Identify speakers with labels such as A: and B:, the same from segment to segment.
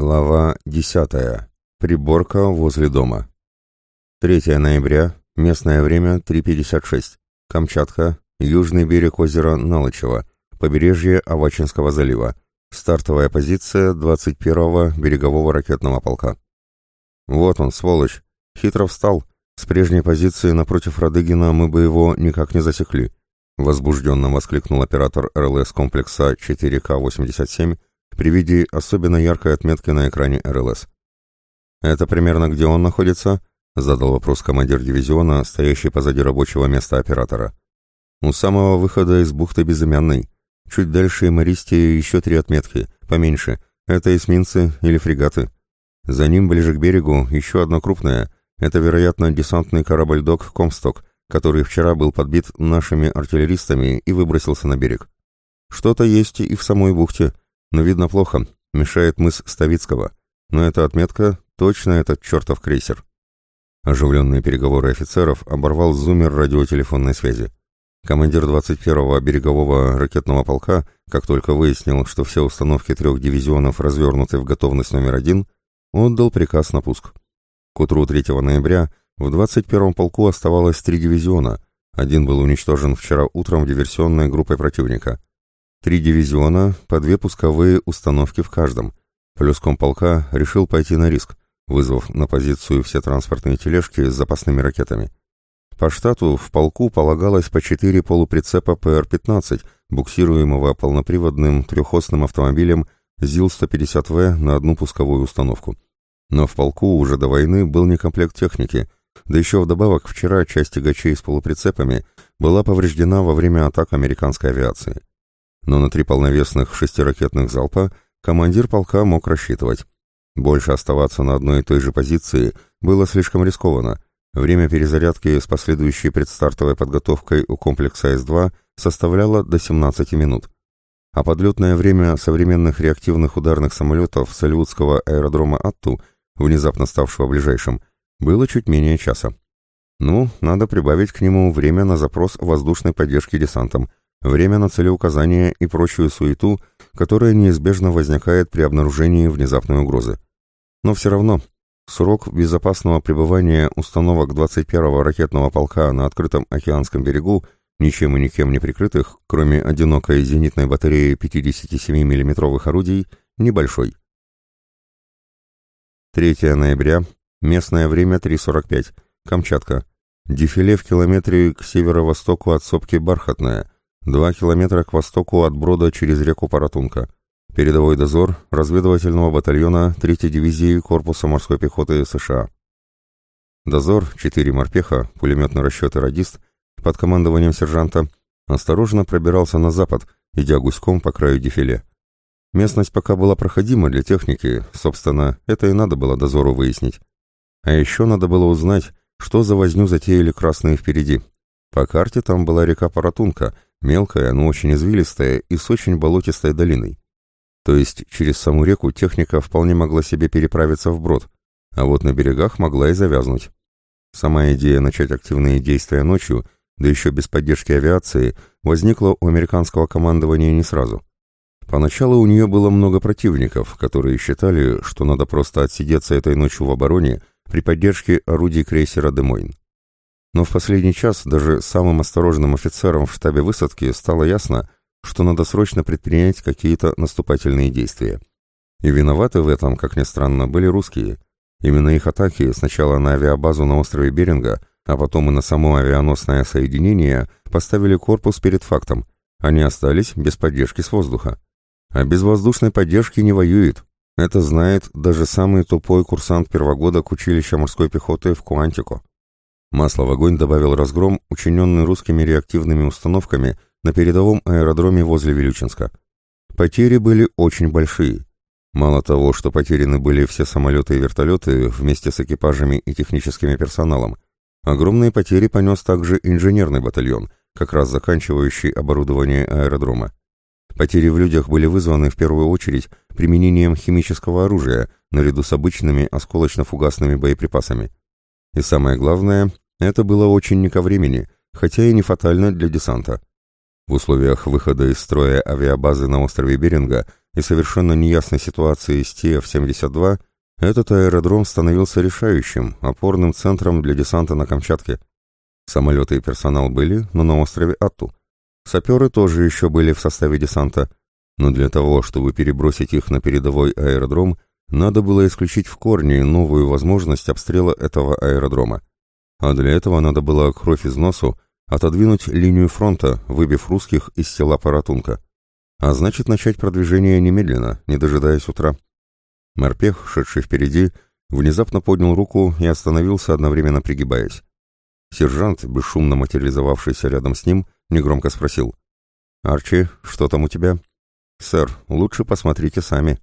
A: Глава 10. Приборка возле дома. 3 ноября, местное время 3.56. Камчатка, южный берег озера Налычево, побережье Авачинского залива. Стартовая позиция 21-го берегового ракетного полка. Вот он, сволочь. Хитро встал. С прежней позиции напротив Радыгина мы бы его никак не засекли. Возбужденно воскликнул оператор РЛС комплекса 4К-87 при виде особенно яркой отметки на экране РЛС. «Это примерно где он находится?» — задал вопрос командир дивизиона, стоящий позади рабочего места оператора. «У самого выхода из бухты Безымянной. Чуть дальше Мористии еще три отметки, поменьше. Это эсминцы или фрегаты. За ним, ближе к берегу, еще одна крупная. Это, вероятно, десантный корабль «Док» «Комсток», который вчера был подбит нашими артиллеристами и выбросился на берег. Что-то есть и в самой бухте, но видно плохо, мешает мыс Ставицкого. Но эта отметка точно этот чертов крейсер. Оживленные переговоры офицеров оборвал зумер радиотелефонной связи. Командир 21-го берегового ракетного полка, как только выяснил, что все установки трех дивизионов развернуты в готовность номер один, отдал приказ на пуск. К утру 3 ноября в 21-м полку оставалось три дивизиона, один был уничтожен вчера утром диверсионной группой противника. Три дивизиона, по две пусковые установки в каждом. Плюс комполка решил пойти на риск, вызвав на позицию все транспортные тележки с запасными ракетами. По штату в полку полагалось по четыре полуприцепа ПР-15, буксируемого полноприводным трехосным автомобилем ЗИЛ-150В на одну пусковую установку. Но в полку уже до войны был некомплект техники, да еще вдобавок вчера часть тягачей с полуприцепами была повреждена во время атак американской авиации но на три полновесных шестиракетных залпа командир полка мог рассчитывать. Больше оставаться на одной и той же позиции было слишком рискованно. Время перезарядки с последующей предстартовой подготовкой у комплекса С-2 составляло до 17 минут. А подлетное время современных реактивных ударных самолетов Салютского аэродрома Атту, внезапно ставшего ближайшим, было чуть менее часа. Ну, надо прибавить к нему время на запрос воздушной поддержки десантом, время на целеуказание и прочую суету, которая неизбежно возникает при обнаружении внезапной угрозы. Но все равно, срок безопасного пребывания установок 21-го ракетного полка на открытом океанском берегу, ничем и никем не прикрытых, кроме одинокой зенитной батареи 57 миллиметровых орудий, небольшой. 3 ноября, местное время 3.45, Камчатка. Дефиле в километре к северо-востоку от сопки Бархатная – Два километра к востоку от Брода через реку Паратунка. Передовой дозор разведывательного батальона 3-й дивизии Корпуса морской пехоты США. Дозор, четыре морпеха, пулеметный расчет и радист, под командованием сержанта, осторожно пробирался на запад, идя гуськом по краю дефиле. Местность пока была проходима для техники, собственно, это и надо было дозору выяснить. А еще надо было узнать, что за возню затеяли красные впереди. По карте там была река Паратунка — Мелкая, но очень извилистая и с очень болотистой долиной. То есть через саму реку техника вполне могла себе переправиться вброд, а вот на берегах могла и завязнуть. Сама идея начать активные действия ночью, да еще без поддержки авиации, возникла у американского командования не сразу. Поначалу у нее было много противников, которые считали, что надо просто отсидеться этой ночью в обороне при поддержке орудий крейсера «Демойн». Но в последний час даже самым осторожным офицерам в штабе высадки стало ясно, что надо срочно предпринять какие-то наступательные действия. И виноваты в этом, как ни странно, были русские. Именно их атаки сначала на авиабазу на острове Беринга, а потом и на само авианосное соединение поставили корпус перед фактом. Они остались без поддержки с воздуха. А без воздушной поддержки не воюет. Это знает даже самый тупой курсант первогодок училища морской пехоты в Куантико. Масло в огонь добавил разгром, учиненный русскими реактивными установками на передовом аэродроме возле Вилючинска. Потери были очень большие. Мало того, что потеряны были все самолеты и вертолеты вместе с экипажами и техническим персоналом, огромные потери понес также инженерный батальон, как раз заканчивающий оборудование аэродрома. Потери в людях были вызваны в первую очередь применением химического оружия наряду с обычными осколочно-фугасными боеприпасами. И самое главное, это было очень не ко времени, хотя и не фатально для десанта. В условиях выхода из строя авиабазы на острове Беринга и совершенно неясной ситуации с ТФ-72 этот аэродром становился решающим, опорным центром для десанта на Камчатке. Самолеты и персонал были, но на острове Атту. Саперы тоже еще были в составе десанта, но для того, чтобы перебросить их на передовой аэродром, надо было исключить в корне новую возможность обстрела этого аэродрома. А для этого надо было кровь из носу отодвинуть линию фронта, выбив русских из села Паратунка. А значит, начать продвижение немедленно, не дожидаясь утра. Морпех, шедший впереди, внезапно поднял руку и остановился, одновременно пригибаясь. Сержант, бесшумно материализовавшийся рядом с ним, негромко спросил. «Арчи, что там у тебя?» «Сэр, лучше посмотрите сами».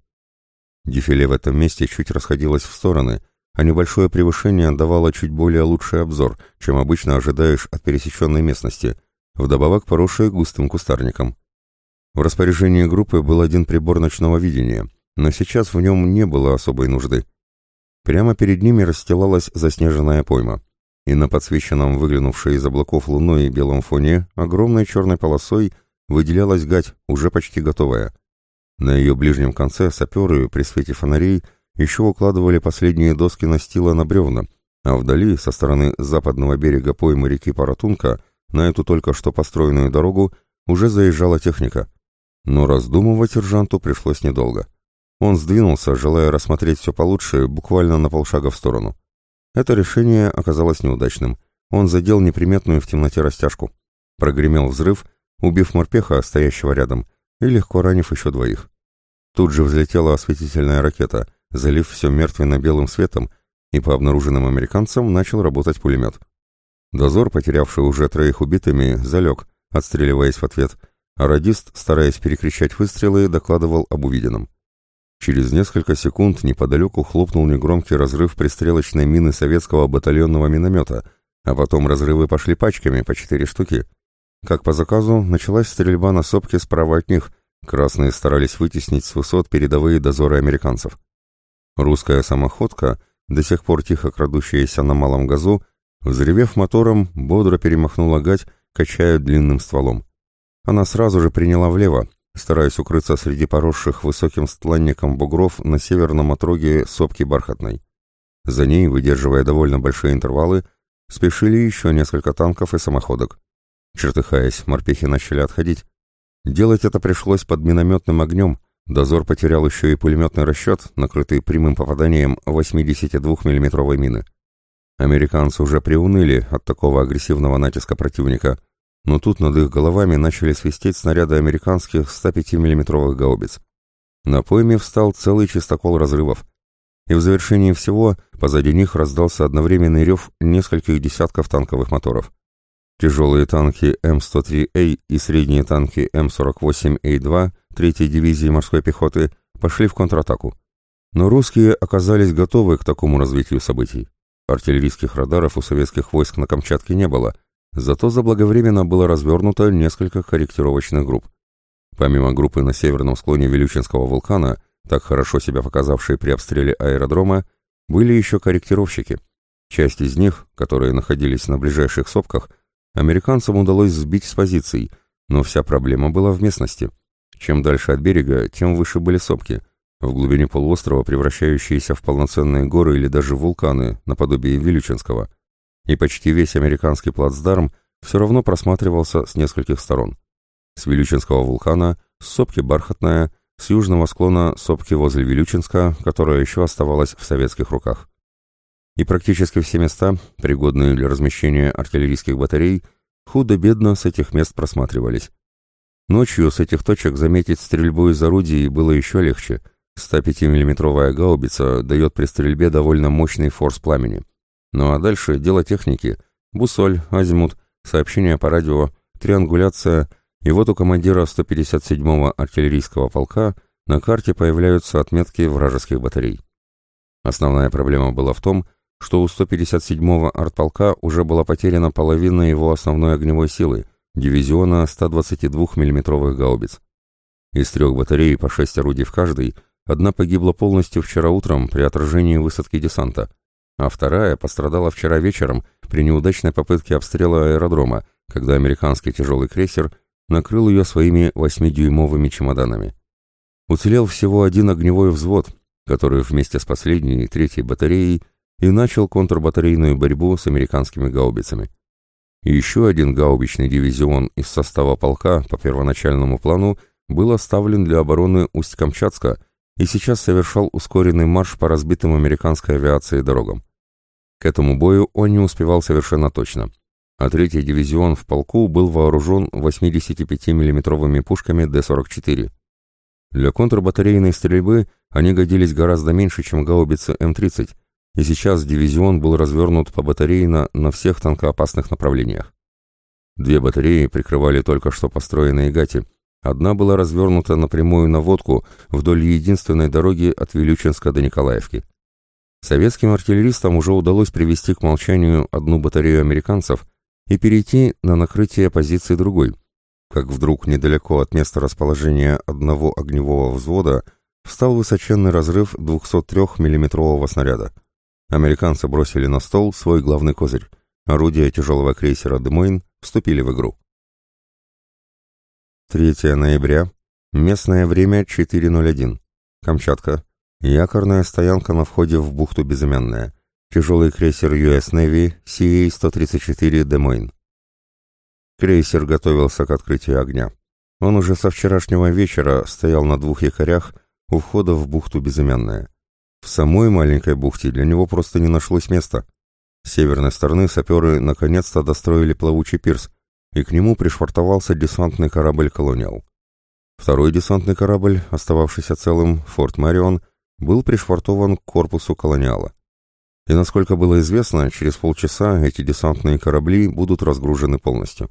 A: Дефиле в этом месте чуть расходилось в стороны, а небольшое превышение давало чуть более лучший обзор, чем обычно ожидаешь от пересеченной местности, вдобавок поросшей густым кустарником. В распоряжении группы был один прибор ночного видения, но сейчас в нем не было особой нужды. Прямо перед ними расстилалась заснеженная пойма, и на подсвеченном выглянувшей из облаков луной и белом фоне огромной черной полосой выделялась гать, уже почти готовая — на ее ближнем конце саперы при свете фонарей еще укладывали последние доски настила на бревна, а вдали, со стороны западного берега поймы реки Паратунка, на эту только что построенную дорогу уже заезжала техника. Но раздумывать сержанту пришлось недолго. Он сдвинулся, желая рассмотреть все получше, буквально на полшага в сторону. Это решение оказалось неудачным. Он задел неприметную в темноте растяжку. Прогремел взрыв, убив морпеха, стоящего рядом, и легко ранив еще двоих. Тут же взлетела осветительная ракета, залив все мертвенно-белым светом, и по обнаруженным американцам начал работать пулемет. Дозор, потерявший уже троих убитыми, залег, отстреливаясь в ответ, а радист, стараясь перекричать выстрелы, докладывал об увиденном. Через несколько секунд неподалеку хлопнул негромкий разрыв пристрелочной мины советского батальонного миномета, а потом разрывы пошли пачками по четыре штуки, как по заказу, началась стрельба на сопке справа от них. Красные старались вытеснить с высот передовые дозоры американцев. Русская самоходка, до сих пор тихо крадущаяся на малом газу, взревев мотором, бодро перемахнула гать, качая длинным стволом. Она сразу же приняла влево, стараясь укрыться среди поросших высоким стланником бугров на северном отроге сопки Бархатной. За ней, выдерживая довольно большие интервалы, спешили еще несколько танков и самоходок. Чертыхаясь, морпехи начали отходить. Делать это пришлось под минометным огнем. Дозор потерял еще и пулеметный расчет, накрытый прямым попаданием 82 миллиметровой мины. Американцы уже приуныли от такого агрессивного натиска противника, но тут над их головами начали свистеть снаряды американских 105 миллиметровых гаубиц. На пойме встал целый чистокол разрывов, и в завершении всего позади них раздался одновременный рев нескольких десятков танковых моторов. Тяжелые танки М-103А и средние танки М-48А2 3-й дивизии морской пехоты пошли в контратаку. Но русские оказались готовы к такому развитию событий. Артиллерийских радаров у советских войск на Камчатке не было, зато заблаговременно было развернуто несколько корректировочных групп. Помимо группы на северном склоне Вилючинского вулкана, так хорошо себя показавшей при обстреле аэродрома, были еще корректировщики. Часть из них, которые находились на ближайших сопках, Американцам удалось сбить с позиций, но вся проблема была в местности. Чем дальше от берега, тем выше были сопки, в глубине полуострова превращающиеся в полноценные горы или даже вулканы, наподобие Вилючинского. И почти весь американский плацдарм все равно просматривался с нескольких сторон. С Вилючинского вулкана, с сопки Бархатная, с южного склона сопки возле Вилючинска, которая еще оставалась в советских руках и практически все места, пригодные для размещения артиллерийских батарей, худо-бедно с этих мест просматривались. Ночью с этих точек заметить стрельбу из орудий было еще легче. 105 миллиметровая гаубица дает при стрельбе довольно мощный форс пламени. Ну а дальше дело техники. Бусоль, азимут, сообщения по радио, триангуляция, и вот у командира 157-го артиллерийского полка на карте появляются отметки вражеских батарей. Основная проблема была в том, что у 157-го артполка уже была потеряна половина его основной огневой силы, дивизиона 122 миллиметровых гаубиц. Из трех батарей по шесть орудий в каждой, одна погибла полностью вчера утром при отражении высадки десанта, а вторая пострадала вчера вечером при неудачной попытке обстрела аэродрома, когда американский тяжелый крейсер накрыл ее своими восьмидюймовыми чемоданами. Уцелел всего один огневой взвод, который вместе с последней и третьей батареей и начал контрбатарейную борьбу с американскими гаубицами. Еще один гаубичный дивизион из состава полка по первоначальному плану был оставлен для обороны Усть-Камчатска и сейчас совершал ускоренный марш по разбитым американской авиацией дорогам. К этому бою он не успевал совершенно точно, а третий дивизион в полку был вооружен 85 миллиметровыми пушками Д-44. Для контрбатарейной стрельбы они годились гораздо меньше, чем гаубицы М-30, и сейчас дивизион был развернут по батарейно на всех танкоопасных направлениях. Две батареи прикрывали только что построенные гати, одна была развернута на водку вдоль единственной дороги от Вилючинска до Николаевки. Советским артиллеристам уже удалось привести к молчанию одну батарею американцев и перейти на накрытие позиции другой, как вдруг недалеко от места расположения одного огневого взвода встал высоченный разрыв 203 миллиметрового снаряда. Американцы бросили на стол свой главный козырь. Орудия тяжелого крейсера «Демойн» вступили в игру. 3 ноября. Местное время 4.01. Камчатка. Якорная стоянка на входе в бухту Безымянная. Тяжелый крейсер US Navy CA-134 «Демойн». Крейсер готовился к открытию огня. Он уже со вчерашнего вечера стоял на двух якорях у входа в бухту Безымянная. В самой маленькой бухте для него просто не нашлось места. С северной стороны саперы наконец-то достроили плавучий пирс, и к нему пришвартовался десантный корабль «Колониал». Второй десантный корабль, остававшийся целым, «Форт Марион», был пришвартован к корпусу «Колониала». И, насколько было известно, через полчаса эти десантные корабли будут разгружены полностью.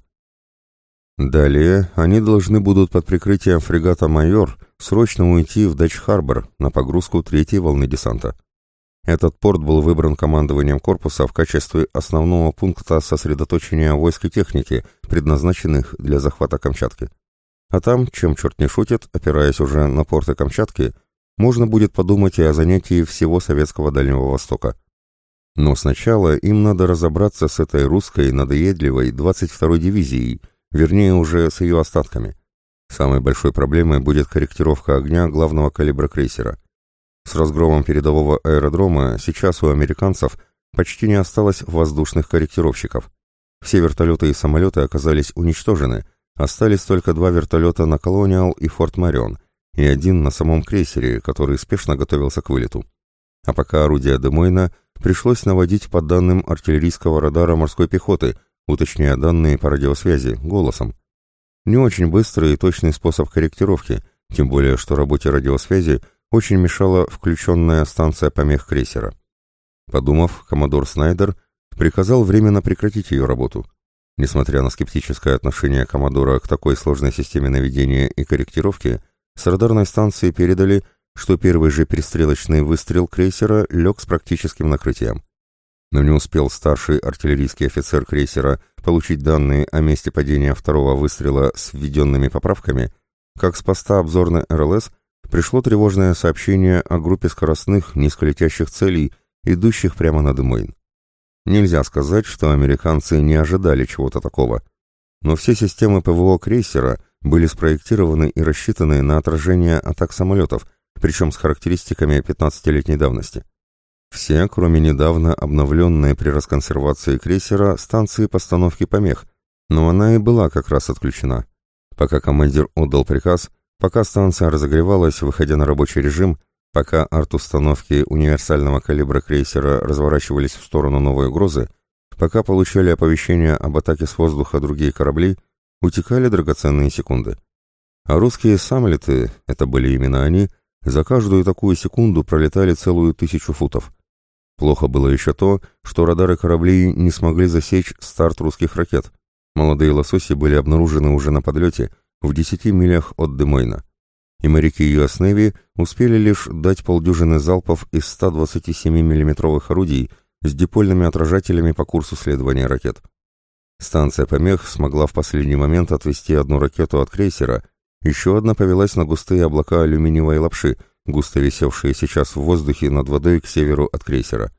A: Далее они должны будут под прикрытием фрегата «Майор» срочно уйти в Дач-Харбор на погрузку третьей волны десанта. Этот порт был выбран командованием корпуса в качестве основного пункта сосредоточения войск и техники, предназначенных для захвата Камчатки. А там, чем черт не шутит, опираясь уже на порты Камчатки, можно будет подумать и о занятии всего советского Дальнего Востока. Но сначала им надо разобраться с этой русской надоедливой 22-й дивизией – вернее уже с ее остатками. Самой большой проблемой будет корректировка огня главного калибра крейсера. С разгромом передового аэродрома сейчас у американцев почти не осталось воздушных корректировщиков. Все вертолеты и самолеты оказались уничтожены, остались только два вертолета на Колониал и Форт Марион, и один на самом крейсере, который спешно готовился к вылету. А пока орудия Демойна пришлось наводить по данным артиллерийского радара морской пехоты, уточняя данные по радиосвязи, голосом. Не очень быстрый и точный способ корректировки, тем более что работе радиосвязи очень мешала включенная станция помех крейсера. Подумав, коммодор Снайдер приказал временно прекратить ее работу. Несмотря на скептическое отношение коммодора к такой сложной системе наведения и корректировки, с радарной станции передали, что первый же перестрелочный выстрел крейсера лег с практическим накрытием но не успел старший артиллерийский офицер крейсера получить данные о месте падения второго выстрела с введенными поправками, как с поста обзорной РЛС пришло тревожное сообщение о группе скоростных низколетящих целей, идущих прямо над Мойн. Нельзя сказать, что американцы не ожидали чего-то такого, но все системы ПВО крейсера были спроектированы и рассчитаны на отражение атак самолетов, причем с характеристиками 15-летней давности. Все, кроме недавно обновленной при расконсервации крейсера станции постановки помех, но она и была как раз отключена. Пока командир отдал приказ, пока станция разогревалась, выходя на рабочий режим, пока арт-установки универсального калибра крейсера разворачивались в сторону новой угрозы, пока получали оповещения об атаке с воздуха другие корабли, утекали драгоценные секунды. А русские самолеты, это были именно они, за каждую такую секунду пролетали целую тысячу футов. Плохо было еще то, что радары кораблей не смогли засечь старт русских ракет. Молодые лососи были обнаружены уже на подлете, в 10 милях от Демойна. И моряки US Navy успели лишь дать полдюжины залпов из 127 миллиметровых орудий с дипольными отражателями по курсу следования ракет. Станция помех смогла в последний момент отвести одну ракету от крейсера, еще одна повелась на густые облака алюминиевой лапши – густо висевшие сейчас в воздухе над водой к северу от крейсера.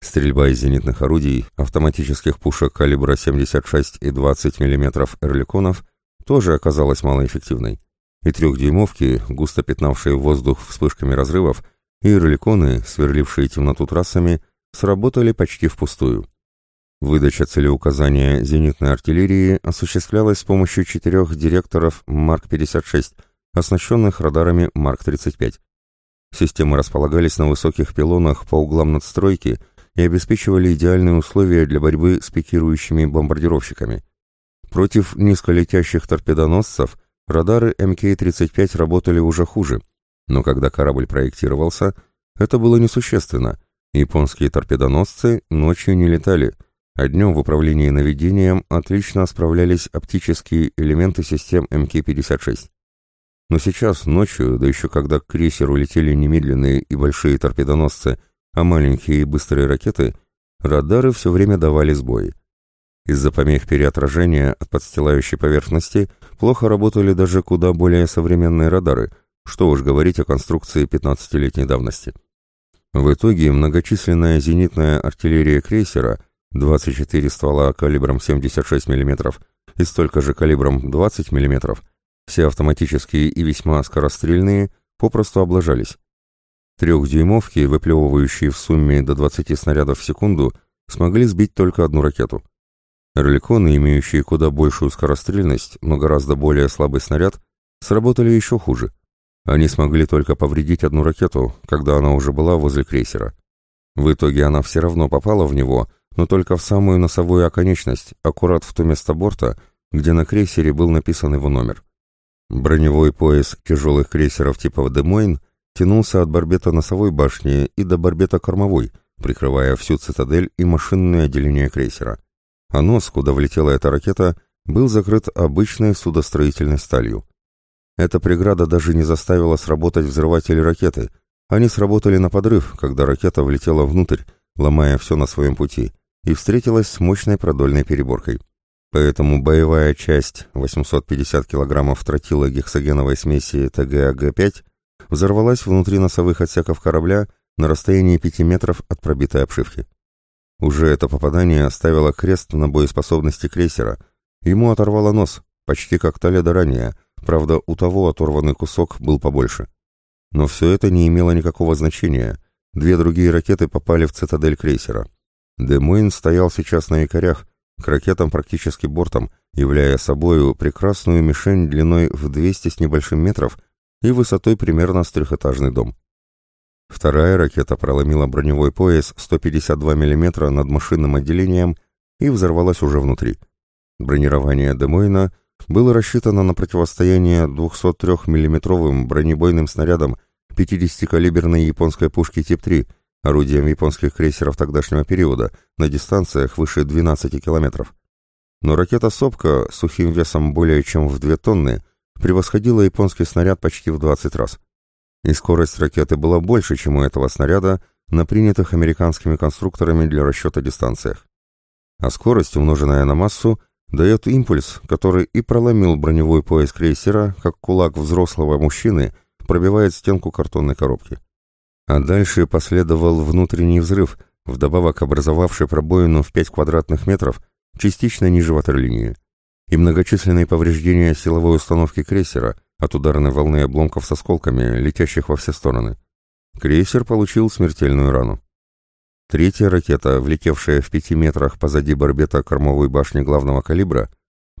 A: Стрельба из зенитных орудий, автоматических пушек калибра 76 и 20 мм «Эрликонов» тоже оказалась малоэффективной. и трехдюймовки, густо пятнавшие воздух вспышками разрывов, и реликоны, сверлившие темноту трассами, сработали почти впустую. Выдача целеуказания зенитной артиллерии осуществлялась с помощью четырех директоров Марк-56, оснащенных радарами Марк-35. Системы располагались на высоких пилонах по углам надстройки и обеспечивали идеальные условия для борьбы с пикирующими бомбардировщиками. Против низколетящих торпедоносцев радары МК-35 работали уже хуже, но когда корабль проектировался, это было несущественно. Японские торпедоносцы ночью не летали, а днем в управлении наведением отлично справлялись оптические элементы систем МК-56. Но сейчас, ночью, да еще когда к крейсеру летели немедленные и большие торпедоносцы, а маленькие и быстрые ракеты, радары все время давали сбои. Из-за помех переотражения от подстилающей поверхности плохо работали даже куда более современные радары, что уж говорить о конструкции 15-летней давности. В итоге многочисленная зенитная артиллерия крейсера, 24 ствола калибром 76 мм и столько же калибром 20 мм, все автоматические и весьма скорострельные, попросту облажались. Трехдюймовки, выплевывающие в сумме до 20 снарядов в секунду, смогли сбить только одну ракету. Эрликоны, имеющие куда большую скорострельность, но гораздо более слабый снаряд, сработали еще хуже. Они смогли только повредить одну ракету, когда она уже была возле крейсера. В итоге она все равно попала в него, но только в самую носовую оконечность, аккурат в то место борта, где на крейсере был написан его номер. Броневой пояс тяжелых крейсеров типа «Демойн» тянулся от барбета носовой башни и до барбета кормовой, прикрывая всю цитадель и машинное отделение крейсера. А нос, куда влетела эта ракета, был закрыт обычной судостроительной сталью. Эта преграда даже не заставила сработать взрыватели ракеты. Они сработали на подрыв, когда ракета влетела внутрь, ломая все на своем пути, и встретилась с мощной продольной переборкой. Поэтому боевая часть 850 килограммов тротила гексогеновой смеси ТГАГ-5 взорвалась внутри носовых отсеков корабля на расстоянии 5 метров от пробитой обшивки. Уже это попадание оставило крест на боеспособности крейсера. Ему оторвало нос, почти как Толедо ранее, правда, у того оторванный кусок был побольше. Но все это не имело никакого значения. Две другие ракеты попали в цитадель крейсера. Демойн стоял сейчас на якорях, к ракетам практически бортом, являя собою прекрасную мишень длиной в 200 с небольшим метров и высотой примерно с трехэтажный дом. Вторая ракета проломила броневой пояс 152 мм над машинным отделением и взорвалась уже внутри. Бронирование Демойна было рассчитано на противостояние 203 миллиметровым бронебойным снарядам 50-калиберной японской пушки Тип-3, орудием японских крейсеров тогдашнего периода, на дистанциях выше 12 километров. Но ракета «Сопка» сухим весом более чем в 2 тонны превосходила японский снаряд почти в 20 раз. И скорость ракеты была больше, чем у этого снаряда на принятых американскими конструкторами для расчета дистанциях. А скорость, умноженная на массу, дает импульс, который и проломил броневой пояс крейсера, как кулак взрослого мужчины пробивает стенку картонной коробки. А дальше последовал внутренний взрыв, вдобавок образовавший пробоину в 5 квадратных метров, частично ниже ватерлинии, и многочисленные повреждения силовой установки крейсера от ударной волны обломков с осколками, летящих во все стороны. Крейсер получил смертельную рану. Третья ракета, влетевшая в пяти метрах позади барбета кормовой башни главного калибра,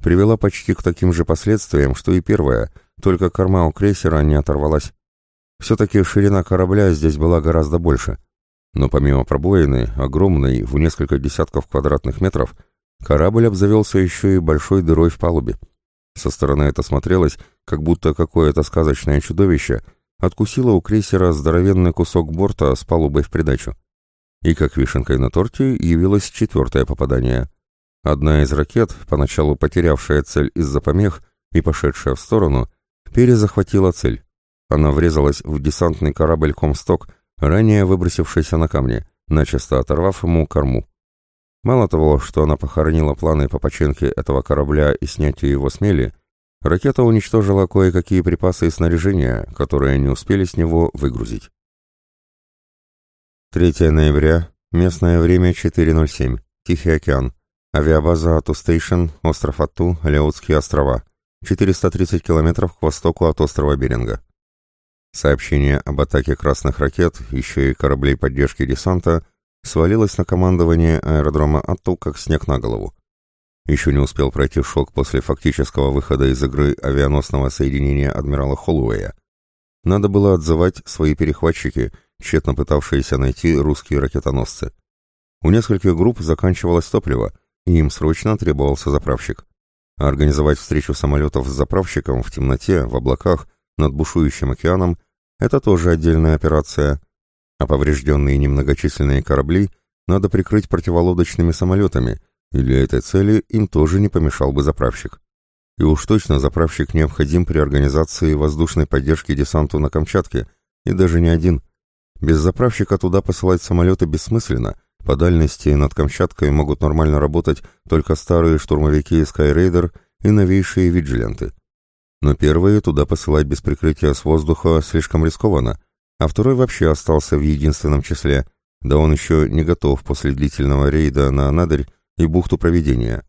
A: привела почти к таким же последствиям, что и первая, только корма у крейсера не оторвалась. Все-таки ширина корабля здесь была гораздо больше. Но помимо пробоины, огромной, в несколько десятков квадратных метров, корабль обзавелся еще и большой дырой в палубе. Со стороны это смотрелось, как будто какое-то сказочное чудовище откусило у крейсера здоровенный кусок борта с палубой в придачу. И как вишенкой на торте явилось четвертое попадание. Одна из ракет, поначалу потерявшая цель из-за помех и пошедшая в сторону, перезахватила цель. Она врезалась в десантный корабль «Комсток», ранее выбросившийся на камни, начисто оторвав ему корму. Мало того, что она похоронила планы по починке этого корабля и снятию его с мели, ракета уничтожила кое-какие припасы и снаряжения, которые не успели с него выгрузить. 3 ноября, местное время 4.07, Тихий океан, авиабаза Ату Стейшн, остров Ату, Алеутские острова, 430 километров к востоку от острова Беринга. Сообщение об атаке красных ракет, еще и кораблей поддержки десанта, свалилось на командование аэродрома Атту как снег на голову. Еще не успел пройти шок после фактического выхода из игры авианосного соединения адмирала Холлуэя. Надо было отзывать свои перехватчики, тщетно пытавшиеся найти русские ракетоносцы. У нескольких групп заканчивалось топливо, и им срочно требовался заправщик. А организовать встречу самолетов с заправщиком в темноте, в облаках, над бушующим океаном – это тоже отдельная операция. А поврежденные немногочисленные корабли надо прикрыть противолодочными самолетами, и для этой цели им тоже не помешал бы заправщик. И уж точно заправщик необходим при организации воздушной поддержки десанту на Камчатке, и даже не один. Без заправщика туда посылать самолеты бессмысленно, по дальности над Камчаткой могут нормально работать только старые штурмовики Skyraider и новейшие виджиленты. Но первые туда посылать без прикрытия с воздуха слишком рискованно, а второй вообще остался в единственном числе, да он еще не готов после длительного рейда на Анадырь и бухту Провидения.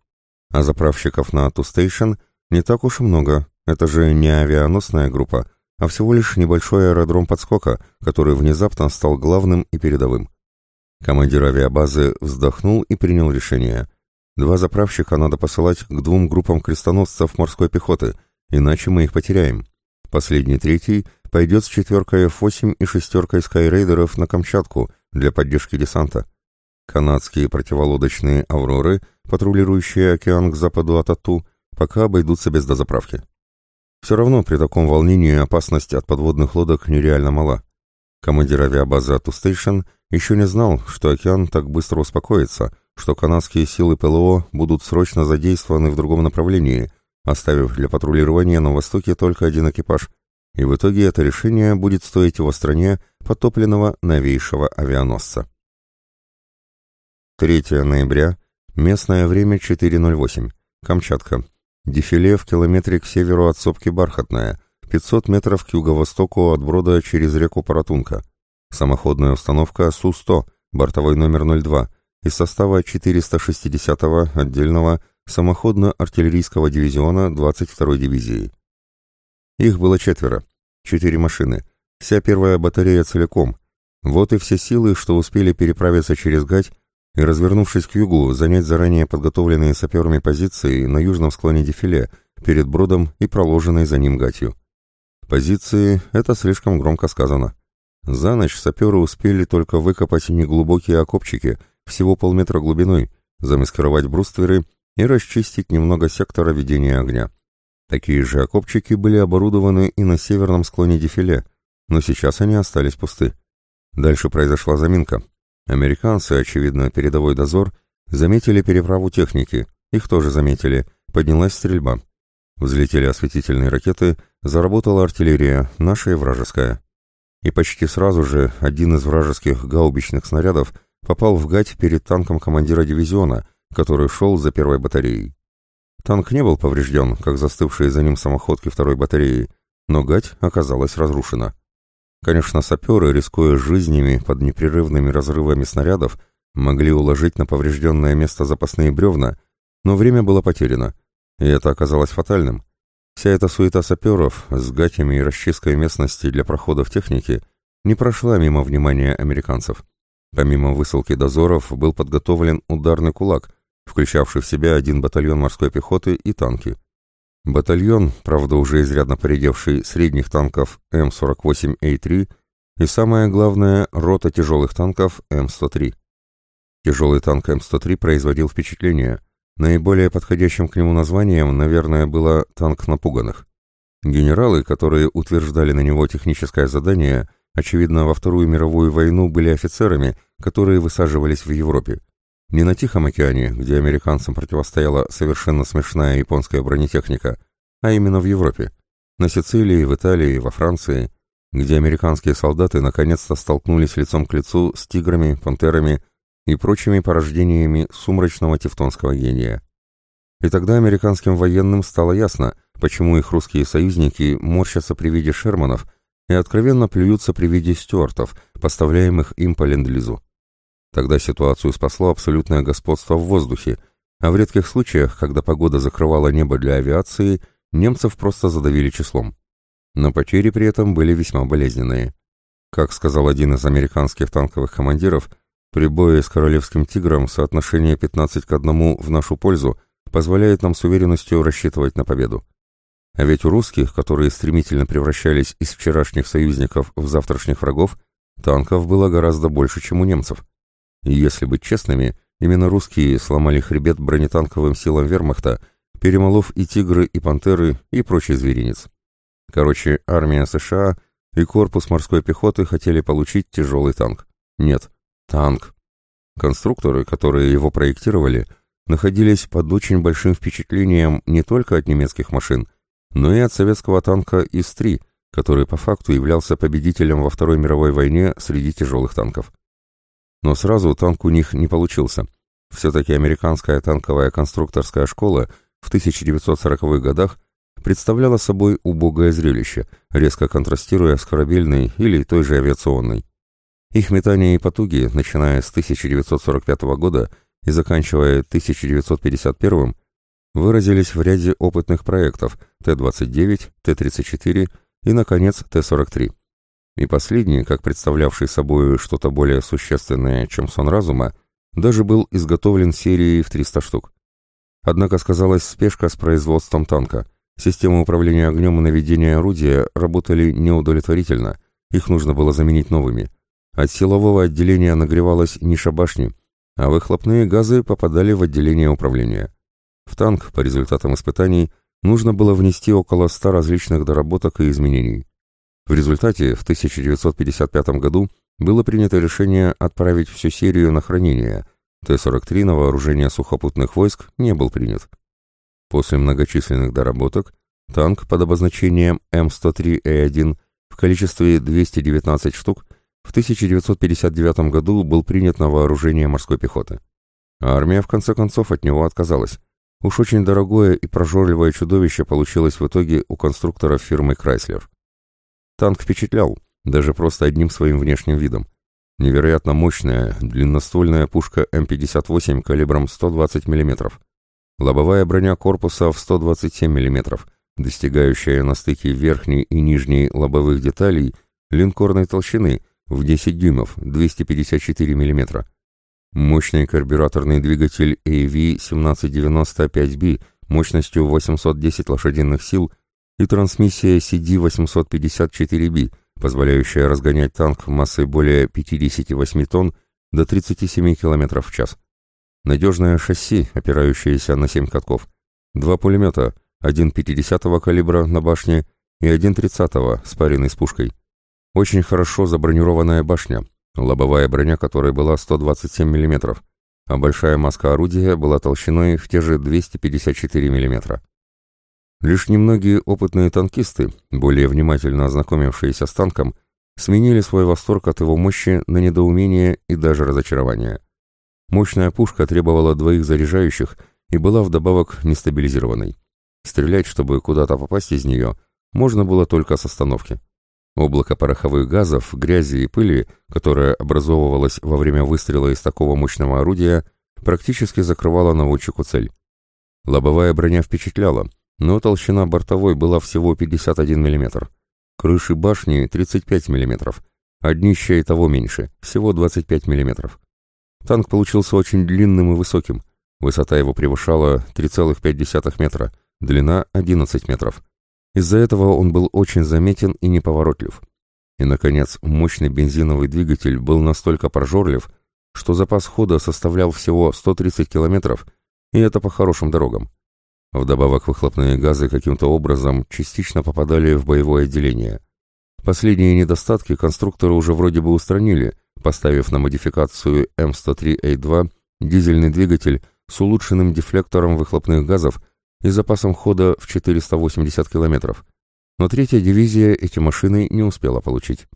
A: А заправщиков на Атту Station не так уж и много, это же не авианосная группа, а всего лишь небольшой аэродром подскока, который внезапно стал главным и передовым. Командир авиабазы вздохнул и принял решение. Два заправщика надо посылать к двум группам крестоносцев морской пехоты, иначе мы их потеряем. Последний третий пойдет с четверкой F-8 и шестеркой скайрейдеров на Камчатку для поддержки десанта. Канадские противолодочные «Авроры», патрулирующие океан к западу от Атту, пока обойдутся без дозаправки. Все равно при таком волнении опасность от подводных лодок нереально мала. Командир авиабазы Атту Station еще не знал, что океан так быстро успокоится, что канадские силы ПЛО будут срочно задействованы в другом направлении, оставив для патрулирования на востоке только один экипаж, и в итоге это решение будет стоить его стране потопленного новейшего авианосца. 3 ноября, местное время 4.08, Камчатка. Дефиле в километре к северу от сопки Бархатная, 500 метров к юго-востоку от брода через реку Паратунка. Самоходная установка Су-100, бортовой номер 02, из состава 460-го отдельного самоходно-артиллерийского дивизиона 22-й дивизии. Их было четверо, четыре машины, вся первая батарея целиком. Вот и все силы, что успели переправиться через Гать и, развернувшись к югу, занять заранее подготовленные саперами позиции на южном склоне дефиле, перед бродом и проложенной за ним Гатью. Позиции — это слишком громко сказано. За ночь саперы успели только выкопать неглубокие окопчики, всего полметра глубиной, замаскировать брустверы и расчистить немного сектора ведения огня. Такие же окопчики были оборудованы и на северном склоне дефиле, но сейчас они остались пусты. Дальше произошла заминка. Американцы, очевидно, передовой дозор, заметили переправу техники, их тоже заметили, поднялась стрельба. Взлетели осветительные ракеты, заработала артиллерия, наша и вражеская и почти сразу же один из вражеских гаубичных снарядов попал в гать перед танком командира дивизиона, который шел за первой батареей. Танк не был поврежден, как застывшие за ним самоходки второй батареи, но гать оказалась разрушена. Конечно, саперы, рискуя жизнями под непрерывными разрывами снарядов, могли уложить на поврежденное место запасные бревна, но время было потеряно, и это оказалось фатальным. Вся эта суета саперов с гатями и расчисткой местности для проходов техники не прошла мимо внимания американцев. Помимо высылки дозоров был подготовлен ударный кулак, включавший в себя один батальон морской пехоты и танки. Батальон, правда уже изрядно поредевший средних танков М48А3 и самое главное, рота тяжелых танков М103. Тяжелый танк М103 производил впечатление, Наиболее подходящим к нему названием, наверное, было «танк напуганных». Генералы, которые утверждали на него техническое задание, очевидно, во Вторую мировую войну были офицерами, которые высаживались в Европе. Не на Тихом океане, где американцам противостояла совершенно смешная японская бронетехника, а именно в Европе. На Сицилии, в Италии, во Франции, где американские солдаты наконец-то столкнулись лицом к лицу с тиграми, пантерами и прочими порождениями сумрачного тевтонского гения. И тогда американским военным стало ясно, почему их русские союзники морщатся при виде Шерманов и откровенно плюются при виде стюартов, поставляемых им по ленд-лизу. Тогда ситуацию спасло абсолютное господство в воздухе, а в редких случаях, когда погода закрывала небо для авиации, немцев просто задавили числом. Но потери при этом были весьма болезненные. Как сказал один из американских танковых командиров, при бое с Королевским «Тигром» соотношение 15 к 1 в нашу пользу позволяет нам с уверенностью рассчитывать на победу. А ведь у русских, которые стремительно превращались из вчерашних союзников в завтрашних врагов, танков было гораздо больше, чем у немцев. И если быть честными, именно русские сломали хребет бронетанковым силам вермахта, перемолов и «Тигры», и «Пантеры», и прочий зверинец. Короче, армия США и корпус морской пехоты хотели получить тяжелый танк. Нет, танк. Конструкторы, которые его проектировали, находились под очень большим впечатлением не только от немецких машин, но и от советского танка ИС-3, который по факту являлся победителем во Второй мировой войне среди тяжелых танков. Но сразу танк у них не получился. Все-таки американская танковая конструкторская школа в 1940-х годах представляла собой убогое зрелище, резко контрастируя с корабельной или той же авиационной. Их метания и потуги, начиная с 1945 года и заканчивая 1951, выразились в ряде опытных проектов Т-29, Т-34 и, наконец, Т-43. И последний, как представлявший собой что-то более существенное, чем сон разума, даже был изготовлен серией в 300 штук. Однако сказалась спешка с производством танка. Системы управления огнем и наведения орудия работали неудовлетворительно, их нужно было заменить новыми. От силового отделения нагревалась ниша башни, а выхлопные газы попадали в отделение управления. В танк, по результатам испытаний, нужно было внести около 100 различных доработок и изменений. В результате в 1955 году было принято решение отправить всю серию на хранение. Т-43 на вооружение сухопутных войск не был принят. После многочисленных доработок танк под обозначением М103А1 в количестве 219 штук в 1959 году был принят на вооружение морской пехоты. армия в конце концов от него отказалась. Уж очень дорогое и прожорливое чудовище получилось в итоге у конструкторов фирмы Крайслер. Танк впечатлял, даже просто одним своим внешним видом. Невероятно мощная, длинноствольная пушка М58 калибром 120 мм. Лобовая броня корпуса в 127 мм, достигающая на стыке верхней и нижней лобовых деталей линкорной толщины в 10 дюймов, 254 мм. Мощный карбюраторный двигатель AV1795B мощностью 810 лошадиных сил и трансмиссия CD854B, позволяющая разгонять танк массой более 58 тонн до 37 км в час. Надежное шасси, опирающееся на 7 катков. Два пулемета, один 50-го калибра на башне и один 30-го, спаренный с пушкой. Очень хорошо забронированная башня, лобовая броня которой была 127 мм, а большая маска орудия была толщиной в те же 254 мм. Лишь немногие опытные танкисты, более внимательно ознакомившиеся с танком, сменили свой восторг от его мощи на недоумение и даже разочарование. Мощная пушка требовала двоих заряжающих и была вдобавок нестабилизированной. Стрелять, чтобы куда-то попасть из нее, можно было только с остановки. Облако пороховых газов, грязи и пыли, которое образовывалось во время выстрела из такого мощного орудия, практически закрывало наводчику цель. Лобовая броня впечатляла, но толщина бортовой была всего 51 мм. Крыши башни 35 мм, а днища и того меньше, всего 25 мм. Танк получился очень длинным и высоким. Высота его превышала 3,5 метра, длина 11 метров. Из-за этого он был очень заметен и неповоротлив. И, наконец, мощный бензиновый двигатель был настолько прожорлив, что запас хода составлял всего 130 километров, и это по хорошим дорогам. Вдобавок выхлопные газы каким-то образом частично попадали в боевое отделение. Последние недостатки конструкторы уже вроде бы устранили, поставив на модификацию М103А2 дизельный двигатель с улучшенным дефлектором выхлопных газов и запасом хода в 480 километров. Но третья дивизия эти машины не успела получить.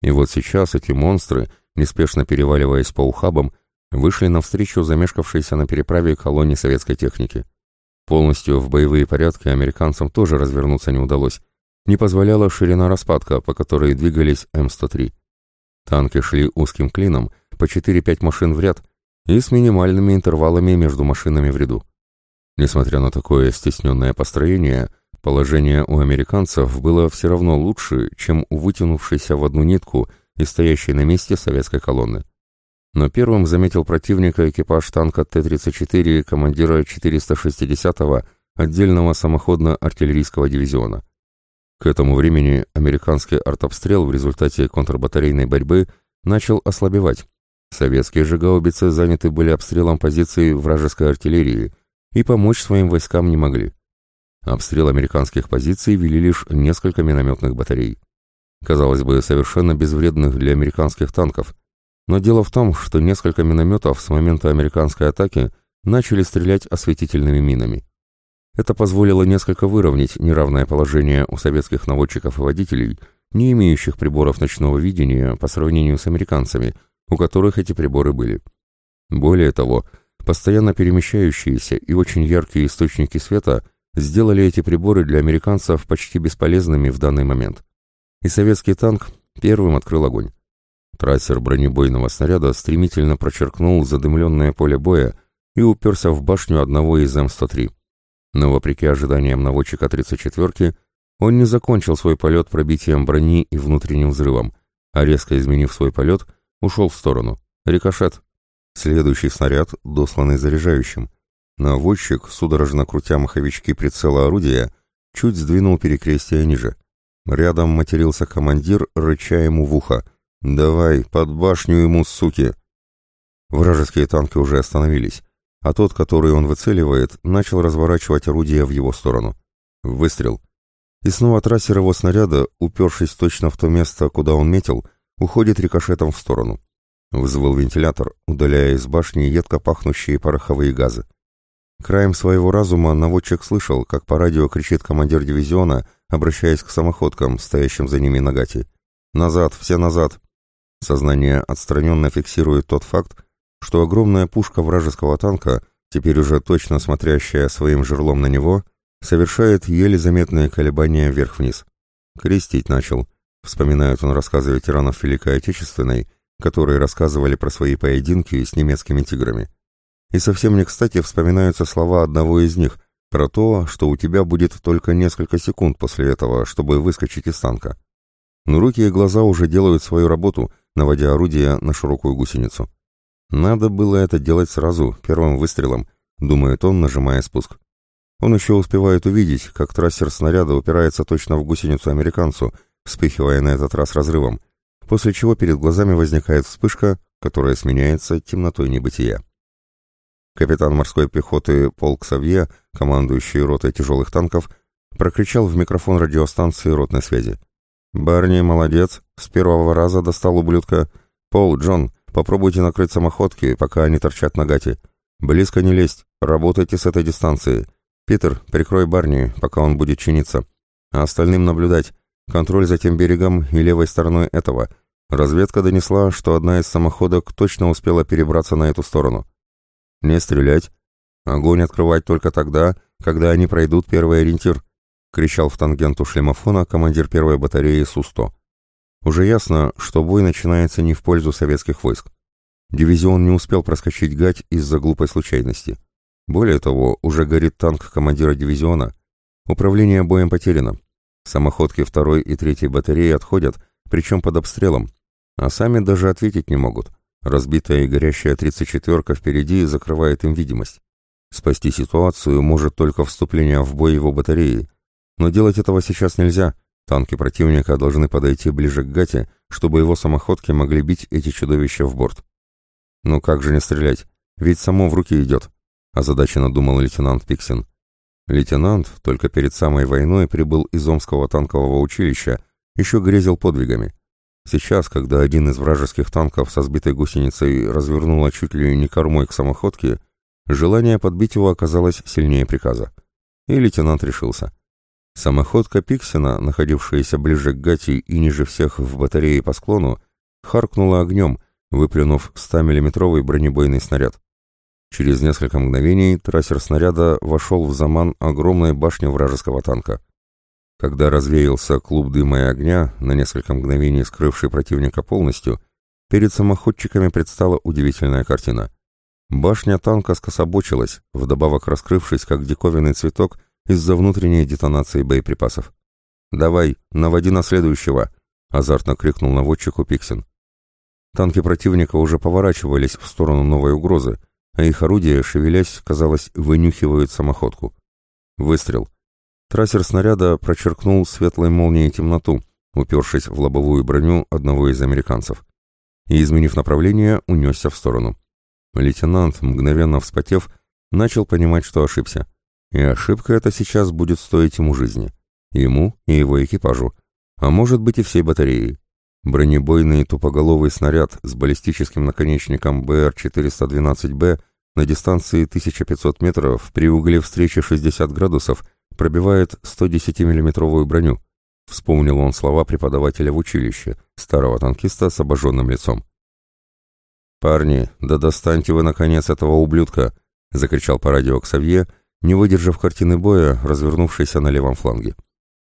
A: И вот сейчас эти монстры, неспешно переваливаясь по ухабам, вышли навстречу замешкавшейся на переправе колонии советской техники. Полностью в боевые порядки американцам тоже развернуться не удалось. Не позволяла ширина распадка, по которой двигались М-103. Танки шли узким клином, по 4-5 машин в ряд, и с минимальными интервалами между машинами в ряду. Несмотря на такое стесненное построение, Положение у американцев было все равно лучше, чем у вытянувшейся в одну нитку и стоящей на месте советской колонны. Но первым заметил противника экипаж танка Т-34 командира 460-го отдельного самоходно-артиллерийского дивизиона. К этому времени американский артобстрел в результате контрбатарейной борьбы начал ослабевать. Советские же гаубицы заняты были обстрелом позиций вражеской артиллерии и помочь своим войскам не могли. Обстрел американских позиций вели лишь несколько минометных батарей. Казалось бы, совершенно безвредных для американских танков. Но дело в том, что несколько минометов с момента американской атаки начали стрелять осветительными минами. Это позволило несколько выровнять неравное положение у советских наводчиков и водителей, не имеющих приборов ночного видения по сравнению с американцами, у которых эти приборы были. Более того, постоянно перемещающиеся и очень яркие источники света сделали эти приборы для американцев почти бесполезными в данный момент. И советский танк первым открыл огонь. Трассер бронебойного снаряда стремительно прочеркнул задымленное поле боя и уперся в башню одного из М-103. Но вопреки ожиданиям наводчика 34-ки, он не закончил свой полет пробитием брони и внутренним взрывом, а резко изменив свой полет, ушел в сторону. Рикошет. Следующий снаряд, досланный заряжающим. Наводчик, судорожно крутя маховички прицела орудия, чуть сдвинул перекрестие ниже. Рядом матерился командир, рыча ему в ухо. «Давай, под башню ему, суки!» Вражеские танки уже остановились, а тот, который он выцеливает, начал разворачивать орудие в его сторону. Выстрел. И снова трассер его снаряда, упершись точно в то место, куда он метил, уходит рикошетом в сторону. Взвыл вентилятор, удаляя из башни едко пахнущие пороховые газы. Краем своего разума наводчик слышал, как по радио кричит командир дивизиона, обращаясь к самоходкам, стоящим за ними на гате. «Назад! Все назад!» Сознание отстраненно фиксирует тот факт, что огромная пушка вражеского танка, теперь уже точно смотрящая своим жерлом на него, совершает еле заметные колебания вверх-вниз. Крестить начал, вспоминают он рассказы ветеранов Великой Отечественной, которые рассказывали про свои поединки с немецкими тиграми. И совсем не кстати вспоминаются слова одного из них про то, что у тебя будет только несколько секунд после этого, чтобы выскочить из танка. Но руки и глаза уже делают свою работу, наводя орудие на широкую гусеницу. Надо было это делать сразу, первым выстрелом, думает он, нажимая спуск. Он еще успевает увидеть, как трассер снаряда упирается точно в гусеницу американцу, вспыхивая на этот раз разрывом, после чего перед глазами возникает вспышка, которая сменяется темнотой небытия. Капитан морской пехоты полк Савье, командующий ротой тяжелых танков, прокричал в микрофон радиостанции ротной связи. «Барни, молодец, с первого раза достал ублюдка. Пол, Джон, попробуйте накрыть самоходки, пока они торчат на гате. Близко не лезть, работайте с этой дистанции. Питер, прикрой Барни, пока он будет чиниться. А остальным наблюдать. Контроль за тем берегом и левой стороной этого. Разведка донесла, что одна из самоходок точно успела перебраться на эту сторону. «Не стрелять! Огонь открывать только тогда, когда они пройдут первый ориентир!» — кричал в тангенту шлемофона командир первой батареи Су-100. Уже ясно, что бой начинается не в пользу советских войск. Дивизион не успел проскочить гать из-за глупой случайности. Более того, уже горит танк командира дивизиона. Управление боем потеряно. Самоходки второй и третьей батареи отходят, причем под обстрелом, а сами даже ответить не могут. Разбитая и горящая 34-ка впереди закрывает им видимость. Спасти ситуацию может только вступление в бой его батареи. Но делать этого сейчас нельзя. Танки противника должны подойти ближе к Гате, чтобы его самоходки могли бить эти чудовища в борт. «Ну как же не стрелять? Ведь само в руки идет», — озадаченно думал лейтенант Пиксин. Лейтенант только перед самой войной прибыл из Омского танкового училища, еще грезил подвигами. Сейчас, когда один из вражеских танков со сбитой гусеницей развернуло чуть ли не кормой к самоходке, желание подбить его оказалось сильнее приказа. И лейтенант решился. Самоходка Пиксина, находившаяся ближе к Гати и ниже всех в батарее по склону, харкнула огнем, выплюнув 100-миллиметровый бронебойный снаряд. Через несколько мгновений трассер снаряда вошел в заман огромной башни вражеского танка. Когда развеялся клуб дыма и огня, на несколько мгновений скрывший противника полностью, перед самоходчиками предстала удивительная картина. Башня танка скособочилась, вдобавок раскрывшись, как диковинный цветок, из-за внутренней детонации боеприпасов. «Давай, наводи на следующего!» — азартно крикнул наводчику Пиксин. Танки противника уже поворачивались в сторону новой угрозы, а их орудия, шевелясь, казалось, вынюхивают самоходку. Выстрел. Трассер снаряда прочеркнул светлой молнией темноту, упершись в лобовую броню одного из американцев. И, изменив направление, унесся в сторону. Лейтенант, мгновенно вспотев, начал понимать, что ошибся. И ошибка эта сейчас будет стоить ему жизни. Ему и его экипажу. А может быть и всей батареи. Бронебойный тупоголовый снаряд с баллистическим наконечником БР-412Б на дистанции 1500 метров при угле встречи 60 градусов пробивает 110 миллиметровую броню. Вспомнил он слова преподавателя в училище, старого танкиста с обожженным лицом. «Парни, да достаньте вы, наконец, этого ублюдка!» — закричал по радио Ксавье, не выдержав картины боя, развернувшейся на левом фланге.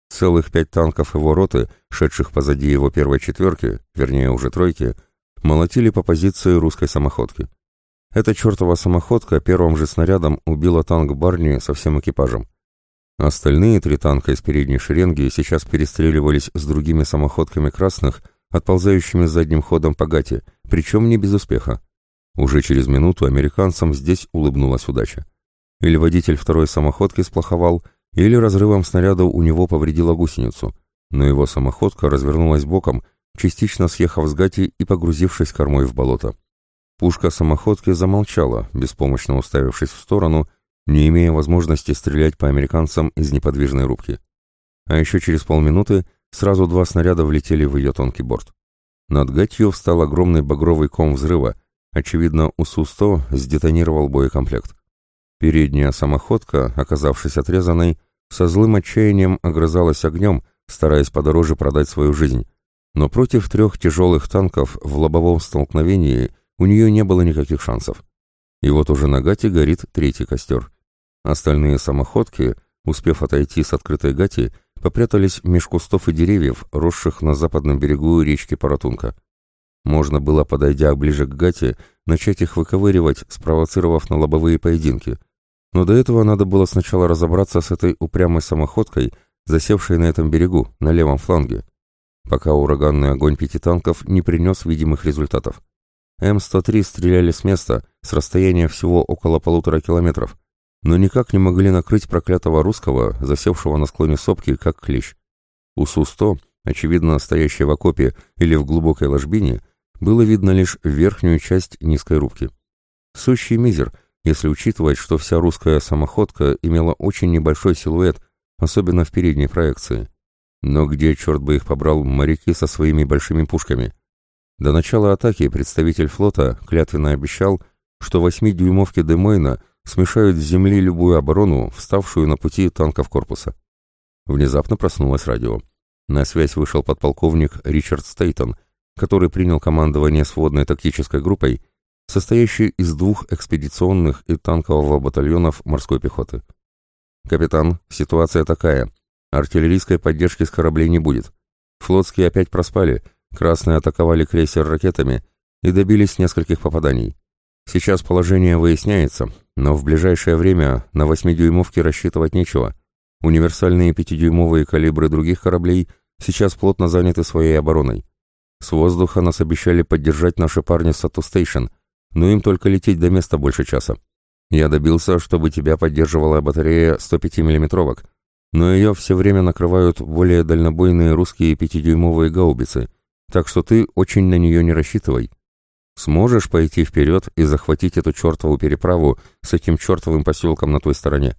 A: Целых пять танков его роты, шедших позади его первой четверки, вернее уже тройки, молотили по позиции русской самоходки. Эта чертова самоходка первым же снарядом убила танк Барни со всем экипажем. Остальные три танка из передней шеренги сейчас перестреливались с другими самоходками красных, отползающими задним ходом по гате, причем не без успеха. Уже через минуту американцам здесь улыбнулась удача. Или водитель второй самоходки сплоховал, или разрывом снаряда у него повредила гусеницу, но его самоходка развернулась боком, частично съехав с гати и погрузившись кормой в болото. Пушка самоходки замолчала, беспомощно уставившись в сторону, не имея возможности стрелять по американцам из неподвижной рубки. А еще через полминуты сразу два снаряда влетели в ее тонкий борт. Над гатью встал огромный багровый ком взрыва, очевидно, у Су-100 сдетонировал боекомплект. Передняя самоходка, оказавшись отрезанной, со злым отчаянием огрызалась огнем, стараясь подороже продать свою жизнь. Но против трех тяжелых танков в лобовом столкновении у нее не было никаких шансов. И вот уже на гате горит третий костер. Остальные самоходки, успев отойти с открытой гати, попрятались меж кустов и деревьев, росших на западном берегу речки Паратунка. Можно было, подойдя ближе к гате, начать их выковыривать, спровоцировав на лобовые поединки — но до этого надо было сначала разобраться с этой упрямой самоходкой, засевшей на этом берегу, на левом фланге, пока ураганный огонь пяти танков не принес видимых результатов. М-103 стреляли с места, с расстояния всего около полутора километров, но никак не могли накрыть проклятого русского, засевшего на склоне сопки, как клещ. У Су-100, очевидно стоящей в окопе или в глубокой ложбине, было видно лишь верхнюю часть низкой рубки. Сущий мизер — если учитывать, что вся русская самоходка имела очень небольшой силуэт, особенно в передней проекции. Но где, черт бы их побрал, моряки со своими большими пушками? До начала атаки представитель флота клятвенно обещал, что восьмидюймовки Демойна смешают с земли любую оборону, вставшую на пути танков корпуса. Внезапно проснулось радио. На связь вышел подполковник Ричард Стейтон, который принял командование сводной тактической группой состоящий из двух экспедиционных и танкового батальонов морской пехоты. «Капитан, ситуация такая. Артиллерийской поддержки с кораблей не будет. Флотские опять проспали, красные атаковали крейсер ракетами и добились нескольких попаданий. Сейчас положение выясняется, но в ближайшее время на восьмидюймовке рассчитывать нечего. Универсальные пятидюймовые калибры других кораблей сейчас плотно заняты своей обороной. С воздуха нас обещали поддержать наши парни с Сату Стейшн – но им только лететь до места больше часа. Я добился, чтобы тебя поддерживала батарея 105 миллиметровок, но ее все время накрывают более дальнобойные русские пятидюймовые гаубицы, так что ты очень на нее не рассчитывай. Сможешь пойти вперед и захватить эту чертову переправу с этим чертовым поселком на той стороне?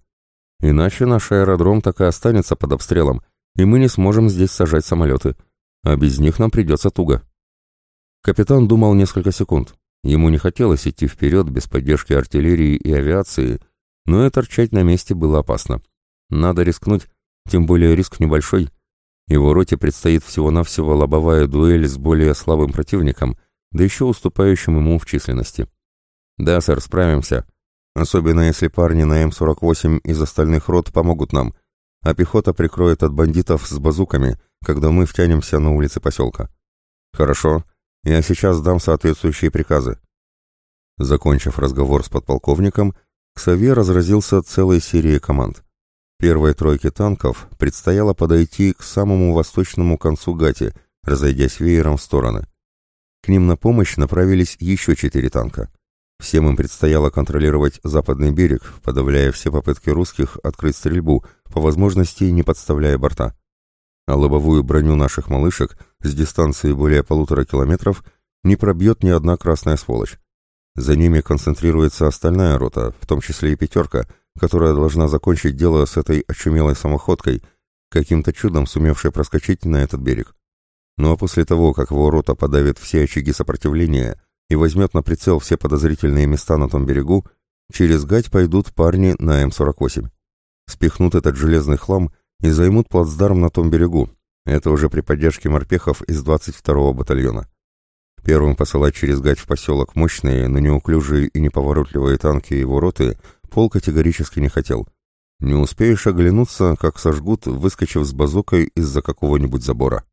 A: Иначе наш аэродром так и останется под обстрелом, и мы не сможем здесь сажать самолеты, а без них нам придется туго. Капитан думал несколько секунд, Ему не хотелось идти вперед без поддержки артиллерии и авиации, но и торчать на месте было опасно. Надо рискнуть, тем более риск небольшой. Его роте предстоит всего-навсего лобовая дуэль с более слабым противником, да еще уступающим ему в численности. «Да, сэр, справимся. Особенно если парни на М-48 из остальных рот помогут нам, а пехота прикроет от бандитов с базуками, когда мы втянемся на улицы поселка». «Хорошо. Я сейчас дам соответствующие приказы. Закончив разговор с подполковником, Ксавье разразился целой серией команд. Первой тройке танков предстояло подойти к самому восточному концу Гати, разойдясь веером в стороны. К ним на помощь направились еще четыре танка. Всем им предстояло контролировать западный берег, подавляя все попытки русских открыть стрельбу, по возможности не подставляя борта. А лобовую броню наших малышек с дистанции более полутора километров не пробьет ни одна красная сволочь. За ними концентрируется остальная рота, в том числе и пятерка, которая должна закончить дело с этой очумелой самоходкой, каким-то чудом сумевшей проскочить на этот берег. Ну а после того, как его рота подавит все очаги сопротивления и возьмет на прицел все подозрительные места на том берегу, через гать пойдут парни на М-48. Спихнут этот железный хлам и займут плацдарм на том берегу. Это уже при поддержке морпехов из 22-го батальона. Первым посылать через гать в поселок мощные, но неуклюжие и неповоротливые танки его роты Пол категорически не хотел. Не успеешь оглянуться, как сожгут, выскочив с базукой из-за какого-нибудь забора.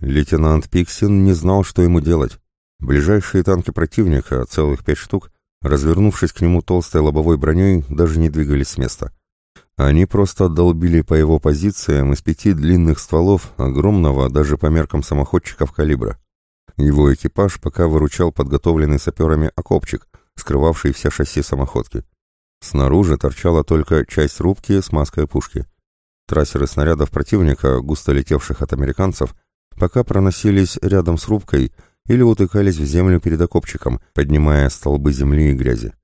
A: Лейтенант Пиксин не знал, что ему делать. Ближайшие танки противника, целых пять штук, развернувшись к нему толстой лобовой броней, даже не двигались с места. Они просто долбили по его позициям из пяти длинных стволов, огромного даже по меркам самоходчиков калибра. Его экипаж пока выручал подготовленный саперами окопчик, скрывавший все шасси самоходки. Снаружи торчала только часть рубки с маской пушки. Трассеры снарядов противника, густо летевших от американцев, пока проносились рядом с рубкой или утыкались в землю перед окопчиком, поднимая столбы земли и грязи.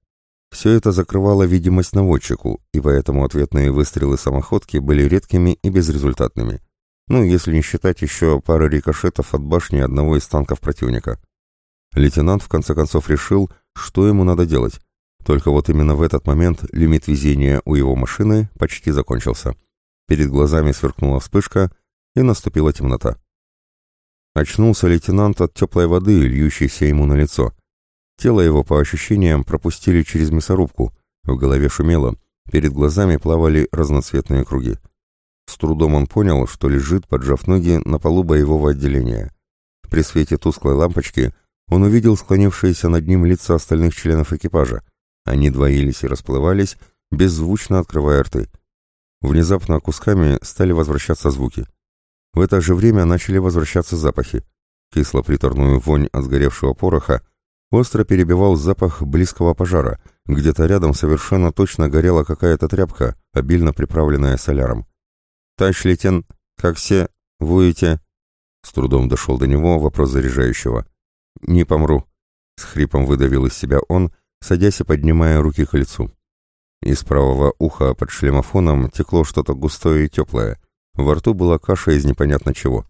A: Все это закрывало видимость наводчику, и поэтому ответные выстрелы самоходки были редкими и безрезультатными. Ну, если не считать еще пары рикошетов от башни одного из танков противника. Лейтенант в конце концов решил, что ему надо делать. Только вот именно в этот момент лимит везения у его машины почти закончился. Перед глазами сверкнула вспышка, и наступила темнота. Очнулся лейтенант от теплой воды, льющейся ему на лицо. Тело его, по ощущениям, пропустили через мясорубку. В голове шумело, перед глазами плавали разноцветные круги. С трудом он понял, что лежит, поджав ноги, на полу боевого отделения. При свете тусклой лампочки он увидел склонившиеся над ним лица остальных членов экипажа. Они двоились и расплывались, беззвучно открывая рты. Внезапно кусками стали возвращаться звуки. В это же время начали возвращаться запахи. Кисло-приторную вонь от сгоревшего пороха остро перебивал запах близкого пожара, где-то рядом совершенно точно горела какая-то тряпка, обильно приправленная соляром. «Товарищ лейтен, как все, воете?» С трудом дошел до него вопрос заряжающего. «Не помру», — с хрипом выдавил из себя он, садясь и поднимая руки к лицу. Из правого уха под шлемофоном текло что-то густое и теплое, во рту была каша из непонятно чего.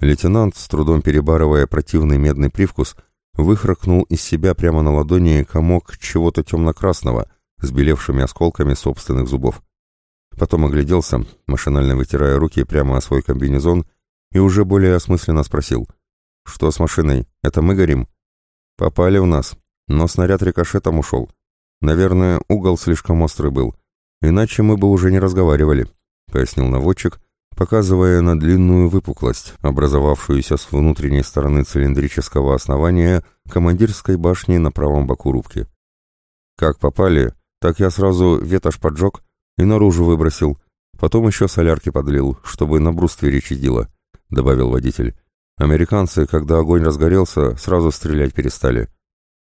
A: Лейтенант, с трудом перебарывая противный медный привкус, выхракнул из себя прямо на ладони комок чего-то темно-красного с белевшими осколками собственных зубов. Потом огляделся, машинально вытирая руки прямо о свой комбинезон, и уже более осмысленно спросил. «Что с машиной? Это мы горим?» «Попали в нас, но снаряд рикошетом ушел. Наверное, угол слишком острый был, иначе мы бы уже не разговаривали», — пояснил наводчик, показывая на длинную выпуклость, образовавшуюся с внутренней стороны цилиндрического основания командирской башни на правом боку рубки. «Как попали, так я сразу ветошь поджег и наружу выбросил, потом еще солярки подлил, чтобы на бруствере чадило», — добавил водитель. «Американцы, когда огонь разгорелся, сразу стрелять перестали.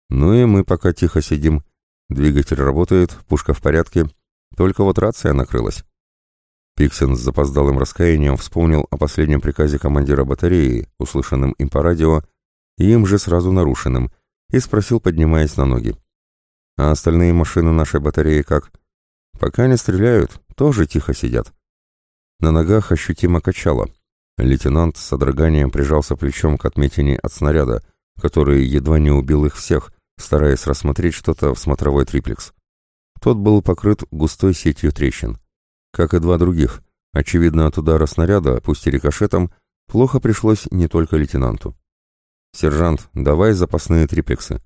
A: Ну и мы пока тихо сидим. Двигатель работает, пушка в порядке, только вот рация накрылась». Пиксен с запоздалым раскаянием вспомнил о последнем приказе командира батареи, услышанном им по радио, и им же сразу нарушенным, и спросил, поднимаясь на ноги. «А остальные машины нашей батареи как?» «Пока не стреляют, тоже тихо сидят». На ногах ощутимо качало. Лейтенант с содроганием прижался плечом к отметине от снаряда, который едва не убил их всех, стараясь рассмотреть что-то в смотровой триплекс. Тот был покрыт густой сетью трещин. Как и два других, очевидно от удара снаряда, пусть и рикошетом, плохо пришлось не только лейтенанту. «Сержант, давай запасные триплексы».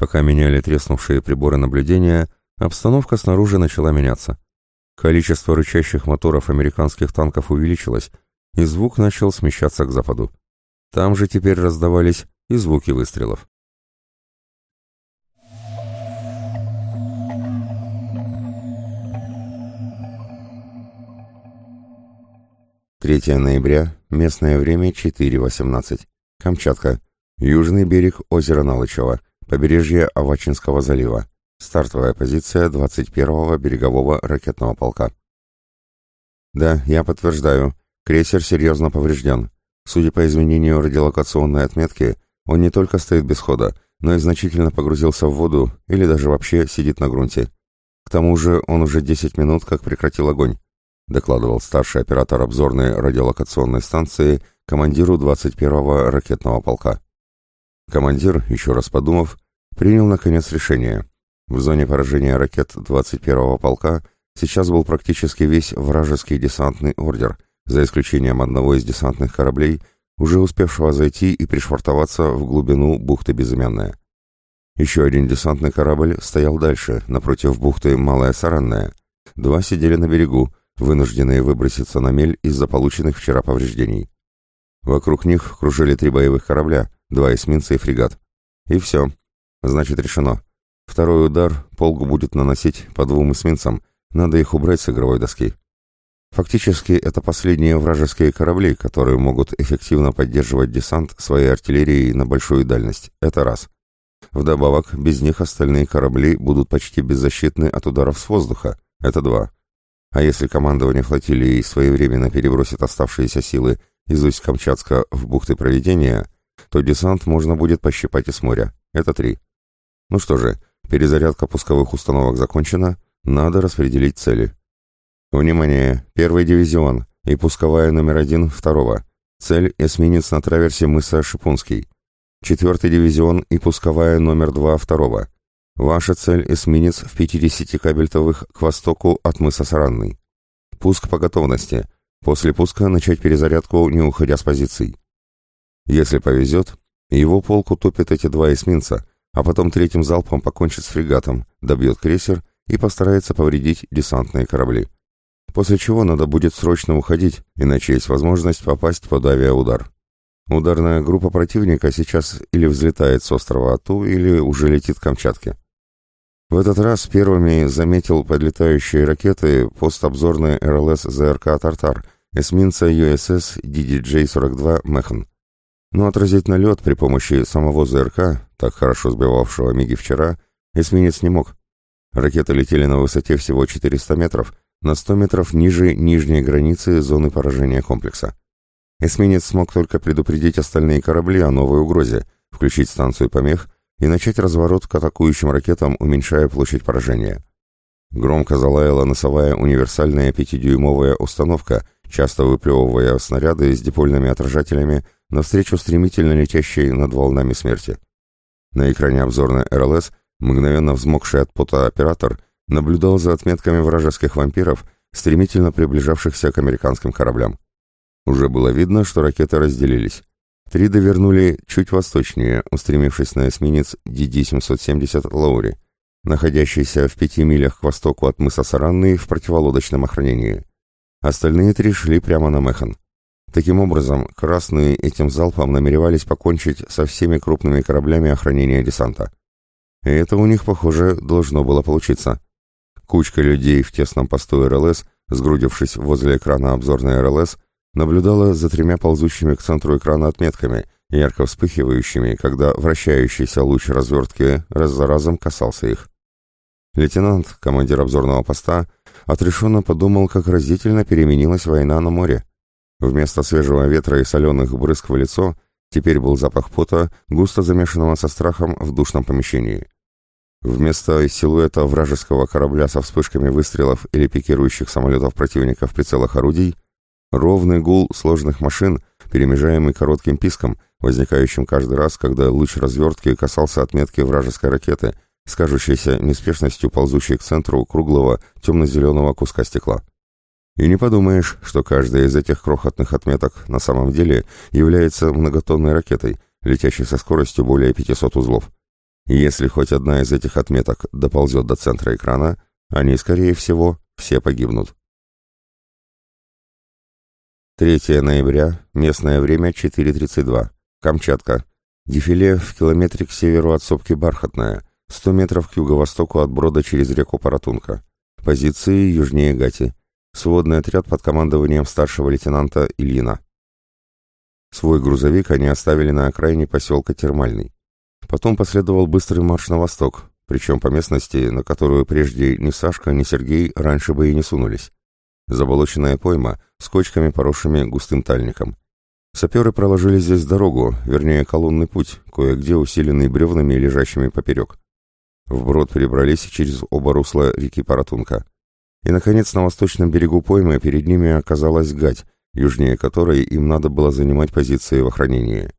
A: Пока меняли треснувшие приборы наблюдения, обстановка снаружи начала меняться. Количество рычащих моторов американских танков увеличилось, и звук начал смещаться к западу. Там же теперь раздавались и звуки выстрелов. 3 ноября, местное время 4.18. Камчатка. Южный берег озера Налычева, побережье Авачинского залива. Стартовая позиция 21-го берегового ракетного полка. Да, я подтверждаю. Крейсер серьезно поврежден. Судя по изменению радиолокационной отметки, он не только стоит без хода, но и значительно погрузился в воду или даже вообще сидит на грунте. К тому же он уже 10 минут как прекратил огонь, докладывал старший оператор обзорной радиолокационной станции командиру 21-го ракетного полка. Командир, еще раз подумав, принял наконец решение. В зоне поражения ракет 21-го полка сейчас был практически весь вражеский десантный ордер, за исключением одного из десантных кораблей, уже успевшего зайти и пришвартоваться в глубину бухты Безымянная. Еще один десантный корабль стоял дальше, напротив бухты Малая Саранная. Два сидели на берегу, вынужденные выброситься на мель из-за полученных вчера повреждений. Вокруг них кружили три боевых корабля, два эсминца и фрегат. И все. Значит, решено. Второй удар полк будет наносить по двум эсминцам, надо их убрать с игровой доски. Фактически, это последние вражеские корабли, которые могут эффективно поддерживать десант своей артиллерией на большую дальность. Это раз. Вдобавок, без них остальные корабли будут почти беззащитны от ударов с воздуха. Это два. А если командование флотилии своевременно перебросит оставшиеся силы из Усть-Камчатска в бухты Проведения, то десант можно будет пощипать и с моря. Это три. Ну что же, перезарядка пусковых установок закончена, надо распределить цели. Внимание! Первый дивизион и пусковая номер один второго. Цель – эсминец на траверсе мыса Шипунский. Четвертый дивизион и пусковая номер два второго. Ваша цель – эсминец в 50 кабельтовых к востоку от мыса Саранный. Пуск по готовности. После пуска начать перезарядку, не уходя с позиций. Если повезет, его полк утопит эти два эсминца, а потом третьим залпом покончит с фрегатом, добьет крейсер и постарается повредить десантные корабли. После чего надо будет срочно уходить, иначе есть возможность попасть под авиаудар. Ударная группа противника сейчас или взлетает с острова Ату, или уже летит к Камчатке. В этот раз первыми заметил подлетающие ракеты постобзорный РЛС ЗРК «Тартар» эсминца USS DDJ-42 «Механ». Но отразить налет при помощи самого ЗРК, так хорошо сбивавшего миги вчера, эсминец не мог. Ракеты летели на высоте всего 400 метров, на 100 метров ниже нижней границы зоны поражения комплекса. Эсминец смог только предупредить остальные корабли о новой угрозе, включить станцию помех и начать разворот к атакующим ракетам, уменьшая площадь поражения. Громко залаяла носовая универсальная пятидюймовая установка, часто выплевывая снаряды с дипольными отражателями навстречу стремительно летящей над волнами смерти. На экране обзорной РЛС мгновенно взмокший от пота оператор наблюдал за отметками вражеских вампиров, стремительно приближавшихся к американским кораблям. Уже было видно, что ракеты разделились. Три довернули чуть восточнее, устремившись на эсминец DD-770 «Лаури», находящийся в пяти милях к востоку от мыса Саранны в противолодочном охранении. Остальные три шли прямо на Механ. Таким образом, красные этим залпом намеревались покончить со всеми крупными кораблями охранения десанта. И это у них, похоже, должно было получиться. Кучка людей в тесном посту РЛС, сгрудившись возле экрана обзорной РЛС, наблюдала за тремя ползущими к центру экрана отметками, ярко вспыхивающими, когда вращающийся луч развертки раз за разом касался их. Лейтенант, командир обзорного поста, отрешенно подумал, как разительно переменилась война на море. Вместо свежего ветра и соленых брызг в лицо теперь был запах пота, густо замешанного со страхом в душном помещении. Вместо силуэта вражеского корабля со вспышками выстрелов или пикирующих самолетов противника в прицелах орудий Ровный гул сложных машин, перемежаемый коротким писком, возникающим каждый раз, когда луч развертки касался отметки вражеской ракеты, с кажущейся неспешностью ползущей к центру круглого темно-зеленого куска стекла. И не подумаешь, что каждая из этих крохотных отметок на самом деле является многотонной ракетой, летящей со скоростью более 500 узлов. И если хоть одна из этих отметок доползет до центра экрана, они, скорее всего, все погибнут. 3 ноября, местное время 4.32. Камчатка. Дефиле в километре к северу от сопки Бархатная, 100 метров к юго-востоку от брода через реку Паратунка. Позиции южнее Гати. сводный отряд под командованием старшего лейтенанта Ильина. Свой грузовик они оставили на окраине поселка Термальный. Потом последовал быстрый марш на восток, причем по местности, на которую прежде ни Сашка, ни Сергей раньше бы и не сунулись. Заболоченная пойма с кочками, поросшими густым тальником. Саперы проложили здесь дорогу, вернее колонный путь, кое-где усиленный бревнами, лежащими поперек. Вброд перебрались через оба русла реки Паратунка. И, наконец, на восточном берегу поймы перед ними оказалась гать, южнее которой им надо было занимать позиции в охранении.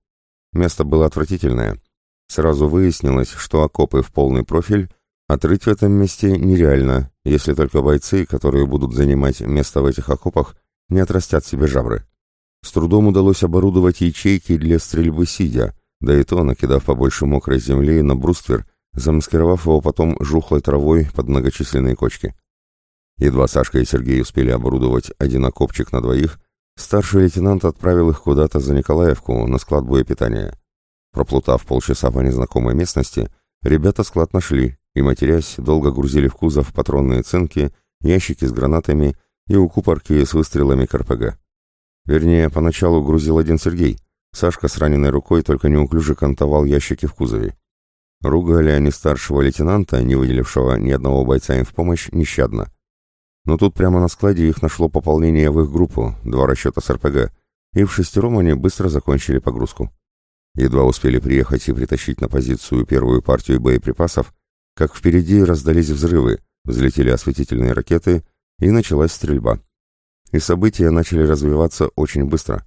A: Место было отвратительное. Сразу выяснилось, что окопы в полный профиль отрыть в этом месте нереально, если только бойцы, которые будут занимать место в этих окопах, не отрастят себе жабры. С трудом удалось оборудовать ячейки для стрельбы сидя, да и то накидав побольше мокрой земли на бруствер, замаскировав его потом жухлой травой под многочисленные кочки. Едва Сашка и Сергей успели оборудовать один окопчик на двоих, старший лейтенант отправил их куда-то за Николаевку на склад боепитания. Проплутав полчаса по незнакомой местности, ребята склад нашли и, матерясь, долго грузили в кузов патронные цинки, ящики с гранатами и укупорки с выстрелами КРПГ. Вернее, поначалу грузил один Сергей. Сашка с раненой рукой только неуклюже кантовал ящики в кузове. Ругали они старшего лейтенанта, не выделившего ни одного бойца им в помощь, нещадно. Но тут прямо на складе их нашло пополнение в их группу, два расчета с РПГ, и в шестером они быстро закончили погрузку. Едва успели приехать и притащить на позицию первую партию боеприпасов, как впереди раздались взрывы, взлетели осветительные ракеты, и началась стрельба и события начали развиваться очень быстро.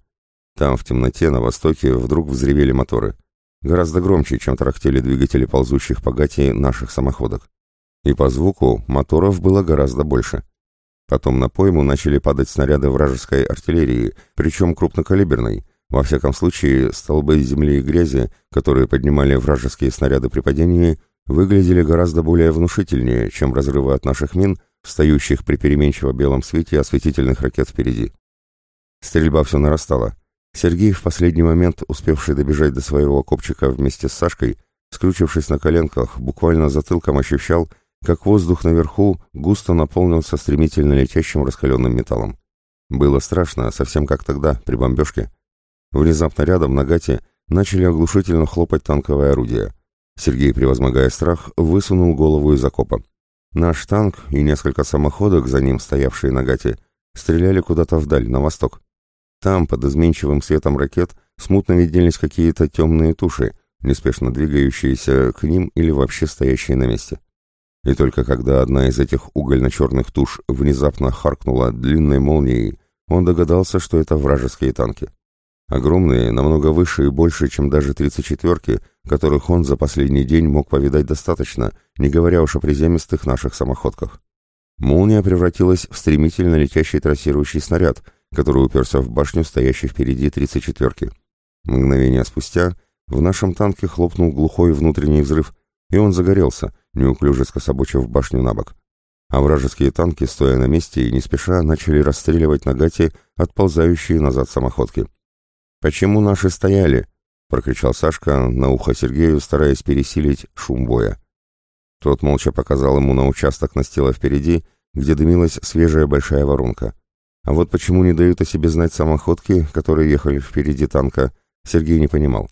A: Там, в темноте, на востоке, вдруг взревели моторы. Гораздо громче, чем тарахтели двигатели ползущих по гате наших самоходок. И по звуку моторов было гораздо больше. Потом на пойму начали падать снаряды вражеской артиллерии, причем крупнокалиберной. Во всяком случае, столбы земли и грязи, которые поднимали вражеские снаряды при падении, выглядели гораздо более внушительнее, чем разрывы от наших мин — встающих при переменчиво белом свете осветительных ракет впереди. Стрельба все нарастала. Сергей, в последний момент успевший добежать до своего копчика вместе с Сашкой, скрючившись на коленках, буквально затылком ощущал, как воздух наверху густо наполнился стремительно летящим раскаленным металлом. Было страшно, совсем как тогда, при бомбежке. Внезапно рядом на гате начали оглушительно хлопать танковые орудия. Сергей, превозмогая страх, высунул голову из окопа. Наш танк и несколько самоходок, за ним стоявшие на гате, стреляли куда-то вдаль, на восток. Там, под изменчивым светом ракет, смутно виделись какие-то темные туши, неспешно двигающиеся к ним или вообще стоящие на месте. И только когда одна из этих угольно-черных туш внезапно харкнула длинной молнией, он догадался, что это вражеские танки. Огромные, намного выше и больше, чем даже 34-ки, которых он за последний день мог повидать достаточно, не говоря уж о приземистых наших самоходках. Молния превратилась в стремительно летящий трассирующий снаряд, который уперся в башню стоящей впереди 34-ки. Мгновение спустя в нашем танке хлопнул глухой внутренний взрыв, и он загорелся, неуклюже скособочив башню на бок. А вражеские танки, стоя на месте и не спеша, начали расстреливать на гате отползающие назад самоходки. «Почему наши стояли?» — прокричал Сашка на ухо Сергею, стараясь пересилить шум боя. Тот молча показал ему на участок настила впереди, где дымилась свежая большая воронка. А вот почему не дают о себе знать самоходки, которые ехали впереди танка, Сергей не понимал.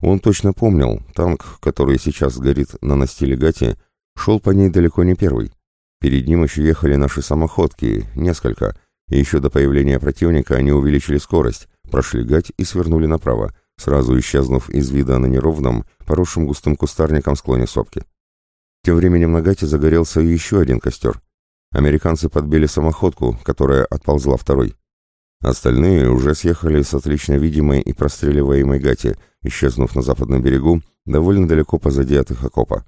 A: Он точно помнил, танк, который сейчас горит на настиле гати, шел по ней далеко не первый. Перед ним еще ехали наши самоходки, несколько, и еще до появления противника они увеличили скорость, прошли гать и свернули направо, сразу исчезнув из вида на неровном, поросшем густым кустарником склоне сопки. Тем временем на гате загорелся еще один костер. Американцы подбили самоходку, которая отползла второй. Остальные уже съехали с отлично видимой и простреливаемой гати, исчезнув на западном берегу, довольно далеко позади от их окопа.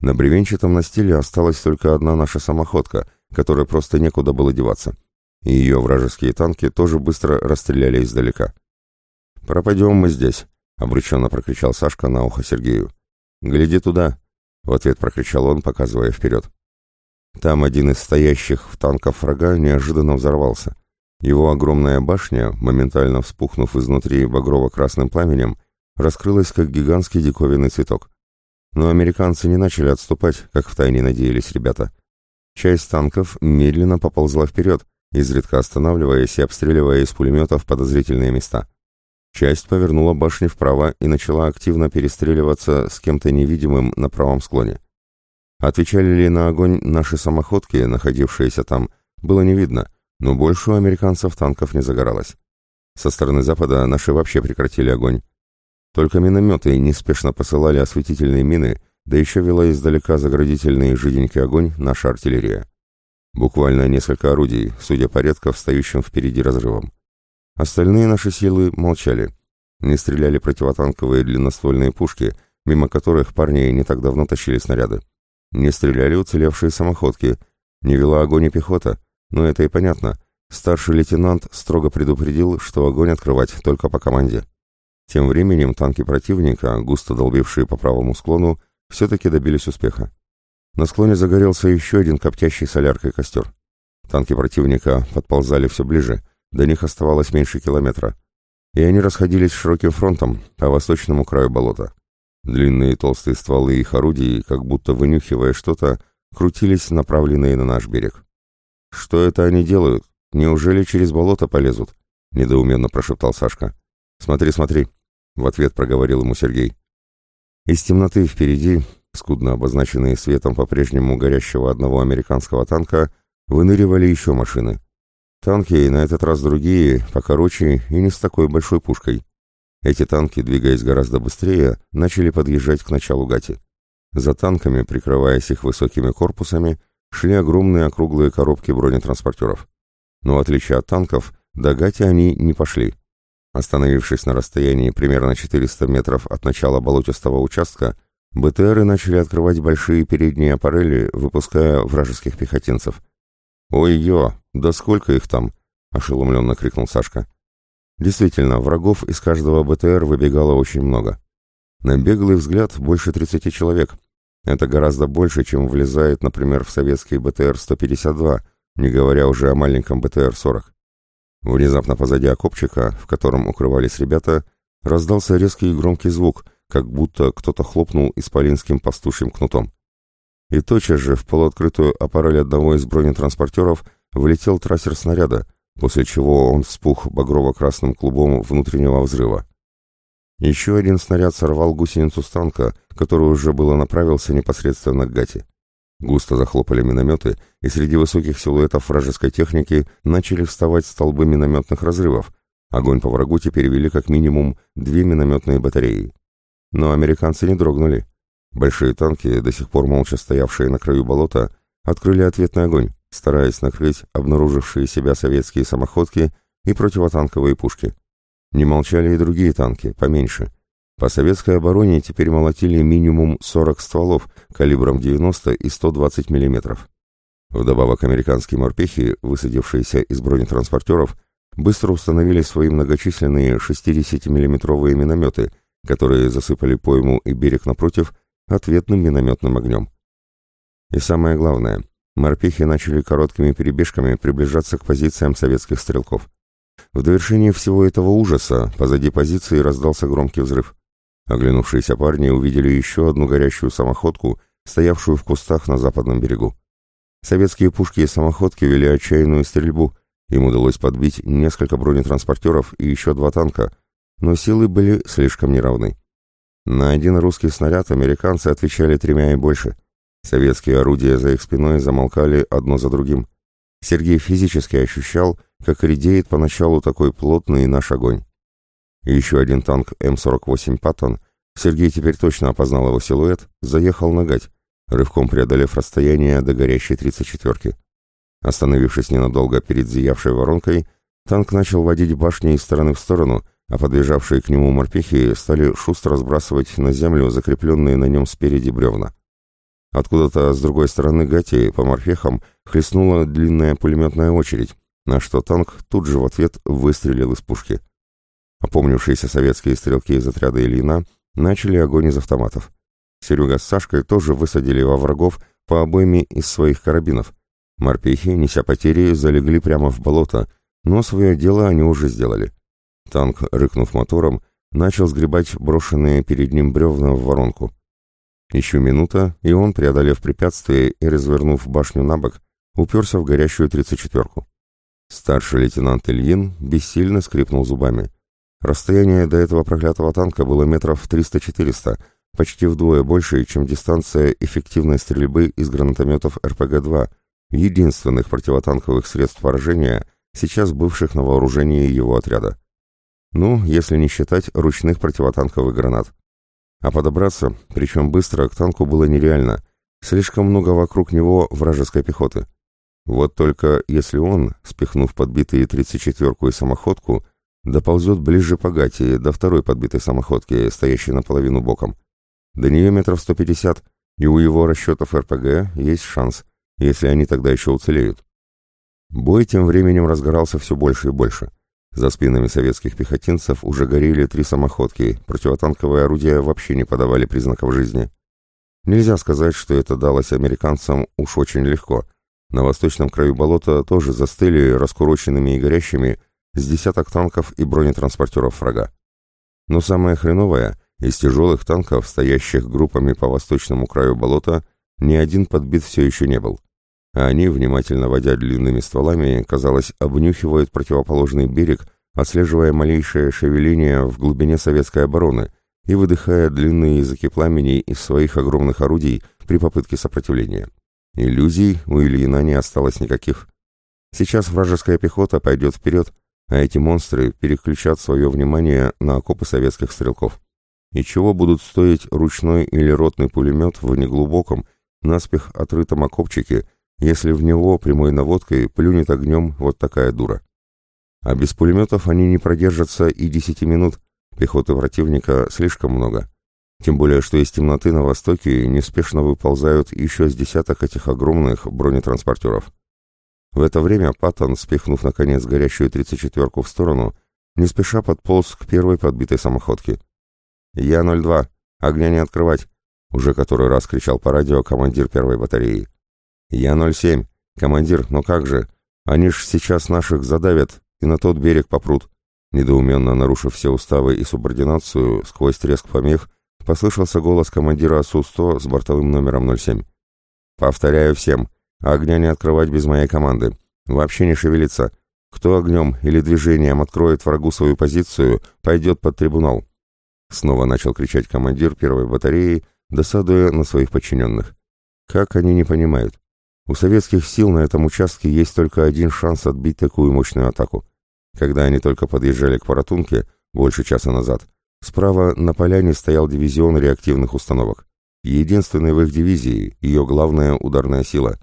A: На бревенчатом настиле осталась только одна наша самоходка, которой просто некуда было деваться и ее вражеские танки тоже быстро расстреляли издалека. «Пропадем мы здесь», — обреченно прокричал Сашка на ухо Сергею. «Гляди туда», — в ответ прокричал он, показывая вперед. Там один из стоящих в танков врага неожиданно взорвался. Его огромная башня, моментально вспухнув изнутри багрово-красным пламенем, раскрылась как гигантский диковинный цветок. Но американцы не начали отступать, как втайне надеялись ребята. Часть танков медленно поползла вперед, изредка останавливаясь и обстреливая из пулеметов подозрительные места. Часть повернула башни вправо и начала активно перестреливаться с кем-то невидимым на правом склоне. Отвечали ли на огонь наши самоходки, находившиеся там, было не видно, но больше у американцев танков не загоралось. Со стороны запада наши вообще прекратили огонь. Только минометы неспешно посылали осветительные мины, да еще вела издалека заградительный жиденький огонь наша артиллерия. Буквально несколько орудий, судя по редко встающим впереди разрывам. Остальные наши силы молчали. Не стреляли противотанковые длинноствольные пушки, мимо которых парни не так давно тащили снаряды. Не стреляли уцелевшие самоходки, не вела огонь и пехота, но это и понятно. Старший лейтенант строго предупредил, что огонь открывать только по команде. Тем временем танки противника, густо долбившие по правому склону, все-таки добились успеха. На склоне загорелся еще один коптящий соляркой костер. Танки противника подползали все ближе, до них оставалось меньше километра. И они расходились широким фронтом по восточному краю болота. Длинные толстые стволы их орудий, как будто вынюхивая что-то, крутились, направленные на наш берег. «Что это они делают? Неужели через болото полезут?» — недоуменно прошептал Сашка. «Смотри, смотри», — в ответ проговорил ему Сергей. Из темноты впереди, скудно обозначенные светом по-прежнему горящего одного американского танка, выныривали еще машины. Танки, на этот раз другие, покороче и не с такой большой пушкой. Эти танки, двигаясь гораздо быстрее, начали подъезжать к началу гати. За танками, прикрываясь их высокими корпусами, шли огромные округлые коробки бронетранспортеров. Но в отличие от танков, до гати они не пошли. Остановившись на расстоянии примерно 400 метров от начала болотистого участка, БТРы начали открывать большие передние аппарели, выпуская вражеских пехотинцев – «Ой-ё, да сколько их там?» — ошеломленно крикнул Сашка. Действительно, врагов из каждого БТР выбегало очень много. На беглый взгляд больше 30 человек. Это гораздо больше, чем влезает, например, в советский БТР-152, не говоря уже о маленьком БТР-40. Внезапно позади окопчика, в котором укрывались ребята, раздался резкий и громкий звук, как будто кто-то хлопнул исполинским пастушьим кнутом и тотчас же в полуоткрытую аппарель одного из бронетранспортеров влетел трассер снаряда, после чего он вспух багрово-красным клубом внутреннего взрыва. Еще один снаряд сорвал гусеницу с танка, который уже было направился непосредственно к гате. Густо захлопали минометы, и среди высоких силуэтов вражеской техники начали вставать столбы минометных разрывов. Огонь по врагу теперь вели как минимум две минометные батареи. Но американцы не дрогнули. Большие танки, до сих пор молча стоявшие на краю болота, открыли ответный огонь, стараясь накрыть обнаружившие себя советские самоходки и противотанковые пушки. Не молчали и другие танки, поменьше. По советской обороне теперь молотили минимум 40 стволов калибром 90 и 120 мм. Вдобавок американские морпехи, высадившиеся из бронетранспортеров, быстро установили свои многочисленные 60-миллиметровые минометы, которые засыпали пойму и берег напротив ответным минометным огнем. И самое главное, морпехи начали короткими перебежками приближаться к позициям советских стрелков. В довершении всего этого ужаса позади позиции раздался громкий взрыв. Оглянувшиеся парни увидели еще одну горящую самоходку, стоявшую в кустах на западном берегу. Советские пушки и самоходки вели отчаянную стрельбу, им удалось подбить несколько бронетранспортеров и еще два танка, но силы были слишком неравны. На один русский снаряд американцы отвечали тремя и больше. Советские орудия за их спиной замолкали одно за другим. Сергей физически ощущал, как редеет поначалу такой плотный наш огонь. Еще один танк М-48 «Паттон», Сергей теперь точно опознал его силуэт, заехал на гать, рывком преодолев расстояние до горящей 34-ки. Остановившись ненадолго перед зиявшей воронкой, танк начал водить башни из стороны в сторону, а подбежавшие к нему морпехи стали шустро сбрасывать на землю закрепленные на нем спереди бревна. Откуда-то с другой стороны гати по морпехам хлестнула длинная пулеметная очередь, на что танк тут же в ответ выстрелил из пушки. Опомнившиеся советские стрелки из отряда Ильина начали огонь из автоматов. Серега с Сашкой тоже высадили во врагов по обойме из своих карабинов. Морпехи, неся потери, залегли прямо в болото, но свое дело они уже сделали. Танк, рыкнув мотором, начал сгребать брошенные перед ним бревна в воронку. Еще минута, и он, преодолев препятствие и развернув башню на бок, уперся в горящую тридцать четверку. Старший лейтенант Ильин бессильно скрипнул зубами. Расстояние до этого проклятого танка было метров 300-400, почти вдвое больше, чем дистанция эффективной стрельбы из гранатометов РПГ-2, единственных противотанковых средств поражения, сейчас бывших на вооружении его отряда. Ну, если не считать ручных противотанковых гранат. А подобраться, причем быстро, к танку было нереально. Слишком много вокруг него вражеской пехоты. Вот только если он, спихнув подбитые 34-ку и самоходку, доползет ближе по гате до второй подбитой самоходки, стоящей наполовину боком. До нее метров 150, и у его расчетов РПГ есть шанс, если они тогда еще уцелеют. Бой тем временем разгорался все больше и больше. За спинами советских пехотинцев уже горели три самоходки, противотанковые орудия вообще не подавали признаков жизни. Нельзя сказать, что это далось американцам уж очень легко. На восточном краю болота тоже застыли раскуроченными и горящими с десяток танков и бронетранспортеров врага. Но самое хреновое, из тяжелых танков, стоящих группами по восточному краю болота, ни один подбит все еще не был а они, внимательно водя длинными стволами, казалось, обнюхивают противоположный берег, отслеживая малейшее шевеление в глубине советской обороны и выдыхая длинные языки пламени из своих огромных орудий при попытке сопротивления. Иллюзий у Ильина не осталось никаких. Сейчас вражеская пехота пойдет вперед, а эти монстры переключат свое внимание на окопы советских стрелков. И чего будут стоить ручной или ротный пулемет в неглубоком, наспех отрытом окопчике, если в него прямой наводкой плюнет огнем вот такая дура. А без пулеметов они не продержатся и десяти минут, пехоты противника слишком много. Тем более, что из темноты на востоке неспешно выползают еще с десяток этих огромных бронетранспортеров. В это время Паттон, спихнув наконец горящую 34-ку в сторону, не спеша подполз к первой подбитой самоходке. «Я-02! Огня не открывать!» уже который раз кричал по радио командир первой батареи. «Я 07. Командир, ну как же? Они ж сейчас наших задавят и на тот берег попрут». Недоуменно нарушив все уставы и субординацию, сквозь треск помех, послышался голос командира Су-100 с бортовым номером 07. «Повторяю всем, огня не открывать без моей команды. Вообще не шевелиться. Кто огнем или движением откроет врагу свою позицию, пойдет под трибунал». Снова начал кричать командир первой батареи, досадуя на своих подчиненных. Как они не понимают? У советских сил на этом участке есть только один шанс отбить такую мощную атаку. Когда они только подъезжали к Паратунке, больше часа назад, справа на поляне стоял дивизион реактивных установок. Единственный в их дивизии, ее главная ударная сила,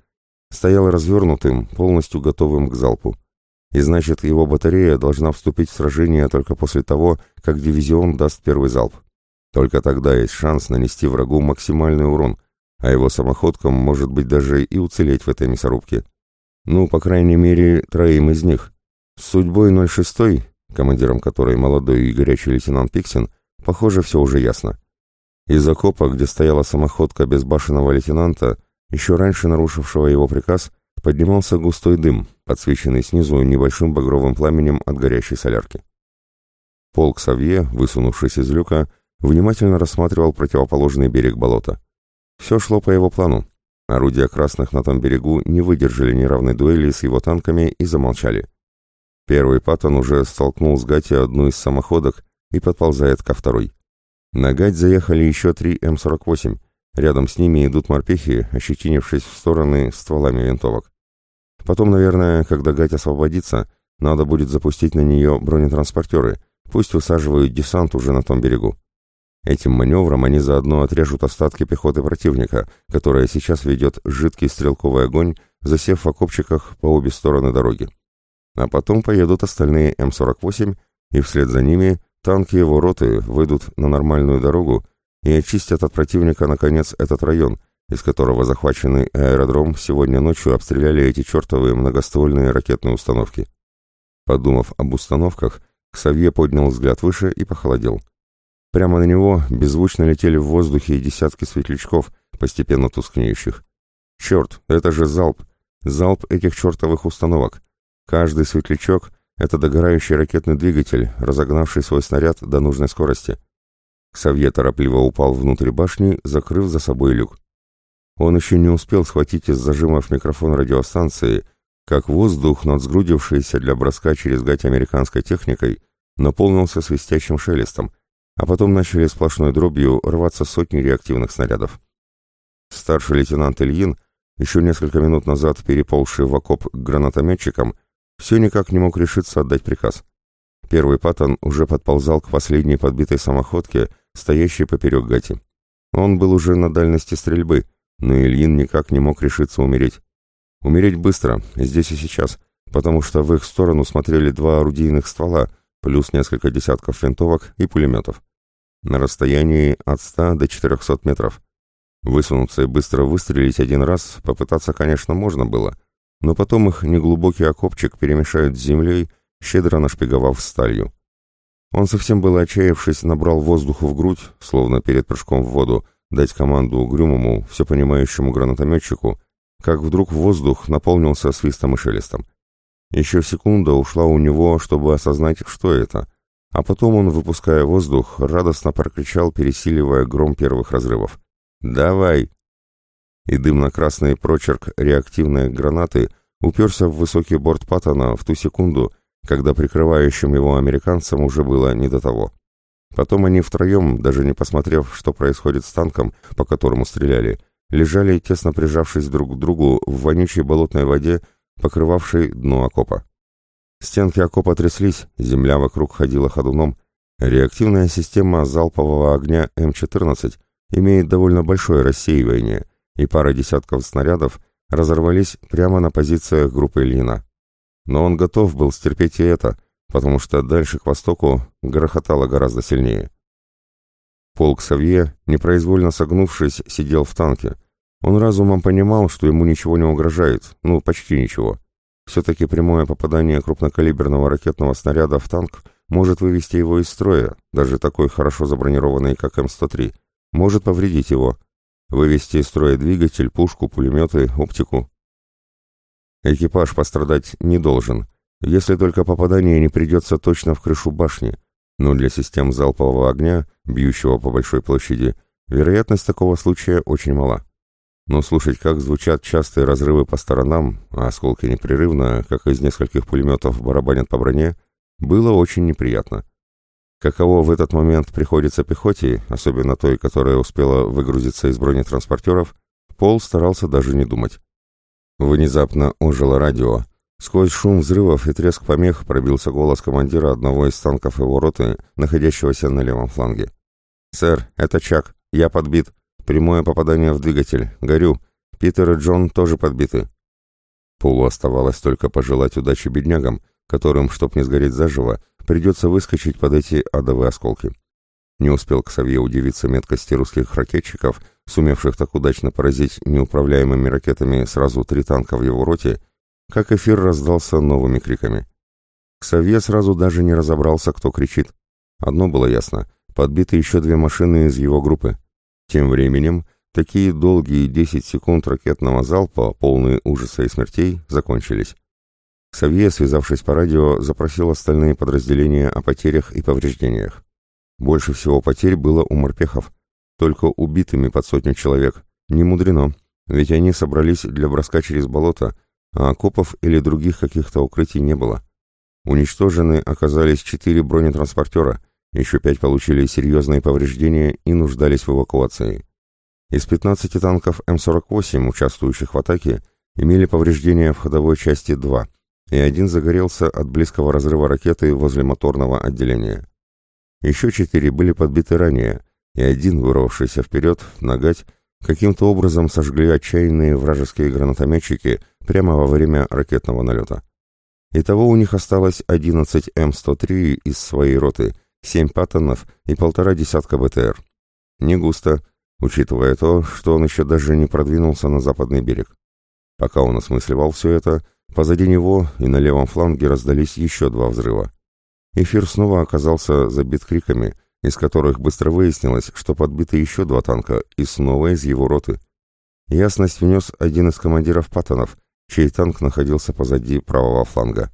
A: стоял развернутым, полностью готовым к залпу. И значит, его батарея должна вступить в сражение только после того, как дивизион даст первый залп. Только тогда есть шанс нанести врагу максимальный урон – а его самоходкам может быть даже и уцелеть в этой мясорубке. Ну, по крайней мере, троим из них. С судьбой 06, командиром которой молодой и горячий лейтенант Пиксин, похоже, все уже ясно. Из окопа, где стояла самоходка безбашенного лейтенанта, еще раньше нарушившего его приказ, поднимался густой дым, подсвеченный снизу небольшим багровым пламенем от горящей солярки. Полк Савье, высунувшись из люка, внимательно рассматривал противоположный берег болота. Все шло по его плану. Орудия красных на том берегу не выдержали неравной дуэли с его танками и замолчали. Первый Паттон уже столкнул с Гати одну из самоходок и подползает ко второй. На Гать заехали еще три М-48. Рядом с ними идут морпехи, ощетинившись в стороны стволами винтовок. Потом, наверное, когда Гать освободится, надо будет запустить на нее бронетранспортеры, пусть высаживают десант уже на том берегу. Этим маневром они заодно отрежут остатки пехоты противника, которая сейчас ведет жидкий стрелковый огонь, засев в окопчиках по обе стороны дороги. А потом поедут остальные М-48, и вслед за ними танки его роты выйдут на нормальную дорогу и очистят от противника, наконец, этот район, из которого захваченный аэродром сегодня ночью обстреляли эти чертовые многоствольные ракетные установки. Подумав об установках, Ксавье поднял взгляд выше и похолодел. Прямо на него беззвучно летели в воздухе десятки светлячков, постепенно тускнеющих. Черт, это же залп! Залп этих чертовых установок! Каждый светлячок — это догорающий ракетный двигатель, разогнавший свой снаряд до нужной скорости. Ксавье торопливо упал внутрь башни, закрыв за собой люк. Он еще не успел схватить из зажимов микрофон радиостанции, как воздух над сгрудившейся для броска через гать американской техникой наполнился свистящим шелестом, а потом начали сплошной дробью рваться сотни реактивных снарядов. Старший лейтенант Ильин, еще несколько минут назад переползший в окоп к гранатометчикам, все никак не мог решиться отдать приказ. Первый паттон уже подползал к последней подбитой самоходке, стоящей поперек гати. Он был уже на дальности стрельбы, но Ильин никак не мог решиться умереть. Умереть быстро, здесь и сейчас, потому что в их сторону смотрели два орудийных ствола, плюс несколько десятков винтовок и пулеметов. На расстоянии от 100 до 400 метров. Высунуться и быстро выстрелить один раз попытаться, конечно, можно было, но потом их неглубокий окопчик перемешают с землей, щедро нашпиговав сталью. Он совсем было отчаявшись набрал воздуху в грудь, словно перед прыжком в воду, дать команду угрюмому, все понимающему гранатометчику, как вдруг воздух наполнился свистом и шелестом. Еще секунда ушла у него, чтобы осознать, что это, а потом он, выпуская воздух, радостно прокричал, пересиливая гром первых разрывов. «Давай!» И дымно-красный прочерк реактивной гранаты уперся в высокий борт Паттона в ту секунду, когда прикрывающим его американцам уже было не до того. Потом они втроем, даже не посмотрев, что происходит с танком, по которому стреляли, лежали, тесно прижавшись друг к другу в вонючей болотной воде, покрывавшей дно окопа. Стенки окопа тряслись, земля вокруг ходила ходуном. Реактивная система залпового огня М-14 имеет довольно большое рассеивание, и пара десятков снарядов разорвались прямо на позициях группы Ильина. Но он готов был стерпеть и это, потому что дальше к востоку грохотало гораздо сильнее. Полк Савье, непроизвольно согнувшись, сидел в танке. Он разумом понимал, что ему ничего не угрожает, ну, почти ничего. Все-таки прямое попадание крупнокалиберного ракетного снаряда в танк может вывести его из строя, даже такой хорошо забронированный, как М-103, может повредить его, вывести из строя двигатель, пушку, пулеметы, оптику. Экипаж пострадать не должен, если только попадание не придется точно в крышу башни, но для систем залпового огня, бьющего по большой площади, вероятность такого случая очень мала. Но слушать, как звучат частые разрывы по сторонам, а осколки непрерывно, как из нескольких пулеметов барабанят по броне, было очень неприятно. Каково в этот момент приходится пехоте, особенно той, которая успела выгрузиться из бронетранспортеров, Пол старался даже не думать. Внезапно ожило радио. Сквозь шум взрывов и треск помех пробился голос командира одного из танков его роты, находящегося на левом фланге. «Сэр, это Чак. Я подбит. Прямое попадание в двигатель. Горю. Питер и Джон тоже подбиты». Полу оставалось только пожелать удачи беднягам, которым, чтоб не сгореть заживо, придется выскочить под эти адовые осколки. Не успел Ксавье удивиться меткости русских ракетчиков, сумевших так удачно поразить неуправляемыми ракетами сразу три танка в его роте, как эфир раздался новыми криками. Ксавье сразу даже не разобрался, кто кричит. Одно было ясно — подбиты еще две машины из его группы. Тем временем, такие долгие 10 секунд ракетного залпа, полные ужаса и смертей, закончились. Ксавье, связавшись по радио, запросил остальные подразделения о потерях и повреждениях. Больше всего потерь было у морпехов, только убитыми под сотню человек. Не мудрено, ведь они собрались для броска через болото, а окопов или других каких-то укрытий не было. Уничтожены оказались четыре бронетранспортера, еще пять получили серьезные повреждения и нуждались в эвакуации. Из 15 танков М-48, участвующих в атаке, имели повреждения в ходовой части 2, и один загорелся от близкого разрыва ракеты возле моторного отделения. Еще четыре были подбиты ранее, и один, вырвавшийся вперед, нагать, каким-то образом сожгли отчаянные вражеские гранатометчики прямо во время ракетного налета. Итого у них осталось 11 М-103 из своей роты, 7 паттонов и полтора десятка БТР. Не густо, учитывая то, что он еще даже не продвинулся на западный берег. Пока он осмысливал все это, позади него и на левом фланге раздались еще два взрыва. Эфир снова оказался забит криками, из которых быстро выяснилось, что подбиты еще два танка, и снова из его роты. Ясность внес один из командиров Паттонов, чей танк находился позади правого фланга.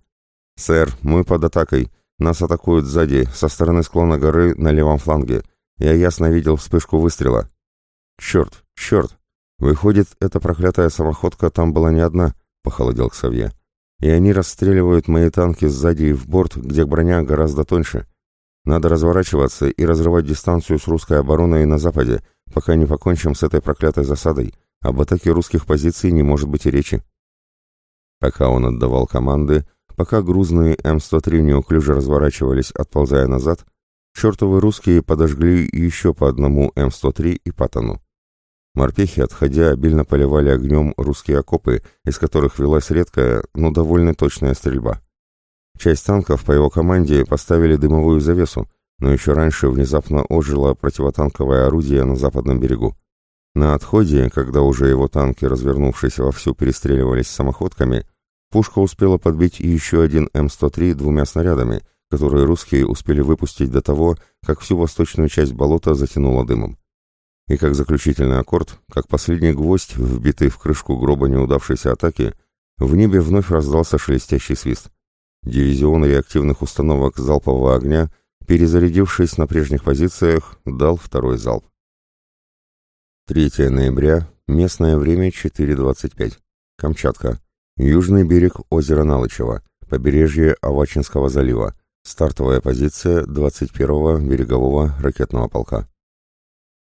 A: «Сэр, мы под атакой. Нас атакуют сзади, со стороны склона горы на левом фланге. Я ясно видел вспышку выстрела». «Черт, черт!» Выходит, эта проклятая самоходка там была не одна, похолодел Ксавье. И они расстреливают мои танки сзади и в борт, где броня гораздо тоньше. Надо разворачиваться и разрывать дистанцию с русской обороной на западе, пока не покончим с этой проклятой засадой. Об атаке русских позиций не может быть и речи. Пока он отдавал команды, пока грузные М-103 неуклюже разворачивались, отползая назад, чертовы русские подожгли еще по одному М-103 и Паттону. Морпехи, отходя, обильно поливали огнем русские окопы, из которых велась редкая, но довольно точная стрельба. Часть танков по его команде поставили дымовую завесу, но еще раньше внезапно ожило противотанковое орудие на западном берегу. На отходе, когда уже его танки, развернувшись вовсю, перестреливались самоходками, пушка успела подбить еще один М-103 двумя снарядами, которые русские успели выпустить до того, как всю восточную часть болота затянуло дымом. И как заключительный аккорд, как последний гвоздь, вбитый в крышку гроба неудавшейся атаки, в небе вновь раздался шелестящий свист. Дивизион реактивных установок залпового огня, перезарядившись на прежних позициях, дал второй залп. 3 ноября, местное время 4.25. Камчатка. Южный берег озера Налычева, побережье Авачинского залива. Стартовая позиция 21-го берегового ракетного полка.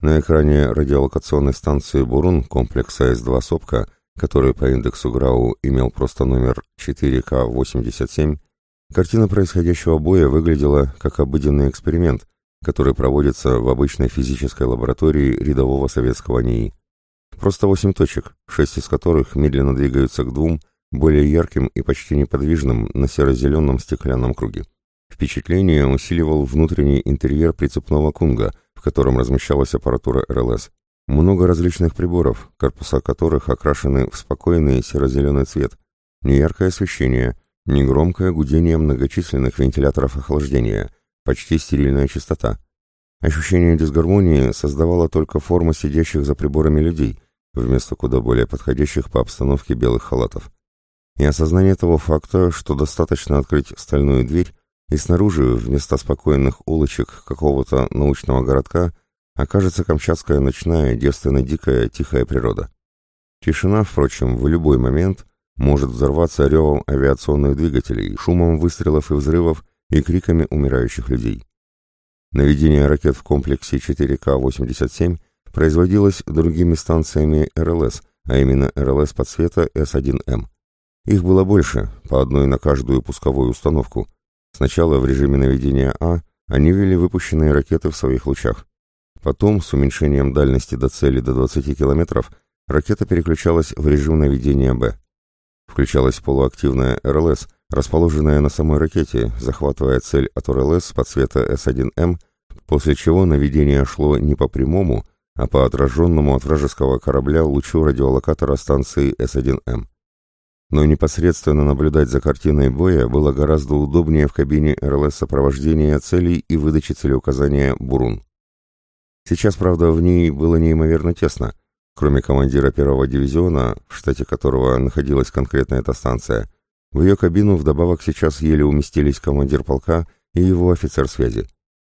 A: На экране радиолокационной станции «Бурун» комплекса С-2 «Сопка», который по индексу ГРАУ имел просто номер 4К-87, картина происходящего боя выглядела как обыденный эксперимент, который проводится в обычной физической лаборатории рядового советского НИИ. Просто восемь точек, шесть из которых медленно двигаются к двум, более ярким и почти неподвижным на серо-зеленом стеклянном круге. Впечатление усиливал внутренний интерьер прицепного кунга, в котором размещалась аппаратура РЛС. Много различных приборов, корпуса которых окрашены в спокойный серо-зеленый цвет. Неяркое освещение, негромкое гудение многочисленных вентиляторов охлаждения, почти стерильная чистота. Ощущение дисгармонии создавала только форма сидящих за приборами людей, вместо куда более подходящих по обстановке белых халатов. И осознание того факта, что достаточно открыть стальную дверь, и снаружи, вместо спокойных улочек какого-то научного городка, окажется камчатская ночная, девственно-дикая, тихая природа. Тишина, впрочем, в любой момент может взорваться ревом авиационных двигателей, шумом выстрелов и взрывов и криками умирающих людей. Наведение ракет в комплексе 4К-87 производилось другими станциями РЛС, а именно РЛС подсвета С-1М. Их было больше, по одной на каждую пусковую установку – Сначала в режиме наведения А они вели выпущенные ракеты в своих лучах. Потом, с уменьшением дальности до цели до 20 километров, ракета переключалась в режим наведения Б. Включалась полуактивная РЛС, расположенная на самой ракете, захватывая цель от РЛС по цвета С1М, после чего наведение шло не по прямому, а по отраженному от вражеского корабля лучу радиолокатора станции С1М но непосредственно наблюдать за картиной боя было гораздо удобнее в кабине РЛС сопровождения целей и выдачи целеуказания «Бурун». Сейчас, правда, в ней было неимоверно тесно. Кроме командира первого дивизиона, в штате которого находилась конкретно эта станция, в ее кабину вдобавок сейчас еле уместились командир полка и его офицер связи.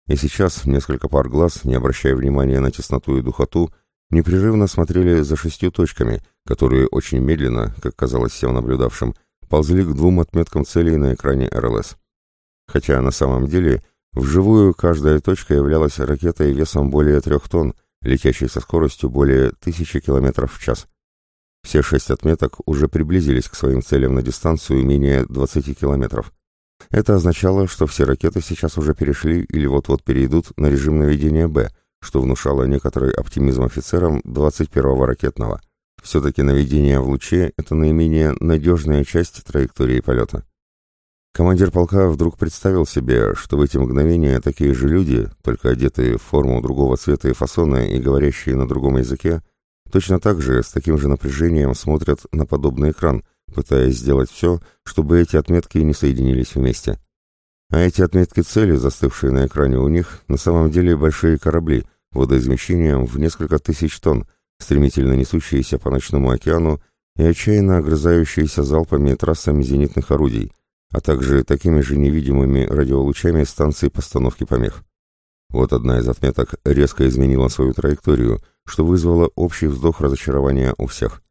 A: И сейчас несколько пар глаз, не обращая внимания на тесноту и духоту, непрерывно смотрели за шестью точками, которые очень медленно, как казалось всем наблюдавшим, ползли к двум отметкам целей на экране РЛС. Хотя на самом деле вживую каждая точка являлась ракетой весом более трех тонн, летящей со скоростью более тысячи километров в час. Все шесть отметок уже приблизились к своим целям на дистанцию менее 20 километров. Это означало, что все ракеты сейчас уже перешли или вот-вот перейдут на режим наведения «Б», что внушало некоторый оптимизм офицерам 21-го ракетного. Все-таки наведение в луче – это наименее надежная часть траектории полета. Командир полка вдруг представил себе, что в эти мгновения такие же люди, только одетые в форму другого цвета и фасона и говорящие на другом языке, точно так же, с таким же напряжением смотрят на подобный экран, пытаясь сделать все, чтобы эти отметки не соединились вместе. А эти отметки цели, застывшие на экране у них, на самом деле большие корабли, водоизмещением в несколько тысяч тонн, стремительно несущиеся по ночному океану и отчаянно огрызающиеся залпами трассами зенитных орудий, а также такими же невидимыми радиолучами станций постановки помех. Вот одна из отметок резко изменила свою траекторию, что вызвало общий вздох разочарования у всех.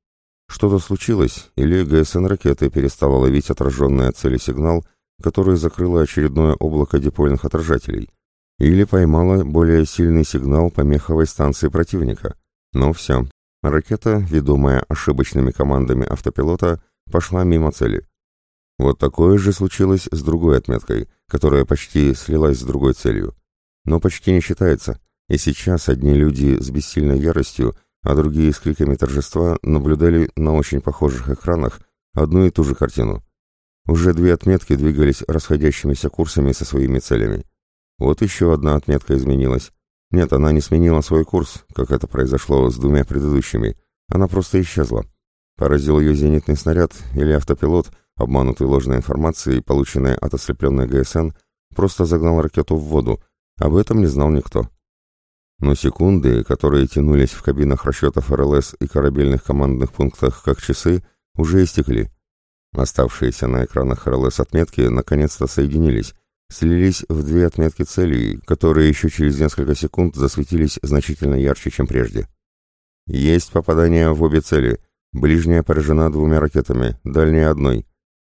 A: Что-то случилось, или ГСН ракеты перестала ловить отраженный от цели сигнал, который закрыло очередное облако дипольных отражателей, или поймала более сильный сигнал помеховой станции противника. Но все. Ракета, ведомая ошибочными командами автопилота, пошла мимо цели. Вот такое же случилось с другой отметкой, которая почти слилась с другой целью. Но почти не считается, и сейчас одни люди с бессильной яростью а другие с криками торжества наблюдали на очень похожих экранах одну и ту же картину. Уже две отметки двигались расходящимися курсами со своими целями. Вот еще одна отметка изменилась. Нет, она не сменила свой курс, как это произошло с двумя предыдущими. Она просто исчезла. Поразил ее зенитный снаряд или автопилот, обманутый ложной информацией, полученной от ослепленной ГСН, просто загнал ракету в воду. Об этом не знал никто. Но секунды, которые тянулись в кабинах расчетов РЛС и корабельных командных пунктах как часы, уже истекли. Оставшиеся на экранах РЛС отметки наконец-то соединились, слились в две отметки целей, которые еще через несколько секунд засветились значительно ярче, чем прежде. Есть попадание в обе цели. Ближняя поражена двумя ракетами, дальняя одной.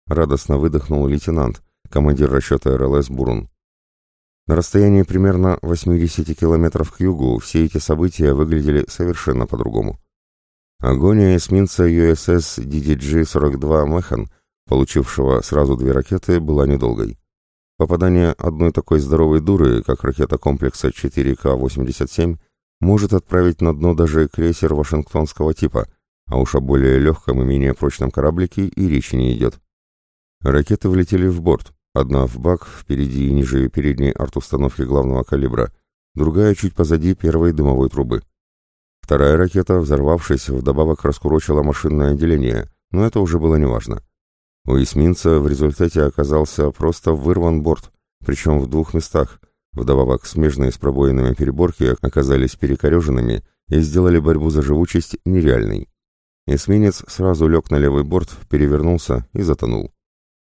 A: Радостно выдохнул лейтенант, командир расчета РЛС Бурун. На расстоянии примерно 80 километров к югу все эти события выглядели совершенно по-другому. Агония эсминца USS DDG-42 «Механ», получившего сразу две ракеты, была недолгой. Попадание одной такой здоровой дуры, как ракета комплекса 4К-87, может отправить на дно даже крейсер вашингтонского типа, а уж о более легком и менее прочном кораблике и речи не идет. Ракеты влетели в борт, Одна в бак, впереди и ниже передней артустановки главного калибра, другая чуть позади первой дымовой трубы. Вторая ракета, взорвавшись, вдобавок раскурочила машинное отделение, но это уже было неважно. У эсминца в результате оказался просто вырван борт, причем в двух местах. Вдобавок смежные с пробоинами переборки оказались перекореженными и сделали борьбу за живучесть нереальной. Эсминец сразу лег на левый борт, перевернулся и затонул.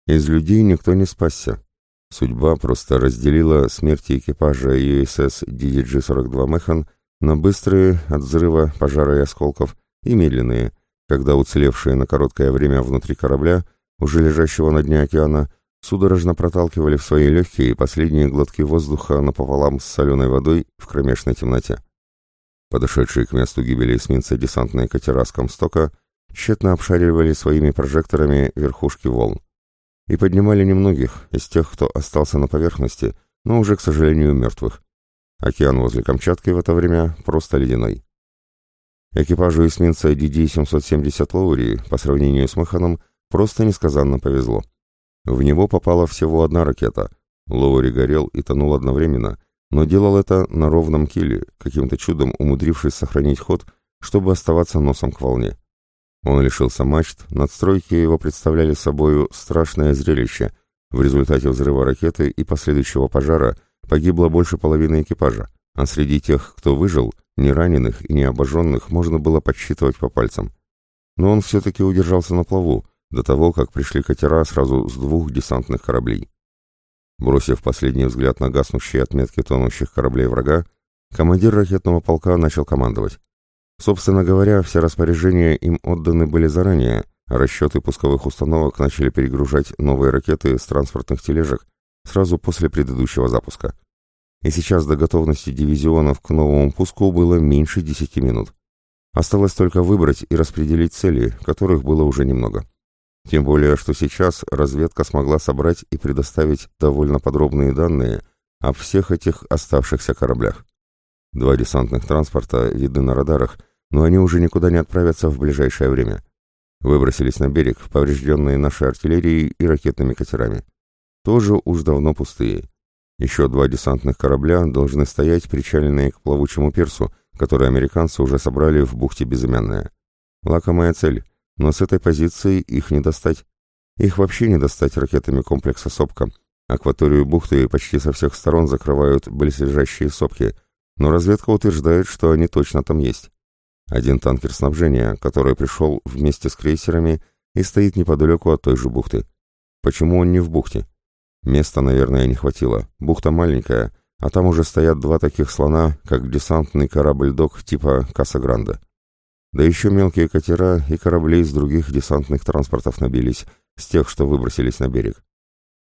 A: Из людей никто не спасся. Судьба просто разделила смерти экипажа USS DDG-42 Механ на быстрые от взрыва, пожара и осколков и медленные, когда уцелевшие на короткое время внутри корабля, уже лежащего на дне океана, судорожно проталкивали в свои легкие последние глотки воздуха напополам с соленой водой в кромешной темноте. Подошедшие к месту гибели эсминца десантные катера с Комстока тщетно обшаривали своими прожекторами верхушки волн и поднимали немногих из тех, кто остался на поверхности, но уже, к сожалению, мертвых. Океан возле Камчатки в это время просто ледяной. Экипажу эсминца DD-770 Лоури по сравнению с Маханом просто несказанно повезло. В него попала всего одна ракета. Лоури горел и тонул одновременно, но делал это на ровном киле, каким-то чудом умудрившись сохранить ход, чтобы оставаться носом к волне. Он лишился мачт, надстройки его представляли собою страшное зрелище. В результате взрыва ракеты и последующего пожара погибло больше половины экипажа, а среди тех, кто выжил, ни раненых и ни обожженных можно было подсчитывать по пальцам. Но он все-таки удержался на плаву, до того, как пришли катера сразу с двух десантных кораблей. Бросив последний взгляд на гаснущие отметки тонущих кораблей врага, командир ракетного полка начал командовать. Собственно говоря, все распоряжения им отданы были заранее, а расчеты пусковых установок начали перегружать новые ракеты с транспортных тележек сразу после предыдущего запуска. И сейчас до готовности дивизионов к новому пуску было меньше 10 минут. Осталось только выбрать и распределить цели, которых было уже немного. Тем более, что сейчас разведка смогла собрать и предоставить довольно подробные данные о всех этих оставшихся кораблях. Два десантных транспорта видны на радарах, но они уже никуда не отправятся в ближайшее время. Выбросились на берег, поврежденные нашей артиллерией и ракетными катерами. Тоже уж давно пустые. Еще два десантных корабля должны стоять причаленные к плавучему пирсу, который американцы уже собрали в бухте Безымянная. Лакомая цель, но с этой позиции их не достать. Их вообще не достать ракетами комплекса «Сопка». Акваторию бухты почти со всех сторон закрывают близлежащие сопки, но разведка утверждает, что они точно там есть. Один танкер снабжения, который пришел вместе с крейсерами и стоит неподалеку от той же бухты. Почему он не в бухте? Места, наверное, не хватило. Бухта маленькая, а там уже стоят два таких слона, как десантный корабль-док типа Каса-Гранде. Да еще мелкие катера и корабли из других десантных транспортов набились, с тех, что выбросились на берег.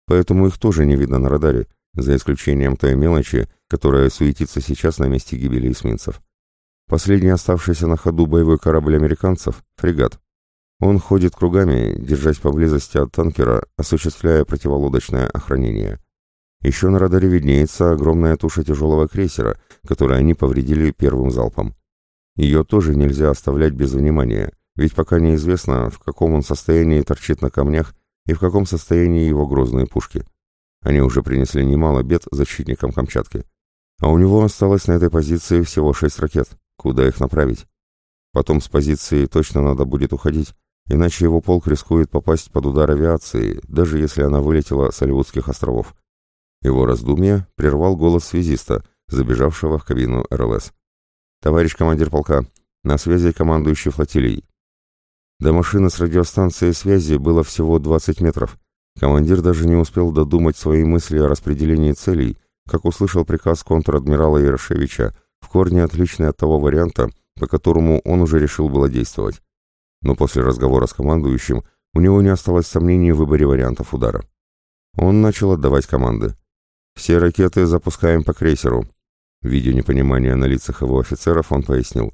A: Поэтому их тоже не видно на радаре, за исключением той мелочи, которая суетится сейчас на месте гибели эсминцев. Последний оставшийся на ходу боевой корабль американцев — фрегат. Он ходит кругами, держась поблизости от танкера, осуществляя противолодочное охранение. Еще на радаре виднеется огромная туша тяжелого крейсера, который они повредили первым залпом. Ее тоже нельзя оставлять без внимания, ведь пока неизвестно, в каком он состоянии торчит на камнях и в каком состоянии его грозные пушки. Они уже принесли немало бед защитникам Камчатки. А у него осталось на этой позиции всего шесть ракет. Куда их направить? Потом с позиции точно надо будет уходить, иначе его полк рискует попасть под удар авиации, даже если она вылетела с Оливудских островов. Его раздумье прервал голос связиста, забежавшего в кабину РЛС. «Товарищ командир полка, на связи командующий флотилией». До машины с радиостанцией связи было всего 20 метров. Командир даже не успел додумать свои мысли о распределении целей, как услышал приказ контр-адмирала Ярошевича, в корне отличный от того варианта, по которому он уже решил было действовать. Но после разговора с командующим у него не осталось сомнений в выборе вариантов удара. Он начал отдавать команды. «Все ракеты запускаем по крейсеру». Видя непонимание на лицах его офицеров, он пояснил.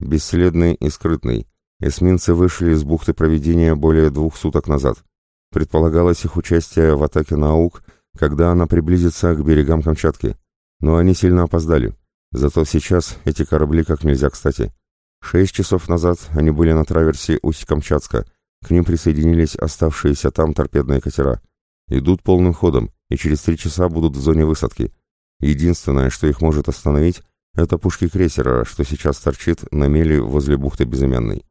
A: «Бесследный и скрытный. Эсминцы вышли из бухты проведения более двух суток назад. Предполагалось их участие в атаке на АУК, когда она приблизится к берегам Камчатки. Но они сильно опоздали. Зато сейчас эти корабли как нельзя кстати. Шесть часов назад они были на траверсе Усть-Камчатска. К ним присоединились оставшиеся там торпедные катера. Идут полным ходом, и через три часа будут в зоне высадки. Единственное, что их может остановить, это пушки крейсера, что сейчас торчит на мели возле бухты Безымянной.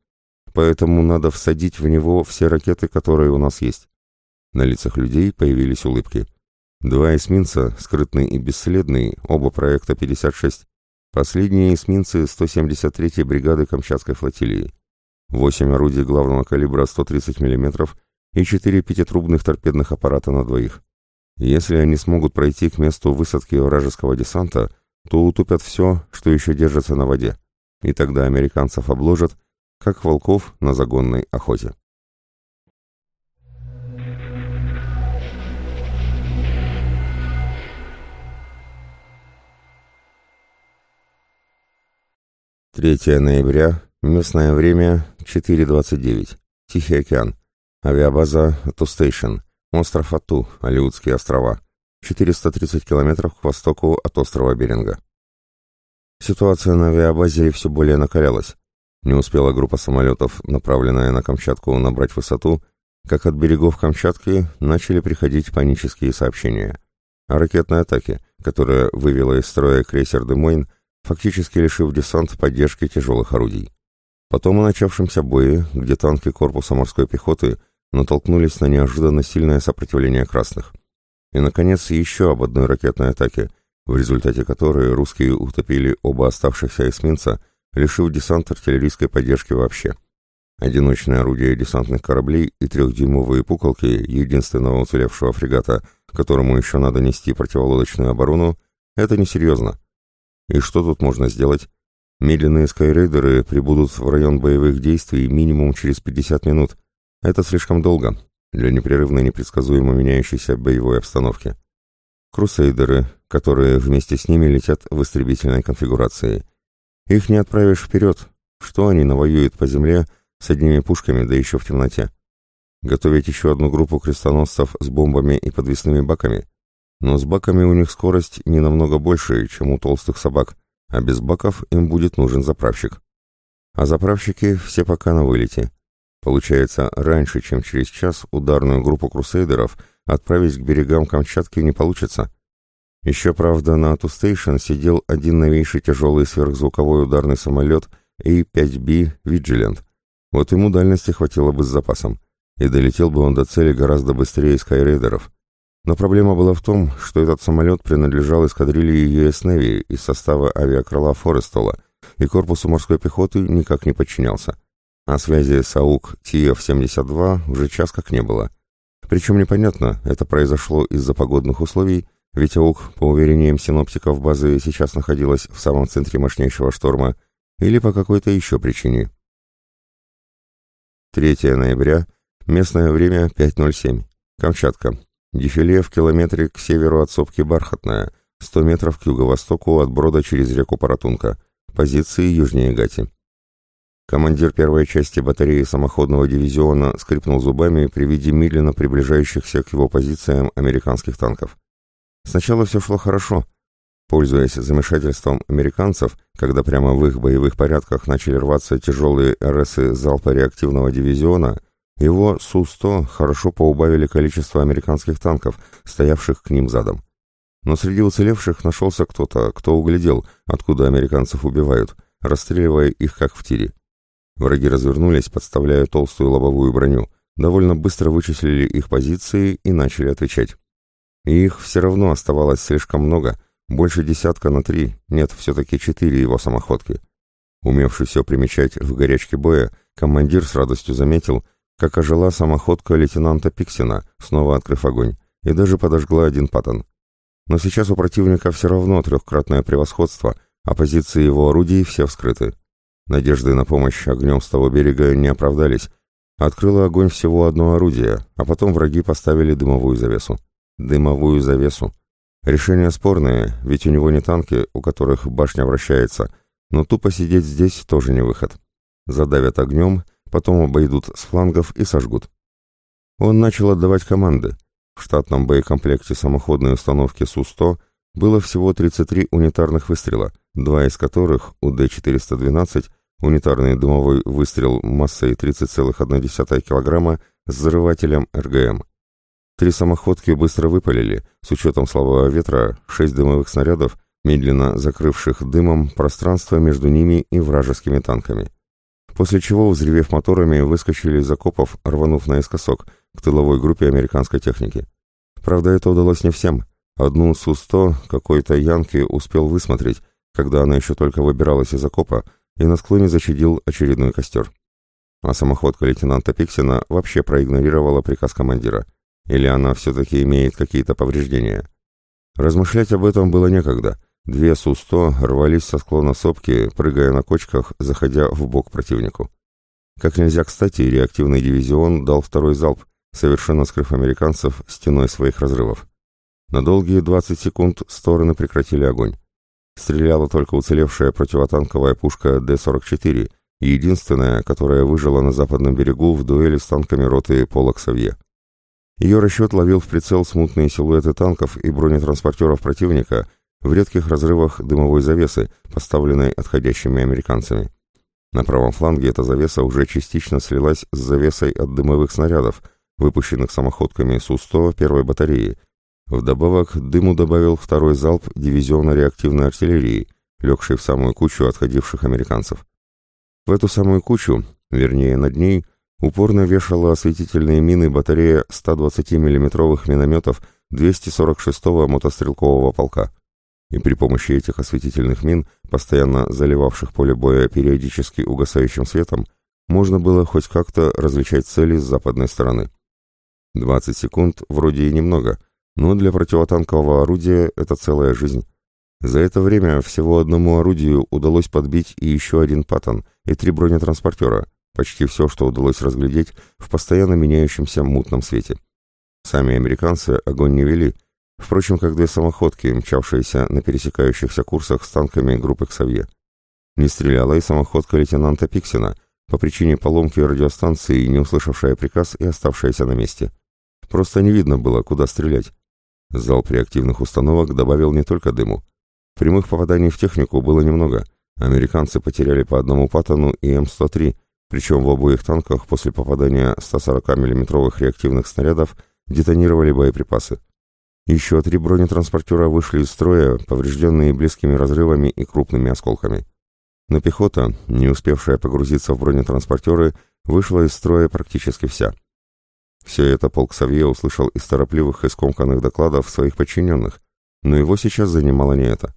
A: Поэтому надо всадить в него все ракеты, которые у нас есть. На лицах людей появились улыбки. Два эсминца, скрытный и бесследный, оба проекта 56. Последние эсминцы 173-й бригады Камчатской флотилии. Восемь орудий главного калибра 130 мм и четыре пятитрубных торпедных аппарата на двоих. Если они смогут пройти к месту высадки вражеского десанта, то утопят все, что еще держится на воде. И тогда американцев обложат, как волков на загонной охоте. Третье ноября, местное время 4.29, Тихий океан, авиабаза Тустейшн, остров Ату, Алиутские острова, 430 километров к востоку от острова Беринга. Ситуация на авиабазе все более накалялась. Не успела группа самолетов, направленная на Камчатку, набрать высоту, как от берегов Камчатки начали приходить панические сообщения. О ракетной атаке, которая вывела из строя крейсер «Демойн», фактически лишив десант поддержки тяжелых орудий. Потом о начавшемся бое, где танки корпуса морской пехоты натолкнулись на неожиданно сильное сопротивление красных. И, наконец, еще об одной ракетной атаке, в результате которой русские утопили оба оставшихся эсминца – лишив десант артиллерийской поддержки вообще. Одиночные орудия десантных кораблей и трехдюймовые пуколки единственного уцелевшего фрегата, которому еще надо нести противолодочную оборону, это несерьезно. И что тут можно сделать? Медленные скайрейдеры прибудут в район боевых действий минимум через 50 минут. Это слишком долго для непрерывной непредсказуемо меняющейся боевой обстановки. Крусейдеры, которые вместе с ними летят в истребительной конфигурации – их не отправишь вперед. Что они навоюют по земле с одними пушками, да еще в темноте? Готовить еще одну группу крестоносцев с бомбами и подвесными баками? Но с баками у них скорость не намного больше, чем у толстых собак, а без баков им будет нужен заправщик. А заправщики все пока на вылете. Получается, раньше, чем через час, ударную группу крусейдеров отправить к берегам Камчатки не получится. Еще, правда, на Ату-стейшн сидел один новейший тяжелый сверхзвуковой ударный самолет A-5B Vigilant. Вот ему дальности хватило бы с запасом, и долетел бы он до цели гораздо быстрее скайрейдеров. Но проблема была в том, что этот самолет принадлежал эскадрилье US Navy из состава авиакрыла Форестола, и корпусу морской пехоты никак не подчинялся. А связи с АУК ТИЭФ-72 уже час как не было. Причем непонятно, это произошло из-за погодных условий ведь АУК, по уверениям синоптиков базы, сейчас находилась в самом центре мощнейшего шторма, или по какой-то еще причине. 3 ноября, местное время 5.07, Камчатка. Дефиле в километре к северу от сопки Бархатная, 100 метров к юго-востоку от брода через реку Паратунка, позиции южнее Гати. Командир первой части батареи самоходного дивизиона скрипнул зубами при виде медленно приближающихся к его позициям американских танков. Сначала все шло хорошо. Пользуясь замешательством американцев, когда прямо в их боевых порядках начали рваться тяжелые РСы залпа реактивного дивизиона, его Су-100 хорошо поубавили количество американских танков, стоявших к ним задом. Но среди уцелевших нашелся кто-то, кто углядел, откуда американцев убивают, расстреливая их как в тире. Враги развернулись, подставляя толстую лобовую броню, довольно быстро вычислили их позиции и начали отвечать. И их все равно оставалось слишком много, больше десятка на три, нет, все-таки четыре его самоходки. Умевший все примечать в горячке боя, командир с радостью заметил, как ожила самоходка лейтенанта Пиксина, снова открыв огонь, и даже подожгла один паттон. Но сейчас у противника все равно трехкратное превосходство, а позиции его орудий все вскрыты. Надежды на помощь огнем с того берега не оправдались. Открыло огонь всего одно орудие, а потом враги поставили дымовую завесу дымовую завесу. Решение спорное, ведь у него не танки, у которых башня вращается, но тупо сидеть здесь тоже не выход. Задавят огнем, потом обойдут с флангов и сожгут. Он начал отдавать команды. В штатном боекомплекте самоходной установки Су-100 было всего 33 унитарных выстрела, два из которых, у Д-412, унитарный дымовой выстрел массой 30,1 кг с взрывателем РГМ. Три самоходки быстро выпалили, с учетом слабого ветра, шесть дымовых снарядов, медленно закрывших дымом пространство между ними и вражескими танками. После чего, взревев моторами, выскочили из окопов, рванув наискосок, к тыловой группе американской техники. Правда, это удалось не всем. Одну Су-100 какой-то Янки успел высмотреть, когда она еще только выбиралась из окопа, и на склоне зачадил очередной костер. А самоходка лейтенанта Пиксина вообще проигнорировала приказ командира — или она все-таки имеет какие-то повреждения? Размышлять об этом было некогда. Две Су-100 рвались со склона сопки, прыгая на кочках, заходя в бок противнику. Как нельзя кстати, реактивный дивизион дал второй залп, совершенно скрыв американцев стеной своих разрывов. На долгие 20 секунд стороны прекратили огонь. Стреляла только уцелевшая противотанковая пушка Д-44, единственная, которая выжила на западном берегу в дуэли с танками роты Полок-Савье. Ее расчет ловил в прицел смутные силуэты танков и бронетранспортеров противника в редких разрывах дымовой завесы, поставленной отходящими американцами. На правом фланге эта завеса уже частично слилась с завесой от дымовых снарядов, выпущенных самоходками Су-100 первой батареи. Вдобавок дыму добавил второй залп дивизиона реактивной артиллерии, легший в самую кучу отходивших американцев. В эту самую кучу, вернее над ней, упорно вешала осветительные мины батарея 120 миллиметровых минометов 246-го мотострелкового полка. И при помощи этих осветительных мин, постоянно заливавших поле боя периодически угасающим светом, можно было хоть как-то различать цели с западной стороны. 20 секунд вроде и немного, но для противотанкового орудия это целая жизнь. За это время всего одному орудию удалось подбить и еще один паттон, и три бронетранспортера, Почти все, что удалось разглядеть в постоянно меняющемся мутном свете. Сами американцы огонь не вели, впрочем, как две самоходки, мчавшиеся на пересекающихся курсах с танками группы Ксавье. Не стреляла и самоходка лейтенанта Пиксина, по причине поломки радиостанции, не услышавшая приказ и оставшаяся на месте. Просто не видно было, куда стрелять. Залп реактивных установок добавил не только дыму. Прямых попаданий в технику было немного. Американцы потеряли по одному паттону и М-103, причем в обоих танках после попадания 140 миллиметровых реактивных снарядов детонировали боеприпасы. Еще три бронетранспортера вышли из строя, поврежденные близкими разрывами и крупными осколками. Но пехота, не успевшая погрузиться в бронетранспортеры, вышла из строя практически вся. Все это полк Савье услышал из торопливых и скомканных докладов своих подчиненных, но его сейчас занимало не это.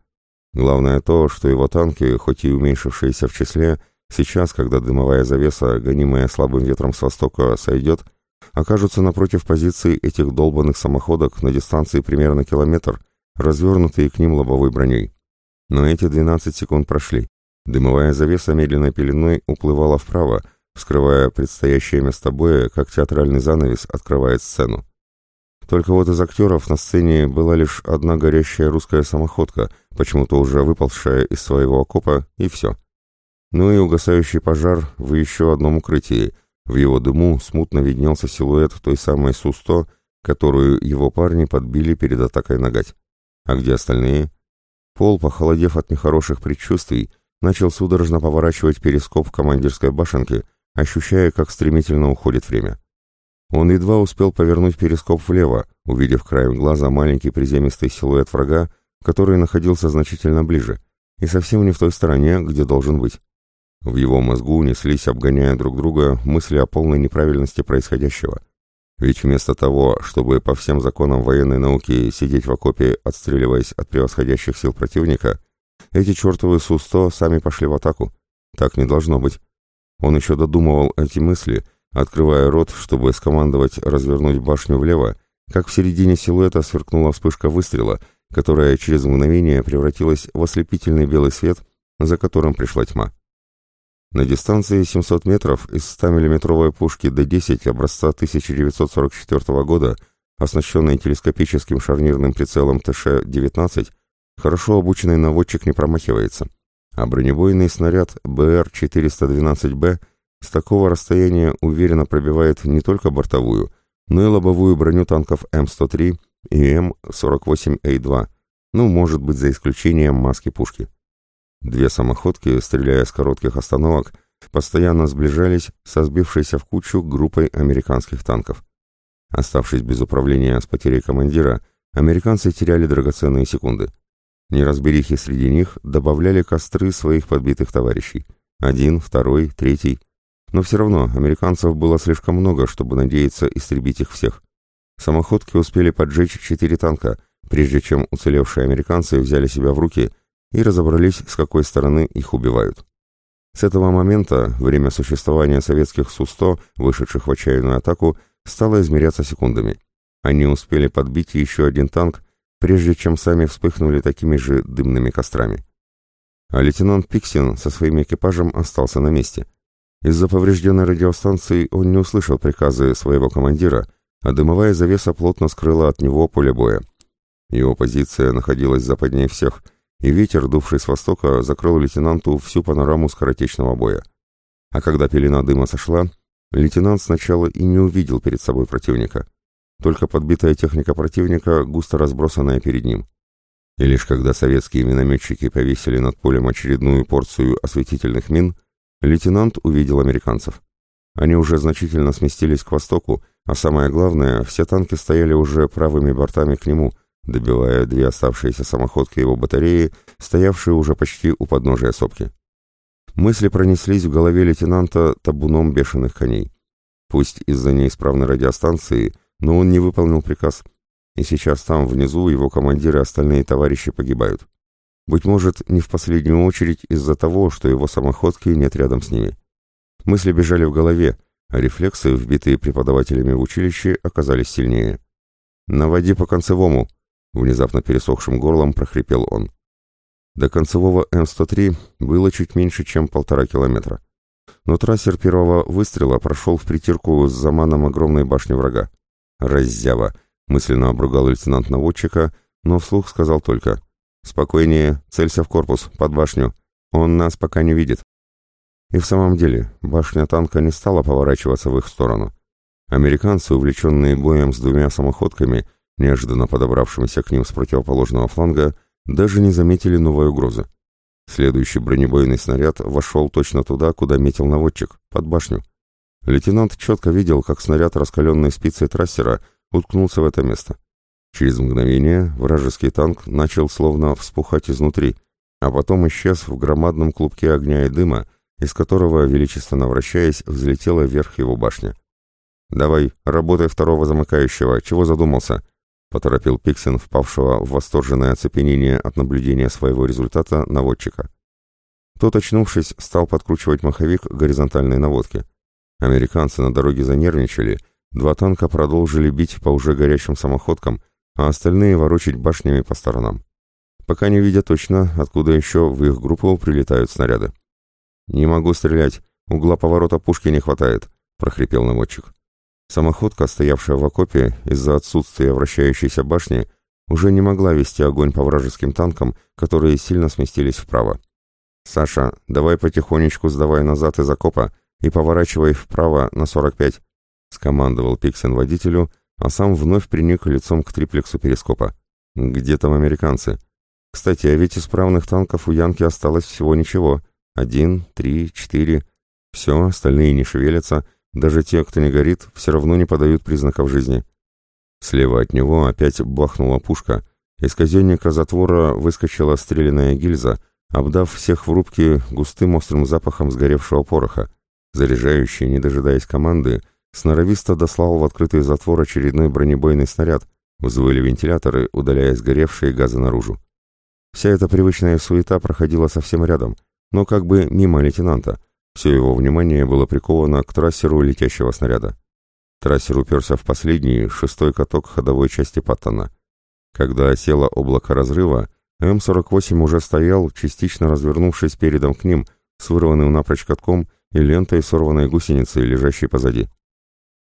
A: Главное то, что его танки, хоть и уменьшившиеся в числе, Сейчас, когда дымовая завеса, гонимая слабым ветром с востока, сойдет, окажутся напротив позиций этих долбанных самоходок на дистанции примерно километр, развернутые к ним лобовой броней. Но эти 12 секунд прошли. Дымовая завеса медленной пеленой уплывала вправо, вскрывая предстоящее место боя, как театральный занавес открывает сцену. Только вот из актеров на сцене была лишь одна горящая русская самоходка, почему-то уже выползшая из своего окопа, и все. Ну и угасающий пожар в еще одном укрытии. В его дыму смутно виднелся силуэт той самой Су-100, которую его парни подбили перед атакой на гать. А где остальные? Пол, похолодев от нехороших предчувствий, начал судорожно поворачивать перископ в командирской башенке, ощущая, как стремительно уходит время. Он едва успел повернуть перископ влево, увидев краем глаза маленький приземистый силуэт врага, который находился значительно ближе, и совсем не в той стороне, где должен быть. В его мозгу неслись, обгоняя друг друга, мысли о полной неправильности происходящего. Ведь вместо того, чтобы по всем законам военной науки сидеть в окопе, отстреливаясь от превосходящих сил противника, эти чертовы Су-100 сами пошли в атаку. Так не должно быть. Он еще додумывал эти мысли — открывая рот, чтобы скомандовать развернуть башню влево, как в середине силуэта сверкнула вспышка выстрела, которая через мгновение превратилась в ослепительный белый свет, за которым пришла тьма. На дистанции 700 метров из 100-миллиметровой пушки Д-10 образца 1944 года, оснащенной телескопическим шарнирным прицелом ТШ-19, хорошо обученный наводчик не промахивается, а бронебойный снаряд БР-412Б с такого расстояния уверенно пробивает не только бортовую, но и лобовую броню танков М103 и М48А2, ну, может быть, за исключением маски пушки. Две самоходки, стреляя с коротких остановок, постоянно сближались со сбившейся в кучу группой американских танков. Оставшись без управления с потерей командира, американцы теряли драгоценные секунды. Неразберихи среди них добавляли костры своих подбитых товарищей. Один, второй, третий. Но все равно американцев было слишком много, чтобы надеяться истребить их всех. Самоходки успели поджечь четыре танка, прежде чем уцелевшие американцы взяли себя в руки и разобрались, с какой стороны их убивают. С этого момента время существования советских Су-100, вышедших в отчаянную атаку, стало измеряться секундами. Они успели подбить еще один танк, прежде чем сами вспыхнули такими же дымными кострами. А лейтенант Пиксин со своим экипажем остался на месте – из-за поврежденной радиостанции он не услышал приказы своего командира, а дымовая завеса плотно скрыла от него поле боя. Его позиция находилась западнее всех, и ветер, дувший с востока, закрыл лейтенанту всю панораму скоротечного боя. А когда пелена дыма сошла, лейтенант сначала и не увидел перед собой противника. Только подбитая техника противника, густо разбросанная перед ним. И лишь когда советские минометчики повесили над полем очередную порцию осветительных мин, Лейтенант увидел американцев. Они уже значительно сместились к востоку, а самое главное, все танки стояли уже правыми бортами к нему, добивая две оставшиеся самоходки его батареи, стоявшие уже почти у подножия сопки. Мысли пронеслись в голове лейтенанта табуном бешеных коней. Пусть из-за неисправной радиостанции, но он не выполнил приказ, и сейчас там, внизу, его командиры и остальные товарищи погибают. Быть может, не в последнюю очередь из-за того, что его самоходки нет рядом с ними. Мысли бежали в голове, а рефлексы, вбитые преподавателями в училище, оказались сильнее. «Наводи по концевому!» — внезапно пересохшим горлом прохрипел он. До концевого М-103 было чуть меньше, чем полтора километра. Но трассер первого выстрела прошел в притирку с заманом огромной башни врага. «Раззява!» — мысленно обругал лейтенант наводчика, но вслух сказал только «Спокойнее, целься в корпус, под башню. Он нас пока не видит». И в самом деле, башня танка не стала поворачиваться в их сторону. Американцы, увлеченные боем с двумя самоходками, неожиданно подобравшимися к ним с противоположного фланга, даже не заметили новой угрозы. Следующий бронебойный снаряд вошел точно туда, куда метил наводчик, под башню. Лейтенант четко видел, как снаряд раскаленной спицей трассера уткнулся в это место. Через мгновение вражеский танк начал словно вспухать изнутри, а потом исчез в громадном клубке огня и дыма, из которого, величественно вращаясь, взлетела вверх его башня. «Давай, работай второго замыкающего, чего задумался?» — поторопил Пиксен, впавшего в восторженное оцепенение от наблюдения своего результата наводчика. Тот, очнувшись, стал подкручивать маховик горизонтальной наводки. Американцы на дороге занервничали, два танка продолжили бить по уже горящим самоходкам, а остальные ворочить башнями по сторонам. Пока не видя точно, откуда еще в их группу прилетают снаряды. «Не могу стрелять, угла поворота пушки не хватает», — прохрипел наводчик. Самоходка, стоявшая в окопе из-за отсутствия вращающейся башни, уже не могла вести огонь по вражеским танкам, которые сильно сместились вправо. «Саша, давай потихонечку сдавай назад из окопа и поворачивай вправо на 45», — скомандовал Пиксен водителю, а сам вновь приник лицом к триплексу перископа. «Где там американцы?» «Кстати, а ведь исправных танков у Янки осталось всего ничего. Один, три, четыре. Все, остальные не шевелятся» Даже те, кто не горит, все равно не подают признаков жизни. Слева от него опять бахнула пушка. Из казенника затвора выскочила стрелянная гильза, обдав всех в рубке густым острым запахом сгоревшего пороха. Заряжающий, не дожидаясь команды, сноровисто дослал в открытый затвор очередной бронебойный снаряд, взвыли вентиляторы, удаляя сгоревшие газы наружу. Вся эта привычная суета проходила совсем рядом, но как бы мимо лейтенанта — все его внимание было приковано к трассеру летящего снаряда. Трассер уперся в последний, шестой каток ходовой части Паттона. Когда осело облако разрыва, М-48 уже стоял, частично развернувшись передом к ним, с вырванным напрочь катком и лентой сорванной гусеницы, лежащей позади.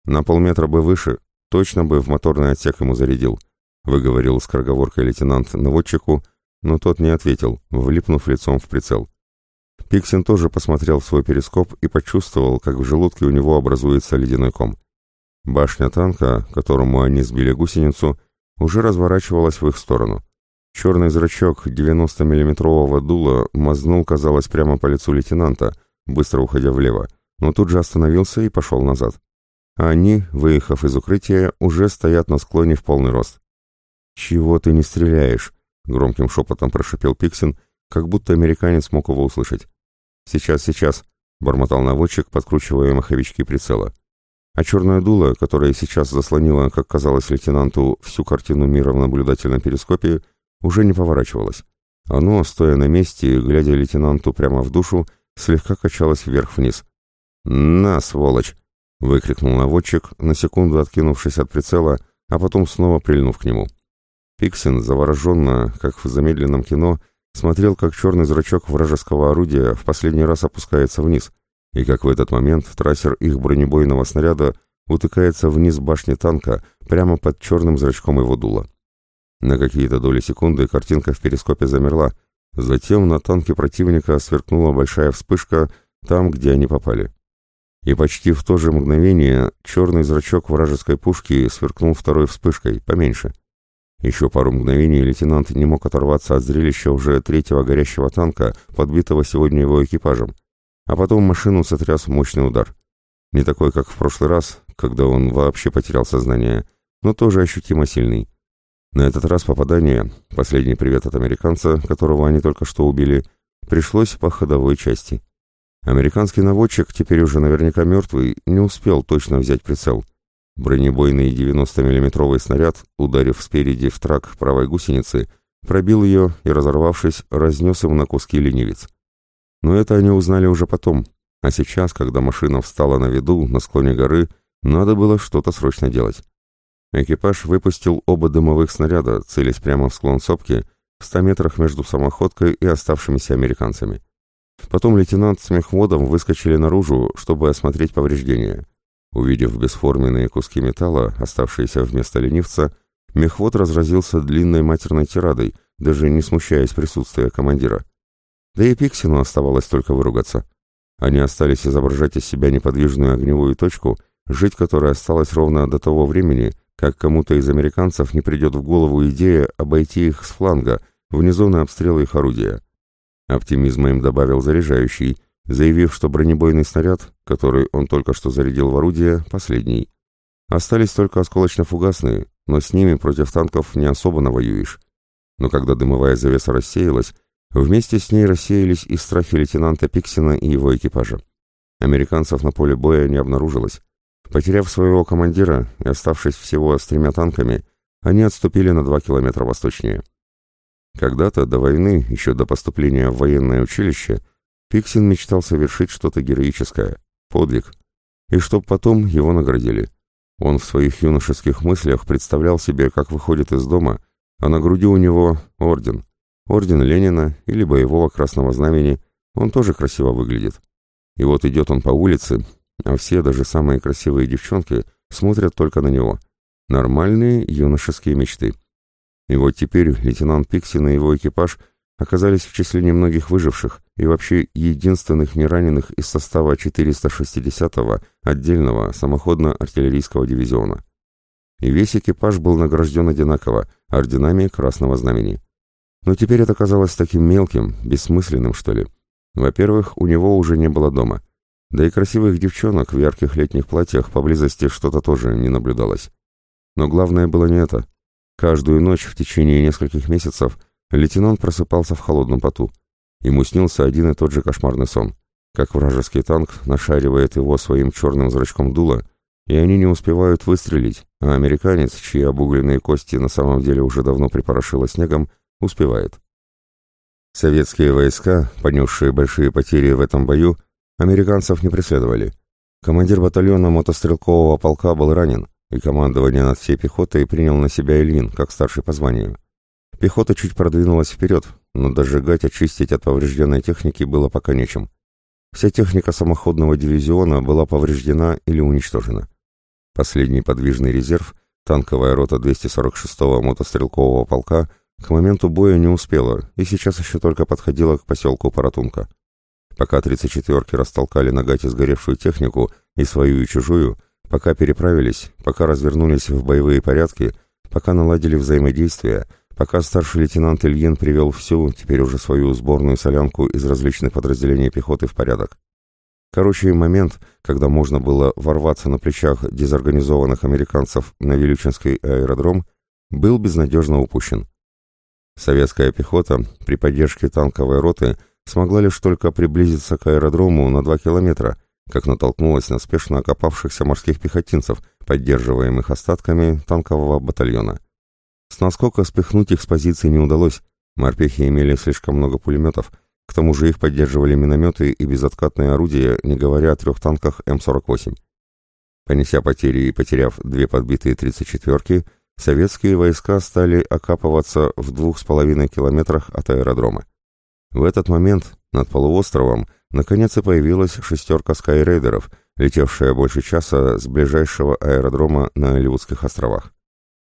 A: «На полметра бы выше, точно бы в моторный отсек ему зарядил», выговорил скороговоркой лейтенант наводчику, но тот не ответил, влипнув лицом в прицел. Пиксин тоже посмотрел в свой перископ и почувствовал, как в желудке у него образуется ледяной ком. Башня танка, которому они сбили гусеницу, уже разворачивалась в их сторону. Черный зрачок 90-миллиметрового дула мазнул, казалось, прямо по лицу лейтенанта, быстро уходя влево, но тут же остановился и пошел назад. А они, выехав из укрытия, уже стоят на склоне в полный рост. «Чего ты не стреляешь?» — громким шепотом прошипел Пиксин, как будто американец мог его услышать. «Сейчас, сейчас», — бормотал наводчик, подкручивая маховички прицела. А черное дуло, которое сейчас заслонило, как казалось лейтенанту, всю картину мира в наблюдательном перископе, уже не поворачивалось. Оно, стоя на месте, глядя лейтенанту прямо в душу, слегка качалось вверх-вниз. «На, сволочь!» — выкрикнул наводчик, на секунду откинувшись от прицела, а потом снова прильнув к нему. Пиксин, завороженно, как в замедленном кино, — смотрел, как черный зрачок вражеского орудия в последний раз опускается вниз, и как в этот момент трассер их бронебойного снаряда утыкается вниз башни танка прямо под черным зрачком его дула. На какие-то доли секунды картинка в перископе замерла, затем на танке противника сверкнула большая вспышка там, где они попали. И почти в то же мгновение черный зрачок вражеской пушки сверкнул второй вспышкой, поменьше — еще пару мгновений лейтенант не мог оторваться от зрелища уже третьего горящего танка, подбитого сегодня его экипажем. А потом машину сотряс мощный удар. Не такой, как в прошлый раз, когда он вообще потерял сознание, но тоже ощутимо сильный. На этот раз попадание, последний привет от американца, которого они только что убили, пришлось по ходовой части. Американский наводчик, теперь уже наверняка мертвый, не успел точно взять прицел — Бронебойный 90-миллиметровый снаряд, ударив спереди в трак правой гусеницы, пробил ее и, разорвавшись, разнес им на куски ленивец. Но это они узнали уже потом, а сейчас, когда машина встала на виду на склоне горы, надо было что-то срочно делать. Экипаж выпустил оба дымовых снаряда, целясь прямо в склон сопки, в ста метрах между самоходкой и оставшимися американцами. Потом лейтенант с мехводом выскочили наружу, чтобы осмотреть повреждения. Увидев бесформенные куски металла, оставшиеся вместо ленивца, мехвод разразился длинной матерной тирадой, даже не смущаясь присутствия командира. Да и Пиксину оставалось только выругаться. Они остались изображать из себя неподвижную огневую точку, жить которой осталось ровно до того времени, как кому-то из американцев не придет в голову идея обойти их с фланга, вне зоны обстрела их орудия. Оптимизма им добавил заряжающий, заявив, что бронебойный снаряд, который он только что зарядил в орудие, последний. Остались только осколочно-фугасные, но с ними против танков не особо навоюешь. Но когда дымовая завеса рассеялась, вместе с ней рассеялись и страхи лейтенанта Пиксина и его экипажа. Американцев на поле боя не обнаружилось. Потеряв своего командира и оставшись всего с тремя танками, они отступили на два километра восточнее. Когда-то, до войны, еще до поступления в военное училище, Пиксин мечтал совершить что-то героическое, подвиг, и чтоб потом его наградили. Он в своих юношеских мыслях представлял себе, как выходит из дома, а на груди у него орден. Орден Ленина или боевого красного знамени. Он тоже красиво выглядит. И вот идет он по улице, а все, даже самые красивые девчонки, смотрят только на него. Нормальные юношеские мечты. И вот теперь лейтенант Пиксин и его экипаж оказались в числе немногих выживших и вообще единственных нераненых из состава 460-го отдельного самоходно-артиллерийского дивизиона. И весь экипаж был награжден одинаково, орденами Красного Знамени. Но теперь это казалось таким мелким, бессмысленным, что ли. Во-первых, у него уже не было дома. Да и красивых девчонок в ярких летних платьях поблизости что-то тоже не наблюдалось. Но главное было не это. Каждую ночь в течение нескольких месяцев лейтенант просыпался в холодном поту. Ему снился один и тот же кошмарный сон. Как вражеский танк нашаривает его своим черным зрачком дула, и они не успевают выстрелить, а американец, чьи обугленные кости на самом деле уже давно припорошило снегом, успевает. Советские войска, понесшие большие потери в этом бою, американцев не преследовали. Командир батальона мотострелкового полка был ранен, и командование над всей пехотой принял на себя Ильин, как старший по званию. Пехота чуть продвинулась вперед, но дожигать, очистить от поврежденной техники было пока нечем. Вся техника самоходного дивизиона была повреждена или уничтожена. Последний подвижный резерв, танковая рота 246-го мотострелкового полка, к моменту боя не успела и сейчас еще только подходила к поселку Паратунка. Пока 34-ки растолкали на гате сгоревшую технику и свою и чужую, пока переправились, пока развернулись в боевые порядки, пока наладили взаимодействие, пока старший лейтенант Ильин привел всю, теперь уже свою сборную солянку из различных подразделений пехоты в порядок. Короче, момент, когда можно было ворваться на плечах дезорганизованных американцев на Вилючинский аэродром, был безнадежно упущен. Советская пехота при поддержке танковой роты смогла лишь только приблизиться к аэродрому на 2 километра, как натолкнулась на спешно окопавшихся морских пехотинцев, поддерживаемых остатками танкового батальона. С наскока спихнуть их с позиции не удалось, морпехи имели слишком много пулеметов, к тому же их поддерживали минометы и безоткатные орудия, не говоря о трех танках М-48. Понеся потери и потеряв две подбитые 34-ки, советские войска стали окапываться в двух с половиной километрах от аэродрома. В этот момент над полуостровом наконец и появилась шестерка скайрейдеров, летевшая больше часа с ближайшего аэродрома на Оливудских островах.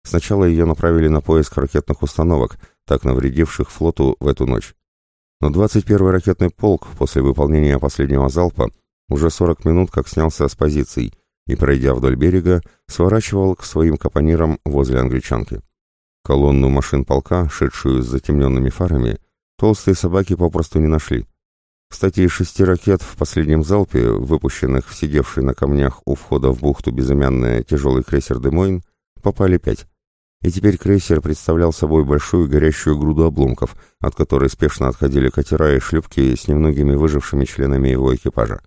A: Сначала ее направили на поиск ракетных установок, так навредивших флоту в эту ночь. Но 21-й ракетный полк после выполнения последнего залпа уже 40 минут как снялся с позиций и, пройдя вдоль берега, сворачивал к своим капонирам возле англичанки. Колонну машин полка, шедшую с затемненными фарами, толстые собаки попросту не нашли. Кстати, из шести ракет в последнем залпе, выпущенных в сидевший на камнях у входа в бухту безымянный тяжелый крейсер «Демойн», попали пять. И теперь крейсер представлял собой большую горящую груду обломков, от которой спешно отходили катера и шлюпки с немногими выжившими членами его экипажа.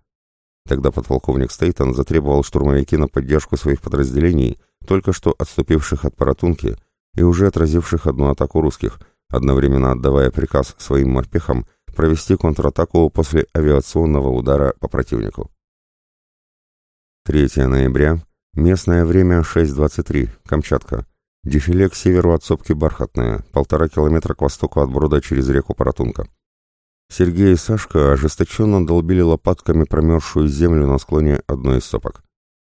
A: Тогда подполковник Стейтон затребовал штурмовики на поддержку своих подразделений, только что отступивших от Паратунки и уже отразивших одну атаку русских, одновременно отдавая приказ своим морпехам провести контратаку после авиационного удара по противнику. 3 ноября, местное время 6.23, Камчатка. Дефиле к северу от сопки Бархатная, полтора километра к востоку от брода через реку Паратунка. Сергей и Сашка ожесточенно долбили лопатками промерзшую землю на склоне одной из сопок.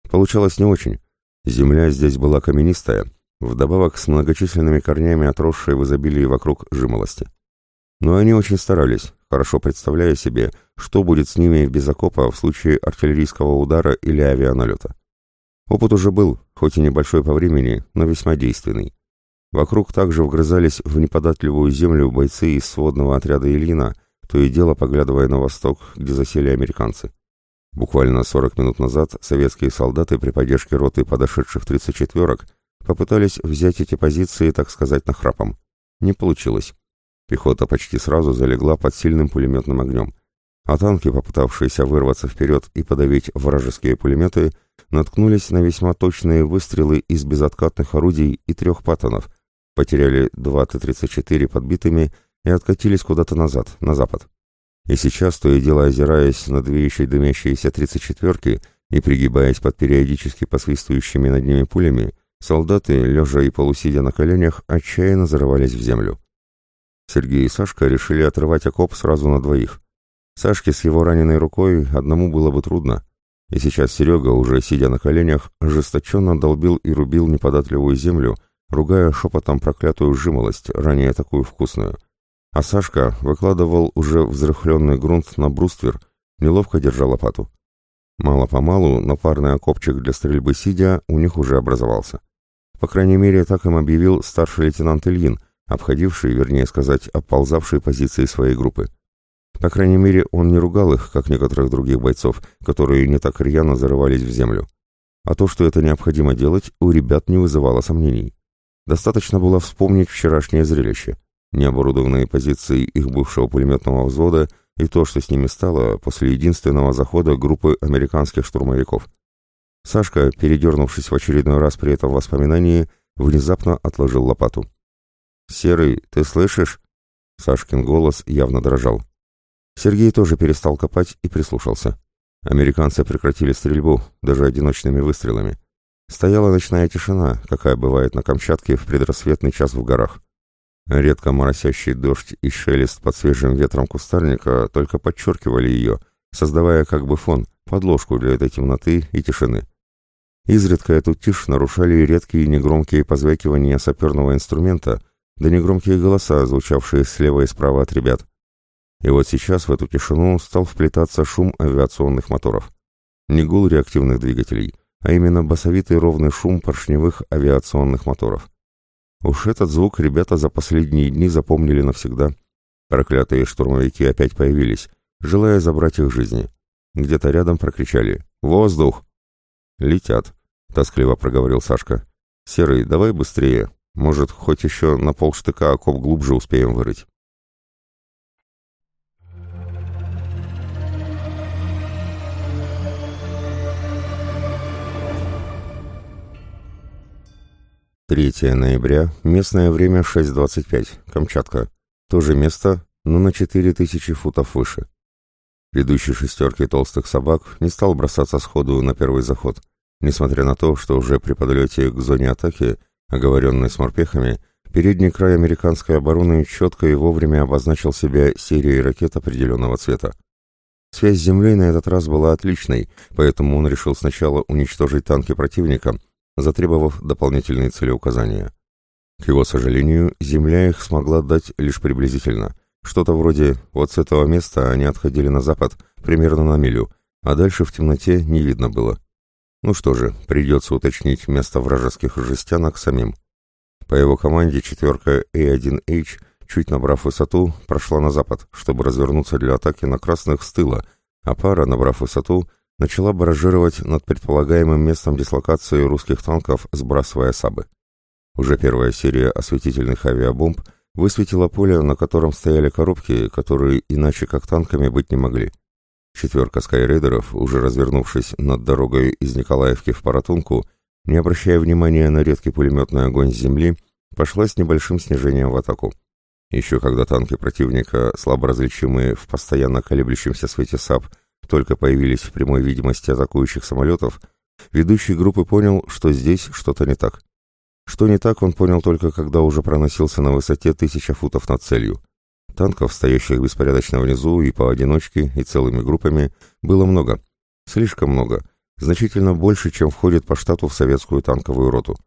A: Получалось не очень. Земля здесь была каменистая, вдобавок с многочисленными корнями, отросшие в изобилии вокруг жимолости. Но они очень старались, хорошо представляя себе, что будет с ними без окопа в случае артиллерийского удара или авианалета. Опыт уже был, хоть и небольшой по времени, но весьма действенный. Вокруг также вгрызались в неподатливую землю бойцы из сводного отряда Ильина, то и дело поглядывая на восток, где засели американцы. Буквально 40 минут назад советские солдаты при поддержке роты подошедших 34-ок попытались взять эти позиции, так сказать, нахрапом. Не получилось. Пехота почти сразу залегла под сильным пулеметным огнем а танки, попытавшиеся вырваться вперед и подавить вражеские пулеметы, наткнулись на весьма точные выстрелы из безоткатных орудий и трех паттонов, потеряли два Т-34 подбитыми и откатились куда-то назад, на запад. И сейчас, то и дело озираясь на две еще дымящиеся 34-ки, И, пригибаясь под периодически посвистывающими над ними пулями, солдаты, лежа и полусидя на коленях, отчаянно зарывались в землю. Сергей и Сашка решили отрывать окоп сразу на двоих. Сашке с его раненой рукой одному было бы трудно, и сейчас Серега, уже сидя на коленях, ожесточенно долбил и рубил неподатливую землю, ругая шепотом проклятую жимолость, ранее такую вкусную. А Сашка выкладывал уже взрыхленный грунт на бруствер, неловко держа лопату. Мало-помалу, но парный окопчик для стрельбы сидя у них уже образовался. По крайней мере, так им объявил старший лейтенант Ильин, обходивший, вернее сказать, оползавший позиции своей группы. По крайней мере, он не ругал их, как некоторых других бойцов, которые не так рьяно зарывались в землю. А то, что это необходимо делать, у ребят не вызывало сомнений. Достаточно было вспомнить вчерашнее зрелище. Необорудованные позиции их бывшего пулеметного взвода и то, что с ними стало после единственного захода группы американских штурмовиков. Сашка, передернувшись в очередной раз при этом воспоминании, внезапно отложил лопату. «Серый, ты слышишь?» Сашкин голос явно дрожал. Сергей тоже перестал копать и прислушался. Американцы прекратили стрельбу, даже одиночными выстрелами. Стояла ночная тишина, какая бывает на Камчатке в предрассветный час в горах. Редко моросящий дождь и шелест под свежим ветром кустарника только подчеркивали ее, создавая как бы фон, подложку для этой темноты и тишины. Изредка эту тишь нарушали редкие негромкие позвякивания саперного инструмента, да негромкие голоса, звучавшие слева и справа от ребят. И вот сейчас в эту тишину стал вплетаться шум авиационных моторов. Не гул реактивных двигателей, а именно басовитый ровный шум поршневых авиационных моторов. Уж этот звук ребята за последние дни запомнили навсегда. Проклятые штурмовики опять появились, желая забрать их жизни. Где-то рядом прокричали «Воздух!» «Летят», — тоскливо проговорил Сашка. «Серый, давай быстрее. Может, хоть еще на полштыка окоп глубже успеем вырыть». Третье ноября, местное время 6.25, Камчатка. То же место, но на 4000 футов выше. Ведущий шестерки толстых собак не стал бросаться сходу на первый заход, несмотря на то, что уже при подлете к зоне атаки, оговоренной с морпехами, передний край американской обороны четко и вовремя обозначил себя серией ракет определенного цвета. Связь с землей на этот раз была отличной, поэтому он решил сначала уничтожить танки противника, затребовав дополнительные целеуказания. К его сожалению, земля их смогла дать лишь приблизительно. Что-то вроде «вот с этого места они отходили на запад, примерно на милю, а дальше в темноте не видно было». Ну что же, придется уточнить место вражеских жестянок самим. По его команде четверка A1H, чуть набрав высоту, прошла на запад, чтобы развернуться для атаки на красных с тыла, а пара, набрав высоту, начала баражировать над предполагаемым местом дислокации русских танков, сбрасывая сабы. Уже первая серия осветительных авиабомб высветила поле, на котором стояли коробки, которые иначе как танками быть не могли. Четверка скайрейдеров, уже развернувшись над дорогой из Николаевки в Паратунку, не обращая внимания на редкий пулеметный огонь с земли, пошла с небольшим снижением в атаку. Еще когда танки противника, слабо различимые в постоянно колеблющемся свете САП, только появились в прямой видимости атакующих самолетов, ведущий группы понял, что здесь что-то не так. Что не так, он понял только, когда уже проносился на высоте тысяча футов над целью. Танков, стоящих беспорядочно внизу и поодиночке, и целыми группами, было много. Слишком много. Значительно больше, чем входит по штату в советскую танковую роту.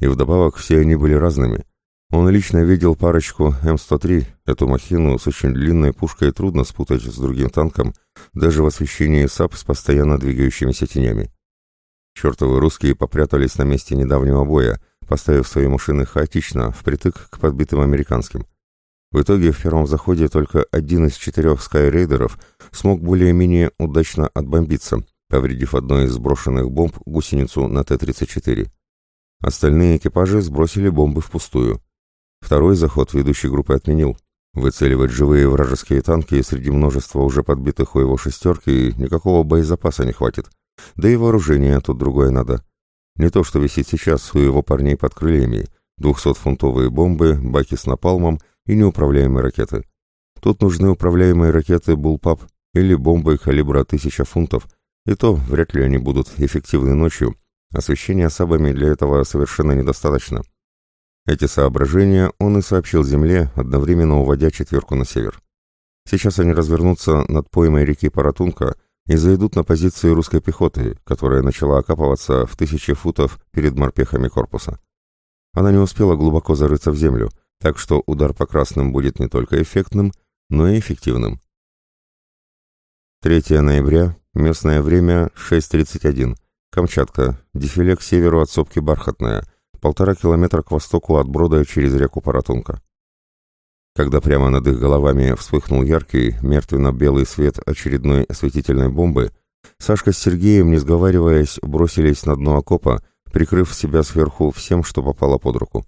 A: И вдобавок все они были разными. Он лично видел парочку М-103, эту махину с очень длинной пушкой трудно спутать с другим танком, даже в освещении САП с постоянно двигающимися тенями. Чертовы русские попрятались на месте недавнего боя, поставив свои машины хаотично, впритык к подбитым американским. В итоге в первом заходе только один из четырех скайрейдеров смог более-менее удачно отбомбиться, повредив одной из сброшенных бомб гусеницу на Т-34. Остальные экипажи сбросили бомбы впустую. Второй заход ведущей группы отменил. Выцеливать живые вражеские танки среди множества уже подбитых у его шестерки никакого боезапаса не хватит. Да и вооружение тут другое надо. Не то, что висит сейчас у его парней под крыльями. Двухсотфунтовые бомбы, баки с напалмом и неуправляемые ракеты. Тут нужны управляемые ракеты «Булпап» или бомбы калибра 1000 фунтов, И то вряд ли они будут эффективны ночью, освещения сабами для этого совершенно недостаточно. Эти соображения он и сообщил Земле, одновременно уводя четверку на север. Сейчас они развернутся над поймой реки Паратунка и зайдут на позиции русской пехоты, которая начала окапываться в тысячи футов перед морпехами корпуса. Она не успела глубоко зарыться в землю, так что удар по красным будет не только эффектным, но и эффективным. 3 ноября, местное время 6.31, Камчатка, дефиле к северу от сопки Бархатная, полтора километра к востоку от брода через реку Паратунка. Когда прямо над их головами вспыхнул яркий, мертвенно-белый свет очередной осветительной бомбы, Сашка с Сергеем, не сговариваясь, бросились на дно окопа, прикрыв себя сверху всем, что попало под руку.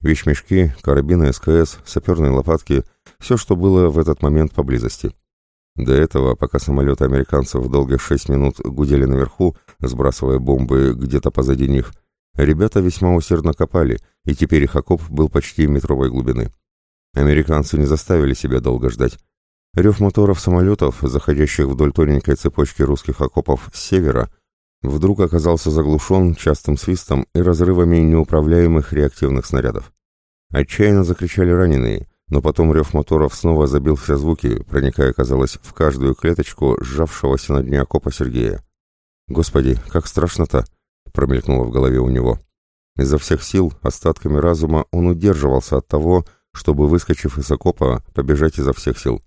A: Вещмешки, карабины СКС, саперные лопатки — все, что было в этот момент поблизости. До этого, пока самолеты американцев долго шесть минут гудели наверху, сбрасывая бомбы где-то позади них, ребята весьма усердно копали, и теперь их окоп был почти метровой глубины. Американцы не заставили себя долго ждать. Рев моторов самолетов, заходящих вдоль тоненькой цепочки русских окопов с севера, вдруг оказался заглушен частым свистом и разрывами неуправляемых реактивных снарядов. Отчаянно закричали раненые, но потом рев моторов снова забил все звуки, проникая, казалось, в каждую клеточку сжавшегося на дне окопа Сергея. «Господи, как страшно-то!» — промелькнуло в голове у него. Изо всех сил, остатками разума, он удерживался от того, чтобы, выскочив из окопа, побежать изо всех сил.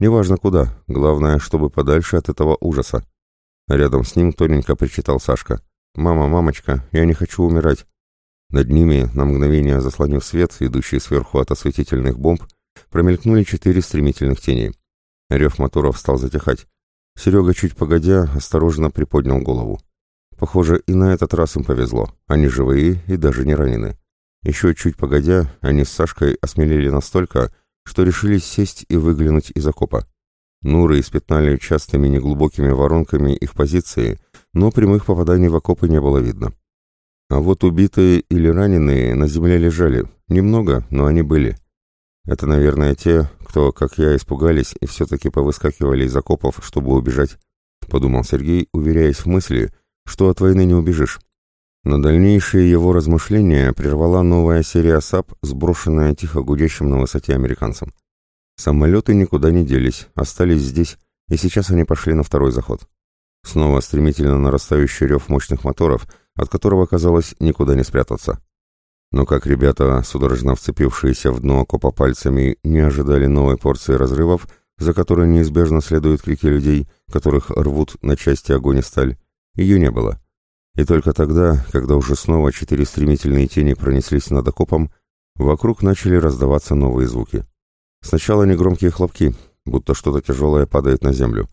A: Неважно куда, главное, чтобы подальше от этого ужаса. Рядом с ним тоненько причитал Сашка. «Мама, мамочка, я не хочу умирать». Над ними, на мгновение заслонив свет, идущий сверху от осветительных бомб, промелькнули четыре стремительных тени. Рев моторов стал затихать. Серега, чуть погодя, осторожно приподнял голову. Похоже, и на этот раз им повезло. Они живые и даже не ранены. Еще чуть погодя, они с Сашкой осмелели настолько, что решились сесть и выглянуть из окопа. Нуры испятнали частыми неглубокими воронками их позиции, но прямых попаданий в окопы не было видно. А вот убитые или раненые на земле лежали. Немного, но они были. Это, наверное, те, кто, как я, испугались и все-таки повыскакивали из окопов, чтобы убежать, подумал Сергей, уверяясь в мысли, что от войны не убежишь. Но дальнейшие его размышления прервала новая серия САБ, сброшенная тихо гудящим на высоте американцем. Самолеты никуда не делись, остались здесь, и сейчас они пошли на второй заход. Снова стремительно нарастающий рев мощных моторов, от которого, казалось, никуда не спрятаться. Но как ребята, судорожно вцепившиеся в дно окопа пальцами, не ожидали новой порции разрывов, за которой неизбежно следуют крики людей, которых рвут на части огонь и сталь, ее не было. И только тогда, когда уже снова четыре стремительные тени пронеслись над окопом, вокруг начали раздаваться новые звуки. Сначала негромкие хлопки, будто что-то тяжелое падает на землю.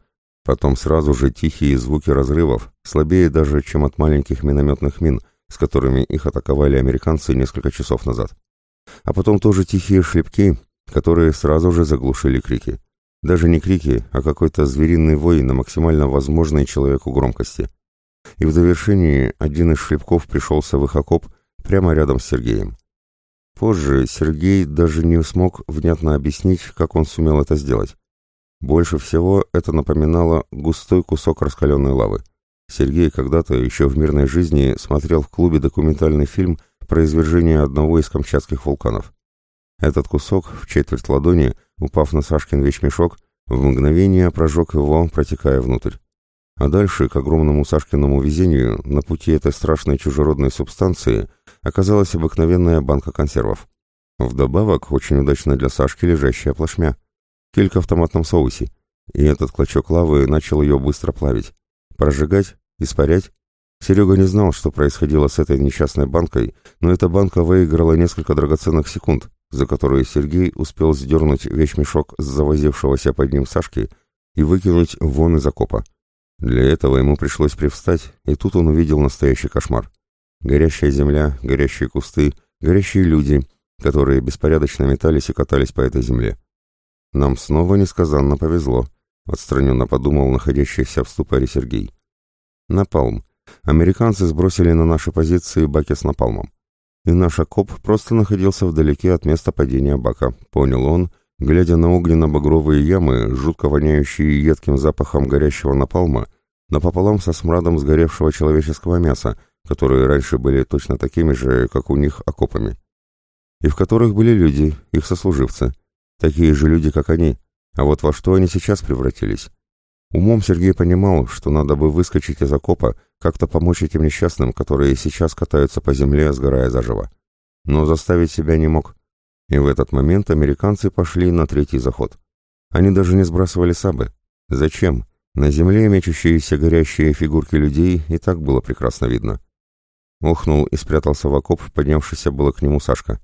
A: Потом сразу же тихие звуки разрывов, слабее даже, чем от маленьких минометных мин, с которыми их атаковали американцы несколько часов назад. А потом тоже тихие шлепки, которые сразу же заглушили крики. Даже не крики, а какой-то звериный вой на максимально возможной человеку громкости и в завершении один из шлепков пришелся в их окоп прямо рядом с Сергеем. Позже Сергей даже не смог внятно объяснить, как он сумел это сделать. Больше всего это напоминало густой кусок раскаленной лавы. Сергей когда-то еще в мирной жизни смотрел в клубе документальный фильм про извержение одного из камчатских вулканов. Этот кусок, в четверть ладони, упав на Сашкин вещмешок, в мгновение прожег его, протекая внутрь. А дальше, к огромному Сашкиному везению, на пути этой страшной чужеродной субстанции оказалась обыкновенная банка консервов. Вдобавок, очень удачно для Сашки лежащая плашмя. Килька в томатном соусе. И этот клочок лавы начал ее быстро плавить. Прожигать? Испарять? Серега не знал, что происходило с этой несчастной банкой, но эта банка выиграла несколько драгоценных секунд, за которые Сергей успел сдернуть вещмешок с завозившегося под ним Сашки и выкинуть вон из окопа. Для этого ему пришлось привстать, и тут он увидел настоящий кошмар. Горящая земля, горящие кусты, горящие люди, которые беспорядочно метались и катались по этой земле. Нам снова несказанно повезло, отстраненно подумал находящийся в ступоре Сергей. Напалм. Американцы сбросили на наши позиции баки с напалмом. И наш окоп просто находился вдалеке от места падения бака, понял он, глядя на огненно-багровые ямы, жутко воняющие едким запахом горящего напалма, напополам со смрадом сгоревшего человеческого мяса, которые раньше были точно такими же, как у них, окопами. И в которых были люди, их сослуживцы, такие же люди, как они, а вот во что они сейчас превратились. Умом Сергей понимал, что надо бы выскочить из окопа, как-то помочь этим несчастным, которые сейчас катаются по земле, сгорая заживо. Но заставить себя не мог. И в этот момент американцы пошли на третий заход. Они даже не сбрасывали сабы. Зачем? На земле мечущиеся горящие фигурки людей и так было прекрасно видно. Охнул и спрятался в окоп, поднявшийся было к нему Сашка.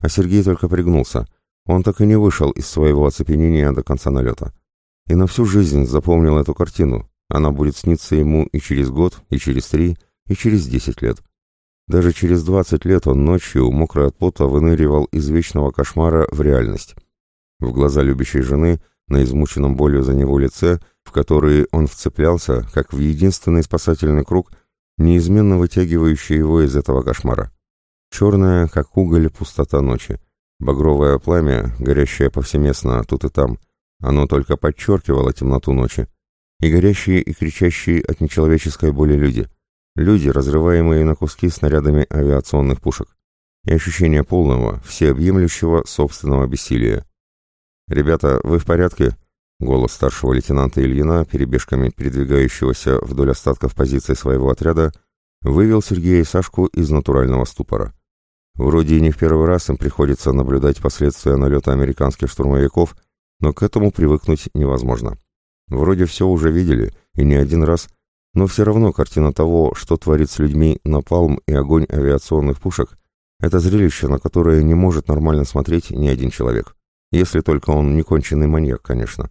A: А Сергей только пригнулся. Он так и не вышел из своего оцепенения до конца налета. И на всю жизнь запомнил эту картину. Она будет сниться ему и через год, и через три, и через десять лет. Даже через двадцать лет он ночью, мокрый от пота, выныривал из вечного кошмара в реальность. В глаза любящей жены, на измученном болью за него лице, в которые он вцеплялся, как в единственный спасательный круг, неизменно вытягивающий его из этого кошмара. Черная, как уголь, пустота ночи. Багровое пламя, горящее повсеместно тут и там — оно только подчеркивало темноту ночи. И горящие и кричащие от нечеловеческой боли люди. Люди, разрываемые на куски снарядами авиационных пушек. И ощущение полного, всеобъемлющего собственного бессилия. «Ребята, вы в порядке?» Голос старшего лейтенанта Ильина, перебежками передвигающегося вдоль остатков позиций своего отряда, вывел Сергея и Сашку из натурального ступора. Вроде и не в первый раз им приходится наблюдать последствия налета американских штурмовиков но к этому привыкнуть невозможно. Вроде все уже видели, и не один раз, но все равно картина того, что творит с людьми напалм и огонь авиационных пушек, это зрелище, на которое не может нормально смотреть ни один человек. Если только он не конченый маньяк, конечно.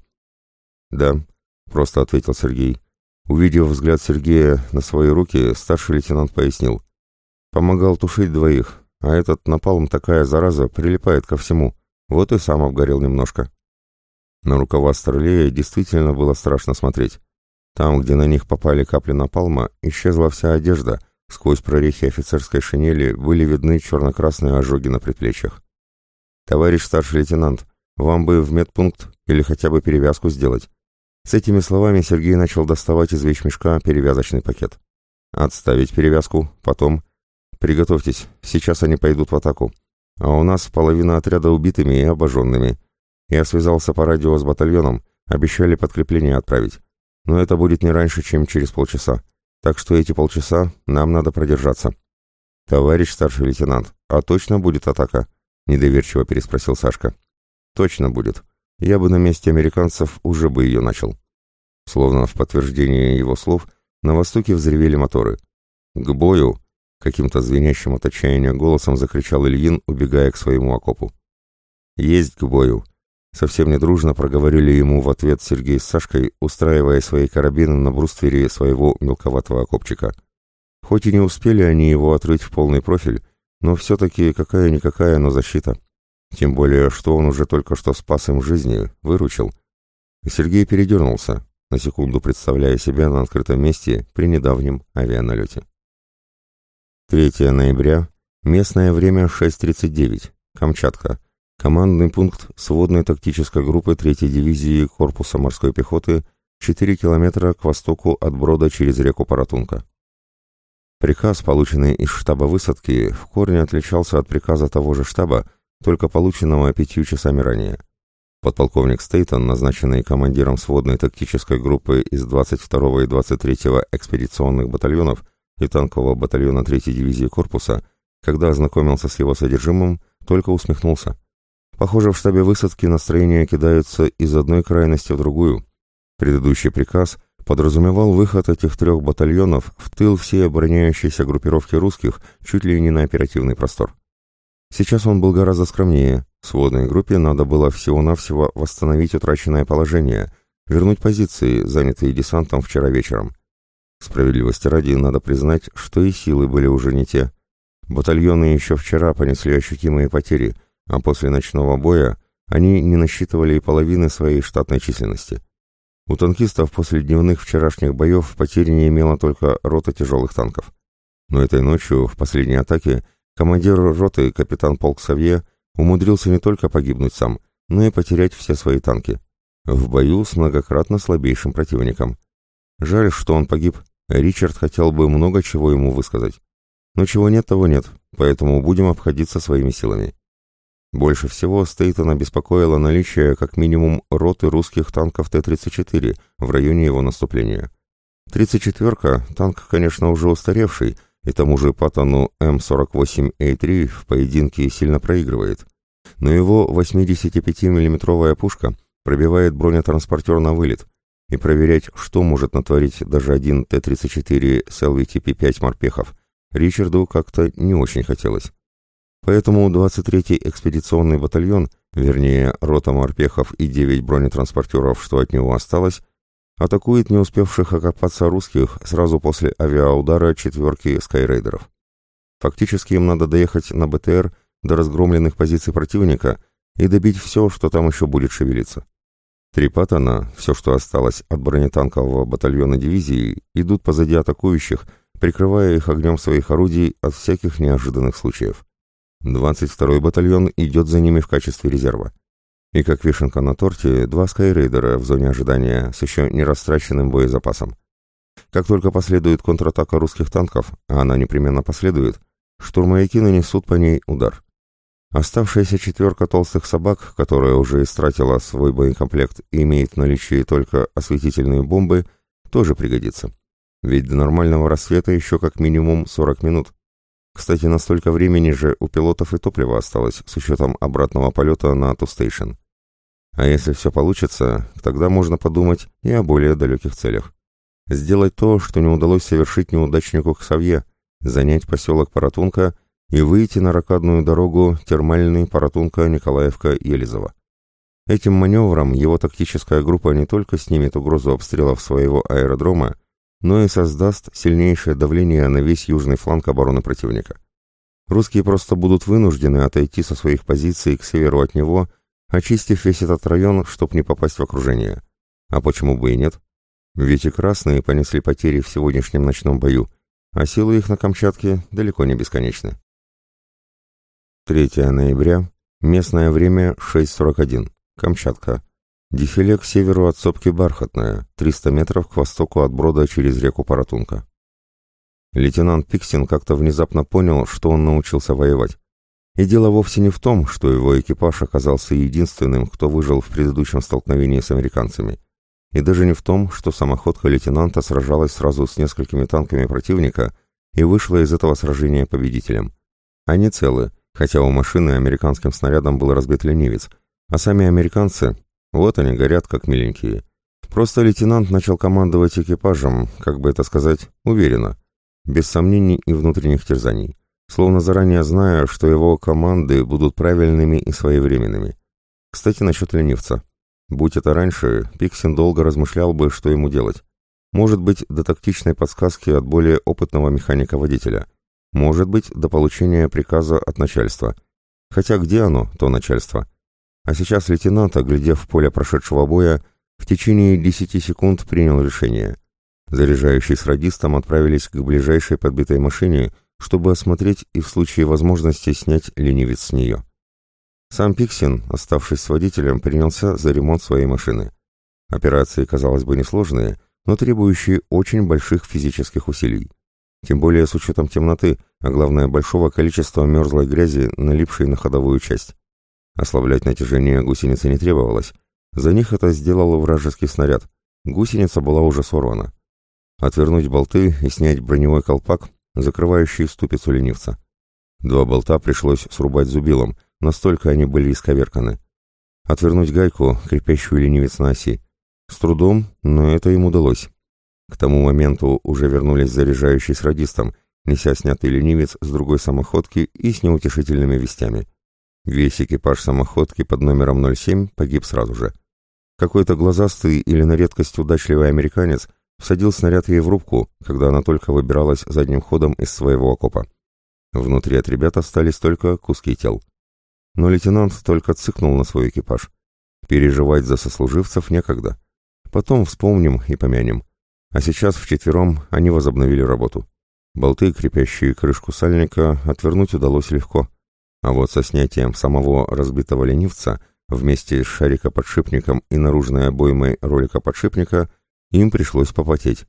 A: «Да», — просто ответил Сергей. Увидев взгляд Сергея на свои руки, старший лейтенант пояснил. «Помогал тушить двоих, а этот напалм такая зараза прилипает ко всему. Вот и сам обгорел немножко». На рукава Старлея действительно было страшно смотреть. Там, где на них попали капли напалма, исчезла вся одежда, сквозь прорехи офицерской шинели были видны черно-красные ожоги на предплечьях. «Товарищ старший лейтенант, вам бы в медпункт или хотя бы перевязку сделать». С этими словами Сергей начал доставать из вещмешка перевязочный пакет. «Отставить перевязку, потом...» «Приготовьтесь, сейчас они пойдут в атаку. А у нас половина отряда убитыми и обожженными. Я связался по радио с батальоном, обещали подкрепление отправить. Но это будет не раньше, чем через полчаса. Так что эти полчаса нам надо продержаться. Товарищ старший лейтенант, а точно будет атака? Недоверчиво переспросил Сашка. Точно будет. Я бы на месте американцев уже бы ее начал. Словно в подтверждение его слов, на востоке взревели моторы. «К бою!» — каким-то звенящим от отчаяния голосом закричал Ильин, убегая к своему окопу. «Есть к бою!» Совсем недружно проговорили ему в ответ Сергей с Сашкой, устраивая свои карабины на бруствере своего мелковатого окопчика. Хоть и не успели они его отрыть в полный профиль, но все-таки какая-никакая, но защита. Тем более, что он уже только что спас им жизни, выручил. И Сергей передернулся, на секунду представляя себя на открытом месте при недавнем авианалете. 3 ноября, местное время 6.39, Камчатка, Командный пункт сводной тактической группы 3-й дивизии корпуса морской пехоты 4 километра к востоку от Брода через реку Паратунка. Приказ, полученный из штаба высадки, в корне отличался от приказа того же штаба, только полученного пятью часами ранее. Подполковник Стейтон, назначенный командиром сводной тактической группы из 22 и 23 экспедиционных батальонов и танкового батальона 3-й дивизии корпуса, когда ознакомился с его содержимым, только усмехнулся. Похоже, в штабе высадки настроения кидаются из одной крайности в другую. Предыдущий приказ подразумевал выход этих трех батальонов в тыл всей обороняющейся группировки русских чуть ли не на оперативный простор. Сейчас он был гораздо скромнее. Сводной группе надо было всего-навсего восстановить утраченное положение, вернуть позиции, занятые десантом вчера вечером. Справедливости ради надо признать, что и силы были уже не те. Батальоны еще вчера понесли ощутимые потери, а после ночного боя они не насчитывали и половины своей штатной численности. У танкистов после дневных вчерашних боев потерь не имела только рота тяжелых танков. Но этой ночью, в последней атаке, командир роты, капитан полк Савье, умудрился не только погибнуть сам, но и потерять все свои танки. В бою с многократно слабейшим противником. Жаль, что он погиб. Ричард хотел бы много чего ему высказать. Но чего нет, того нет, поэтому будем обходиться своими силами. Больше всего Стейтона беспокоило наличие как минимум роты русских танков Т-34 в районе его наступления. 34-ка – танк, конечно, уже устаревший, и тому же Паттону М48А3 в поединке сильно проигрывает. Но его 85 миллиметровая пушка пробивает бронетранспортер на вылет, и проверять, что может натворить даже один Т-34 с ЛВТП-5 морпехов, Ричарду как-то не очень хотелось. Поэтому 23-й экспедиционный батальон, вернее, рота морпехов и 9 бронетранспортеров, что от него осталось, атакует не успевших окопаться русских сразу после авиаудара четверки скайрейдеров. Фактически им надо доехать на БТР до разгромленных позиций противника и добить все, что там еще будет шевелиться. Три паттона, все, что осталось от бронетанкового батальона дивизии, идут позади атакующих, прикрывая их огнем своих орудий от всяких неожиданных случаев. 22-й батальон идет за ними в качестве резерва. И как вишенка на торте, два скайрейдера в зоне ожидания с еще не растраченным боезапасом. Как только последует контратака русских танков, а она непременно последует, штурмовики нанесут по ней удар. Оставшаяся четверка толстых собак, которая уже истратила свой боекомплект и имеет в наличии только осветительные бомбы, тоже пригодится. Ведь до нормального рассвета еще как минимум 40 минут. Кстати, на столько времени же у пилотов и топливо осталось, с учетом обратного полета на Ту-стейшн. А если все получится, тогда можно подумать и о более далеких целях. Сделать то, что не удалось совершить неудачнику Ксавье, занять поселок Паратунка и выйти на ракадную дорогу термальный Паратунка Николаевка-Елизово. Этим маневром его тактическая группа не только снимет угрозу обстрелов своего аэродрома, но и создаст сильнейшее давление на весь южный фланг обороны противника. Русские просто будут вынуждены отойти со своих позиций к северу от него, очистив весь этот район, чтобы не попасть в окружение. А почему бы и нет? Ведь и красные понесли потери в сегодняшнем ночном бою, а силы их на Камчатке далеко не бесконечны. 3 ноября, местное время 6.41, Камчатка. Дефиле к северу от сопки Бархатная, 300 метров к востоку от брода через реку Паратунка. Лейтенант Пиксин как-то внезапно понял, что он научился воевать. И дело вовсе не в том, что его экипаж оказался единственным, кто выжил в предыдущем столкновении с американцами. И даже не в том, что самоходка лейтенанта сражалась сразу с несколькими танками противника и вышла из этого сражения победителем. Они целы, хотя у машины американским снарядом был разбит ленивец, а сами американцы вот они горят, как миленькие. Просто лейтенант начал командовать экипажем, как бы это сказать, уверенно, без сомнений и внутренних терзаний, словно заранее зная, что его команды будут правильными и своевременными. Кстати, насчет ленивца. Будь это раньше, Пиксин долго размышлял бы, что ему делать. Может быть, до тактичной подсказки от более опытного механика-водителя. Может быть, до получения приказа от начальства. Хотя где оно, то начальство? А сейчас лейтенант, оглядев поле прошедшего боя, в течение десяти секунд принял решение. Заряжающий с радистом отправились к ближайшей подбитой машине, чтобы осмотреть и в случае возможности снять ленивец с нее. Сам Пиксин, оставшись с водителем, принялся за ремонт своей машины. Операции, казалось бы, несложные, но требующие очень больших физических усилий. Тем более с учетом темноты, а главное большого количества мерзлой грязи, налипшей на ходовую часть. Ослаблять натяжение гусеницы не требовалось. За них это сделал вражеский снаряд. Гусеница была уже сорвана. Отвернуть болты и снять броневой колпак, закрывающий ступицу ленивца. Два болта пришлось срубать зубилом, настолько они были исковерканы. Отвернуть гайку, крепящую ленивец на оси. С трудом, но это им удалось. К тому моменту уже вернулись заряжающий с радистом, неся снятый ленивец с другой самоходки и с неутешительными вестями. Весь экипаж самоходки под номером 07 погиб сразу же. Какой-то глазастый или на редкость удачливый американец всадил снаряд ей в рубку, когда она только выбиралась задним ходом из своего окопа. Внутри от ребят остались только куски тел. Но лейтенант только цыкнул на свой экипаж. Переживать за сослуживцев некогда. Потом вспомним и помянем. А сейчас вчетвером они возобновили работу. Болты, крепящие крышку сальника, отвернуть удалось легко. А вот со снятием самого разбитого ленивца вместе с шарикоподшипником и наружной обоймой ролика подшипника им пришлось попотеть.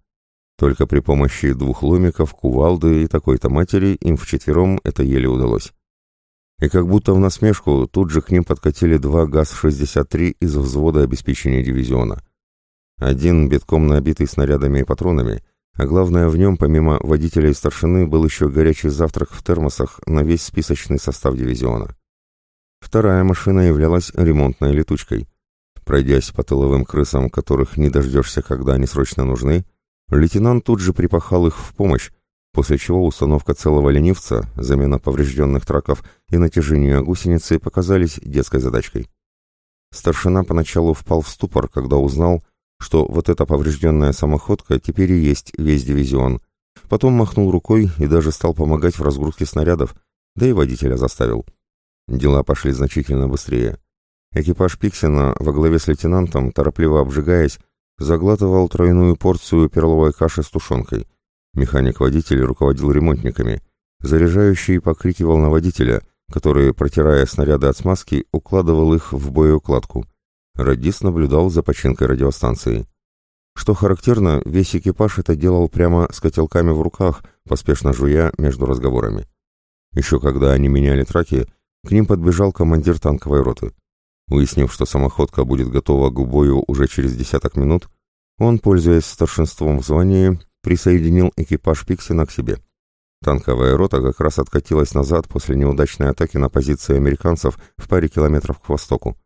A: Только при помощи двух ломиков, кувалды и такой-то матери им вчетвером это еле удалось. И как будто в насмешку тут же к ним подкатили два ГАЗ-63 из взвода обеспечения дивизиона. Один битком набитый снарядами и патронами, а главное в нем, помимо водителя и старшины, был еще горячий завтрак в термосах на весь списочный состав дивизиона. Вторая машина являлась ремонтной летучкой. Пройдясь по тыловым крысам, которых не дождешься, когда они срочно нужны, лейтенант тут же припахал их в помощь, после чего установка целого ленивца, замена поврежденных траков и натяжение гусеницы показались детской задачкой. Старшина поначалу впал в ступор, когда узнал, что вот эта поврежденная самоходка теперь и есть весь дивизион. Потом махнул рукой и даже стал помогать в разгрузке снарядов, да и водителя заставил. Дела пошли значительно быстрее. Экипаж Пиксина во главе с лейтенантом, торопливо обжигаясь, заглатывал тройную порцию перловой каши с тушенкой. Механик-водитель руководил ремонтниками. Заряжающий покрикивал на водителя, который, протирая снаряды от смазки, укладывал их в боеукладку. Радист наблюдал за починкой радиостанции. Что характерно, весь экипаж это делал прямо с котелками в руках, поспешно жуя между разговорами. Еще когда они меняли траки, к ним подбежал командир танковой роты. Уяснив, что самоходка будет готова к бою уже через десяток минут, он, пользуясь старшинством в звании, присоединил экипаж Пиксина к себе. Танковая рота как раз откатилась назад после неудачной атаки на позиции американцев в паре километров к востоку.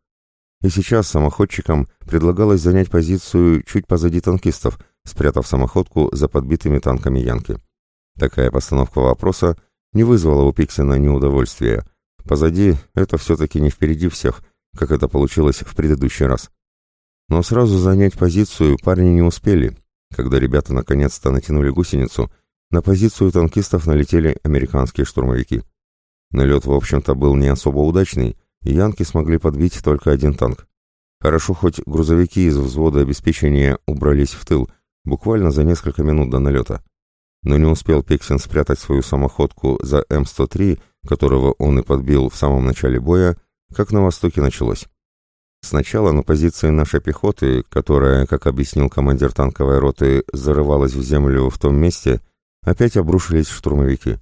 A: И сейчас самоходчикам предлагалось занять позицию чуть позади танкистов, спрятав самоходку за подбитыми танками Янки. Такая постановка вопроса не вызвала у Пиксина неудовольствия, Позади это все-таки не впереди всех, как это получилось в предыдущий раз. Но сразу занять позицию парни не успели. Когда ребята наконец-то натянули гусеницу, на позицию танкистов налетели американские штурмовики. Налет, в общем-то, был не особо удачный, янки смогли подбить только один танк. Хорошо, хоть грузовики из взвода обеспечения убрались в тыл, буквально за несколько минут до налета. Но не успел Пиксин спрятать свою самоходку за М-103, которого он и подбил в самом начале боя, как на востоке началось. Сначала на позиции нашей пехоты, которая, как объяснил командир танковой роты, зарывалась в землю в том месте, опять обрушились штурмовики.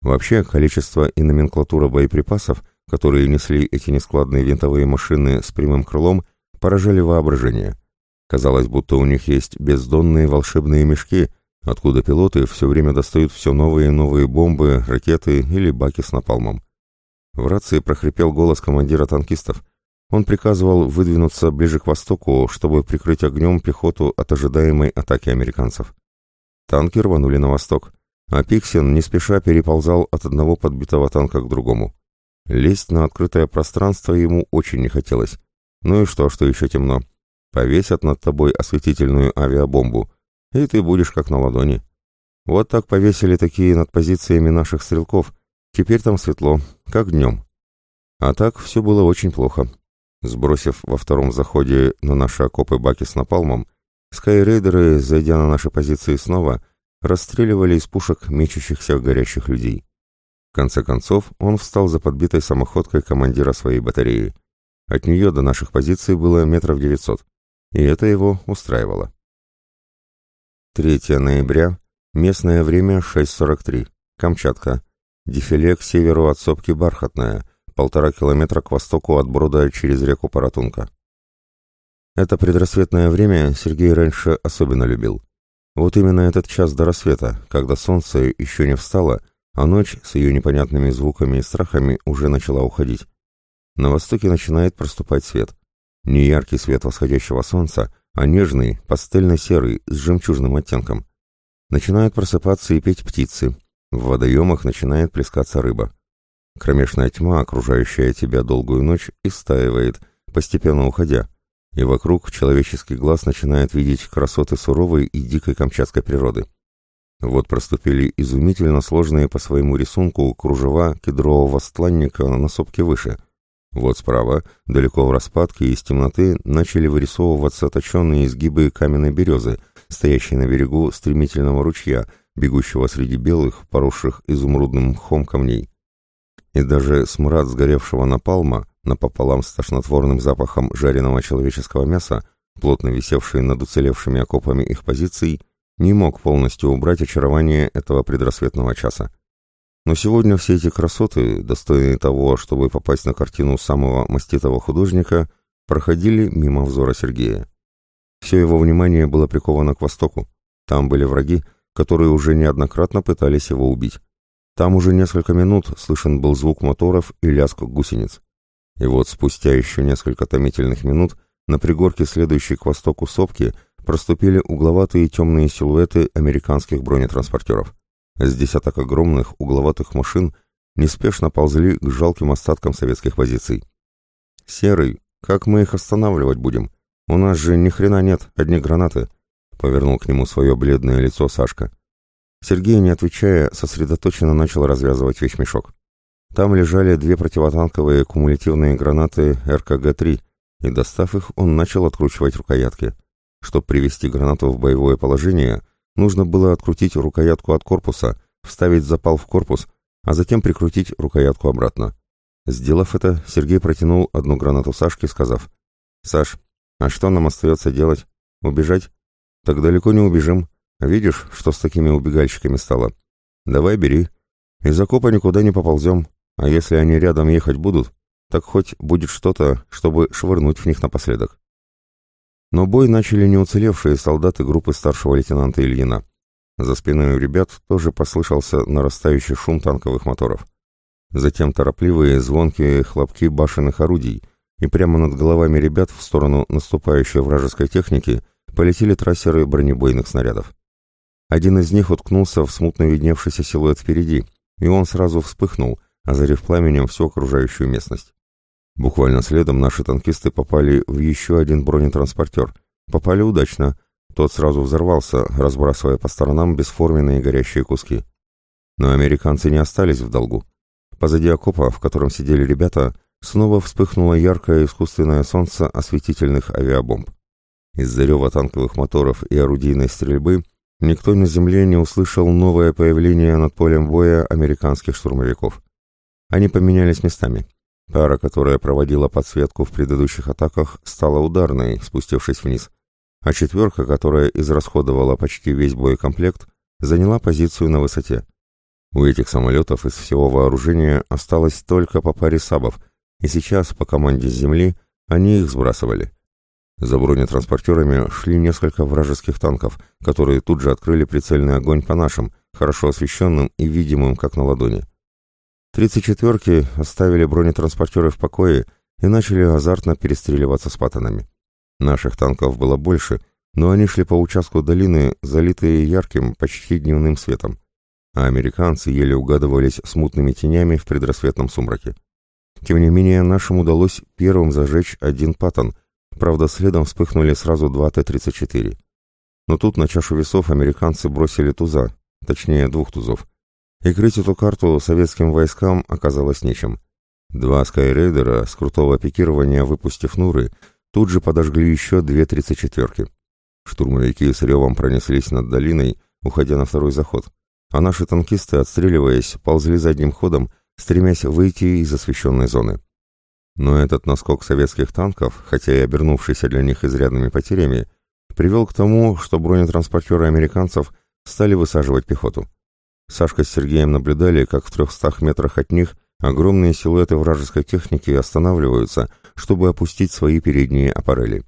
A: Вообще, количество и номенклатура боеприпасов, которые несли эти нескладные винтовые машины с прямым крылом, поражали воображение. Казалось, будто у них есть бездонные волшебные мешки, откуда пилоты все время достают все новые и новые бомбы, ракеты или баки с напалмом. В рации прохрипел голос командира танкистов. Он приказывал выдвинуться ближе к востоку, чтобы прикрыть огнем пехоту от ожидаемой атаки американцев. Танки рванули на восток, а Пиксин не спеша переползал от одного подбитого танка к другому. Лезть на открытое пространство ему очень не хотелось. Ну и что, что еще темно? Повесят над тобой осветительную авиабомбу, и ты будешь как на ладони. Вот так повесили такие над позициями наших стрелков. Теперь там светло, как днем. А так все было очень плохо. Сбросив во втором заходе на наши окопы баки с напалмом, скайрейдеры, зайдя на наши позиции снова, расстреливали из пушек мечущихся горящих людей. В конце концов, он встал за подбитой самоходкой командира своей батареи. От нее до наших позиций было метров девятьсот, и это его устраивало. 3 ноября, местное время 6.43, Камчатка. Дефиле к северу от сопки Бархатная, полтора километра к востоку от брода через реку Паратунка. Это предрассветное время Сергей раньше особенно любил. Вот именно этот час до рассвета, когда солнце еще не встало, а ночь с ее непонятными звуками и страхами уже начала уходить. На востоке начинает проступать свет. Не яркий свет восходящего солнца, а нежный, пастельно-серый, с жемчужным оттенком. Начинают просыпаться и петь птицы, в водоемах начинает плескаться рыба. Кромешная тьма, окружающая тебя долгую ночь, истаивает, постепенно уходя, и вокруг человеческий глаз начинает видеть красоты суровой и дикой камчатской природы. Вот проступили изумительно сложные по своему рисунку кружева кедрового стланника на сопке выше — вот справа, далеко в распадке из темноты, начали вырисовываться точенные изгибы каменной березы, стоящей на берегу стремительного ручья, бегущего среди белых, поросших изумрудным мхом камней. И даже смрад сгоревшего напалма, напополам с тошнотворным запахом жареного человеческого мяса, плотно висевший над уцелевшими окопами их позиций, не мог полностью убрать очарование этого предрассветного часа. Но сегодня все эти красоты, достойные того, чтобы попасть на картину самого маститого художника, проходили мимо взора Сергея. Все его внимание было приковано к востоку. Там были враги, которые уже неоднократно пытались его убить. Там уже несколько минут слышен был звук моторов и лязг гусениц. И вот спустя еще несколько томительных минут на пригорке, следующей к востоку сопки, проступили угловатые темные силуэты американских бронетранспортеров. С десяток огромных угловатых машин неспешно ползли к жалким остаткам советских позиций. «Серый, как мы их останавливать будем? У нас же ни хрена нет, одни гранаты», — повернул к нему свое бледное лицо Сашка. Сергей, не отвечая, сосредоточенно начал развязывать вещмешок. Там лежали две противотанковые кумулятивные гранаты РКГ-3, и, достав их, он начал откручивать рукоятки. Чтобы привести гранату в боевое положение, Нужно было открутить рукоятку от корпуса, вставить запал в корпус, а затем прикрутить рукоятку обратно. Сделав это, Сергей протянул одну гранату Сашке, сказав, «Саш, а что нам остается делать? Убежать? Так далеко не убежим. Видишь, что с такими убегальщиками стало? Давай бери. Из окопа никуда не поползем, а если они рядом ехать будут, так хоть будет что-то, чтобы швырнуть в них напоследок». Но бой начали не уцелевшие солдаты группы старшего лейтенанта Ильина. За спиной у ребят тоже послышался нарастающий шум танковых моторов. Затем торопливые звонкие хлопки башенных орудий, и прямо над головами ребят в сторону наступающей вражеской техники полетели трассеры бронебойных снарядов. Один из них уткнулся в смутно видневшийся силуэт впереди, и он сразу вспыхнул, озарив пламенем всю окружающую местность. Буквально следом наши танкисты попали в еще один бронетранспортер. Попали удачно. Тот сразу взорвался, разбрасывая по сторонам бесформенные горящие куски. Но американцы не остались в долгу. Позади окопа, в котором сидели ребята, снова вспыхнуло яркое искусственное солнце осветительных авиабомб. Из-за рева танковых моторов и орудийной стрельбы никто на земле не услышал новое появление над полем боя американских штурмовиков. Они поменялись местами. Пара, которая проводила подсветку в предыдущих атаках, стала ударной, спустившись вниз, а четверка, которая израсходовала почти весь боекомплект, заняла позицию на высоте. У этих самолетов из всего вооружения осталось только по паре сабов, и сейчас, по команде с земли, они их сбрасывали. За бронетранспортерами шли несколько вражеских танков, которые тут же открыли прицельный огонь по нашим, хорошо освещенным и видимым как на ладони. Тридцать четверки оставили бронетранспортеры в покое и начали азартно перестреливаться с патонами. Наших танков было больше, но они шли по участку долины, залитые ярким, почти дневным светом, а американцы еле угадывались смутными тенями в предрассветном сумраке. Тем не менее, нашим удалось первым зажечь один патон, правда, следом вспыхнули сразу два Т-34. Но тут на чашу весов американцы бросили туза, точнее двух тузов, и крыть эту карту советским войскам оказалось нечем. Два скайрейдера с крутого пикирования, выпустив нуры, тут же подожгли еще две тридцать четверки. Штурмовики с ревом пронеслись над долиной, уходя на второй заход, а наши танкисты, отстреливаясь, ползли задним ходом, стремясь выйти из освещенной зоны. Но этот наскок советских танков, хотя и обернувшийся для них изрядными потерями, привел к тому, что бронетранспортеры американцев стали высаживать пехоту. Сашка с Сергеем наблюдали, как в трехстах метрах от них огромные силуэты вражеской техники останавливаются, чтобы опустить свои передние аппарели.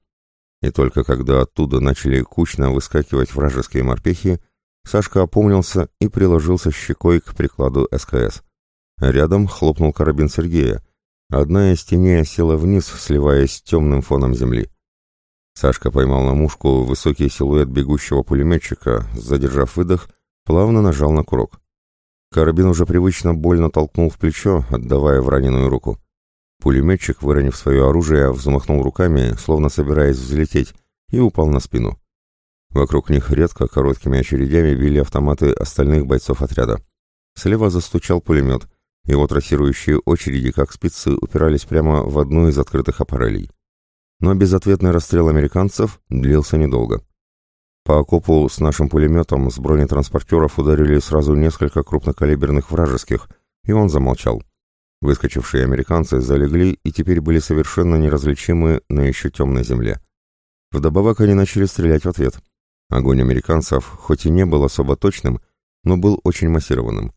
A: И только когда оттуда начали кучно выскакивать вражеские морпехи, Сашка опомнился и приложился щекой к прикладу СКС. Рядом хлопнул карабин Сергея. Одна из теней села вниз, сливаясь с темным фоном земли. Сашка поймал на мушку высокий силуэт бегущего пулеметчика, задержав выдох, плавно нажал на курок. Карабин уже привычно больно толкнул в плечо, отдавая в раненую руку. Пулеметчик, выронив свое оружие, взмахнул руками, словно собираясь взлететь, и упал на спину. Вокруг них редко короткими очередями били автоматы остальных бойцов отряда. Слева застучал пулемет, его трассирующие очереди, как спицы, упирались прямо в одну из открытых аппарелей. Но безответный расстрел американцев длился недолго. По окопу с нашим пулеметом с бронетранспортеров ударили сразу несколько крупнокалиберных вражеских, и он замолчал. Выскочившие американцы залегли и теперь были совершенно неразличимы на еще темной земле. Вдобавок они начали стрелять в ответ. Огонь американцев хоть и не был особо точным, но был очень массированным.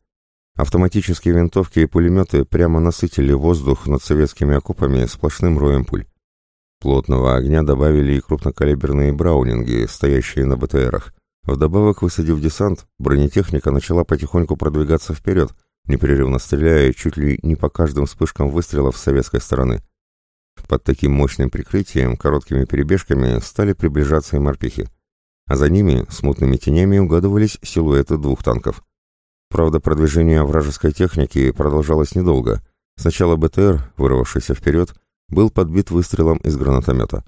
A: Автоматические винтовки и пулеметы прямо насытили воздух над советскими окопами сплошным роем пуль. Плотного огня добавили и крупнокалиберные браунинги, стоящие на БТРах. Вдобавок, высадив десант, бронетехника начала потихоньку продвигаться вперед, непрерывно стреляя чуть ли не по каждым вспышкам выстрелов с советской стороны. Под таким мощным прикрытием, короткими перебежками стали приближаться и морпехи. А за ними, смутными тенями, угадывались силуэты двух танков. Правда, продвижение вражеской техники продолжалось недолго. Сначала БТР, вырвавшийся вперед, был подбит выстрелом из гранатомета.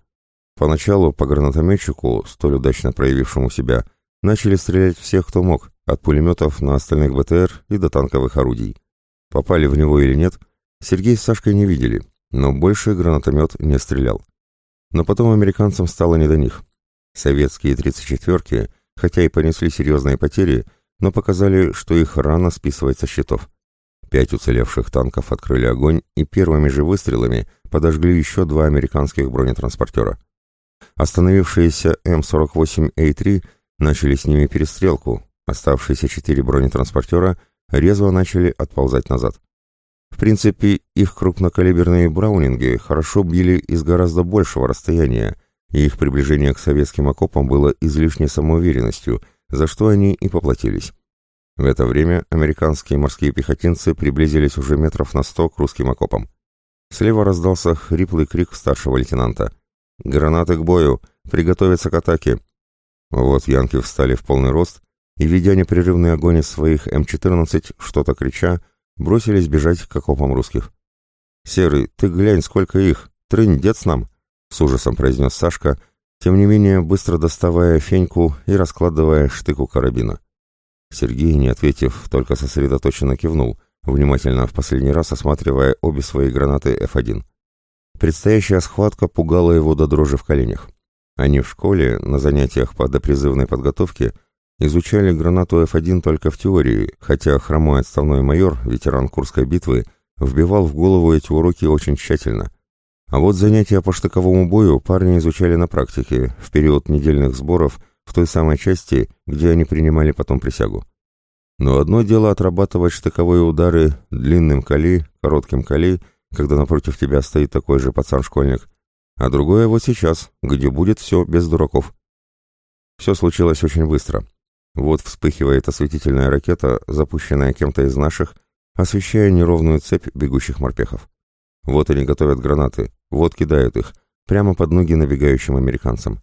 A: Поначалу по гранатометчику, столь удачно проявившему себя, начали стрелять всех, кто мог, от пулеметов на остальных БТР и до танковых орудий. Попали в него или нет, Сергей с Сашкой не видели, но больше гранатомет не стрелял. Но потом американцам стало не до них. Советские 34-ки, хотя и понесли серьезные потери, но показали, что их рано списывать со счетов. Пять уцелевших танков открыли огонь и первыми же выстрелами подожгли еще два американских бронетранспортера. Остановившиеся М-48А3 начали с ними перестрелку, оставшиеся четыре бронетранспортера резво начали отползать назад. В принципе, их крупнокалиберные браунинги хорошо били из гораздо большего расстояния, и их приближение к советским окопам было излишней самоуверенностью – за что они и поплатились. В это время американские морские пехотинцы приблизились уже метров на сто к русским окопам. Слева раздался хриплый крик старшего лейтенанта. «Гранаты к бою! Приготовиться к атаке!» Вот янки встали в полный рост и, ведя непрерывный огонь из своих М-14, что-то крича, бросились бежать к окопам русских. «Серый, ты глянь, сколько их! Трындец нам!» — с ужасом произнес Сашка, тем не менее быстро доставая феньку и раскладывая штык карабина. Сергей, не ответив, только сосредоточенно кивнул, внимательно в последний раз осматривая обе свои гранаты F1. Предстоящая схватка пугала его до дрожи в коленях. Они в школе, на занятиях по допризывной подготовке, изучали гранату F1 только в теории, хотя хромой отставной майор, ветеран Курской битвы, вбивал в голову эти уроки очень тщательно, а вот занятия по штыковому бою парни изучали на практике, в период недельных сборов, в той самой части, где они принимали потом присягу. Но одно дело отрабатывать штыковые удары длинным кали, коротким кали, когда напротив тебя стоит такой же пацан-школьник, а другое вот сейчас, где будет все без дураков. Все случилось очень быстро. Вот вспыхивает осветительная ракета, запущенная кем-то из наших, освещая неровную цепь бегущих морпехов. Вот они готовят гранаты, вот кидают их, прямо под ноги набегающим американцам.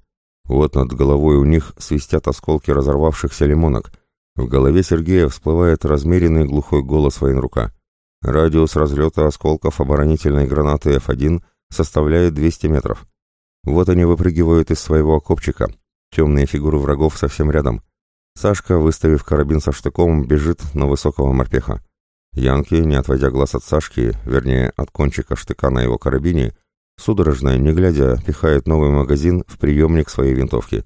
A: Вот над головой у них свистят осколки разорвавшихся лимонок. В голове Сергея всплывает размеренный глухой голос военрука. Радиус разлета осколков оборонительной гранаты F1 составляет 200 метров. Вот они выпрыгивают из своего окопчика. Темные фигуры врагов совсем рядом. Сашка, выставив карабин со штыком, бежит на высокого морпеха. Янки, не отводя глаз от Сашки, вернее, от кончика штыка на его карабине, судорожно, не глядя, пихает новый магазин в приемник своей винтовки.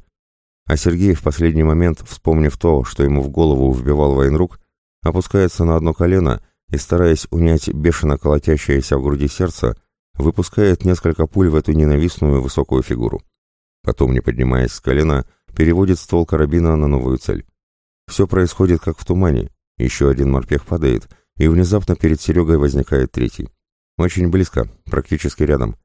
A: А Сергей в последний момент, вспомнив то, что ему в голову вбивал военрук, опускается на одно колено и, стараясь унять бешено колотящееся в груди сердце, выпускает несколько пуль в эту ненавистную высокую фигуру. Потом, не поднимаясь с колена, переводит ствол карабина на новую цель. Все происходит как в тумане. Еще один морпех падает, и внезапно перед Серегой возникает третий. Очень близко, практически рядом.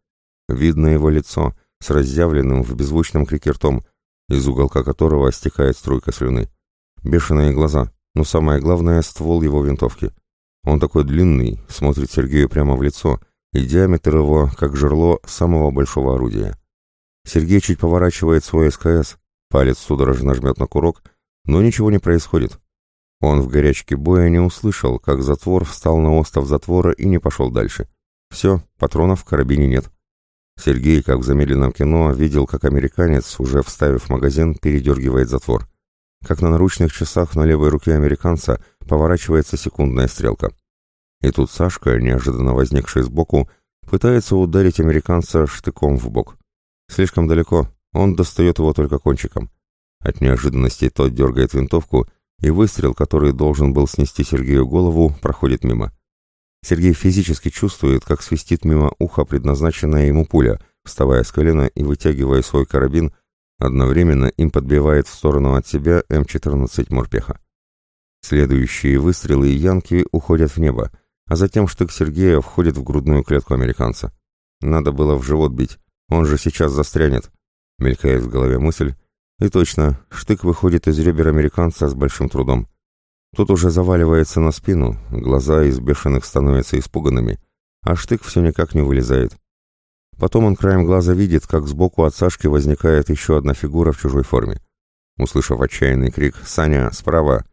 A: Видно его лицо с разъявленным в беззвучном крике ртом, из уголка которого стекает струйка слюны. Бешеные глаза, но самое главное — ствол его винтовки. Он такой длинный, смотрит Сергею прямо в лицо, и диаметр его, как жерло самого большого орудия. Сергей чуть поворачивает свой СКС, палец судорожно жмет на курок, но ничего не происходит. Он в горячке боя не услышал, как затвор встал на остов затвора и не пошел дальше. Все, патронов в карабине нет. Сергей, как в замедленном кино, видел, как американец, уже вставив магазин, передергивает затвор. Как на наручных часах на левой руке американца поворачивается секундная стрелка. И тут Сашка, неожиданно возникший сбоку, пытается ударить американца штыком в бок. Слишком далеко, он достает его только кончиком. От неожиданности тот дергает винтовку и выстрел, который должен был снести Сергею голову, проходит мимо. Сергей физически чувствует, как свистит мимо уха предназначенная ему пуля, вставая с колена и вытягивая свой карабин, Одновременно им подбивает в сторону от себя М-14 Морпеха. Следующие выстрелы и янки уходят в небо, а затем штык Сергея входит в грудную клетку американца. Надо было в живот бить, он же сейчас застрянет. Мелькает в голове мысль. И точно, штык выходит из ребер американца с большим трудом. Тот уже заваливается на спину, глаза из бешеных становятся испуганными, а штык все никак не вылезает. Потом он краем глаза видит, как сбоку от Сашки возникает еще одна фигура в чужой форме. Услышав отчаянный крик «Саня, справа!»,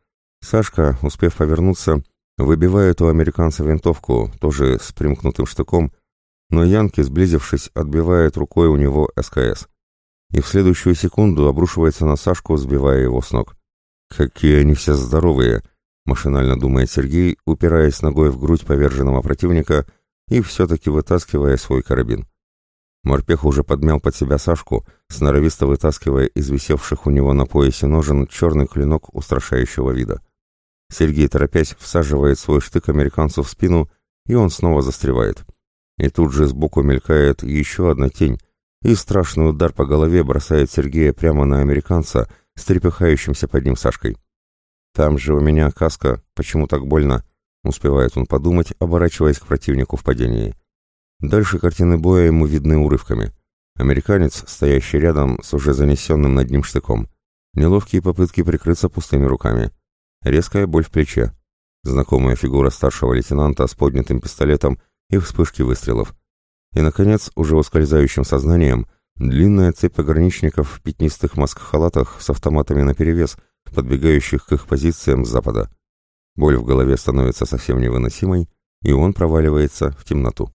A: Сашка, успев повернуться, выбивает у американца винтовку, тоже с примкнутым штыком, но Янки, сблизившись, отбивает рукой у него СКС. И в следующую секунду обрушивается на Сашку, сбивая его с ног. «Какие они все здоровые!» — машинально думает Сергей, упираясь ногой в грудь поверженного противника и все-таки вытаскивая свой карабин. Морпех уже подмял под себя Сашку, сноровисто вытаскивая из висевших у него на поясе ножен черный клинок устрашающего вида. Сергей, торопясь, всаживает свой штык американцу в спину, и он снова застревает. И тут же сбоку мелькает еще одна тень, и страшный удар по голове бросает Сергея прямо на американца с трепыхающимся под ним Сашкой. «Там же у меня каска, почему так больно?» — успевает он подумать, оборачиваясь к противнику в падении. Дальше картины боя ему видны урывками. Американец, стоящий рядом с уже занесенным над ним штыком. Неловкие попытки прикрыться пустыми руками. Резкая боль в плече. Знакомая фигура старшего лейтенанта с поднятым пистолетом и вспышки выстрелов. И, наконец, уже ускользающим сознанием, длинная цепь пограничников в пятнистых маск-халатах с автоматами наперевес, подбегающих к их позициям с запада. Боль в голове становится совсем невыносимой, и он проваливается в темноту.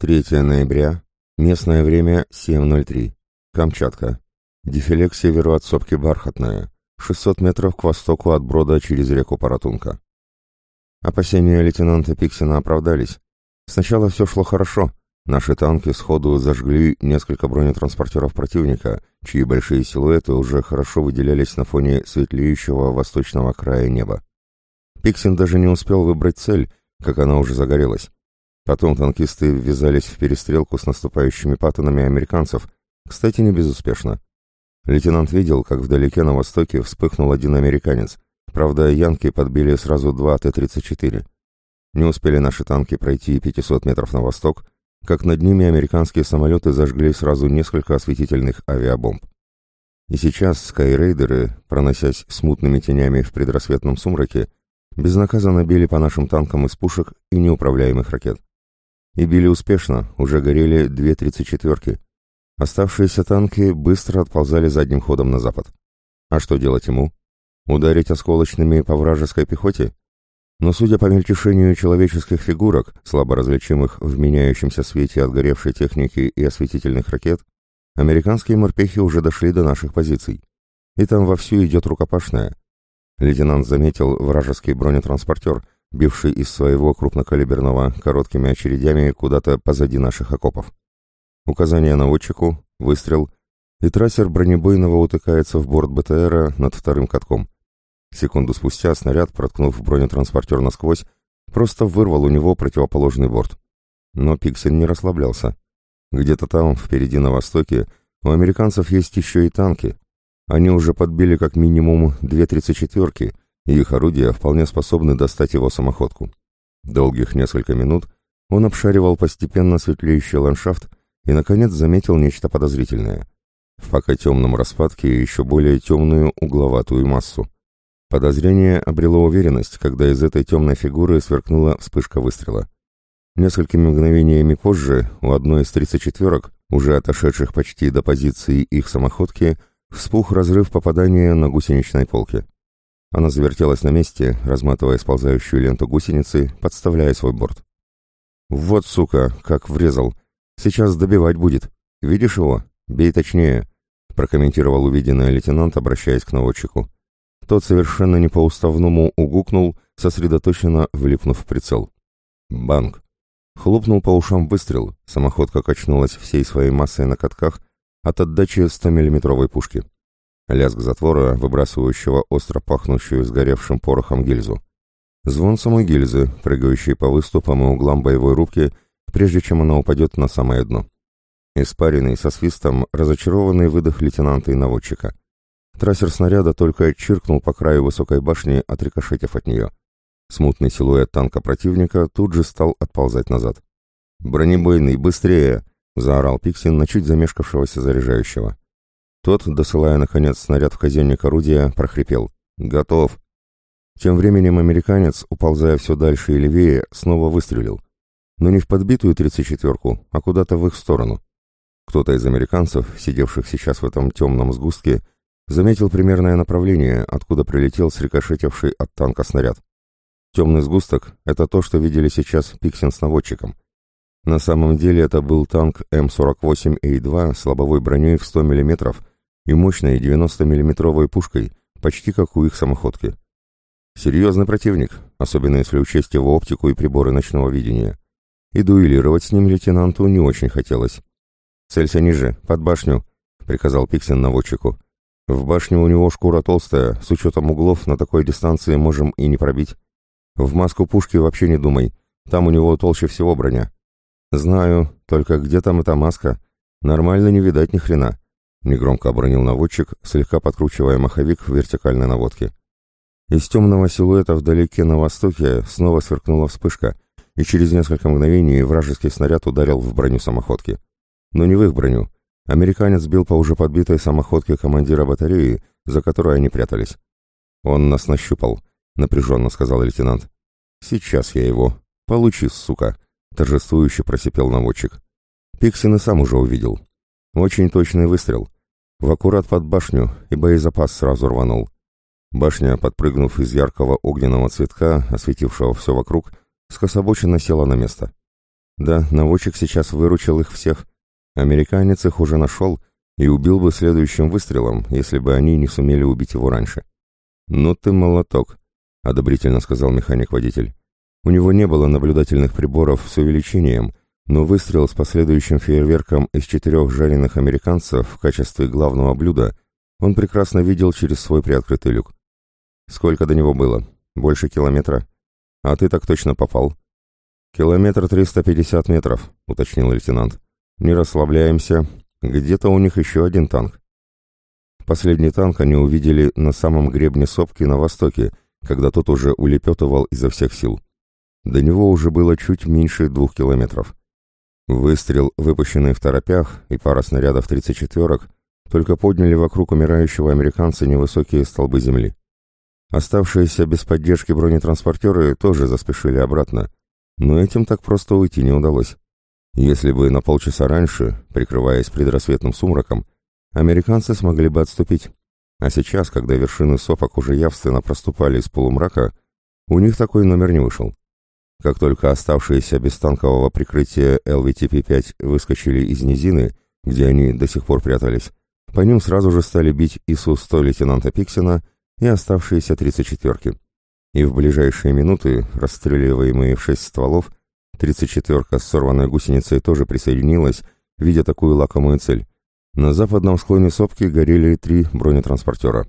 A: 3 ноября, местное время 7.03, Камчатка. Дефиле к северу от сопки Бархатная, 600 метров к востоку от брода через реку Паратунка. Опасения лейтенанта Пиксина оправдались. Сначала все шло хорошо. Наши танки сходу зажгли несколько бронетранспортеров противника, чьи большие силуэты уже хорошо выделялись на фоне светлеющего восточного края неба. Пиксин даже не успел выбрать цель, как она уже загорелась. Потом танкисты ввязались в перестрелку с наступающими паттонами американцев, кстати, не безуспешно. Лейтенант видел, как вдалеке на востоке вспыхнул один американец. Правда, янки подбили сразу два Т-34. Не успели наши танки пройти 500 метров на восток, как над ними американские самолеты зажгли сразу несколько осветительных авиабомб. И сейчас скайрейдеры, проносясь смутными тенями в предрассветном сумраке, безнаказанно били по нашим танкам из пушек и неуправляемых ракет. И били успешно, уже горели две тридцать четверки. Оставшиеся танки быстро отползали задним ходом на запад. А что делать ему? Ударить осколочными по вражеской пехоте? Но судя по мельтешению человеческих фигурок, слабо различимых в меняющемся свете отгоревшей техники и осветительных ракет, американские морпехи уже дошли до наших позиций. И там вовсю идет рукопашная. Лейтенант заметил вражеский бронетранспортер, бивший из своего крупнокалиберного короткими очередями куда-то позади наших окопов. Указание наводчику, выстрел, и трассер бронебойного утыкается в борт БТРа над вторым катком. Секунду спустя снаряд, проткнув бронетранспортер насквозь, просто вырвал у него противоположный борт. Но Пиксель не расслаблялся. Где-то там, впереди на востоке, у американцев есть еще и танки. Они уже подбили как минимум две тридцать четверки, и их орудия вполне способны достать его самоходку. Долгих несколько минут он обшаривал постепенно светлеющий ландшафт и, наконец, заметил нечто подозрительное. В пока темном распадке еще более темную угловатую массу. Подозрение обрело уверенность, когда из этой темной фигуры сверкнула вспышка выстрела. Несколькими мгновениями позже у одной из тридцать четверок, уже отошедших почти до позиции их самоходки, вспух разрыв попадания на гусеничной полке. Она завертелась на месте, разматывая сползающую ленту гусеницы, подставляя свой борт. «Вот, сука, как врезал! Сейчас добивать будет! Видишь его? Бей точнее!» прокомментировал увиденный лейтенант, обращаясь к наводчику. Тот совершенно не по-уставному угукнул, сосредоточенно влипнув в прицел. Банк! Хлопнул по ушам выстрел, самоходка качнулась всей своей массой на катках от отдачи 100-миллиметровой пушки. Лязг затвора, выбрасывающего остро пахнущую сгоревшим порохом гильзу. звон самой гильзы, прыгающей по выступам и углам боевой рубки, прежде чем она упадет на самое дно. Испаренный со свистом, разочарованный выдох лейтенанта и наводчика. Трассер снаряда только чиркнул по краю высокой башни, отрикошетив от нее. Смутный силуэт танка противника тут же стал отползать назад. «Бронебойный, быстрее!» — заорал Пиксин на чуть замешкавшегося заряжающего. Тот, досылая, наконец, снаряд в казенник орудия, прохрипел. «Готов!» Тем временем американец, уползая все дальше и левее, снова выстрелил. Но не в подбитую тридцать четверку, а куда-то в их сторону. Кто-то из американцев, сидевших сейчас в этом темном сгустке, заметил примерное направление, откуда прилетел срикошетивший от танка снаряд. Темный сгусток — это то, что видели сейчас Пиксин с наводчиком. На самом деле это был танк М48А2 с лобовой броней в 100 мм и мощной 90 миллиметровой пушкой, почти как у их самоходки. Серьезный противник, особенно если учесть его оптику и приборы ночного видения. И дуэлировать с ним лейтенанту не очень хотелось. «Целься ниже, под башню», — приказал Пиксин наводчику. «В башне у него шкура толстая, с учетом углов на такой дистанции можем и не пробить. В маску пушки вообще не думай, там у него толще всего броня». «Знаю, только где там эта маска? Нормально не видать ни хрена», — негромко обронил наводчик, слегка подкручивая маховик в вертикальной наводке. Из темного силуэта вдалеке на востоке снова сверкнула вспышка, и через несколько мгновений вражеский снаряд ударил в броню самоходки. Но не в их броню. Американец бил по уже подбитой самоходке командира батареи, за которой они прятались. «Он нас нащупал», — напряженно сказал лейтенант. «Сейчас я его. Получи, сука», — торжествующе просипел наводчик. Пиксин и сам уже увидел. Очень точный выстрел. В аккурат под башню, и боезапас сразу рванул. Башня, подпрыгнув из яркого огненного цветка, осветившего все вокруг, скособоченно села на место. Да, наводчик сейчас выручил их всех. Американец их уже нашел и убил бы следующим выстрелом, если бы они не сумели убить его раньше. «Ну ты молоток», — одобрительно сказал механик-водитель. У него не было наблюдательных приборов с увеличением, но выстрел с последующим фейерверком из четырех жареных американцев в качестве главного блюда он прекрасно видел через свой приоткрытый люк. Сколько до него было? Больше километра? А ты так точно попал. Километр триста пятьдесят метров, уточнил лейтенант. Не расслабляемся. Где-то у них еще один танк. Последний танк они увидели на самом гребне сопки на востоке, когда тот уже улепетывал изо всех сил. До него уже было чуть меньше двух километров. Выстрел, выпущенный в торопях, и пара снарядов 34-ок только подняли вокруг умирающего американца невысокие столбы земли. Оставшиеся без поддержки бронетранспортеры тоже заспешили обратно, но этим так просто уйти не удалось. Если бы на полчаса раньше, прикрываясь предрассветным сумраком, американцы смогли бы отступить. А сейчас, когда вершины сопок уже явственно проступали из полумрака, у них такой номер не вышел. Как только оставшиеся без танкового прикрытия ЛВТП-5 выскочили из низины, где они до сих пор прятались, по ним сразу же стали бить ИСУ-100 лейтенанта Пиксена и оставшиеся 34-ки. И в ближайшие минуты, расстреливаемые в шесть стволов, 34-ка с сорванной гусеницей тоже присоединилась, видя такую лакомую цель. На западном склоне сопки горели три бронетранспортера.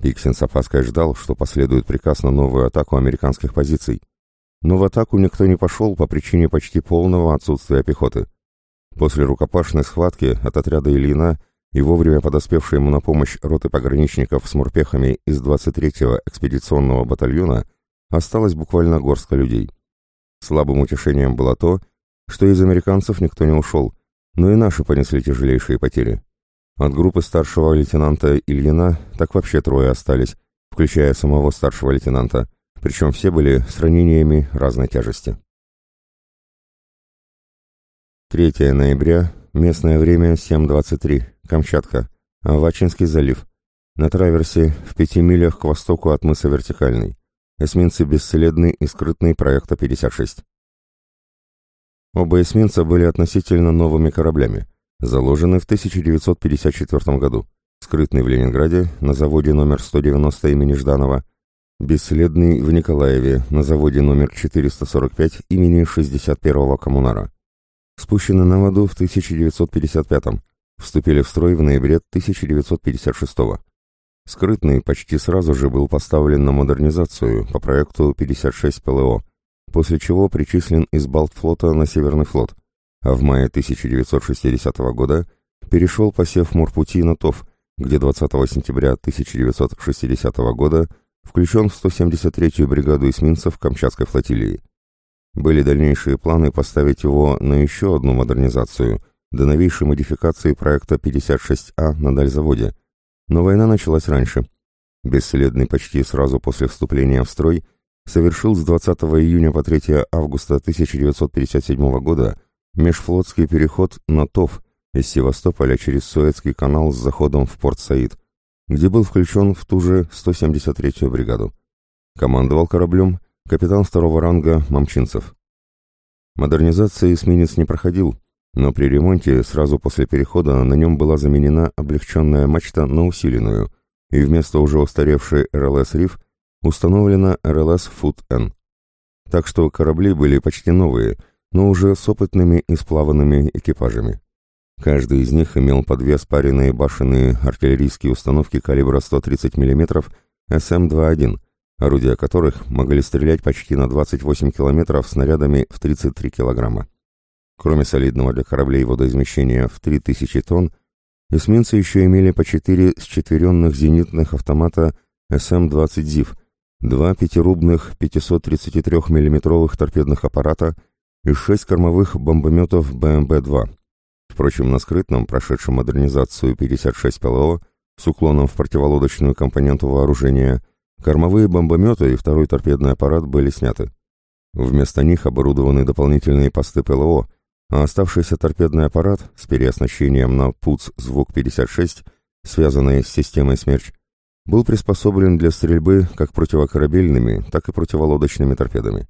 A: Пиксин с опаской ждал, что последует приказ на новую атаку американских позиций. Но в атаку никто не пошел по причине почти полного отсутствия пехоты. После рукопашной схватки от отряда Ильина и вовремя подоспевшие ему на помощь роты пограничников с морпехами из 23-го экспедиционного батальона осталось буквально горстка людей. Слабым утешением было то, что из американцев никто не ушел, но и наши понесли тяжелейшие потери. От группы старшего лейтенанта Ильина так вообще трое остались, включая самого старшего лейтенанта, причем все были с ранениями разной тяжести. 3 ноября, местное время 7.23. Камчатка, Авачинский залив. На траверсе в пяти милях к востоку от мыса Вертикальный. Эсминцы бесследный и скрытный проекта 56. Оба эсминца были относительно новыми кораблями, заложены в 1954 году. Скрытный в Ленинграде на заводе номер 190 имени Жданова, бесследный в Николаеве на заводе номер 445 имени 61-го коммунара. Спущены на воду в 1955 вступили в строй в ноябре 1956 -го. Скрытный почти сразу же был поставлен на модернизацию по проекту 56 ПЛО, после чего причислен из Балтфлота на Северный флот, а в мае 1960 года перешел посев морпути на ТОВ, где 20 сентября 1960 года включен в 173-ю бригаду эсминцев Камчатской флотилии. Были дальнейшие планы поставить его на еще одну модернизацию, до новейшей модификации проекта 56А на Дальзаводе, но война началась раньше. Бесследный почти сразу после вступления в строй совершил с 20 июня по 3 августа 1957 года межфлотский переход на ТОВ из Севастополя через Суэцкий канал с заходом в порт Саид, где был включен в ту же 173-ю бригаду. Командовал кораблем капитан второго ранга Мамчинцев. Модернизация эсминец не проходил, но при ремонте сразу после перехода на нем была заменена облегченная мачта на усиленную, и вместо уже устаревшей РЛС «Риф» установлена РЛС «Фут-Н». Так что корабли были почти новые, но уже с опытными и сплаванными экипажами. Каждый из них имел по две спаренные башенные артиллерийские установки калибра 130 мм СМ-21, орудия которых могли стрелять почти на 28 километров снарядами в 33 килограмма. Кроме солидного для кораблей водоизмещения в 3000 тонн, эсминцы еще имели по 4 счетверенных зенитных автомата СМ-20 ЗИФ, два пятирубных 533 миллиметровых торпедных аппарата и шесть кормовых бомбометов БМБ-2. Впрочем, на скрытном, прошедшем модернизацию 56 ПЛО, с уклоном в противолодочную компоненту вооружения – Кормовые бомбометы и второй торпедный аппарат были сняты. Вместо них оборудованы дополнительные посты ПЛО, а оставшийся торпедный аппарат с переоснащением на ПУЦ «Звук-56», связанный с системой «Смерч», был приспособлен для стрельбы как противокорабельными, так и противолодочными торпедами.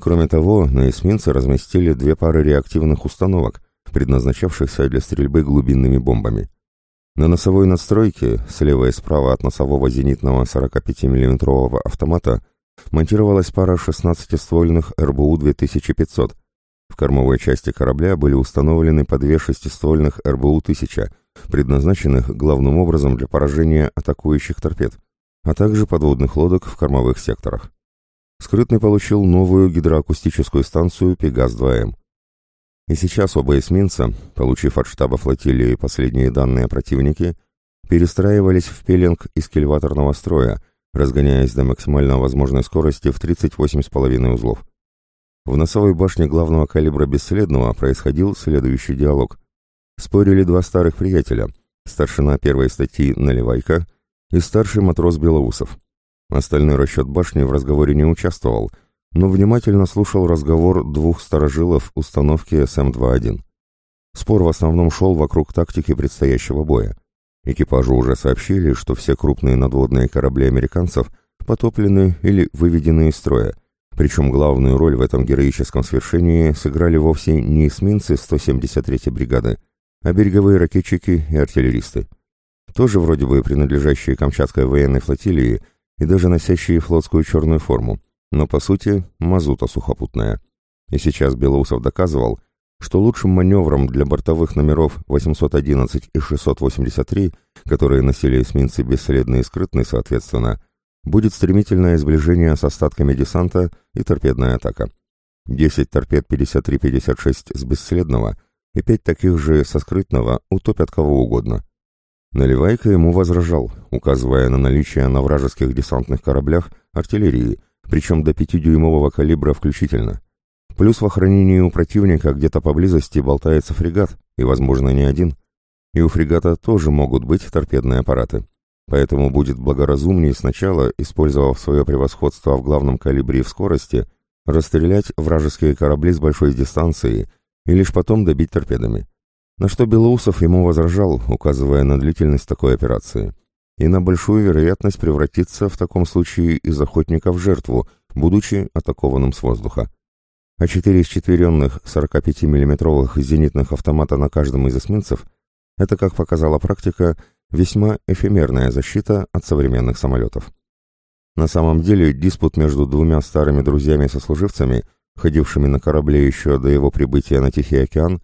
A: Кроме того, на эсминце разместили две пары реактивных установок, предназначавшихся для стрельбы глубинными бомбами. На носовой надстройке, слева и справа от носового зенитного 45 миллиметрового автомата, монтировалась пара 16-ствольных РБУ-2500. В кормовой части корабля были установлены по две шестиствольных РБУ-1000, предназначенных главным образом для поражения атакующих торпед, а также подводных лодок в кормовых секторах. Скрытный получил новую гидроакустическую станцию «Пегас-2М». И сейчас оба эсминца, получив от штаба флотилии последние данные о противнике, перестраивались в пеленг из кильваторного строя, разгоняясь до максимально возможной скорости в 38,5 узлов. В носовой башне главного калибра «Бесследного» происходил следующий диалог. Спорили два старых приятеля, старшина первой статьи Наливайка и старший матрос Белоусов. Остальной расчет башни в разговоре не участвовал — но внимательно слушал разговор двух сторожилов установки СМ-21. Спор в основном шел вокруг тактики предстоящего боя. Экипажу уже сообщили, что все крупные надводные корабли американцев потоплены или выведены из строя, причем главную роль в этом героическом свершении сыграли вовсе не эсминцы 173-й бригады, а береговые ракетчики и артиллеристы. Тоже вроде бы принадлежащие Камчатской военной флотилии и даже носящие флотскую черную форму, но по сути мазута сухопутная. И сейчас Белоусов доказывал, что лучшим маневром для бортовых номеров 811 и 683, которые носили эсминцы бесследный и скрытный соответственно, будет стремительное сближение с остатками десанта и торпедная атака. 10 торпед 53-56 с бесследного и 5 таких же со скрытного утопят кого угодно. Наливайка ему возражал, указывая на наличие на вражеских десантных кораблях артиллерии, причем до 5-дюймового калибра включительно. Плюс в охранении у противника где-то поблизости болтается фрегат, и, возможно, не один. И у фрегата тоже могут быть торпедные аппараты. Поэтому будет благоразумнее сначала, использовав свое превосходство в главном калибре и в скорости, расстрелять вражеские корабли с большой дистанции и лишь потом добить торпедами. На что Белоусов ему возражал, указывая на длительность такой операции и на большую вероятность превратиться в таком случае из охотника в жертву, будучи атакованным с воздуха. А четыре счетверенных 45 миллиметровых зенитных автомата на каждом из эсминцев – это, как показала практика, весьма эфемерная защита от современных самолетов. На самом деле диспут между двумя старыми друзьями-сослуживцами, ходившими на корабле еще до его прибытия на Тихий океан,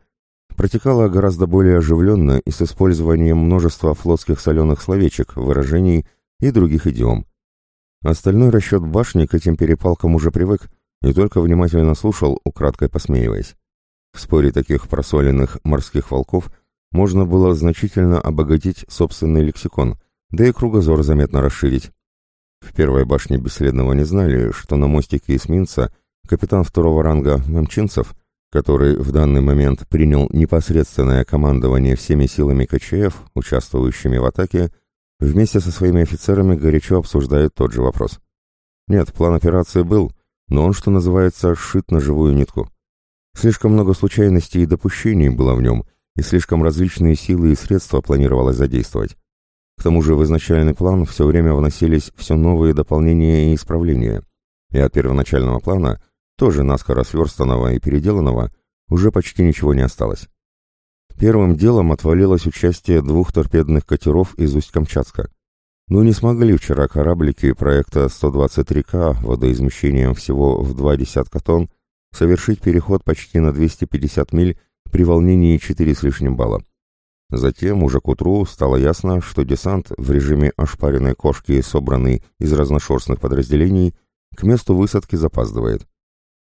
A: протекала гораздо более оживленно и с использованием множества флотских соленых словечек, выражений и других идиом. Остальной расчет башни к этим перепалкам уже привык и только внимательно слушал, украдкой посмеиваясь. В споре таких просоленных морских волков можно было значительно обогатить собственный лексикон, да и кругозор заметно расширить. В первой башне бесследного не знали, что на мостике эсминца капитан второго ранга Мамчинцев, который в данный момент принял непосредственное командование всеми силами КЧФ, участвующими в атаке, вместе со своими офицерами горячо обсуждает тот же вопрос. Нет, план операции был, но он, что называется, сшит на живую нитку. Слишком много случайностей и допущений было в нем, и слишком различные силы и средства планировалось задействовать. К тому же в изначальный план все время вносились все новые дополнения и исправления, и от первоначального плана, тоже наскоро сверстанного и переделанного, уже почти ничего не осталось. Первым делом отвалилось участие двух торпедных катеров из Усть-Камчатска. Но не смогли вчера кораблики проекта 123К водоизмещением всего в два десятка тонн совершить переход почти на 250 миль при волнении 4 с лишним балла. Затем, уже к утру, стало ясно, что десант в режиме ошпаренной кошки, собранный из разношерстных подразделений, к месту высадки запаздывает.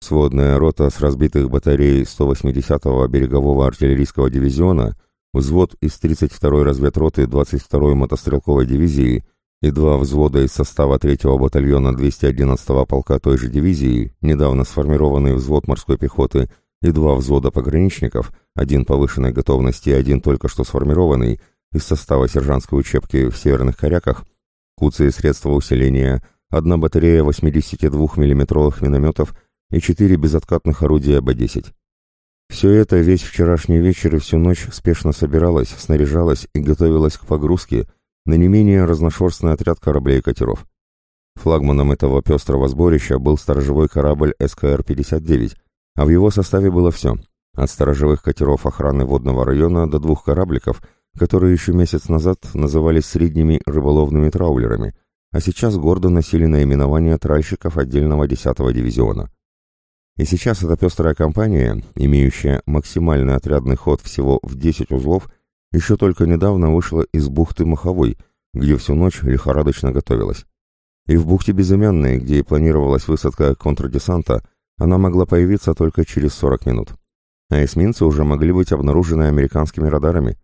A: Сводная рота с разбитых батарей 180-го берегового артиллерийского дивизиона, взвод из 32-й разведроты 22-й мотострелковой дивизии и два взвода из состава 3-го батальона 211-го полка той же дивизии, недавно сформированный взвод морской пехоты и два взвода пограничников, один повышенной готовности и один только что сформированный, из состава сержантской учебки в Северных Коряках, куцы средства усиления, одна батарея 82 миллиметровых минометов и четыре безоткатных орудия Б-10. Все это весь вчерашний вечер и всю ночь спешно собиралось, снаряжалось и готовилось к погрузке на не менее разношерстный отряд кораблей и катеров. Флагманом этого пестрого сборища был сторожевой корабль СКР-59, а в его составе было все, от сторожевых катеров охраны водного района до двух корабликов, которые еще месяц назад назывались средними рыболовными траулерами, а сейчас гордо носили наименование тральщиков отдельного 10-го дивизиона. И сейчас эта пестрая компания, имеющая максимальный отрядный ход всего в 10 узлов, еще только недавно вышла из бухты Маховой, где всю ночь лихорадочно готовилась. И в бухте Безымянной, где и планировалась высадка контрдесанта, она могла появиться только через 40 минут. А эсминцы уже могли быть обнаружены американскими радарами.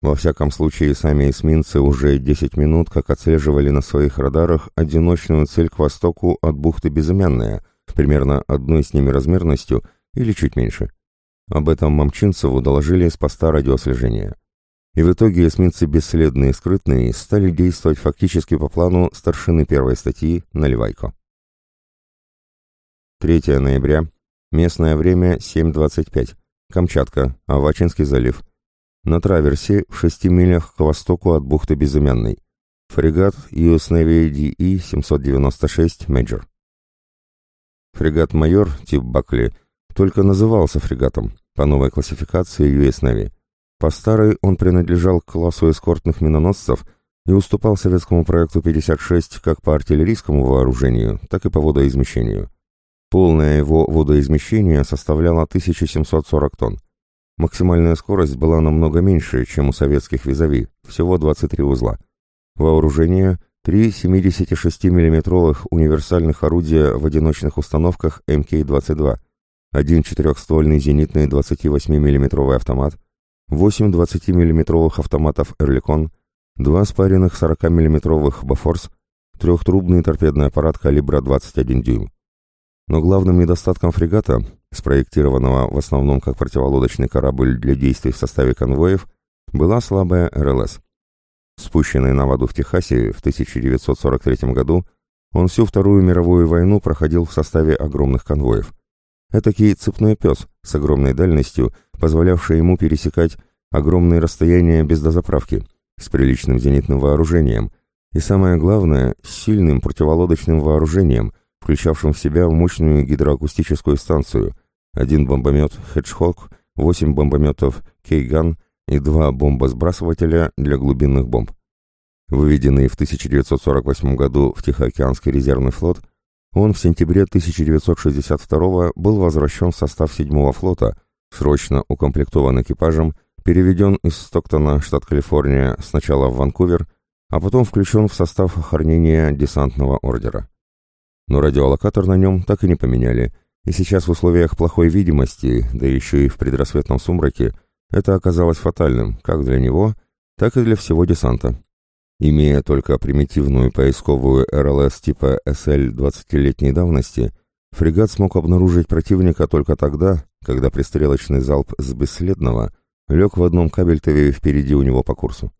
A: Во всяком случае, сами эсминцы уже 10 минут как отслеживали на своих радарах одиночную цель к востоку от бухты Безымянная – примерно одной с ними размерностью или чуть меньше. Об этом Мамчинцеву доложили с поста радиослежения. И в итоге эсминцы бесследные и скрытные стали действовать фактически по плану старшины первой статьи «Наливайко». 3 ноября. Местное время 7.25. Камчатка, Авачинский залив. На траверсе в шести милях к востоку от бухты Безымянной. Фрегат US Navy DE-796 Major. Фрегат «Майор» тип «Бакли» только назывался фрегатом по новой классификации US Navy. По старой он принадлежал к классу эскортных миноносцев и уступал советскому проекту 56 как по артиллерийскому вооружению, так и по водоизмещению. Полное его водоизмещение составляло 1740 тонн. Максимальная скорость была намного меньше, чем у советских визави, всего 23 узла. Вооружение Три 76 миллиметровых универсальных орудия в одиночных установках МК-22, один четырехствольный зенитный 28 миллиметровый автомат, восемь 20 миллиметровых автоматов «Эрликон», два спаренных 40 миллиметровых «Бафорс», трехтрубный торпедный аппарат калибра 21 дюйм. Но главным недостатком фрегата, спроектированного в основном как противолодочный корабль для действий в составе конвоев, была слабая РЛС. Спущенный на воду в Техасе в 1943 году, он всю Вторую мировую войну проходил в составе огромных конвоев. Этакий цепной пес с огромной дальностью, позволявший ему пересекать огромные расстояния без дозаправки, с приличным зенитным вооружением и, самое главное, с сильным противолодочным вооружением, включавшим в себя мощную гидроакустическую станцию, один бомбомет «Хеджхок», восемь бомбометов «Кейган» и два бомбосбрасывателя для глубинных бомб. Выведенный в 1948 году в Тихоокеанский резервный флот, он в сентябре 1962 был возвращен в состав 7-го флота срочно укомплектован экипажем, переведен из Стоктона, штат Калифорния, сначала в Ванкувер, а потом включен в состав охранения десантного ордера. Но радиолокатор на нем так и не поменяли, и сейчас в условиях плохой видимости, да еще и в предрассветном сумраке, это оказалось фатальным как для него, так и для всего десанта. Имея только примитивную поисковую РЛС типа SL 20-летней давности, фрегат смог обнаружить противника только тогда, когда пристрелочный залп с бесследного лег в одном кабельтове впереди у него по курсу.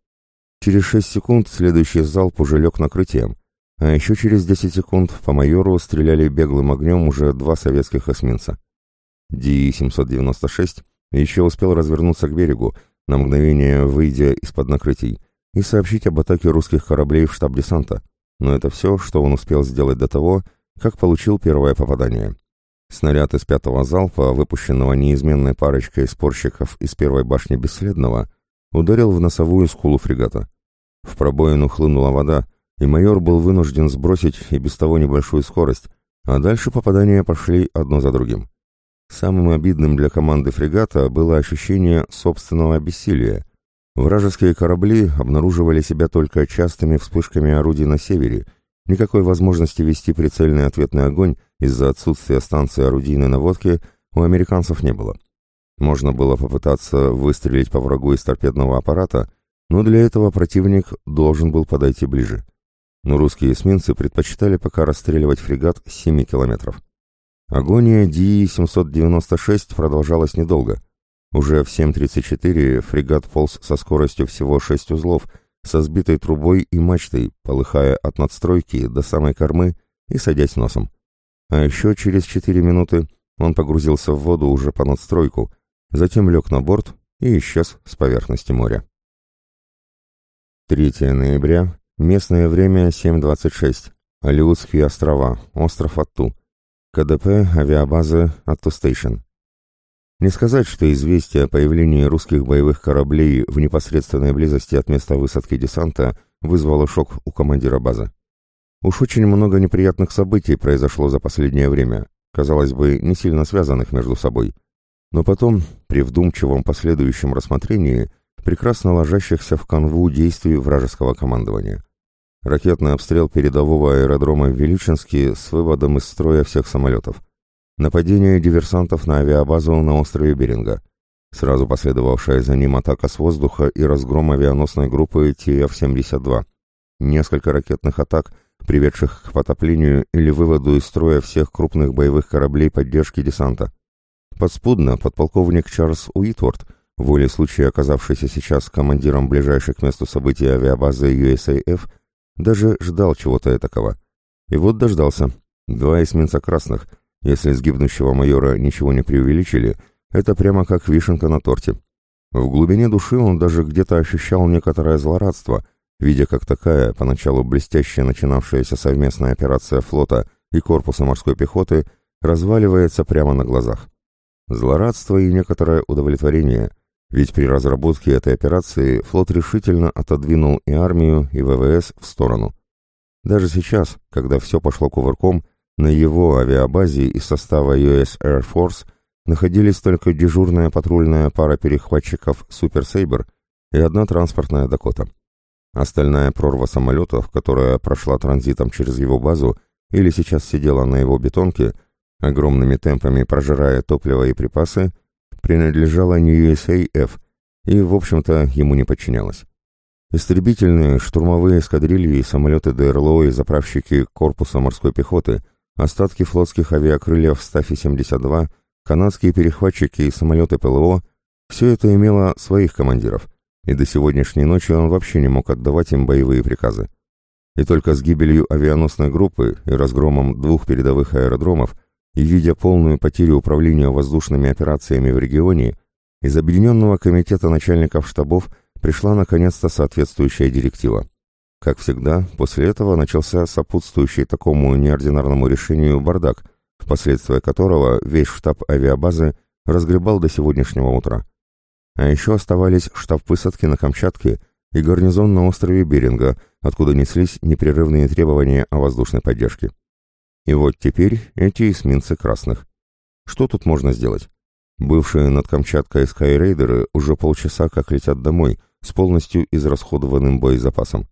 A: Через 6 секунд следующий залп уже лег накрытием, а еще через 10 секунд по майору стреляли беглым огнем уже два советских эсминца. Ди-796 еще успел развернуться к берегу, на мгновение выйдя из-под накрытий, и сообщить об атаке русских кораблей в штаб десанта, но это все, что он успел сделать до того, как получил первое попадание. Снаряд из пятого залпа, выпущенного неизменной парочкой спорщиков из первой башни Бесследного, ударил в носовую скулу фрегата. В пробоину хлынула вода, и майор был вынужден сбросить и без того небольшую скорость, а дальше попадания пошли одно за другим. Самым обидным для команды фрегата было ощущение собственного бессилия, Вражеские корабли обнаруживали себя только частыми вспышками орудий на севере, никакой возможности вести прицельный ответный огонь из-за отсутствия станции орудийной наводки у американцев не было. Можно было попытаться выстрелить по врагу из торпедного аппарата, но для этого противник должен был подойти ближе. Но русские эсминцы предпочитали пока расстреливать фрегат с 7 километров. Агония Ди-796 продолжалась недолго. Уже в 7.34 фрегат полз со скоростью всего 6 узлов, со сбитой трубой и мачтой, полыхая от надстройки до самой кормы и садясь носом. А еще через 4 минуты он погрузился в воду уже по надстройку, затем лег на борт и исчез с поверхности моря. 3 ноября, местное время 7.26, Алиутские острова, остров Атту, КДП авиабазы Атту Стейшн. Не сказать, что известие о появлении русских боевых кораблей в непосредственной близости от места высадки десанта вызвало шок у командира базы. Уж очень много неприятных событий произошло за последнее время, казалось бы, не сильно связанных между собой. Но потом, при вдумчивом последующем рассмотрении, прекрасно ложащихся в канву действий вражеского командования. Ракетный обстрел передового аэродрома в Величинске с выводом из строя всех самолетов – Нападение диверсантов на авиабазу на острове Беринга. Сразу последовавшая за ним атака с воздуха и разгром авианосной группы ТФ-72. Несколько ракетных атак, приведших к потоплению или выводу из строя всех крупных боевых кораблей поддержки десанта. Подспудно подполковник Чарльз Уитворд, волей случая оказавшийся сейчас командиром ближайшей к месту событий авиабазы USAF, даже ждал чего-то этакого. И вот дождался. Два эсминца красных — если с гибнущего майора ничего не преувеличили, это прямо как вишенка на торте. В глубине души он даже где-то ощущал некоторое злорадство, видя, как такая, поначалу блестящая начинавшаяся совместная операция флота и корпуса морской пехоты разваливается прямо на глазах. Злорадство и некоторое удовлетворение, ведь при разработке этой операции флот решительно отодвинул и армию, и ВВС в сторону. Даже сейчас, когда все пошло кувырком, на его авиабазе из состава US Air Force находились только дежурная патрульная пара перехватчиков Super Sabre и одна транспортная Дакота. Остальная прорва самолетов, которая прошла транзитом через его базу или сейчас сидела на его бетонке, огромными темпами прожирая топливо и припасы, принадлежала не USAF и, в общем-то, ему не подчинялась. Истребительные, штурмовые эскадрильи, самолеты ДРЛО и заправщики корпуса морской пехоты – остатки флотских авиакрыльев Стафи-72, канадские перехватчики и самолеты ПЛО – все это имело своих командиров, и до сегодняшней ночи он вообще не мог отдавать им боевые приказы. И только с гибелью авианосной группы и разгромом двух передовых аэродромов и видя полную потерю управления воздушными операциями в регионе, из Объединенного комитета начальников штабов пришла наконец-то соответствующая директива. Как всегда, после этого начался сопутствующий такому неординарному решению бардак, впоследствии которого весь штаб авиабазы разгребал до сегодняшнего утра. А еще оставались штаб высадки на Камчатке и гарнизон на острове Беринга, откуда неслись непрерывные требования о воздушной поддержке. И вот теперь эти эсминцы красных. Что тут можно сделать? Бывшие над Камчаткой скайрейдеры уже полчаса как летят домой с полностью израсходованным боезапасом.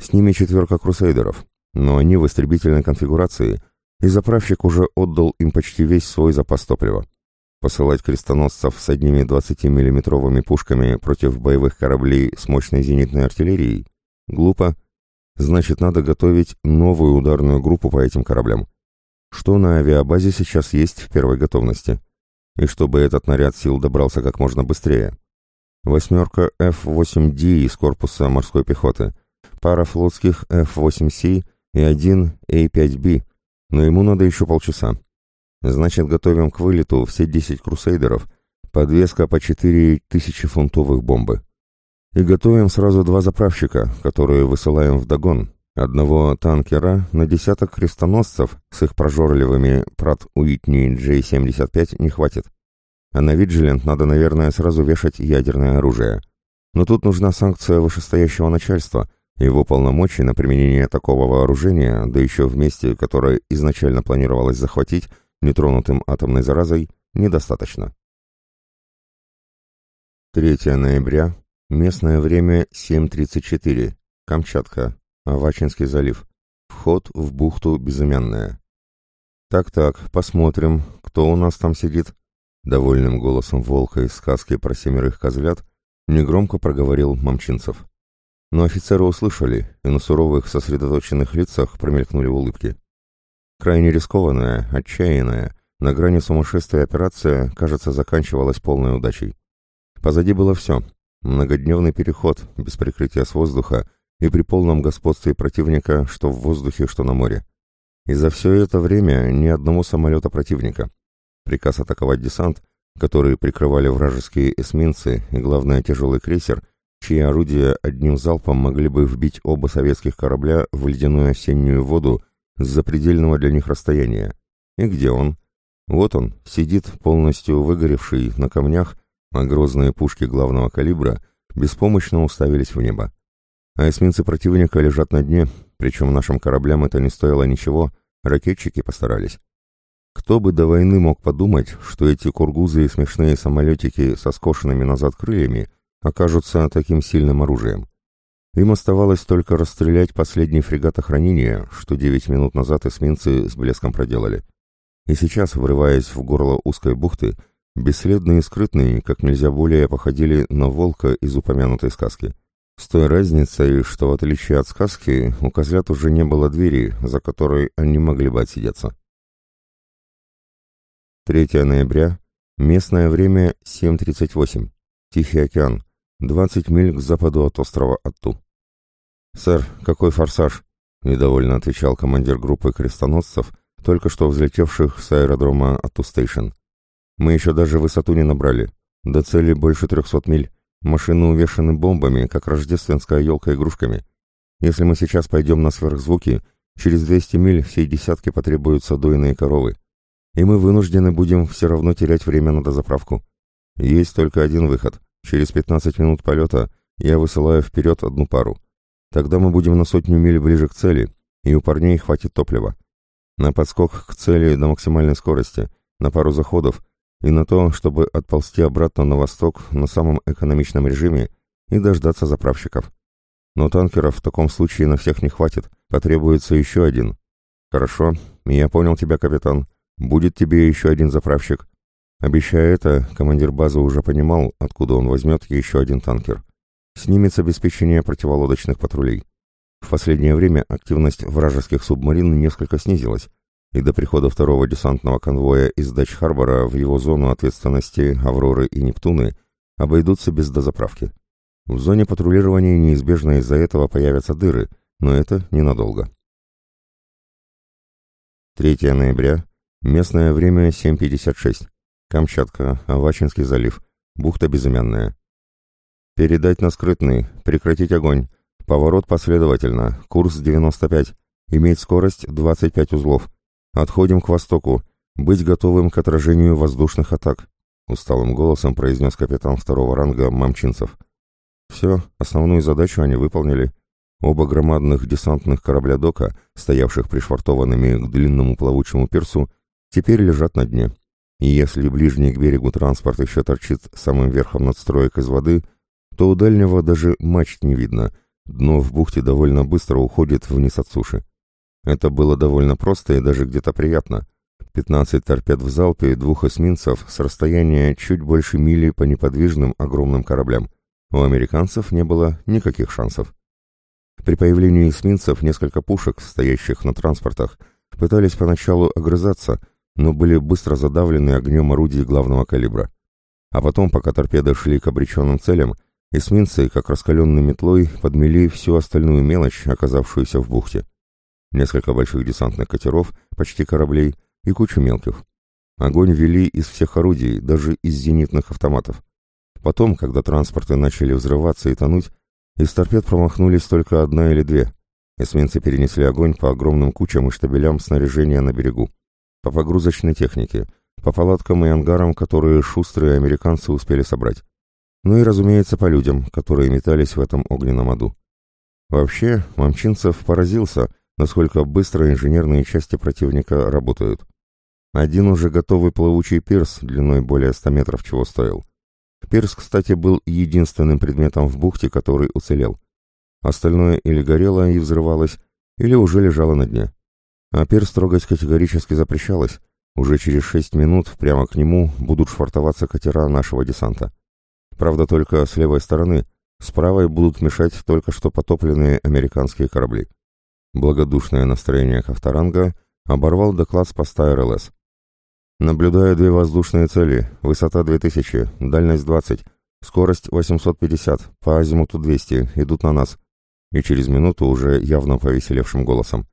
A: С ними четверка крусейдеров, но они в истребительной конфигурации, и заправщик уже отдал им почти весь свой запас топлива. Посылать крестоносцев с одними 20-миллиметровыми пушками против боевых кораблей с мощной зенитной артиллерией? Глупо. Значит, надо готовить новую ударную группу по этим кораблям. Что на авиабазе сейчас есть в первой готовности? И чтобы этот наряд сил добрался как можно быстрее. Восьмерка F-8D из корпуса морской пехоты, пара флотских F-8C и один A-5B, но ему надо еще полчаса. Значит, готовим к вылету все 10 крусейдеров, подвеска по 4000 фунтовых бомбы. И готовим сразу два заправщика, которые высылаем в догон. Одного танкера на десяток крестоносцев с их прожорливыми Прат Уитни J-75 не хватит. А на Виджилент надо, наверное, сразу вешать ядерное оружие. Но тут нужна санкция вышестоящего начальства — его полномочий на применение такого вооружения, да еще в месте, которое изначально планировалось захватить, нетронутым атомной заразой, недостаточно. 3 ноября, местное время 7.34, Камчатка, Авачинский залив, вход в бухту Безымянная. «Так-так, посмотрим, кто у нас там сидит?» Довольным голосом волка из сказки про семерых козлят негромко проговорил Мамчинцев. Но офицеры услышали, и на суровых сосредоточенных лицах промелькнули улыбки. Крайне рискованная, отчаянная, на грани сумасшествия операция, кажется, заканчивалась полной удачей. Позади было все. Многодневный переход, без прикрытия с воздуха и при полном господстве противника, что в воздухе, что на море. И за все это время ни одного самолета противника. Приказ атаковать десант, который прикрывали вражеские эсминцы и, главное, тяжелый крейсер, чьи орудия одним залпом могли бы вбить оба советских корабля в ледяную осеннюю воду с запредельного для них расстояния. И где он? Вот он, сидит полностью выгоревший на камнях, а грозные пушки главного калибра беспомощно уставились в небо. А эсминцы противника лежат на дне, причем нашим кораблям это не стоило ничего, ракетчики постарались. Кто бы до войны мог подумать, что эти кургузы и смешные самолетики со скошенными назад крыльями — окажутся таким сильным оружием. Им оставалось только расстрелять последний фрегат охранения, что девять минут назад эсминцы с блеском проделали. И сейчас, врываясь в горло узкой бухты, бесследные и скрытные, как нельзя более, походили на волка из упомянутой сказки. С той разницей, что в отличие от сказки, у козлят уже не было двери, за которой они могли бы отсидеться. 3 ноября, местное время 7.38, Тихий океан, Двадцать миль к западу от острова Атту. «Сэр, какой форсаж?» — недовольно отвечал командир группы крестоносцев, только что взлетевших с аэродрома Атту-стейшн. «Мы еще даже высоту не набрали. До цели больше трехсот миль. Машины увешаны бомбами, как рождественская елка игрушками. Если мы сейчас пойдем на сверхзвуки, через двести миль всей десятки потребуются дойные коровы. И мы вынуждены будем все равно терять время на дозаправку. Есть только один выход — Через 15 минут полета я высылаю вперед одну пару. Тогда мы будем на сотню миль ближе к цели, и у парней хватит топлива. На подскок к цели до максимальной скорости, на пару заходов и на то, чтобы отползти обратно на восток на самом экономичном режиме и дождаться заправщиков. Но танкеров в таком случае на всех не хватит, потребуется еще один. Хорошо, я понял тебя, капитан. Будет тебе еще один заправщик. Обещая это, командир базы уже понимал, откуда он возьмет еще один танкер. Снимет с обеспечения противолодочных патрулей. В последнее время активность вражеских субмарин несколько снизилась, и до прихода второго десантного конвоя из Дач-Харбора в его зону ответственности «Авроры» и «Нептуны» обойдутся без дозаправки. В зоне патрулирования неизбежно из-за этого появятся дыры, но это ненадолго. 3 ноября, местное время 7.56. Камчатка, Авачинский залив, бухта Безымянная. Передать на скрытный, прекратить огонь. Поворот последовательно, курс 95, иметь скорость 25 узлов. Отходим к востоку, быть готовым к отражению воздушных атак, усталым голосом произнес капитан второго ранга Мамчинцев. Все, основную задачу они выполнили. Оба громадных десантных корабля Дока, стоявших пришвартованными к длинному плавучему пирсу, теперь лежат на дне и если ближний к берегу транспорт еще торчит самым верхом надстроек из воды, то у дальнего даже мачт не видно, дно в бухте довольно быстро уходит вниз от суши. Это было довольно просто и даже где-то приятно. 15 торпед в залпе и двух эсминцев с расстояния чуть больше мили по неподвижным огромным кораблям. У американцев не было никаких шансов. При появлении эсминцев несколько пушек, стоящих на транспортах, пытались поначалу огрызаться, но были быстро задавлены огнем орудий главного калибра. А потом, пока торпеды шли к обреченным целям, эсминцы, как раскаленной метлой, подмели всю остальную мелочь, оказавшуюся в бухте. Несколько больших десантных катеров, почти кораблей, и кучу мелких. Огонь вели из всех орудий, даже из зенитных автоматов. Потом, когда транспорты начали взрываться и тонуть, из торпед промахнулись только одна или две. Эсминцы перенесли огонь по огромным кучам и штабелям снаряжения на берегу по погрузочной технике, по палаткам и ангарам, которые шустрые американцы успели собрать. Ну и, разумеется, по людям, которые метались в этом огненном аду. Вообще, Мамчинцев поразился, насколько быстро инженерные части противника работают. Один уже готовый плавучий пирс длиной более 100 метров чего стоил. Пирс, кстати, был единственным предметом в бухте, который уцелел. Остальное или горело и взрывалось, или уже лежало на дне. А пирс трогать категорически запрещалось. Уже через шесть минут прямо к нему будут швартоваться катера нашего десанта. Правда, только с левой стороны. С правой будут мешать только что потопленные американские корабли. Благодушное настроение Ковторанга оборвал доклад с поста РЛС. Наблюдаю две воздушные цели. Высота 2000, дальность 20, скорость 850, по азимуту 200, идут на нас. И через минуту уже явно повеселевшим голосом.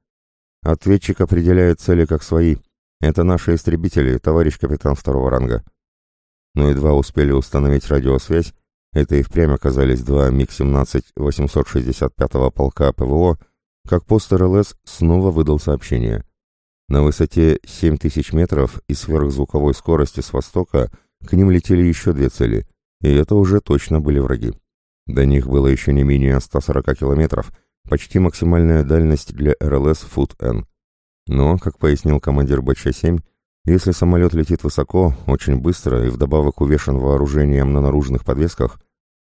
A: Ответчик определяет цели как свои. Это наши истребители, товарищ капитан второго ранга. Но едва успели установить радиосвязь, это и впрямь оказались два МиГ-17 865-го полка ПВО, как пост РЛС снова выдал сообщение. На высоте 7000 метров и сверхзвуковой скорости с востока к ним летели еще две цели, и это уже точно были враги. До них было еще не менее 140 километров — Почти максимальная дальность для РЛС Фут Н. Но, как пояснил командир БЧ-7, если самолет летит высоко, очень быстро и вдобавок увешан вооружением на наружных подвесках,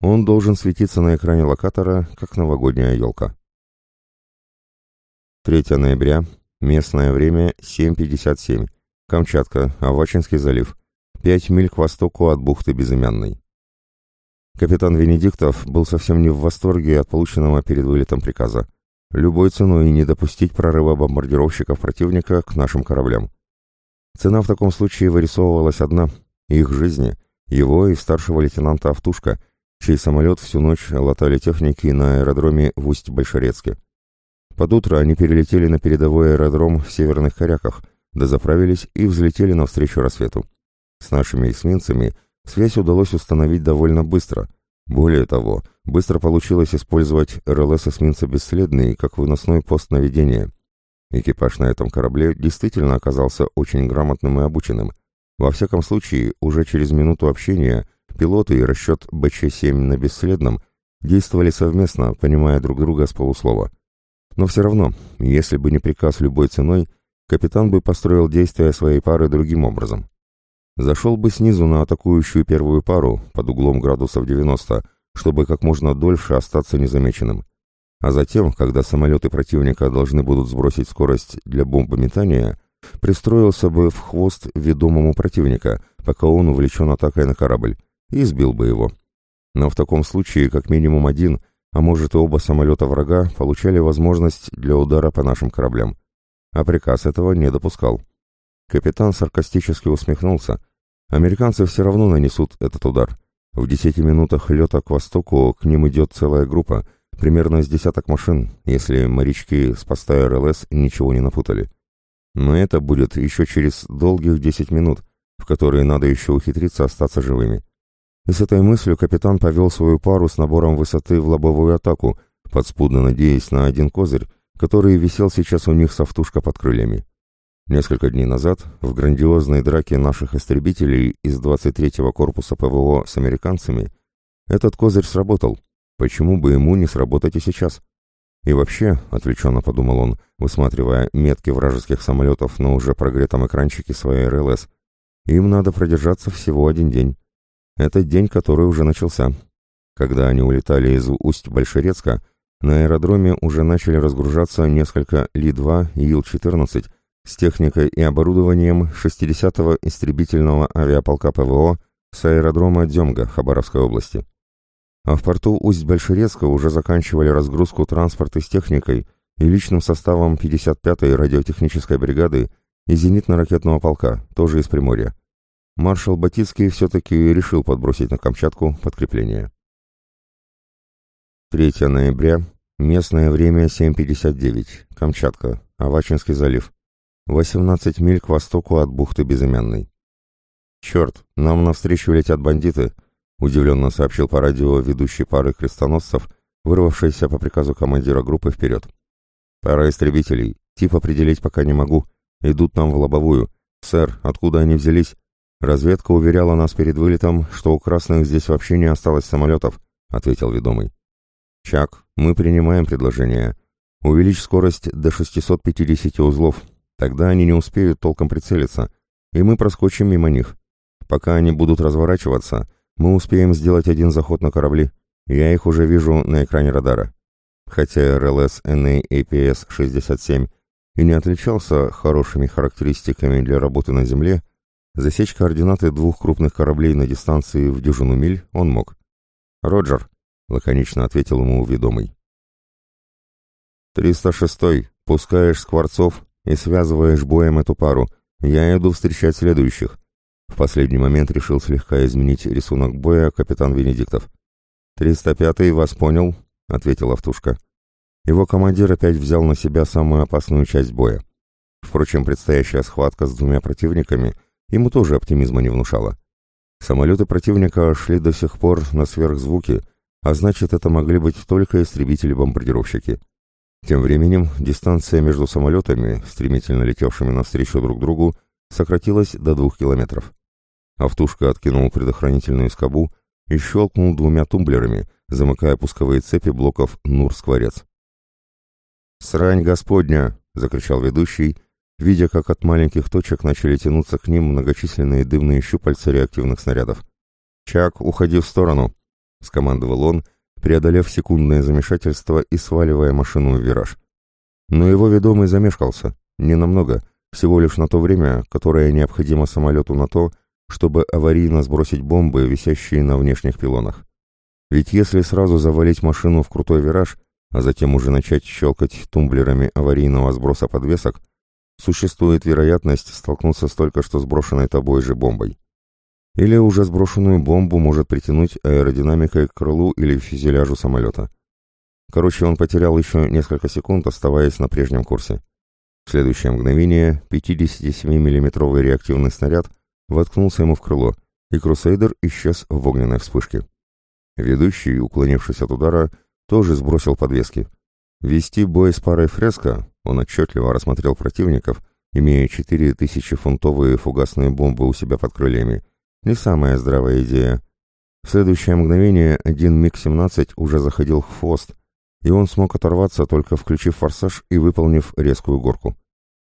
A: он должен светиться на экране локатора, как новогодняя елка. 3 ноября, местное время 7.57, Камчатка, Авачинский залив, 5 миль к востоку от бухты Безымянной. Капитан Венедиктов был совсем не в восторге от полученного перед вылетом приказа. Любой ценой не допустить прорыва бомбардировщиков противника к нашим кораблям. Цена в таком случае вырисовывалась одна — их жизни, его и старшего лейтенанта Автушка, чей самолет всю ночь латали техники на аэродроме в Усть-Большерецке. Под утро они перелетели на передовой аэродром в Северных Коряках, дозаправились и взлетели навстречу рассвету. С нашими эсминцами — Связь удалось установить довольно быстро. Более того, быстро получилось использовать РЛС эсминца «Бесследный» как выносной пост наведения. Экипаж на этом корабле действительно оказался очень грамотным и обученным. Во всяком случае, уже через минуту общения пилоты и расчет БЧ-7 на «Бесследном» действовали совместно, понимая друг друга с полуслова. Но все равно, если бы не приказ любой ценой, капитан бы построил действия своей пары другим образом. Зашел бы снизу на атакующую первую пару под углом градусов 90, чтобы как можно дольше остаться незамеченным. А затем, когда самолеты противника должны будут сбросить скорость для бомбометания, пристроился бы в хвост ведомому противника, пока он увлечен атакой на корабль, и сбил бы его. Но в таком случае как минимум один, а может и оба самолета врага получали возможность для удара по нашим кораблям. А приказ этого не допускал. Капитан саркастически усмехнулся, Американцы все равно нанесут этот удар. В десяти минутах лета к востоку к ним идет целая группа, примерно с десяток машин, если морячки с поста РЛС ничего не напутали. Но это будет еще через долгих десять минут, в которые надо еще ухитриться остаться живыми. И с этой мыслью капитан повел свою пару с набором высоты в лобовую атаку, подспудно надеясь на один козырь, который висел сейчас у них софтушка под крыльями. Несколько дней назад в грандиозной драке наших истребителей из 23-го корпуса ПВО с американцами этот козырь сработал. Почему бы ему не сработать и сейчас? И вообще, отвлеченно подумал он, высматривая метки вражеских самолетов на уже прогретом экранчике своей РЛС, Им надо продержаться всего один день. Это день, который уже начался. Когда они улетали из Усть-Большерецка, на аэродроме уже начали разгружаться несколько Ли-2 и Ил-14 с техникой и оборудованием 60-го истребительного авиаполка ПВО с аэродрома Демга Хабаровской области. А в порту Усть-Большерецка уже заканчивали разгрузку транспорта с техникой и личным составом 55-й радиотехнической бригады и зенитно-ракетного полка, тоже из Приморья. Маршал Батицкий все-таки решил подбросить на Камчатку подкрепление. 3 ноября, местное время 7.59, Камчатка, Авачинский залив, 18 миль к востоку от бухты Безымянной. «Черт, нам навстречу летят бандиты», — удивленно сообщил по радио ведущий пары крестоносцев, вырвавшийся по приказу командира группы вперед. «Пара истребителей. Тип определить пока не могу. Идут нам в лобовую. Сэр, откуда они взялись? Разведка уверяла нас перед вылетом, что у красных здесь вообще не осталось самолетов», — ответил ведомый. «Чак, мы принимаем предложение. Увеличь скорость до 650 узлов. Тогда они не успеют толком прицелиться, и мы проскочим мимо них. Пока они будут разворачиваться, мы успеем сделать один заход на корабли. Я их уже вижу на экране радара». Хотя РЛС NA APS-67 и не отличался хорошими характеристиками для работы на Земле, засечь координаты двух крупных кораблей на дистанции в дюжину миль он мог. «Роджер», — лаконично ответил ему ведомый. «Триста шестой. Пускаешь скворцов и связываешь боем эту пару. Я иду встречать следующих». В последний момент решил слегка изменить рисунок боя капитан Венедиктов. «Триста пятый вас понял», — ответил Автушка. Его командир опять взял на себя самую опасную часть боя. Впрочем, предстоящая схватка с двумя противниками ему тоже оптимизма не внушала. Самолеты противника шли до сих пор на сверхзвуки, а значит, это могли быть только истребители-бомбардировщики. Тем временем дистанция между самолетами, стремительно летевшими навстречу друг другу, сократилась до двух километров. Автушка откинул предохранительную скобу и щелкнул двумя тумблерами, замыкая пусковые цепи блоков «Нур-Скворец». «Срань Господня!» — закричал ведущий, видя, как от маленьких точек начали тянуться к ним многочисленные дымные щупальца реактивных снарядов. «Чак, уходи в сторону!» — скомандовал он, преодолев секундное замешательство и сваливая машину в вираж. Но его ведомый замешкался, ненамного, всего лишь на то время, которое необходимо самолету на то, чтобы аварийно сбросить бомбы, висящие на внешних пилонах. Ведь если сразу завалить машину в крутой вираж, а затем уже начать щелкать тумблерами аварийного сброса подвесок, существует вероятность столкнуться с только что сброшенной тобой же бомбой. Или уже сброшенную бомбу может притянуть аэродинамикой к крылу или фюзеляжу самолета. Короче, он потерял еще несколько секунд, оставаясь на прежнем курсе. В следующее мгновение 57 миллиметровый реактивный снаряд воткнулся ему в крыло, и Крусейдер исчез в огненной вспышке. Ведущий, уклонившись от удара, тоже сбросил подвески. Вести бой с парой фреска, он отчетливо рассмотрел противников, имея 4000-фунтовые фугасные бомбы у себя под крыльями, не самая здравая идея. В следующее мгновение один МиГ-17 уже заходил в хвост, и он смог оторваться, только включив форсаж и выполнив резкую горку.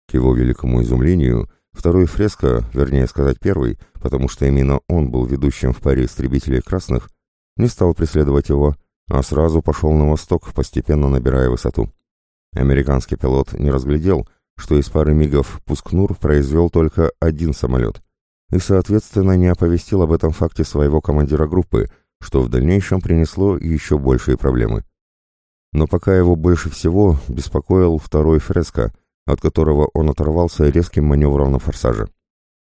A: К его великому изумлению, второй фреска, вернее сказать первый, потому что именно он был ведущим в паре истребителей красных, не стал преследовать его, а сразу пошел на восток, постепенно набирая высоту. Американский пилот не разглядел, что из пары мигов Пускнур произвел только один самолет, и, соответственно, не оповестил об этом факте своего командира группы, что в дальнейшем принесло еще большие проблемы. Но пока его больше всего беспокоил второй фреско, от которого он оторвался резким маневром на форсаже.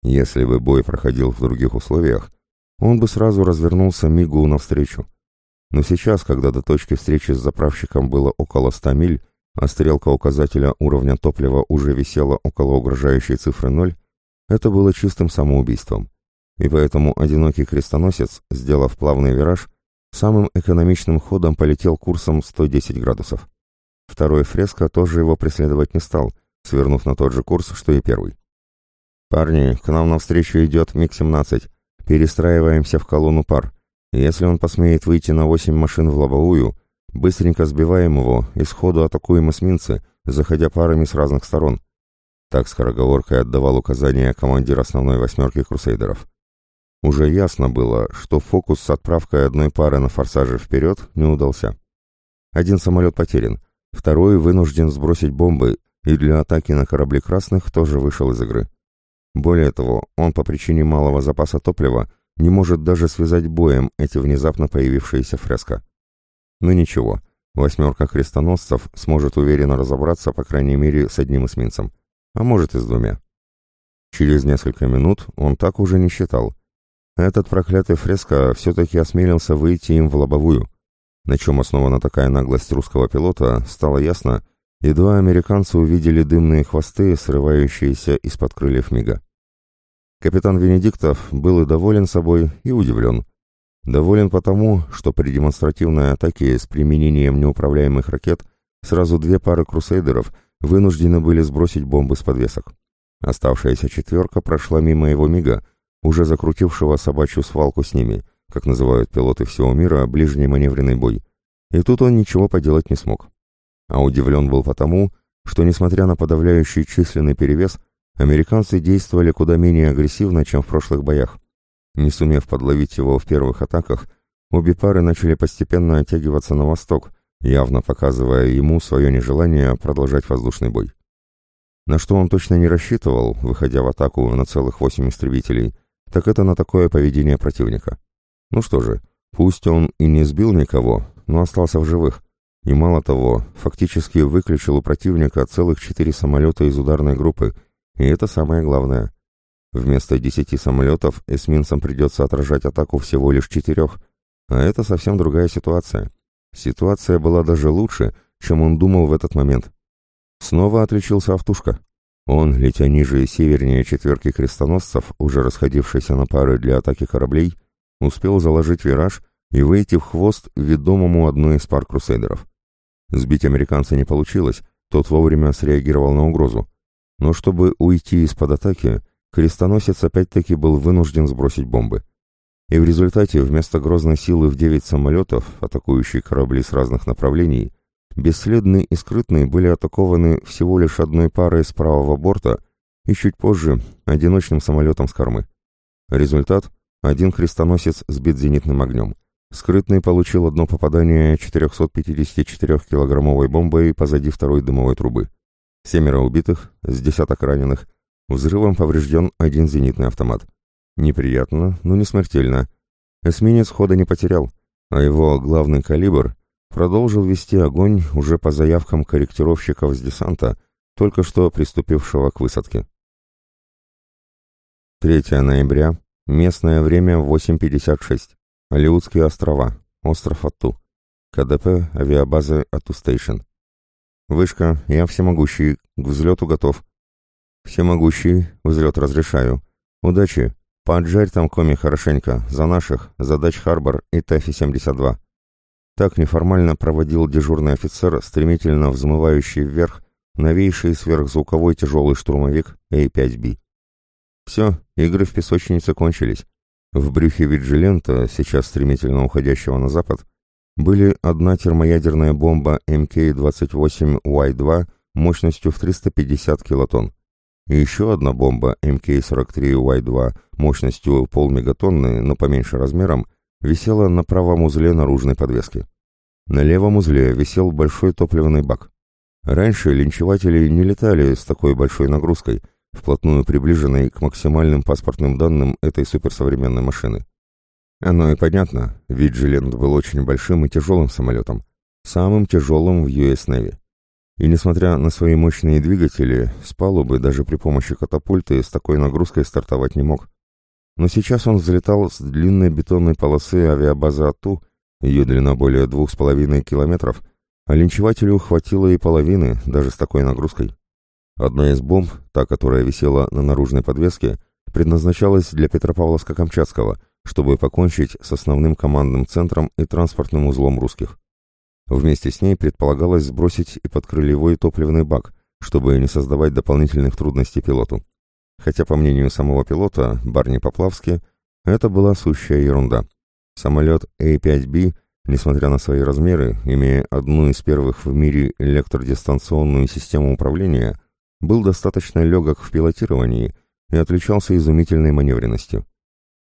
A: Если бы бой проходил в других условиях, он бы сразу развернулся Мигу навстречу. Но сейчас, когда до точки встречи с заправщиком было около 100 миль, а стрелка указателя уровня топлива уже висела около угрожающей цифры 0, это было чистым самоубийством. И поэтому одинокий крестоносец, сделав плавный вираж, самым экономичным ходом полетел курсом 110 градусов. Второй фреско тоже его преследовать не стал, свернув на тот же курс, что и первый. «Парни, к нам навстречу идет МиГ-17. Перестраиваемся в колонну пар. Если он посмеет выйти на восемь машин в лобовую, быстренько сбиваем его и сходу атакуем эсминцы, заходя парами с разных сторон. Так скороговоркой отдавал указания командир основной восьмерки крусейдеров. Уже ясно было, что фокус с отправкой одной пары на форсаже вперед не удался. Один самолет потерян, второй вынужден сбросить бомбы и для атаки на корабли красных тоже вышел из игры. Более того, он по причине малого запаса топлива не может даже связать боем эти внезапно появившиеся фреска. Но ничего, восьмерка крестоносцев сможет уверенно разобраться, по крайней мере, с одним эсминцем, а может и с двумя. Через несколько минут он так уже не считал, этот проклятый фреско все-таки осмелился выйти им в лобовую. На чем основана такая наглость русского пилота, стало ясно, едва американцы увидели дымные хвосты, срывающиеся из-под крыльев Мига. Капитан Венедиктов был и доволен собой, и удивлен. Доволен потому, что при демонстративной атаке с применением неуправляемых ракет сразу две пары крусейдеров вынуждены были сбросить бомбы с подвесок. Оставшаяся четверка прошла мимо его Мига, уже закрутившего собачью свалку с ними, как называют пилоты всего мира, ближний маневренный бой. И тут он ничего поделать не смог. А удивлен был потому, что, несмотря на подавляющий численный перевес, американцы действовали куда менее агрессивно, чем в прошлых боях. Не сумев подловить его в первых атаках, обе пары начали постепенно оттягиваться на восток, явно показывая ему свое нежелание продолжать воздушный бой. На что он точно не рассчитывал, выходя в атаку на целых восемь истребителей – так это на такое поведение противника. Ну что же, пусть он и не сбил никого, но остался в живых. И мало того, фактически выключил у противника целых четыре самолета из ударной группы, и это самое главное. Вместо десяти самолетов эсминцам придется отражать атаку всего лишь четырех, а это совсем другая ситуация. Ситуация была даже лучше, чем он думал в этот момент. Снова отличился Автушка. Он, летя ниже и севернее четверки крестоносцев, уже расходившейся на пары для атаки кораблей, успел заложить вираж и выйти в хвост ведомому одной из пар крусейдеров. Сбить американца не получилось, тот вовремя среагировал на угрозу. Но чтобы уйти из-под атаки, крестоносец опять-таки был вынужден сбросить бомбы. И в результате вместо грозной силы в девять самолетов, атакующих корабли с разных направлений, Бесследный и скрытный были атакованы всего лишь одной парой с правого борта и чуть позже одиночным самолетом с кормы. Результат – один крестоносец сбит зенитным огнем. Скрытный получил одно попадание 454-килограммовой бомбой позади второй дымовой трубы. Семеро убитых, с десяток раненых. Взрывом поврежден один зенитный автомат. Неприятно, но не смертельно. Эсминец хода не потерял, а его главный калибр продолжил вести огонь уже по заявкам корректировщиков с десанта, только что приступившего к высадке. 3 ноября, местное время 8.56, Алеутские острова, остров Атту, КДП авиабазы Атту Стейшн. Вышка, я всемогущий, к взлету готов. Всемогущий, взлет разрешаю. Удачи, поджарь там коми хорошенько, за наших, за Датч-Харбор и TF-72. Так неформально проводил дежурный офицер, стремительно взмывающий вверх новейший сверхзвуковой тяжелый штурмовик A5B. Все, игры в песочнице кончились. В брюхе Виджилента, сейчас стремительно уходящего на запад, были одна термоядерная бомба МК-28Y2 мощностью в 350 килотонн и еще одна бомба МК-43Y2 мощностью полмегатонны, но поменьше размером, висела на правом узле наружной подвески. На левом узле висел большой топливный бак. Раньше линчеватели не летали с такой большой нагрузкой, вплотную приближенной к максимальным паспортным данным этой суперсовременной машины. Оно и понятно, ведь Джилент был очень большим и тяжелым самолетом, самым тяжелым в US Navy. И несмотря на свои мощные двигатели, с палубы даже при помощи катапульты с такой нагрузкой стартовать не мог. Но сейчас он взлетал с длинной бетонной полосы авиабазы АТУ, ее длина более двух с половиной километров, а линчевателю хватило и половины, даже с такой нагрузкой. Одна из бомб, та, которая висела на наружной подвеске, предназначалась для Петропавловска-Камчатского, чтобы покончить с основным командным центром и транспортным узлом русских. Вместе с ней предполагалось сбросить и подкрылевой топливный бак, чтобы не создавать дополнительных трудностей пилоту хотя, по мнению самого пилота, Барни Поплавски, это была сущая ерунда. Самолет A-5B, несмотря на свои размеры, имея одну из первых в мире электродистанционную систему управления, был достаточно легок в пилотировании и отличался изумительной маневренностью.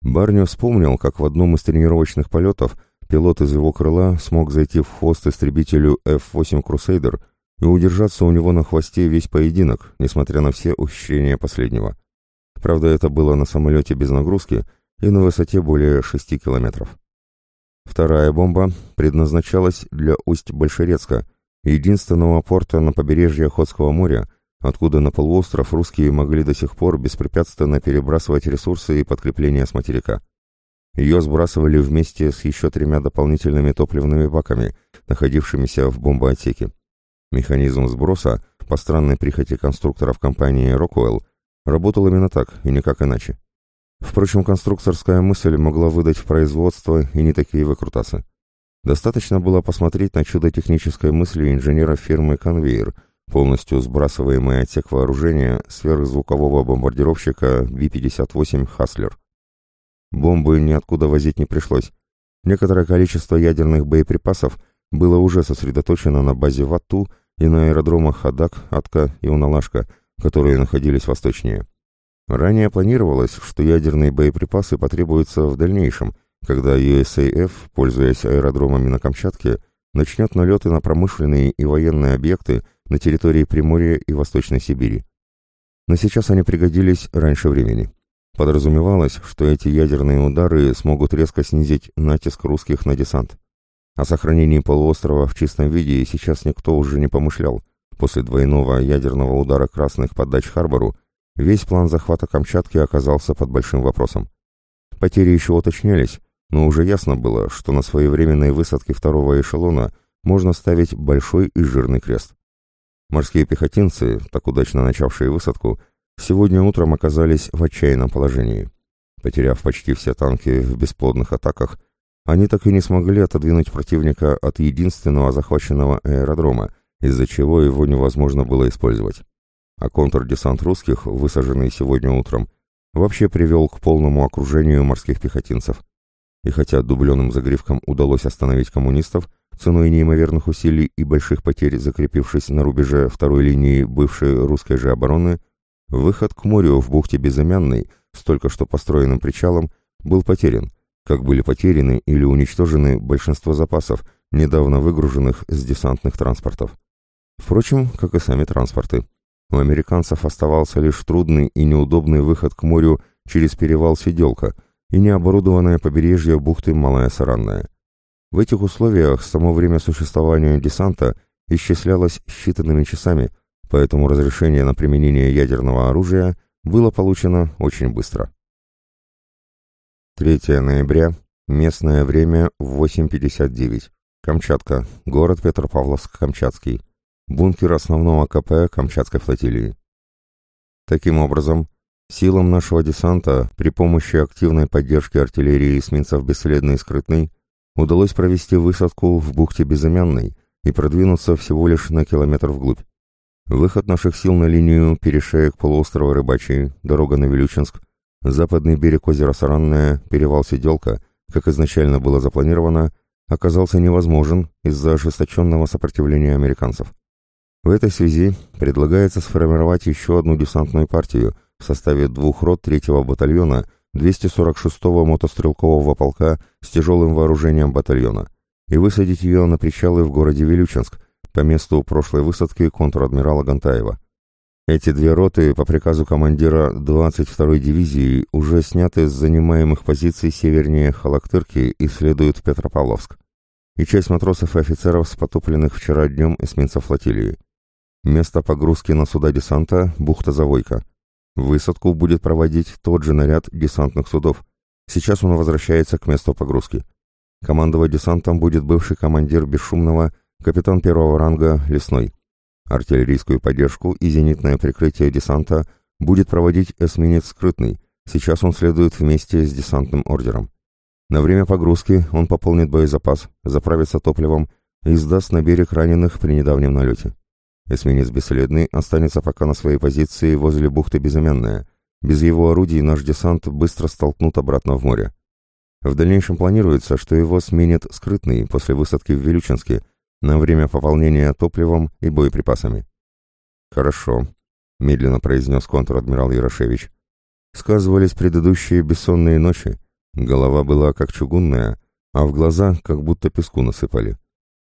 A: Барни вспомнил, как в одном из тренировочных полетов пилот из его крыла смог зайти в хвост истребителю F-8 Crusader и удержаться у него на хвосте весь поединок, несмотря на все ухищрения последнего. Правда, это было на самолете без нагрузки и на высоте более 6 километров. Вторая бомба предназначалась для Усть-Большерецка, единственного порта на побережье Охотского моря, откуда на полуостров русские могли до сих пор беспрепятственно перебрасывать ресурсы и подкрепления с материка. Ее сбрасывали вместе с еще тремя дополнительными топливными баками, находившимися в бомбоотсеке. Механизм сброса, по странной прихоти конструкторов компании «Рокуэлл», работал именно так и никак иначе. Впрочем, конструкторская мысль могла выдать в производство и не такие выкрутасы. Достаточно было посмотреть на чудо технической мысли инженера фирмы «Конвейер», полностью сбрасываемый отсек вооружения сверхзвукового бомбардировщика Би-58 «Хаслер». Бомбы ниоткуда возить не пришлось. Некоторое количество ядерных боеприпасов было уже сосредоточено на базе Ватту и на аэродромах Хадак, Атка и Уналашка, которые находились восточнее. Ранее планировалось, что ядерные боеприпасы потребуются в дальнейшем, когда USAF, пользуясь аэродромами на Камчатке, начнет налеты на промышленные и военные объекты на территории Приморья и Восточной Сибири. Но сейчас они пригодились раньше времени. Подразумевалось, что эти ядерные удары смогут резко снизить натиск русских на десант. О сохранении полуострова в чистом виде сейчас никто уже не помышлял. После двойного ядерного удара красных под Дач-Харбору Весь план захвата Камчатки оказался под большим вопросом. Потери еще уточнялись, но уже ясно было, что на своевременной высадке второго эшелона можно ставить большой и жирный крест. Морские пехотинцы, так удачно начавшие высадку, сегодня утром оказались в отчаянном положении. Потеряв почти все танки в бесплодных атаках, они так и не смогли отодвинуть противника от единственного захваченного аэродрома, из-за чего его невозможно было использовать а контрдесант русских, высаженный сегодня утром, вообще привел к полному окружению морских пехотинцев. И хотя дубленым загривком удалось остановить коммунистов, ценой неимоверных усилий и больших потерь закрепившись на рубеже второй линии бывшей русской же обороны, выход к морю в бухте Безымянной с только что построенным причалом был потерян, как были потеряны или уничтожены большинство запасов, недавно выгруженных с десантных транспортов. Впрочем, как и сами транспорты. У американцев оставался лишь трудный и неудобный выход к морю через перевал Сиделка и необорудованное побережье бухты Малая Саранная. В этих условиях само время существования десанта исчислялось считанными часами, поэтому разрешение на применение ядерного оружия было получено очень быстро. 3 ноября, местное время 8.59, Камчатка, город Петропавловск-Камчатский, бункер основного КП Камчатской флотилии. Таким образом, силам нашего десанта при помощи активной поддержки артиллерии эсминцев «Бесследный» и «Скрытный» удалось провести высадку в бухте Безымянной и продвинуться всего лишь на километр вглубь. Выход наших сил на линию перешеек полуострова Рыбачий, дорога на Вилючинск, западный берег озера Саранное, перевал Сиделка, как изначально было запланировано, оказался невозможен из-за ожесточенного сопротивления американцев. В этой связи предлагается сформировать еще одну десантную партию в составе двух рот третьего батальона 246-го мотострелкового полка с тяжелым вооружением батальона и высадить ее на причалы в городе Вилючинск по месту прошлой высадки контр-адмирала Гантаева. Эти две роты по приказу командира 22-й дивизии уже сняты с занимаемых позиций севернее Халактырки и следуют в Петропавловск. И часть матросов и офицеров с потопленных вчера днем эсминцев флотилии. Место погрузки на суда десанта – бухта Завойка. Высадку будет проводить тот же наряд десантных судов. Сейчас он возвращается к месту погрузки. Командовать десантом будет бывший командир бесшумного, капитан первого ранга Лесной. Артиллерийскую поддержку и зенитное прикрытие десанта будет проводить эсминец Скрытный. Сейчас он следует вместе с десантным ордером. На время погрузки он пополнит боезапас, заправится топливом и сдаст на берег раненых при недавнем налете. Эсминец «Бесследный» останется пока на своей позиции возле бухты Безымянная. Без его орудий наш десант быстро столкнут обратно в море. В дальнейшем планируется, что его сменит «Скрытный» после высадки в Вилючинске на время пополнения топливом и боеприпасами. Хорошо. — медленно произнес контр-адмирал Ярошевич. «Сказывались предыдущие бессонные ночи. Голова была как чугунная, а в глаза как будто песку насыпали.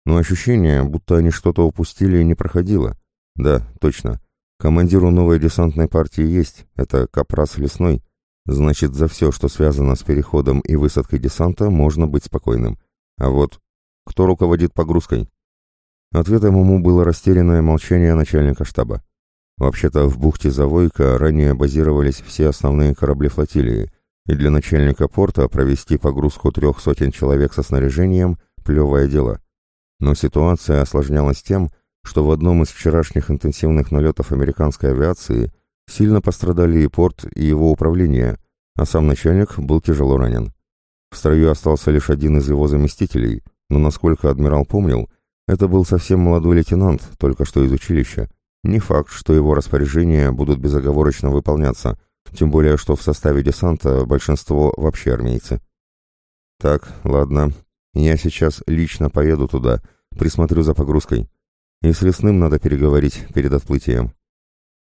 A: Но ощущение, будто они что-то упустили, не проходило. Да, точно. Командиру новой десантной партии есть, это Капрас Лесной. Значит, за все, что связано с переходом и высадкой десанта, можно быть спокойным. А вот кто руководит погрузкой? Ответом ему было растерянное молчание начальника штаба. Вообще-то в бухте Завойка ранее базировались все основные корабли флотилии, и для начальника порта провести погрузку трех сотен человек со снаряжением – плевое дело. Но ситуация осложнялась тем, что в одном из вчерашних интенсивных налетов американской авиации сильно пострадали и порт, и его управление, а сам начальник был тяжело ранен. В строю остался лишь один из его заместителей, но, насколько адмирал помнил, это был совсем молодой лейтенант, только что из училища. Не факт, что его распоряжения будут безоговорочно выполняться, тем более, что в составе десанта большинство вообще армейцы. Так, ладно, я сейчас лично поеду туда, присмотрю за погрузкой. И с лесным надо переговорить перед отплытием.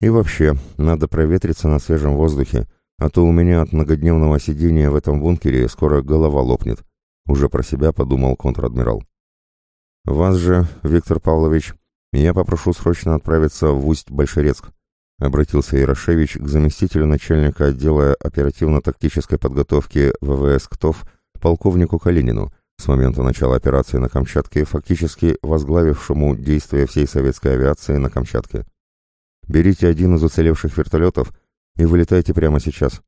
A: И вообще, надо проветриться на свежем воздухе, а то у меня от многодневного сидения в этом бункере скоро голова лопнет, уже про себя подумал контр-адмирал. Вас же, Виктор Павлович, я попрошу срочно отправиться в Усть-Большерецк, обратился Ярошевич к заместителю начальника отдела оперативно-тактической подготовки ВВС КТОВ полковнику Калинину, с момента начала операции на Камчатке, фактически возглавившему действия всей советской авиации на Камчатке. Берите один из уцелевших вертолетов и вылетайте прямо сейчас.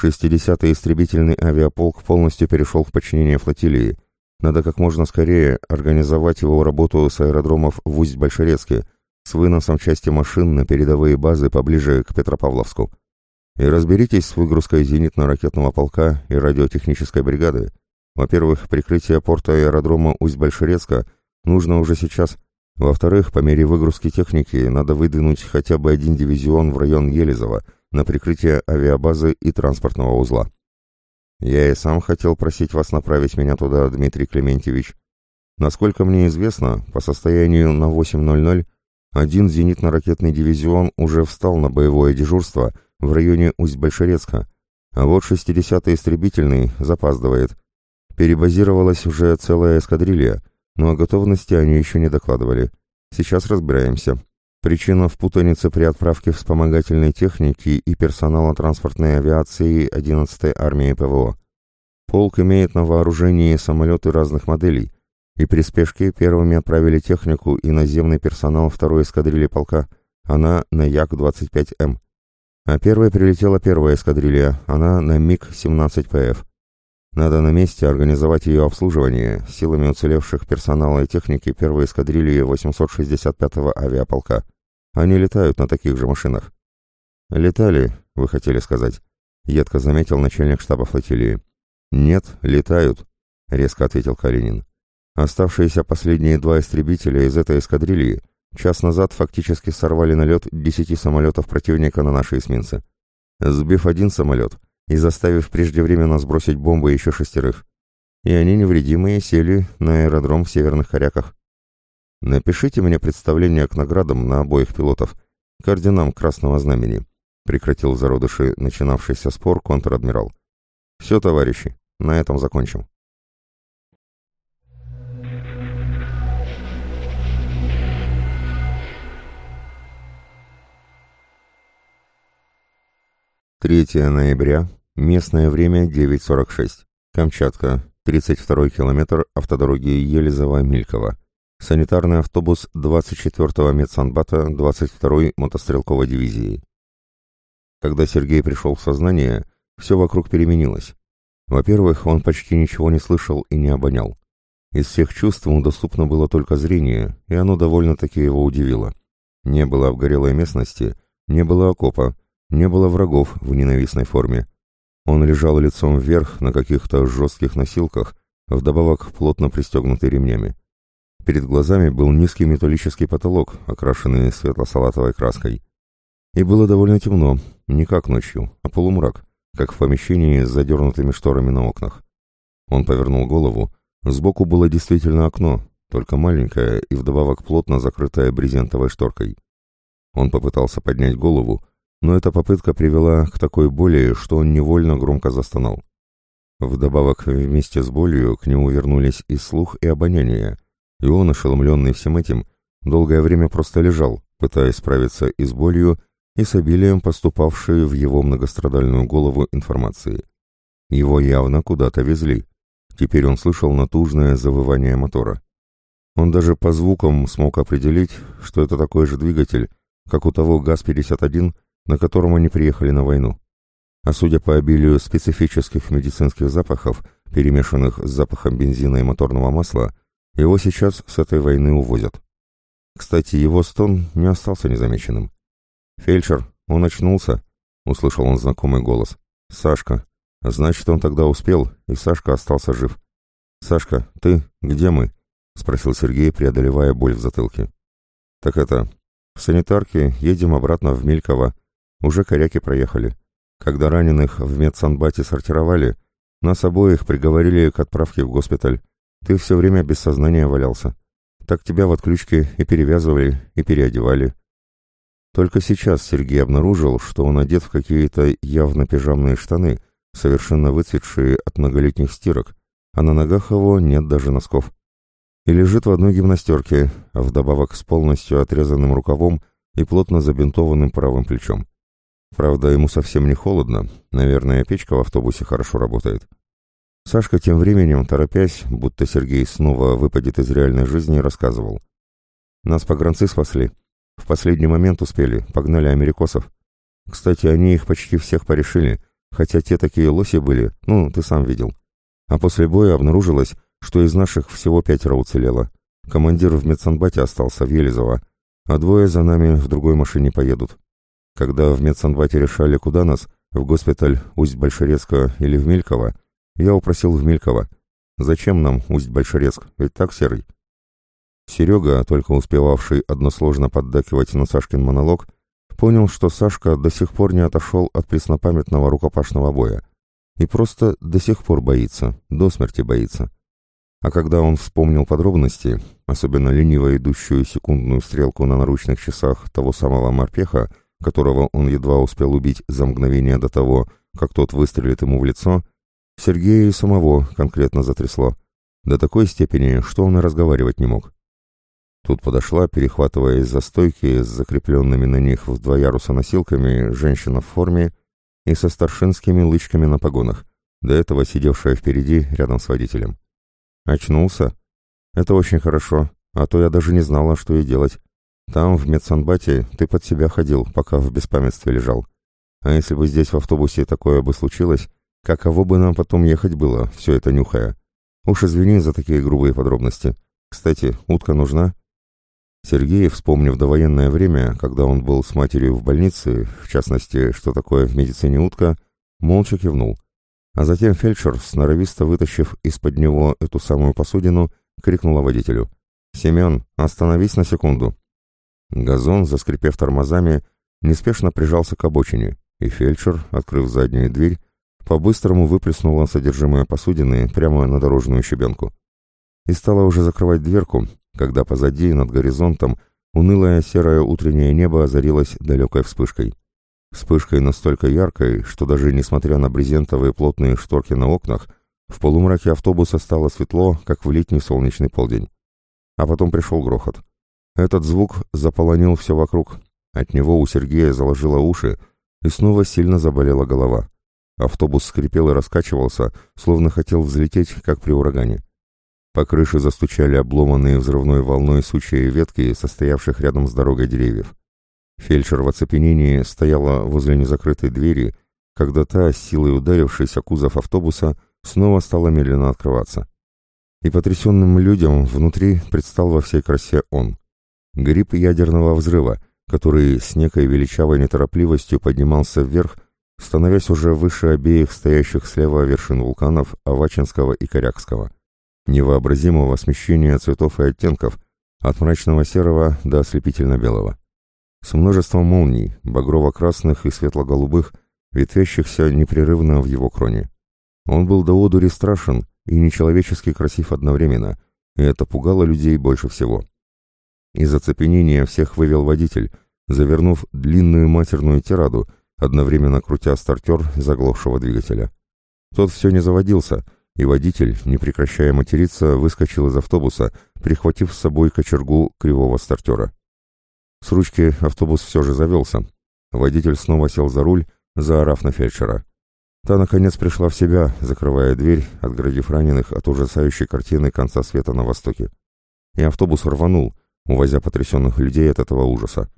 A: 60-й истребительный авиаполк полностью перешел в подчинение флотилии. Надо как можно скорее организовать его работу с аэродромов в Усть-Большерецке, с выносом части машин на передовые базы поближе к Петропавловску. И разберитесь с выгрузкой зенитно-ракетного полка и радиотехнической бригады. Во-первых, прикрытие порта аэродрома Усть-Большерецка нужно уже сейчас. Во-вторых, по мере выгрузки техники надо выдвинуть хотя бы один дивизион в район Елизово на прикрытие авиабазы и транспортного узла. Я и сам хотел просить вас направить меня туда, Дмитрий Клементьевич. Насколько мне известно, по состоянию на 8.00 один зенитно-ракетный дивизион уже встал на боевое дежурство в районе Усть-Большерецка, а вот 60-й истребительный запаздывает – Перебазировалась уже целая эскадрилья, но о готовности они еще не докладывали. Сейчас разбираемся. Причина в путанице при отправке вспомогательной техники и персонала транспортной авиации 11-й армии ПВО. Полк имеет на вооружении самолеты разных моделей, и при спешке первыми отправили технику и наземный персонал второй эскадрильи полка, она на Як-25М. А первой прилетела первая эскадрилья, она на МиГ-17ПФ. Надо на месте организовать ее обслуживание силами уцелевших персонала и техники первой эскадрильи 865-го авиаполка. Они летают на таких же машинах. «Летали, вы хотели сказать», — едко заметил начальник штаба флотилии. «Нет, летают», — резко ответил Калинин. «Оставшиеся последние два истребителя из этой эскадрильи час назад фактически сорвали налет десяти самолетов противника на наши эсминцы. Сбив один самолет, и заставив преждевременно сбросить бомбы еще шестерых. И они невредимые сели на аэродром в Северных Коряках. Напишите мне представление к наградам на обоих пилотов, к орденам Красного Знамени, прекратил зародыши начинавшийся спор контр-адмирал. Все, товарищи, на этом закончим. Третье ноября, местное время 9.46. Камчатка, 32 километр автодороги Елизово-Мильково. Санитарный автобус 24-го медсанбата 22-й мотострелковой дивизии. Когда Сергей пришел в сознание, все вокруг переменилось. Во-первых, он почти ничего не слышал и не обонял. Из всех чувств ему доступно было только зрение, и оно довольно-таки его удивило. Не было обгорелой местности, не было окопа, не было врагов в ненавистной форме. Он лежал лицом вверх на каких-то жестких носилках, вдобавок плотно пристегнутый ремнями. Перед глазами был низкий металлический потолок, окрашенный светло-салатовой краской. И было довольно темно, не как ночью, а полумрак, как в помещении с задернутыми шторами на окнах. Он повернул голову. Сбоку было действительно окно, только маленькое и вдобавок плотно закрытое брезентовой шторкой. Он попытался поднять голову, но эта попытка привела к такой боли, что он невольно громко застонал. Вдобавок, вместе с болью к нему вернулись и слух, и обоняние, и он, ошеломленный всем этим, долгое время просто лежал, пытаясь справиться и с болью, и с обилием поступавшей в его многострадальную голову информации. Его явно куда-то везли. Теперь он слышал натужное завывание мотора. Он даже по звукам смог определить, что это такой же двигатель, как у того ГАЗ-51, на котором они приехали на войну. А судя по обилию специфических медицинских запахов, перемешанных с запахом бензина и моторного масла, его сейчас с этой войны увозят. Кстати, его стон не остался незамеченным. «Фельдшер, он очнулся», — услышал он знакомый голос. «Сашка. Значит, он тогда успел, и Сашка остался жив». «Сашка, ты? Где мы?» — спросил Сергей, преодолевая боль в затылке. «Так это... В санитарке едем обратно в Мильково. Уже коряки проехали. Когда раненых в медсанбате сортировали, нас обоих приговорили к отправке в госпиталь. Ты все время без сознания валялся. Так тебя в отключке и перевязывали, и переодевали. Только сейчас Сергей обнаружил, что он одет в какие-то явно пижамные штаны, совершенно выцветшие от многолетних стирок, а на ногах его нет даже носков. И лежит в одной гимнастерке, а вдобавок с полностью отрезанным рукавом и плотно забинтованным правым плечом. Правда, ему совсем не холодно, наверное, печка в автобусе хорошо работает. Сашка тем временем, торопясь, будто Сергей снова выпадет из реальной жизни, рассказывал. «Нас погранцы спасли. В последний момент успели, погнали америкосов. Кстати, они их почти всех порешили, хотя те такие лоси были, ну, ты сам видел. А после боя обнаружилось, что из наших всего пятеро уцелело. Командир в медсанбате остался, в Елизово, а двое за нами в другой машине поедут. Когда в медсанбате решали, куда нас, в госпиталь Усть-Большерецка или в Мильково, я упросил в Мильково. Зачем нам Усть-Большерецк, ведь так серый? Серега, только успевавший односложно поддакивать на Сашкин монолог, понял, что Сашка до сих пор не отошел от преснопамятного рукопашного боя и просто до сих пор боится, до смерти боится. А когда он вспомнил подробности, особенно лениво идущую секундную стрелку на наручных часах того самого морпеха, которого он едва успел убить за мгновение до того, как тот выстрелит ему в лицо, Сергея и самого конкретно затрясло. До такой степени, что он и разговаривать не мог. Тут подошла, перехватывая из-за стойки с закрепленными на них в два яруса носилками, женщина в форме и со старшинскими лычками на погонах, до этого сидевшая впереди рядом с водителем. «Очнулся? Это очень хорошо, а то я даже не знала, что и делать. Там, в медсанбате, ты под себя ходил, пока в беспамятстве лежал. А если бы здесь в автобусе такое бы случилось, каково бы нам потом ехать было, все это нюхая? Уж извини за такие грубые подробности. Кстати, утка нужна?» Сергей, вспомнив довоенное время, когда он был с матерью в больнице, в частности, что такое в медицине утка, молча кивнул. А затем фельдшер, сноровисто вытащив из-под него эту самую посудину, крикнула водителю. «Семен, остановись на секунду!» Газон, заскрипев тормозами, неспешно прижался к обочине, и фельдшер, открыв заднюю дверь, по-быстрому выплеснула содержимое посудины прямо на дорожную щебенку. И стала уже закрывать дверку, когда позади, над горизонтом, унылое серое утреннее небо озарилось далекой вспышкой. Вспышкой настолько яркой, что даже несмотря на брезентовые плотные шторки на окнах, в полумраке автобуса стало светло, как в летний солнечный полдень. А потом пришел грохот. Этот звук заполонил все вокруг. От него у Сергея заложило уши, и снова сильно заболела голова. Автобус скрипел и раскачивался, словно хотел взлететь, как при урагане. По крыше застучали обломанные взрывной волной сучья и ветки, состоявших рядом с дорогой деревьев. Фельдшер в оцепенении стояла возле незакрытой двери, когда та, силой ударившись о кузов автобуса, снова стала медленно открываться. И потрясенным людям внутри предстал во всей красе он. Гриб ядерного взрыва, который с некой величавой неторопливостью поднимался вверх, становясь уже выше обеих стоящих слева вершин вулканов Авачинского и Корякского. Невообразимого смещения цветов и оттенков, от мрачного серого до ослепительно-белого. С множеством молний, багрово-красных и светло-голубых, ветвящихся непрерывно в его кроне. Он был до одури страшен и нечеловечески красив одновременно, и это пугало людей больше всего. Из оцепенения всех вывел водитель, завернув длинную матерную тираду, одновременно крутя стартер заглохшего двигателя. Тот все не заводился, и водитель, не прекращая материться, выскочил из автобуса, прихватив с собой кочергу кривого стартера. С ручки автобус все же завелся. Водитель снова сел за руль, заорав на фельдшера. Та, наконец, пришла в себя, закрывая дверь, отгородив раненых от ужасающей картины конца света на востоке. И автобус рванул, увозя потрясенных людей от этого ужаса.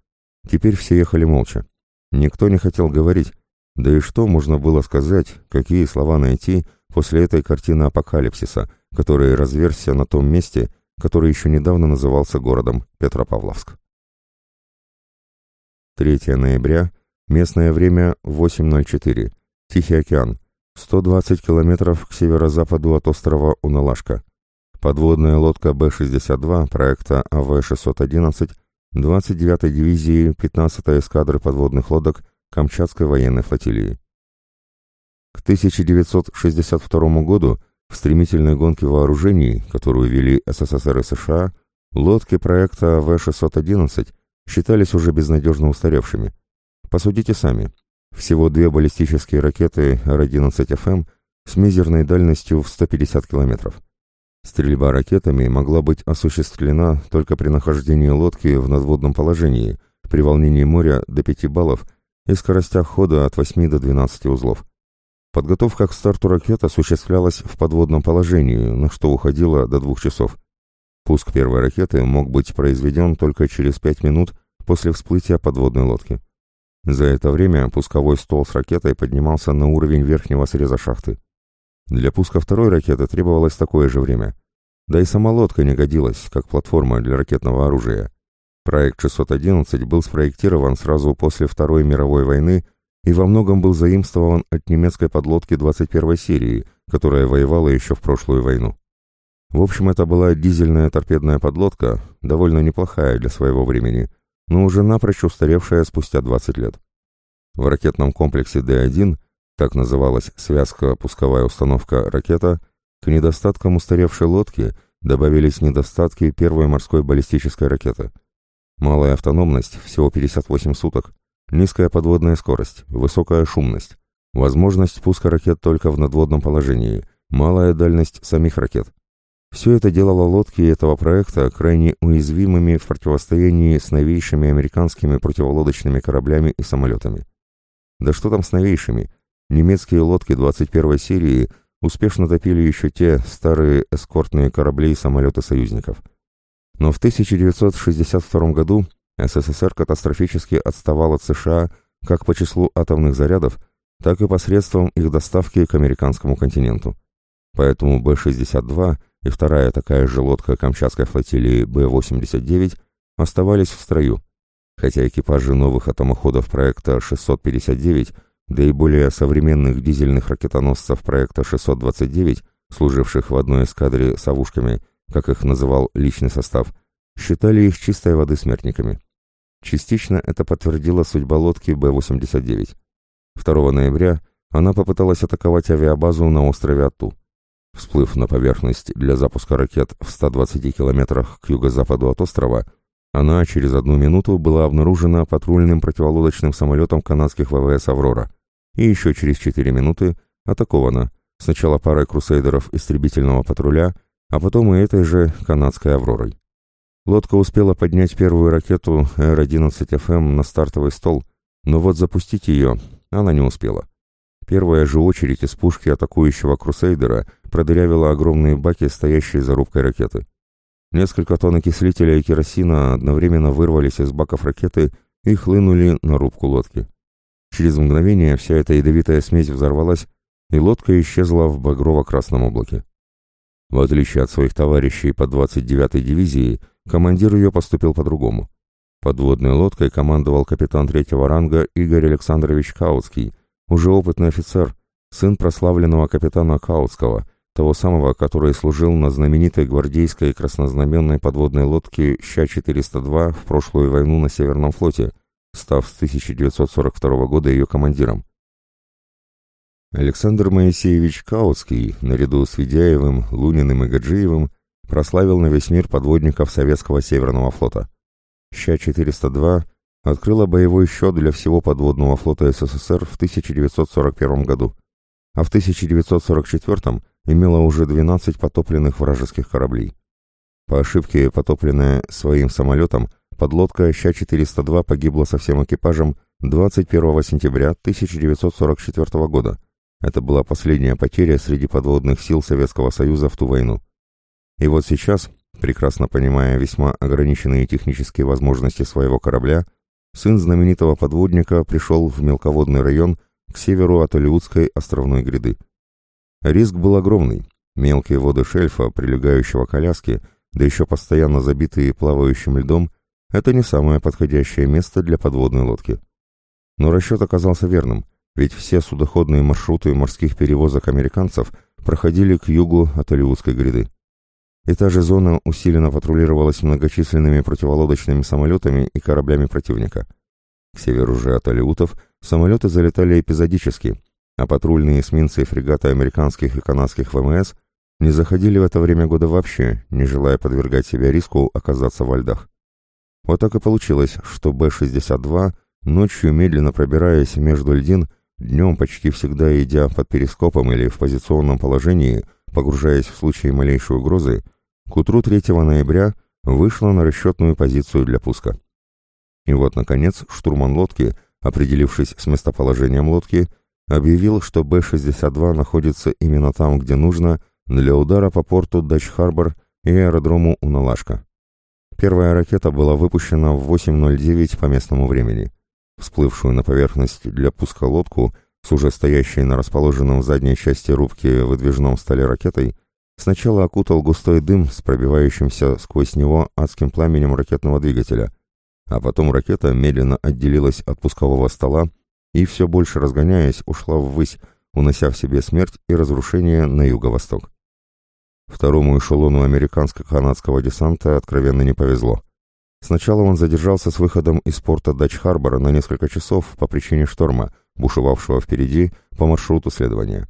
A: Теперь все ехали молча. Никто не хотел говорить. Да и что можно было сказать, какие слова найти после этой картины апокалипсиса, который разверзся на том месте, который еще недавно назывался городом Петропавловск. 3 ноября, местное время 8.04, Тихий океан, 120 километров к северо-западу от острова Уналашка. Подводная лодка Б-62 проекта АВ-611 29-й дивизии 15-й эскадры подводных лодок Камчатской военной флотилии. К 1962 году в стремительной гонке вооружений, которую вели СССР и США, лодки проекта АВ-611 считались уже безнадежно устаревшими. Посудите сами. Всего две баллистические ракеты Р-11ФМ с мизерной дальностью в 150 километров. Стрельба ракетами могла быть осуществлена только при нахождении лодки в надводном положении, при волнении моря до 5 баллов и скоростях хода от 8 до 12 узлов. Подготовка к старту ракет осуществлялась в подводном положении, на что уходило до двух часов. Пуск первой ракеты мог быть произведен только через 5 минут после всплытия подводной лодки. За это время пусковой стол с ракетой поднимался на уровень верхнего среза шахты. Для пуска второй ракеты требовалось такое же время. Да и сама лодка не годилась, как платформа для ракетного оружия. Проект 611 был спроектирован сразу после Второй мировой войны и во многом был заимствован от немецкой подлодки 21 серии, которая воевала еще в прошлую войну. В общем, это была дизельная торпедная подлодка, довольно неплохая для своего времени, но уже напрочь устаревшая спустя 20 лет. В ракетном комплексе Д-1 так называлась связка пусковая установка «Ракета», к недостаткам устаревшей лодки добавились недостатки первой морской баллистической ракеты. Малая автономность, всего 58 суток, низкая подводная скорость, высокая шумность, возможность пуска ракет только в надводном положении, малая дальность самих ракет. Все это делало лодки этого проекта крайне уязвимыми в противостоянии с новейшими американскими противолодочными кораблями и самолетами. Да что там с новейшими? Немецкие лодки 21 серии успешно топили еще те старые эскортные корабли и самолеты союзников. Но в 1962 году СССР катастрофически отставал от США как по числу атомных зарядов, так и посредством их доставки к американскому континенту. Поэтому Б-62 и вторая такая же лодка Камчатской флотилии Б-89 оставались в строю, хотя экипажи новых атомоходов проекта 659 да и более современных дизельных ракетоносцев проекта 629, служивших в одной эскадре совушками, как их называл личный состав, считали их чистой воды смертниками. Частично это подтвердила судьба лодки Б-89. 2 ноября она попыталась атаковать авиабазу на острове Ату. Всплыв на поверхность для запуска ракет в 120 километрах к юго-западу от острова, она через одну минуту была обнаружена патрульным противолодочным самолетом канадских ВВС «Аврора» и еще через 4 минуты атакована, сначала парой крусейдеров истребительного патруля, а потом и этой же канадской «Авророй». Лодка успела поднять первую ракету Р-11ФМ на стартовый стол, но вот запустить ее она не успела. Первая же очередь из пушки атакующего крусейдера продырявила огромные баки, стоящие за рубкой ракеты. Несколько тонн окислителя и керосина одновременно вырвались из баков ракеты и хлынули на рубку лодки. Через мгновение вся эта ядовитая смесь взорвалась, и лодка исчезла в багрово-красном облаке. В отличие от своих товарищей по 29-й дивизии, командир ее поступил по-другому. Подводной лодкой командовал капитан третьего ранга Игорь Александрович Каутский, уже опытный офицер, сын прославленного капитана Каутского, того самого, который служил на знаменитой гвардейской краснознаменной подводной лодке Ща-402 в прошлую войну на Северном флоте – став с 1942 года ее командиром. Александр Моисеевич Каутский, наряду с Ведяевым, Луниным и Гаджиевым, прославил на весь мир подводников Советского Северного флота. Ща-402 открыла боевой счет для всего подводного флота СССР в 1941 году, а в 1944 имела уже 12 потопленных вражеских кораблей. По ошибке, потопленная своим самолетом, подлодка Ща-402 погибла со всем экипажем 21 сентября 1944 года. Это была последняя потеря среди подводных сил Советского Союза в ту войну. И вот сейчас, прекрасно понимая весьма ограниченные технические возможности своего корабля, сын знаменитого подводника пришел в мелководный район к северу от Алиутской островной гряды. Риск был огромный. Мелкие воды шельфа, прилегающего к Аляске, да еще постоянно забитые плавающим льдом, это не самое подходящее место для подводной лодки. Но расчет оказался верным, ведь все судоходные маршруты морских перевозок американцев проходили к югу от Алиутской гряды. И та же зона усиленно патрулировалась многочисленными противолодочными самолетами и кораблями противника. К северу же от Алиутов самолеты залетали эпизодически, а патрульные эсминцы и фрегаты американских и канадских ВМС не заходили в это время года вообще, не желая подвергать себя риску оказаться во льдах. Вот так и получилось, что Б-62, ночью медленно пробираясь между льдин, днем почти всегда идя под перископом или в позиционном положении, погружаясь в случае малейшей угрозы, к утру 3 ноября вышла на расчетную позицию для пуска. И вот, наконец, штурман лодки, определившись с местоположением лодки, объявил, что Б-62 находится именно там, где нужно, для удара по порту Дач-Харбор и аэродрому Уналашка. Первая ракета была выпущена в 8.09 по местному времени. Всплывшую на поверхность для пуска лодку с уже стоящей на расположенном в задней части рубки выдвижном столе ракетой сначала окутал густой дым с пробивающимся сквозь него адским пламенем ракетного двигателя, а потом ракета медленно отделилась от пускового стола и, все больше разгоняясь, ушла ввысь, унося в себе смерть и разрушение на юго-восток. Второму эшелону американско-канадского десанта откровенно не повезло. Сначала он задержался с выходом из порта Дач-Харбора на несколько часов по причине шторма, бушевавшего впереди по маршруту следования.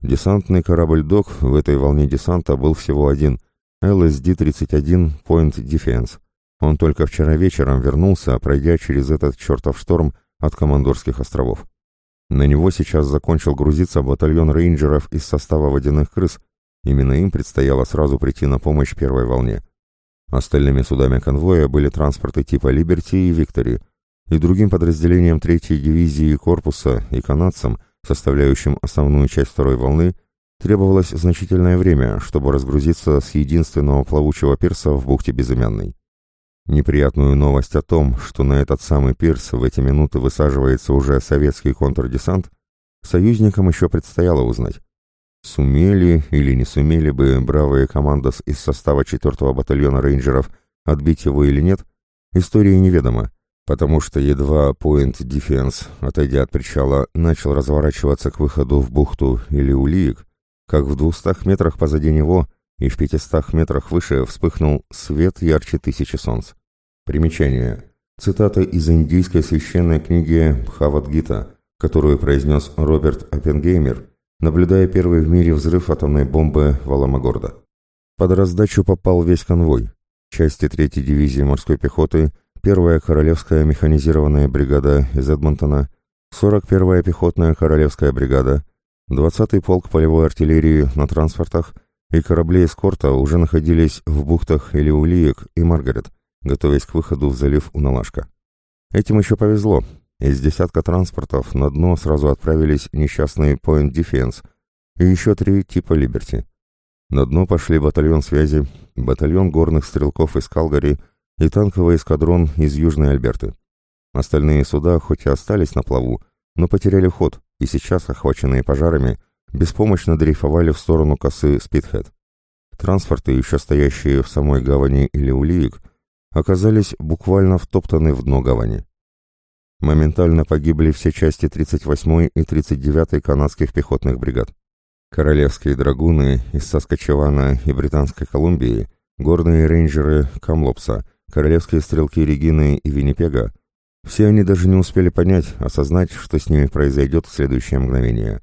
A: Десантный корабль «Док» в этой волне десанта был всего один — LSD-31 Point Defense. Он только вчера вечером вернулся, пройдя через этот чертов шторм от Командорских островов. На него сейчас закончил грузиться батальон рейнджеров из состава водяных крыс, Именно им предстояло сразу прийти на помощь первой волне. Остальными судами конвоя были транспорты типа «Либерти» и «Виктори», и другим подразделениям 3-й дивизии корпуса и канадцам, составляющим основную часть второй волны, требовалось значительное время, чтобы разгрузиться с единственного плавучего пирса в бухте Безымянной. Неприятную новость о том, что на этот самый пирс в эти минуты высаживается уже советский контрдесант, союзникам еще предстояло узнать. Сумели или не сумели бы бравые командос из состава 4-го батальона рейнджеров отбить его или нет, истории неведомо, потому что едва Point Defense, отойдя от причала, начал разворачиваться к выходу в бухту или улиек, как в двухстах метрах позади него и в пятистах метрах выше вспыхнул свет ярче тысячи солнц. Примечание. Цитата из индийской священной книги Бхавадгита, которую произнес Роберт Оппенгеймер наблюдая первый в мире взрыв атомной бомбы в Аламагордо. Под раздачу попал весь конвой. Части 3-й дивизии морской пехоты, 1-я Королевская механизированная бригада из Эдмонтона, 41-я пехотная Королевская бригада, 20-й полк полевой артиллерии на транспортах и корабли эскорта уже находились в бухтах Элиулиек и Маргарет, готовясь к выходу в залив Уналашка. Этим еще повезло, из десятка транспортов на дно сразу отправились несчастные Point Defense и еще три типа Liberty. На дно пошли батальон связи, батальон горных стрелков из Калгари и танковый эскадрон из Южной Альберты. Остальные суда хоть и остались на плаву, но потеряли ход и сейчас, охваченные пожарами, беспомощно дрейфовали в сторону косы Спитхед. Транспорты, еще стоящие в самой гавани или улиек, оказались буквально втоптаны в дно гавани. Моментально погибли все части 38-й и 39-й канадских пехотных бригад. Королевские драгуны из Саскачевана и Британской Колумбии, горные рейнджеры Камлопса, королевские стрелки Регины и Виннипега – все они даже не успели понять, осознать, что с ними произойдет в следующее мгновение.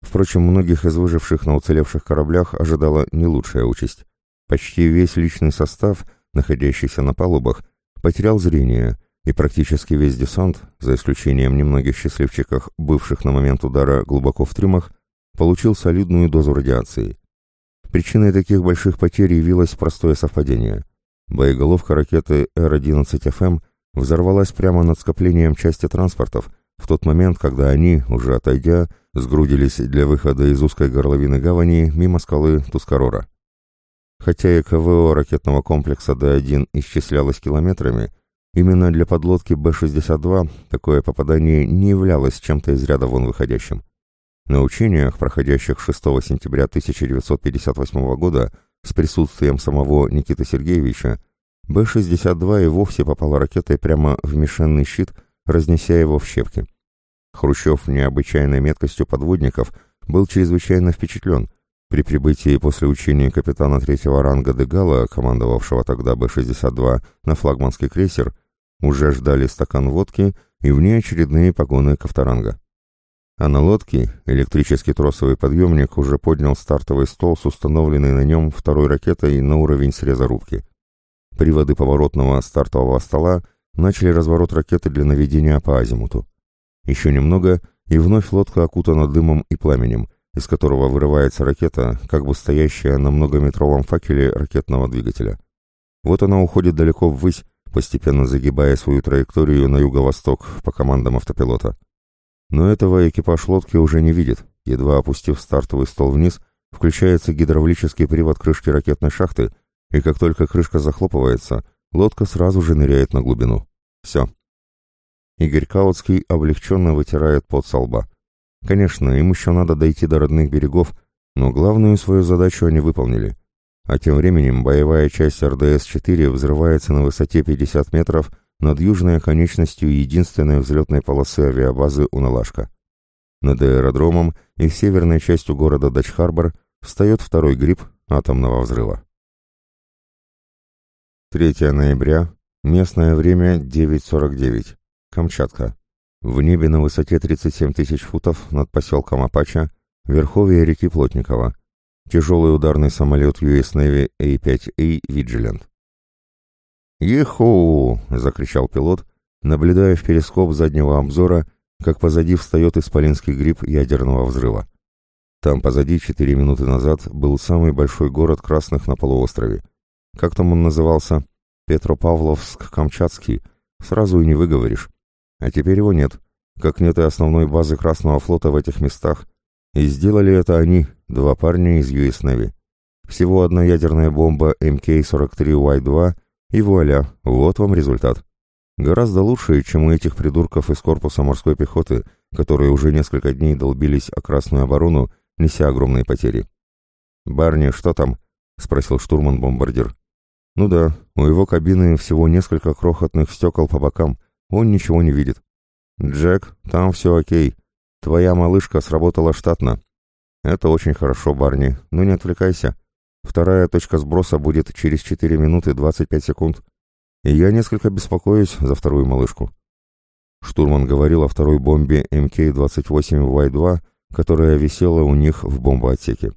A: Впрочем, многих из выживших на уцелевших кораблях ожидала не лучшая участь. Почти весь личный состав, находящийся на палубах, потерял зрение – и практически весь десант, за исключением немногих счастливчиков, бывших на момент удара глубоко в трюмах, получил солидную дозу радиации. Причиной таких больших потерь явилось простое совпадение. Боеголовка ракеты Р-11ФМ взорвалась прямо над скоплением части транспортов, в тот момент, когда они, уже отойдя, сгрудились для выхода из узкой горловины гавани мимо скалы Тускарора. Хотя и КВО ракетного комплекса Д-1 исчислялось километрами, именно для подлодки Б-62 такое попадание не являлось чем-то из ряда вон выходящим. На учениях, проходящих 6 сентября 1958 года с присутствием самого Никиты Сергеевича, Б-62 и вовсе попала ракетой прямо в мишенный щит, разнеся его в щепки. Хрущев необычайной меткостью подводников был чрезвычайно впечатлен. При прибытии после учения капитана третьего ранга Дегала, командовавшего тогда Б-62 на флагманский крейсер, уже ждали стакан водки и внеочередные погоны Ковторанга. А на лодке электрический тросовый подъемник уже поднял стартовый стол с установленной на нем второй ракетой на уровень среза рубки. Приводы поворотного стартового стола начали разворот ракеты для наведения по азимуту. Еще немного, и вновь лодка окутана дымом и пламенем, из которого вырывается ракета, как бы стоящая на многометровом факеле ракетного двигателя. Вот она уходит далеко ввысь, постепенно загибая свою траекторию на юго-восток по командам автопилота. Но этого экипаж лодки уже не видит. Едва опустив стартовый стол вниз, включается гидравлический привод крышки ракетной шахты, и как только крышка захлопывается, лодка сразу же ныряет на глубину. Все. Игорь Каутский облегченно вытирает пот со лба. Конечно, им еще надо дойти до родных берегов, но главную свою задачу они выполнили. А тем временем боевая часть РДС-4 взрывается на высоте 50 метров над южной оконечностью единственной взлетной полосы авиабазы Уналашка. Над аэродромом и северной частью города Дач-Харбор встает второй гриб атомного взрыва. 3 ноября, местное время 9.49, Камчатка. В небе на высоте 37 тысяч футов над поселком Апача, верховье реки Плотникова. Тяжелый ударный самолет US Navy A-5A Vigilant. «Еху!» — закричал пилот, наблюдая в перископ заднего обзора, как позади встает исполинский гриб ядерного взрыва. Там позади четыре минуты назад был самый большой город красных на полуострове. Как там он назывался? Петропавловск-Камчатский. Сразу и не выговоришь. А теперь его нет. Как нет и основной базы Красного флота в этих местах. И сделали это они, два парня из US Navy. Всего одна ядерная бомба МК-43Y2 и вуаля, вот вам результат. Гораздо лучше, чем у этих придурков из корпуса морской пехоты, которые уже несколько дней долбились о Красную оборону, неся огромные потери. «Барни, что там?» — спросил штурман-бомбардир. «Ну да, у его кабины всего несколько крохотных стекол по бокам, он ничего не видит». «Джек, там все окей. Твоя малышка сработала штатно». «Это очень хорошо, Барни, но не отвлекайся. Вторая точка сброса будет через 4 минуты 25 секунд. И я несколько беспокоюсь за вторую малышку. Штурман говорил о второй бомбе МК-28Y2, которая висела у них в бомбоотсеке.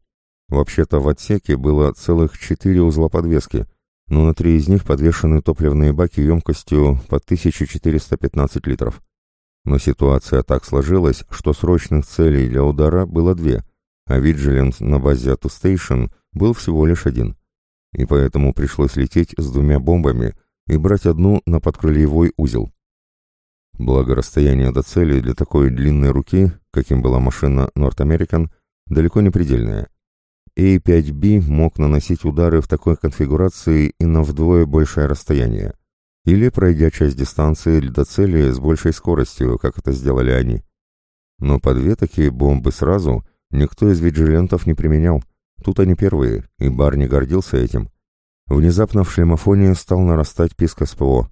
A: Вообще-то в отсеке было целых четыре узла подвески, но на три из них подвешены топливные баки емкостью по 1415 литров. Но ситуация так сложилась, что срочных целей для удара было две, а Vigilant на базе Ату Station был всего лишь один. И поэтому пришлось лететь с двумя бомбами и брать одну на подкрыльевой узел. Благо расстояние до цели для такой длинной руки, каким была машина North American, далеко не предельное. A5B мог наносить удары в такой конфигурации и на вдвое большее расстояние, или пройдя часть дистанции до цели с большей скоростью, как это сделали они. Но по две такие бомбы сразу никто из виджилентов не применял, Тут они первые, и Барни гордился этим. Внезапно в шлемофоне стал нарастать писк СПО.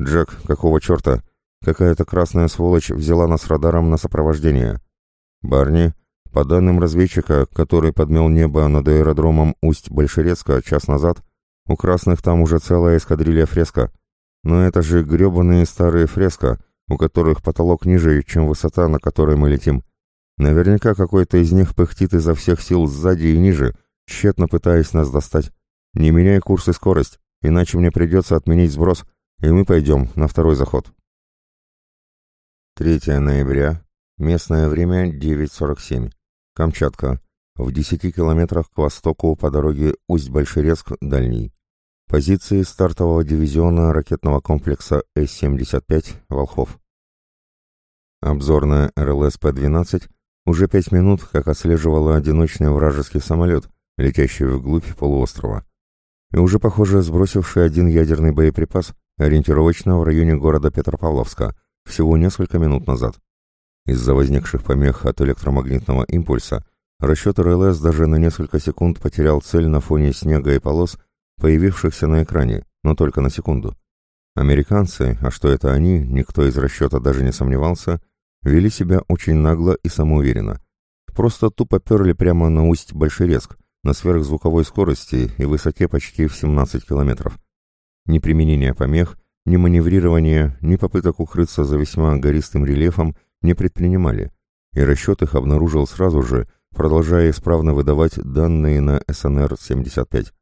A: «Джек, какого черта? Какая-то красная сволочь взяла нас радаром на сопровождение». «Барни, по данным разведчика, который подмел небо над аэродромом Усть-Большерецка час назад, у красных там уже целая эскадрилья фреска. Но это же гребаные старые фреска, у которых потолок ниже, чем высота, на которой мы летим. Наверняка какой-то из них пыхтит изо всех сил сзади и ниже, тщетно пытаясь нас достать. Не меняй курс и скорость, иначе мне придется отменить сброс. и мы пойдем на второй заход. 3 ноября, местное время 9.47, Камчатка, в 10 километрах к востоку по дороге Усть-Большерецк, Дальний. Позиции стартового дивизиона ракетного комплекса С-75 «Волхов». Обзорная РЛС-П-12 уже пять минут как отслеживала одиночный вражеский самолет, летящий вглубь полуострова. И уже, похоже, сбросивший один ядерный боеприпас ориентировочно в районе города Петропавловска всего несколько минут назад. Из-за возникших помех от электромагнитного импульса расчет РЛС даже на несколько секунд потерял цель на фоне снега и полос, появившихся на экране, но только на секунду. Американцы, а что это они, никто из расчета даже не сомневался, вели себя очень нагло и самоуверенно. Просто тупо перли прямо на усть Большерезк, на сверхзвуковой скорости и высоте почти в 17 километров. Ни применения помех, ни маневрирования, ни попыток укрыться за весьма гористым рельефом не предпринимали, и расчет их обнаружил сразу же, продолжая исправно выдавать данные на СНР-75.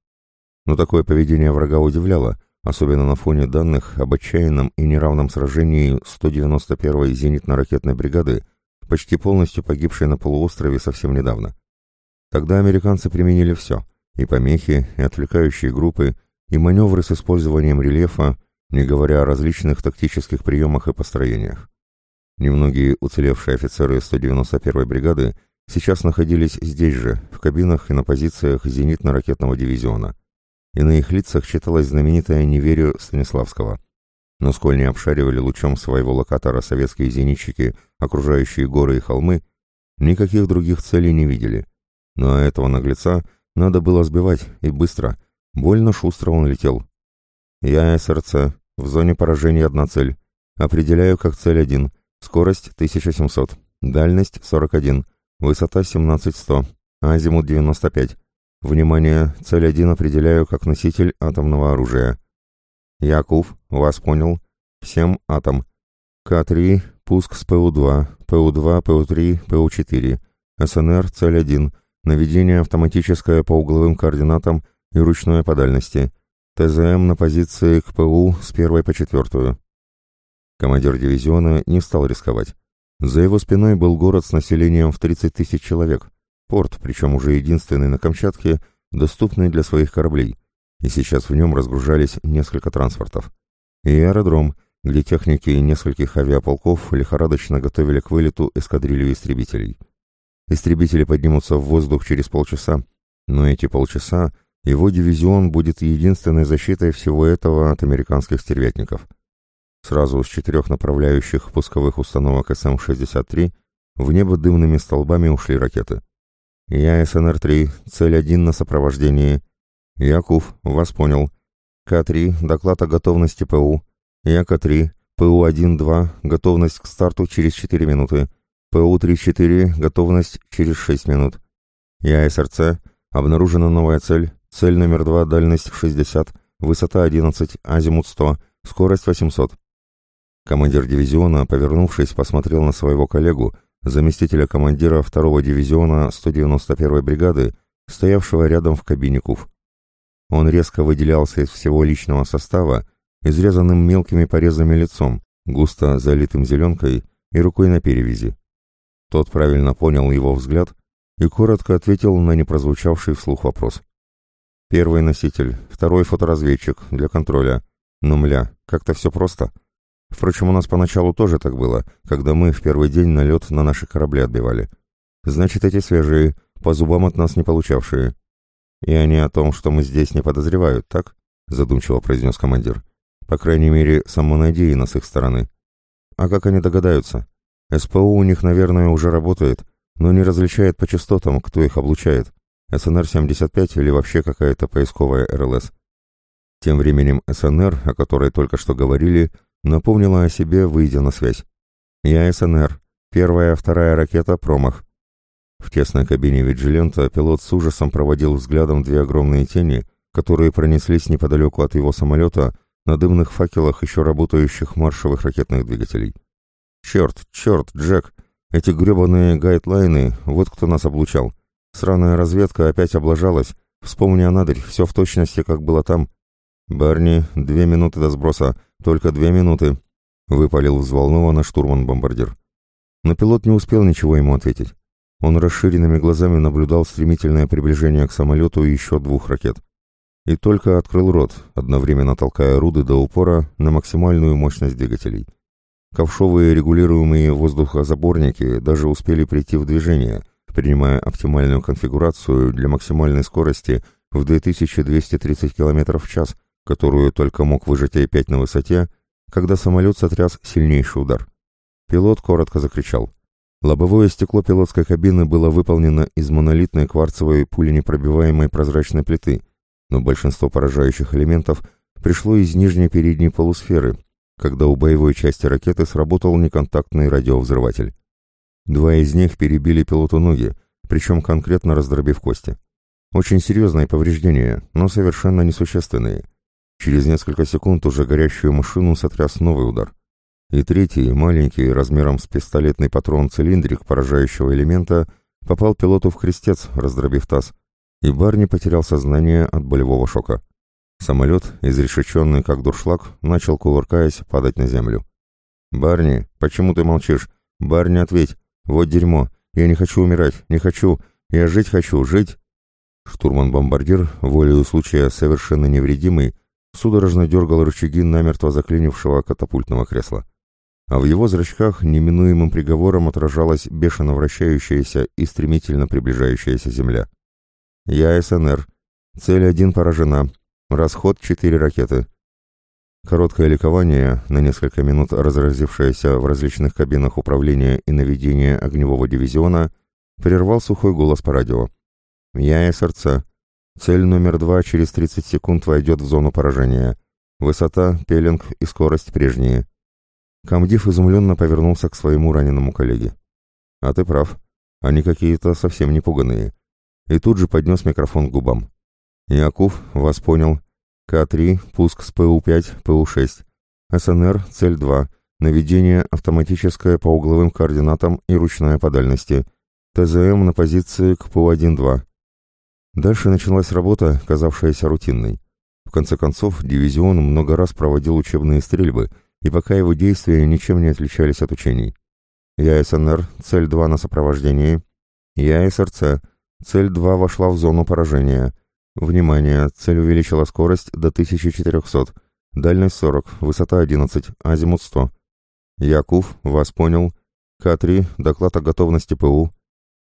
A: Но такое поведение врага удивляло, особенно на фоне данных об отчаянном и неравном сражении 191-й зенитно-ракетной бригады, почти полностью погибшей на полуострове совсем недавно. Тогда американцы применили все – и помехи, и отвлекающие группы, и маневры с использованием рельефа, не говоря о различных тактических приемах и построениях. Немногие уцелевшие офицеры 191-й бригады сейчас находились здесь же, в кабинах и на позициях зенитно-ракетного дивизиона – и на их лицах читалось знаменитое неверие Станиславского. Но сколь не обшаривали лучом своего локатора советские зенитчики, окружающие горы и холмы, никаких других целей не видели. Но этого наглеца надо было сбивать, и быстро. Больно шустро он летел. Я СРЦ. В зоне поражения одна цель. Определяю как цель один. Скорость 1700. Дальность 41. Высота 17100. Азимут 95. Внимание, цель 1 определяю как носитель атомного оружия. Яков, вас понял. Всем атом. К3, пуск с ПУ-2, ПУ-2, ПУ-3, ПУ-4. СНР, цель 1. Наведение автоматическое по угловым координатам и ручное по дальности. ТЗМ на позиции к ПУ с первой по четвертую. Командир дивизиона не стал рисковать. За его спиной был город с населением в 30 тысяч человек. Порт, причем уже единственный на Камчатке, доступный для своих кораблей, и сейчас в нем разгружались несколько транспортов. И аэродром, где техники нескольких авиаполков лихорадочно готовили к вылету эскадрилью истребителей. Истребители поднимутся в воздух через полчаса, но эти полчаса его дивизион будет единственной защитой всего этого от американских стервятников. Сразу с четырех направляющих пусковых установок СМ-63 в небо дымными столбами ушли ракеты. «Я СНР-3, цель 1 на сопровождении». «Яков, вас понял». «К-3, доклад о готовности ПУ». «Я К-3, ПУ-1-2, готовность к старту через 4 минуты». ПУ-3-4, готовность через 6 минут». «Я СРЦ, обнаружена новая цель. Цель номер 2, дальность 60, высота 11, азимут 100, скорость 800». Командир дивизиона, повернувшись, посмотрел на своего коллегу, заместителя командира второго дивизиона 191-й бригады, стоявшего рядом в кабине КУФ. Он резко выделялся из всего личного состава, изрезанным мелкими порезами лицом, густо залитым зеленкой и рукой на перевязи. Тот правильно понял его взгляд и коротко ответил на непрозвучавший вслух вопрос. «Первый носитель, второй фоторазведчик для контроля. Но, мля, как-то все просто». Впрочем, у нас поначалу тоже так было, когда мы в первый день налет на наши корабли отбивали. Значит, эти свежие, по зубам от нас не получавшие. И они о том, что мы здесь не подозревают, так? Задумчиво произнес командир. По крайней мере, самонадеянно с их стороны. А как они догадаются? СПУ у них, наверное, уже работает, но не различает по частотам, кто их облучает. СНР-75 или вообще какая-то поисковая РЛС. Тем временем СНР, о которой только что говорили, Напомнила о себе, выйдя на связь. «Я СНР. Первая, вторая ракета — промах». В тесной кабине Виджилента пилот с ужасом проводил взглядом две огромные тени, которые пронеслись неподалеку от его самолета на дымных факелах еще работающих маршевых ракетных двигателей. «Черт, черт, Джек! Эти гребаные гайдлайны, вот кто нас облучал. Сраная разведка опять облажалась. Вспомни о Надырь, все в точности, как было там. «Барни, две минуты до сброса, только две минуты», — выпалил взволнованно штурман-бомбардир. Но пилот не успел ничего ему ответить. Он расширенными глазами наблюдал стремительное приближение к самолету еще двух ракет. И только открыл рот, одновременно толкая руды до упора на максимальную мощность двигателей. Ковшовые регулируемые воздухозаборники даже успели прийти в движение, принимая оптимальную конфигурацию для максимальной скорости в 2230 км в час, которую только мог выжать А-5 на высоте, когда самолет сотряс сильнейший удар. Пилот коротко закричал. Лобовое стекло пилотской кабины было выполнено из монолитной кварцевой пуленепробиваемой прозрачной плиты, но большинство поражающих элементов пришло из нижней передней полусферы, когда у боевой части ракеты сработал неконтактный радиовзрыватель. Два из них перебили пилоту ноги, причем конкретно раздробив кости. Очень серьезные повреждения, но совершенно несущественные. Через несколько секунд уже горящую машину сотряс новый удар и третий, маленький, размером с пистолетный патрон-цилиндрик поражающего элемента, попал пилоту в крестец, раздробив таз, и Барни потерял сознание от болевого шока. Самолет, изрешеченный как дуршлаг, начал, кувыркаясь, падать на землю. «Барни, почему ты молчишь? Барни, ответь! Вот дерьмо! Я не хочу умирать, не хочу! Я жить хочу, жить!» Штурман-бомбардир, волею случая совершенно невредимый, судорожно дергал рычаги намертво заклинившего катапультного кресла а в его зрачках неминуемым приговором отражалась бешено вращающаяся и стремительно приближающаяся Земля. «Я СНР. Цель один поражена. Расход четыре ракеты». Короткое ликование, на несколько минут разразившееся в различных кабинах управления и наведения огневого дивизиона, прервал сухой голос по радио. «Я СРЦ. Цель номер два через 30 секунд войдет в зону поражения. Высота, пеленг и скорость прежние. Камдив изумленно повернулся к своему раненому коллеге. «А ты прав. Они какие-то совсем не пуганные». И тут же поднес микрофон к губам. «Яков, вас понял. К-3, пуск с ПУ-5, ПУ-6. СНР, цель 2. Наведение автоматическое по угловым координатам и ручная по дальности. ТЗМ на позиции к ПУ-1-2». Дальше началась работа, казавшаяся рутинной. В конце концов, дивизион много раз проводил учебные стрельбы — и пока его действия ничем не отличались от учений. Я СНР, цель 2 на сопровождении. Я СРЦ, цель 2 вошла в зону поражения. Внимание, цель увеличила скорость до 1400, дальность 40, высота 11, азимут 100. Якув, вас понял. К-3, доклад о готовности ПУ.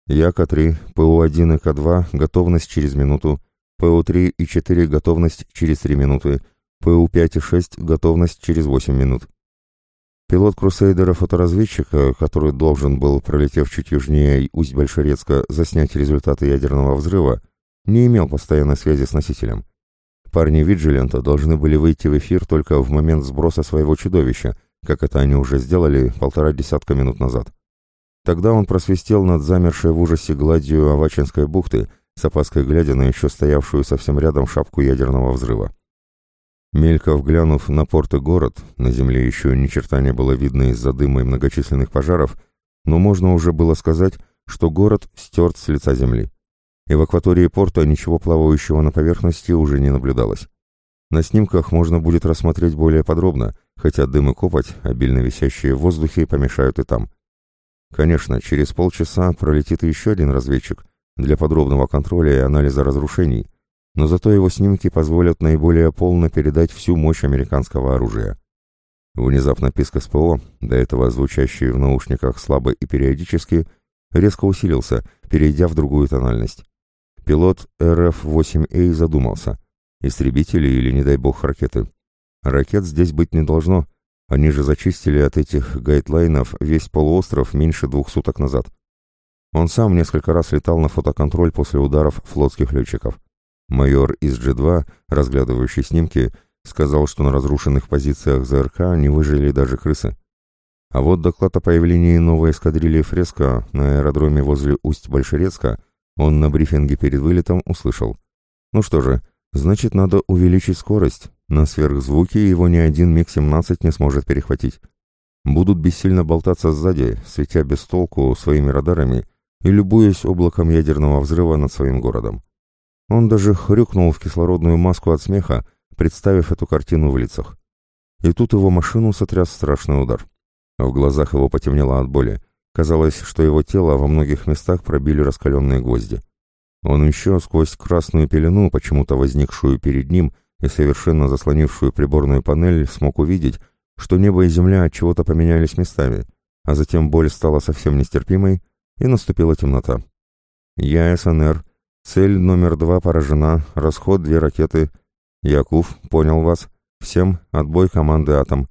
A: Я К-3, ПУ-1 и К-2, готовность через минуту. ПУ-3 и 4, готовность через 3 минуты. ПУ-5 и 6 готовность через 8 минут. Пилот Крусейдера-фоторазведчика, который должен был, пролетев чуть южнее Усть-Большерецка, заснять результаты ядерного взрыва, не имел постоянной связи с носителем. Парни Виджилента должны были выйти в эфир только в момент сброса своего чудовища, как это они уже сделали полтора десятка минут назад. Тогда он просвистел над замершей в ужасе гладью Авачинской бухты, с опаской глядя на еще стоявшую совсем рядом шапку ядерного взрыва. Мельков глянув на порт и город, на земле еще ни черта не было видно из-за дыма и многочисленных пожаров, но можно уже было сказать, что город стерт с лица земли. И в акватории порта ничего плавающего на поверхности уже не наблюдалось. На снимках можно будет рассмотреть более подробно, хотя дым и копоть, обильно висящие в воздухе, помешают и там. Конечно, через полчаса пролетит еще один разведчик для подробного контроля и анализа разрушений, но зато его снимки позволят наиболее полно передать всю мощь американского оружия. Внезапно писк СПО, до этого звучащий в наушниках слабо и периодически, резко усилился, перейдя в другую тональность. Пилот РФ-8А задумался. Истребители или, не дай бог, ракеты. Ракет здесь быть не должно. Они же зачистили от этих гайдлайнов весь полуостров меньше двух суток назад. Он сам несколько раз летал на фотоконтроль после ударов флотских летчиков. Майор из G2, разглядывающий снимки, сказал, что на разрушенных позициях ЗРК не выжили даже крысы. А вот доклад о появлении новой эскадрильи «Фреска» на аэродроме возле Усть-Большерецка он на брифинге перед вылетом услышал. Ну что же, значит, надо увеличить скорость. На сверхзвуке его ни один МиГ-17 не сможет перехватить. Будут бессильно болтаться сзади, светя без толку своими радарами и любуясь облаком ядерного взрыва над своим городом. Он даже хрюкнул в кислородную маску от смеха, представив эту картину в лицах. И тут его машину сотряс страшный удар. В глазах его потемнело от боли. Казалось, что его тело во многих местах пробили раскаленные гвозди. Он еще сквозь красную пелену, почему-то возникшую перед ним и совершенно заслонившую приборную панель, смог увидеть, что небо и земля от чего-то поменялись местами, а затем боль стала совсем нестерпимой, и наступила темнота. «Я СНР. Цель номер два поражена. Расход две ракеты. Яков, понял вас. Всем отбой команды «Атом».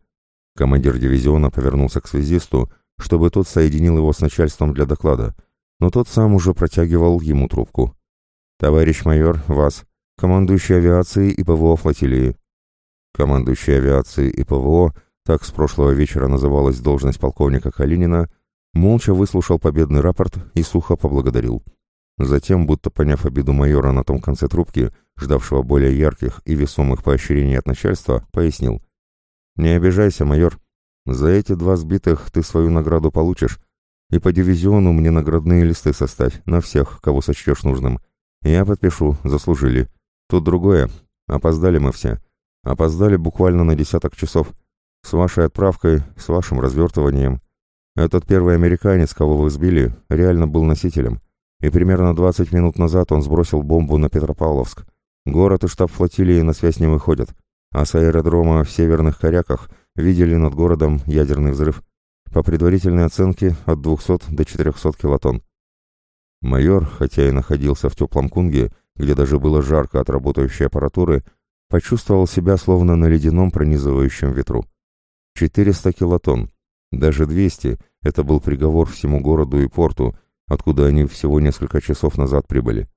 A: Командир дивизиона повернулся к связисту, чтобы тот соединил его с начальством для доклада, но тот сам уже протягивал ему трубку. «Товарищ майор, вас, командующий авиацией и ПВО флотилии». Командующий авиацией и ПВО, так с прошлого вечера называлась должность полковника Калинина, молча выслушал победный рапорт и сухо поблагодарил. Затем, будто поняв обиду майора на том конце трубки, ждавшего более ярких и весомых поощрений от начальства, пояснил. «Не обижайся, майор. За эти два сбитых ты свою награду получишь. И по дивизиону мне наградные листы составь, на всех, кого сочтешь нужным. Я подпишу, заслужили. Тут другое. Опоздали мы все. Опоздали буквально на десяток часов. С вашей отправкой, с вашим развертыванием. Этот первый американец, кого вы сбили, реально был носителем. И примерно 20 минут назад он сбросил бомбу на Петропавловск. Город и штаб флотилии на связь не выходят. А с аэродрома в Северных Коряках видели над городом ядерный взрыв. По предварительной оценке от 200 до 400 килотонн. Майор, хотя и находился в теплом кунге, где даже было жарко от работающей аппаратуры, почувствовал себя словно на ледяном пронизывающем ветру. 400 килотонн, даже 200 — это был приговор всему городу и порту, откуда они всего несколько часов назад прибыли.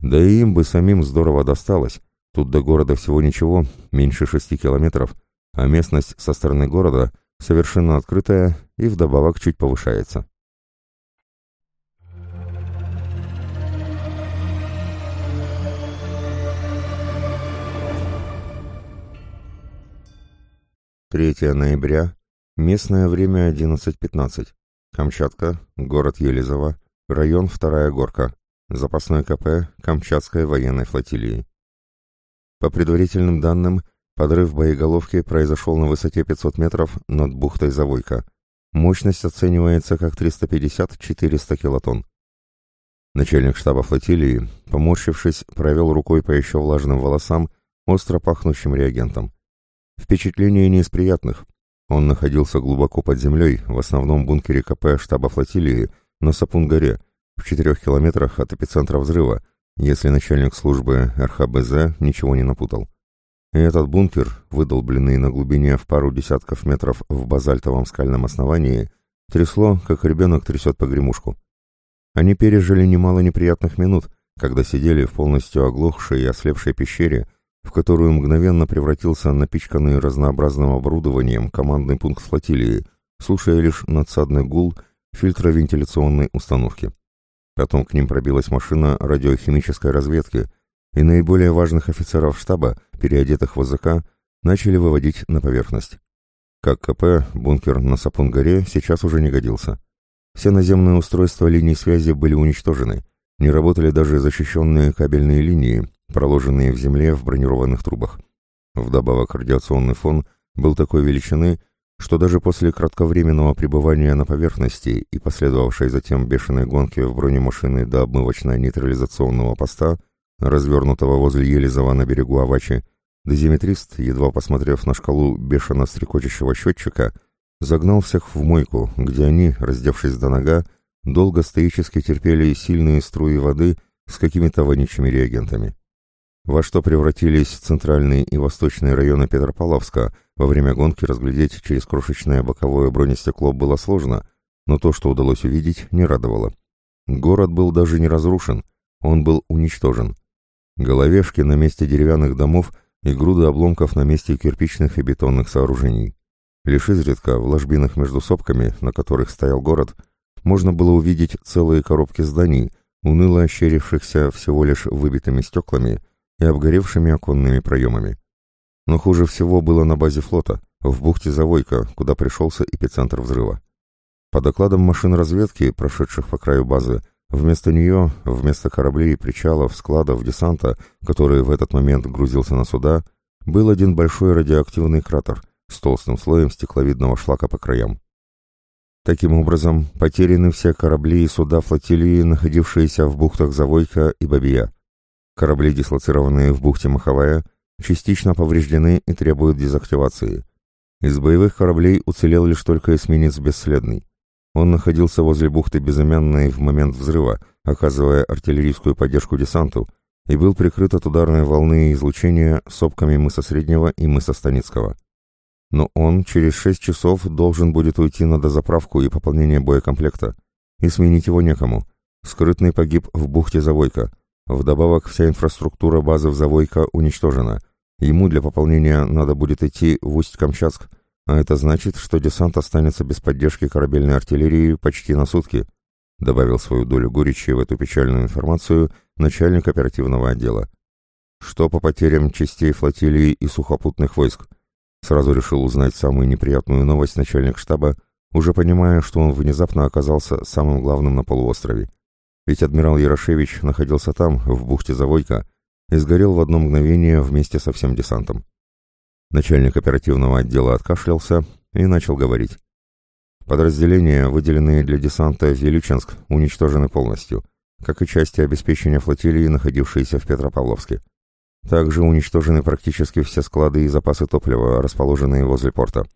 A: Да и им бы самим здорово досталось. Тут до города всего ничего, меньше шести километров, а местность со стороны города совершенно открытая и вдобавок чуть повышается. Третье ноября, местное время 11.15. Камчатка, город Елизово, район Вторая Горка. Запасной КП Камчатской военной флотилии. По предварительным данным, подрыв боеголовки произошел на высоте 500 метров над бухтой Завойка. Мощность оценивается как 350-400 килотонн. Начальник штаба флотилии, поморщившись, провел рукой по еще влажным волосам, остро пахнущим реагентом. Впечатление не из приятных. Он находился глубоко под землей, в основном бункере КП штаба флотилии, на Сапун-горе, в четырех километрах от эпицентра взрыва, если начальник службы РХБЗ ничего не напутал. И этот бункер, выдолбленный на глубине в пару десятков метров в базальтовом скальном основании, трясло, как ребенок трясет погремушку. Они пережили немало неприятных минут, когда сидели в полностью оглохшей и ослепшей пещере, в которую мгновенно превратился напичканный разнообразным оборудованием командный пункт флотилии, слушая лишь надсадный гул фильтровентиляционной установки. Потом к ним пробилась машина радиохимической разведки, и наиболее важных офицеров штаба, переодетых в АЗК, начали выводить на поверхность. Как КП, бункер на Сапун-горе сейчас уже не годился. Все наземные устройства линий связи были уничтожены, не работали даже защищенные кабельные линии, проложенные в земле в бронированных трубах. Вдобавок радиационный фон был такой величины, что даже после кратковременного пребывания на поверхности и последовавшей затем бешеной гонки в бронемашины до обмывочно-нейтрализационного поста, развернутого возле Елизова на берегу Авачи, дозиметрист, едва посмотрев на шкалу бешено стрекочущего счетчика, загнал всех в мойку, где они, раздевшись до нога, долго стоически терпели сильные струи воды с какими-то вонючими реагентами во что превратились центральные и восточные районы Петропавловска, во время гонки разглядеть через крошечное боковое бронестекло было сложно, но то, что удалось увидеть, не радовало. Город был даже не разрушен, он был уничтожен. Головешки на месте деревянных домов и груды обломков на месте кирпичных и бетонных сооружений. Лишь изредка в ложбинах между сопками, на которых стоял город, можно было увидеть целые коробки зданий, уныло ощерившихся всего лишь выбитыми стеклами и обгоревшими оконными проемами. Но хуже всего было на базе флота, в бухте Завойка, куда пришелся эпицентр взрыва. По докладам машин разведки, прошедших по краю базы, вместо нее, вместо кораблей, причалов, складов, десанта, который в этот момент грузился на суда, был один большой радиоактивный кратер с толстым слоем стекловидного шлака по краям. Таким образом, потеряны все корабли и суда флотилии, находившиеся в бухтах Завойка и Бабия. Корабли, дислоцированные в бухте Маховая, частично повреждены и требуют дезактивации. Из боевых кораблей уцелел лишь только эсминец «Бесследный». Он находился возле бухты Безымянной в момент взрыва, оказывая артиллерийскую поддержку десанту, и был прикрыт от ударной волны излучения сопками мыса Среднего и мыса Станицкого. Но он через шесть часов должен будет уйти на дозаправку и пополнение боекомплекта, и сменить его некому. Скрытный погиб в бухте Завойка. Вдобавок вся инфраструктура базы в Завойка уничтожена. Ему для пополнения надо будет идти в Усть-Камчатск, а это значит, что десант останется без поддержки корабельной артиллерии почти на сутки, добавил свою долю горечи в эту печальную информацию начальник оперативного отдела. Что по потерям частей флотилии и сухопутных войск? Сразу решил узнать самую неприятную новость начальник штаба, уже понимая, что он внезапно оказался самым главным на полуострове. Ведь адмирал Ярошевич находился там, в бухте Завойка, и сгорел в одно мгновение вместе со всем десантом. Начальник оперативного отдела откашлялся и начал говорить. Подразделения, выделенные для десанта в Вилючинск, уничтожены полностью, как и части обеспечения флотилии, находившиеся в Петропавловске. Также уничтожены практически все склады и запасы топлива, расположенные возле порта.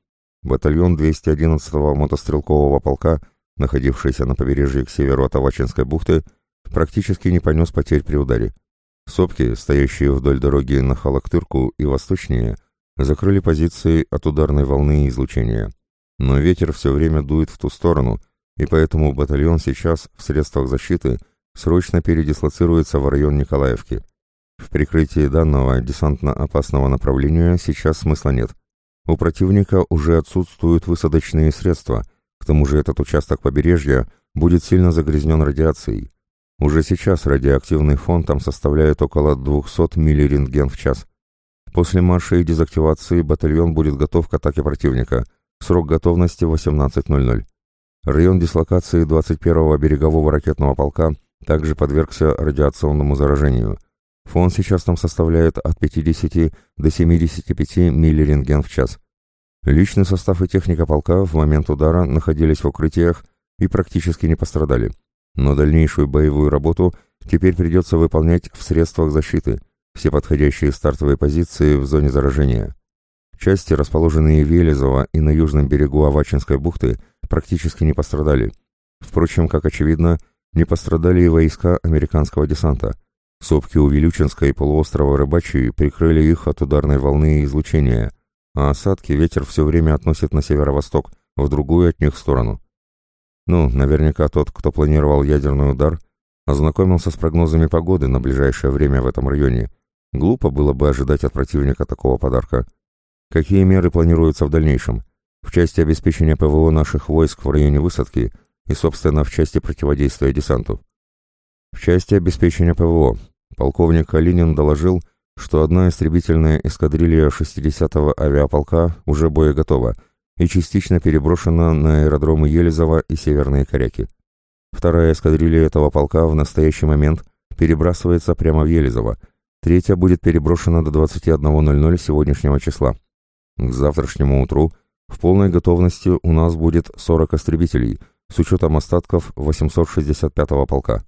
A: Батальон 211-го мотострелкового полка, находившийся на побережье к северу от Авачинской бухты, практически не понес потерь при ударе. Сопки, стоящие вдоль дороги на Халактырку и восточнее, закрыли позиции от ударной волны и излучения. Но ветер все время дует в ту сторону, и поэтому батальон сейчас в средствах защиты срочно передислоцируется в район Николаевки. В прикрытии данного десантно-опасного направления сейчас смысла нет. У противника уже отсутствуют высадочные средства, к тому же этот участок побережья будет сильно загрязнен радиацией. Уже сейчас радиоактивный фон там составляет около 200 миллирентген в час. После марша и дезактивации батальон будет готов к атаке противника. Срок готовности 18.00. Район дислокации 21-го берегового ракетного полка также подвергся радиационному заражению – Фон сейчас там составляет от 50 до 75 миллирентген в час. Личный состав и техника полка в момент удара находились в укрытиях и практически не пострадали. Но дальнейшую боевую работу теперь придется выполнять в средствах защиты, все подходящие стартовые позиции в зоне заражения. Части, расположенные в Елизово и на южном берегу Авачинской бухты, практически не пострадали. Впрочем, как очевидно, не пострадали и войска американского десанта – Сопки у Вилючинска и полуострова Рыбачий прикрыли их от ударной волны и излучения, а осадки ветер все время относит на северо-восток, в другую от них сторону. Ну, наверняка тот, кто планировал ядерный удар, ознакомился с прогнозами погоды на ближайшее время в этом районе. Глупо было бы ожидать от противника такого подарка. Какие меры планируются в дальнейшем? В части обеспечения ПВО наших войск в районе высадки и, собственно, в части противодействия десанту. В части обеспечения ПВО Полковник Калинин доложил, что одна истребительная эскадрилья 60-го авиаполка уже боеготова и частично переброшена на аэродромы Елизово и Северные Коряки. Вторая эскадрилья этого полка в настоящий момент перебрасывается прямо в Елизово, третья будет переброшена до 21.00 сегодняшнего числа. К завтрашнему утру в полной готовности у нас будет 40 истребителей, с учетом остатков 865-го полка.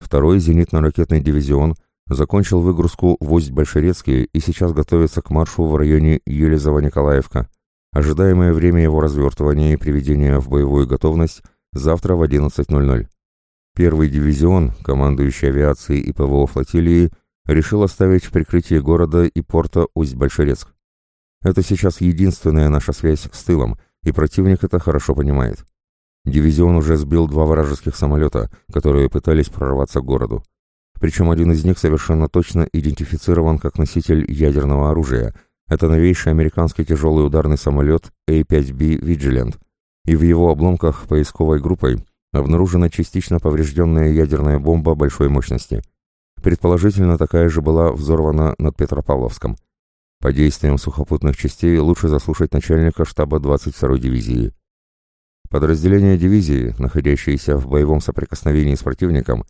A: Второй зенитно-ракетный дивизион закончил выгрузку в Усть-Большерецкий и сейчас готовится к маршу в районе Елизово-Николаевка. Ожидаемое время его развертывания и приведения в боевую готовность завтра в 11.00. Первый дивизион, командующий авиацией и ПВО флотилии, решил оставить в прикрытии города и порта Усть-Большерецк. Это сейчас единственная наша связь с тылом, и противник это хорошо понимает. Дивизион уже сбил два вражеских самолета, которые пытались прорваться к городу. Причем один из них совершенно точно идентифицирован как носитель ядерного оружия. Это новейший американский тяжелый ударный самолет A-5B Vigilant. И в его обломках поисковой группой обнаружена частично поврежденная ядерная бомба большой мощности. Предположительно, такая же была взорвана над Петропавловском. По действиям сухопутных частей лучше заслушать начальника штаба 22-й дивизии. Подразделения дивизии, находящиеся в боевом соприкосновении с противником,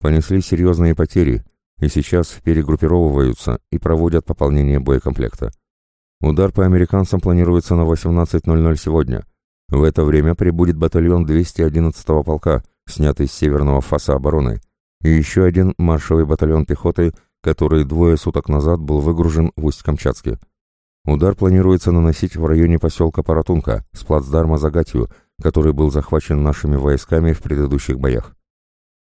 A: понесли серьезные потери и сейчас перегруппировываются и проводят пополнение боекомплекта. Удар по американцам планируется на 18.00 сегодня. В это время прибудет батальон 211-го полка, снятый с северного фаса обороны, и еще один маршевый батальон пехоты, который двое суток назад был выгружен в Усть-Камчатске. Удар планируется наносить в районе поселка Паратунка с плацдарма Загатью, который был захвачен нашими войсками в предыдущих боях.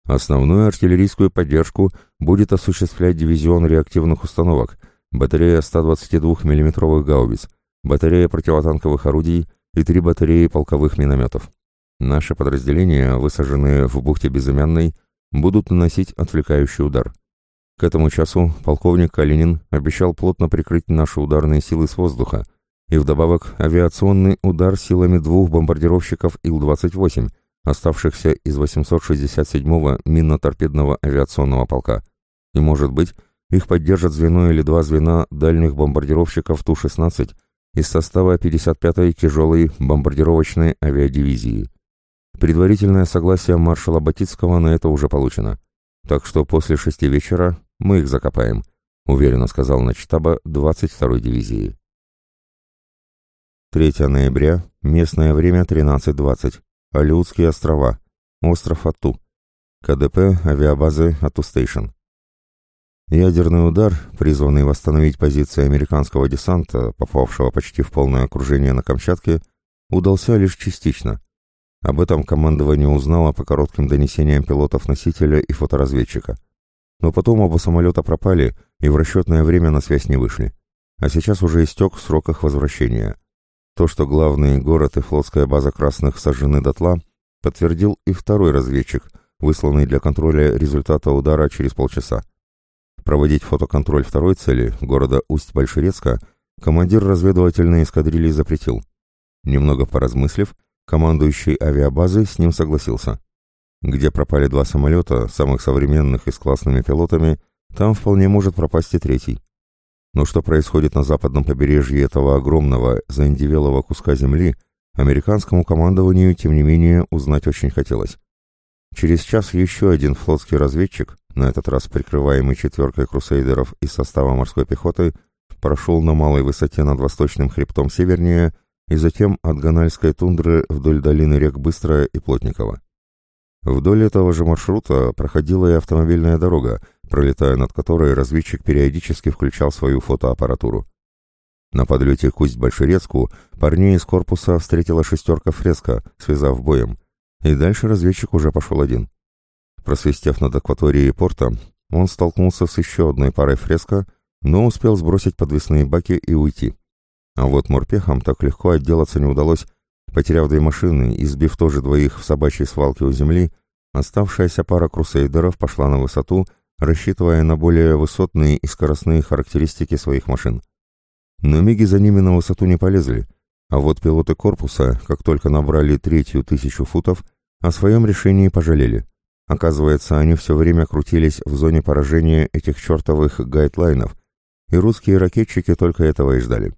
A: Основную артиллерийскую поддержку будет осуществлять дивизион реактивных установок, батарея 122 миллиметровых гаубиц, батарея противотанковых орудий и три батареи полковых минометов. Наши подразделения, высаженные в бухте Безымянной, будут наносить отвлекающий удар. К этому часу полковник Калинин обещал плотно прикрыть наши ударные силы с воздуха и вдобавок авиационный удар силами двух бомбардировщиков Ил-28, оставшихся из 867-го минно-торпедного авиационного полка. И, может быть, их поддержат звено или два звена дальних бомбардировщиков Ту-16 из состава 55-й тяжелой бомбардировочной авиадивизии. Предварительное согласие маршала Батицкого на это уже получено. Так что после шести вечера мы их закопаем», — уверенно сказал начтаба 22-й дивизии. 3 ноября, местное время 13.20, Алиутские острова, остров Ату, КДП авиабазы Ату Стейшн. Ядерный удар, призванный восстановить позиции американского десанта, попавшего почти в полное окружение на Камчатке, удался лишь частично. Об этом командование узнало по коротким донесениям пилотов-носителя и фоторазведчика. Но потом оба самолета пропали и в расчетное время на связь не вышли. А сейчас уже истек срок их возвращения. То, что главный город и флотская база красных сожжены дотла, подтвердил и второй разведчик, высланный для контроля результата удара через полчаса. Проводить фотоконтроль второй цели, города Усть-Большерецка, командир разведывательной эскадрильи запретил. Немного поразмыслив, командующий авиабазы с ним согласился. Где пропали два самолета, самых современных и с классными пилотами, там вполне может пропасть и третий. Но что происходит на западном побережье этого огромного, заиндивелого куска земли, американскому командованию, тем не менее, узнать очень хотелось. Через час еще один флотский разведчик, на этот раз прикрываемый четверкой крусейдеров из состава морской пехоты, прошел на малой высоте над восточным хребтом севернее и затем от Ганальской тундры вдоль долины рек Быстрая и Плотникова. Вдоль этого же маршрута проходила и автомобильная дорога, пролетая над которой разведчик периодически включал свою фотоаппаратуру. На подлете к Усть-Большерецку парней из корпуса встретила шестерка фреска, связав боем, и дальше разведчик уже пошел один. Просвистев над акваторией порта, он столкнулся с еще одной парой фреска, но успел сбросить подвесные баки и уйти. А вот морпехам так легко отделаться не удалось, Потеряв две машины и сбив тоже двоих в собачьей свалке у земли, оставшаяся пара крусейдеров пошла на высоту, рассчитывая на более высотные и скоростные характеристики своих машин. Но миги за ними на высоту не полезли, а вот пилоты корпуса, как только набрали третью тысячу футов, о своем решении пожалели. Оказывается, они все время крутились в зоне поражения этих чертовых гайдлайнов, и русские ракетчики только этого и ждали.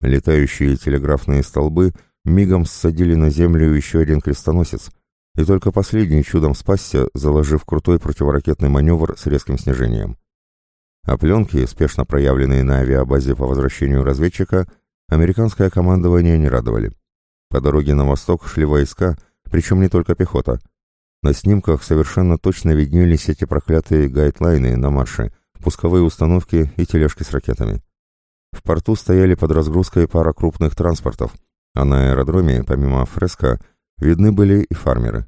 A: Летающие телеграфные столбы — мигом ссадили на землю еще один крестоносец, и только последний чудом спасся, заложив крутой противоракетный маневр с резким снижением. А пленки, спешно проявленные на авиабазе по возвращению разведчика, американское командование не радовали. По дороге на восток шли войска, причем не только пехота. На снимках совершенно точно виднелись эти проклятые гайдлайны на марше, пусковые установки и тележки с ракетами. В порту стояли под разгрузкой пара крупных транспортов, а на аэродроме, помимо фреска, видны были и фармеры.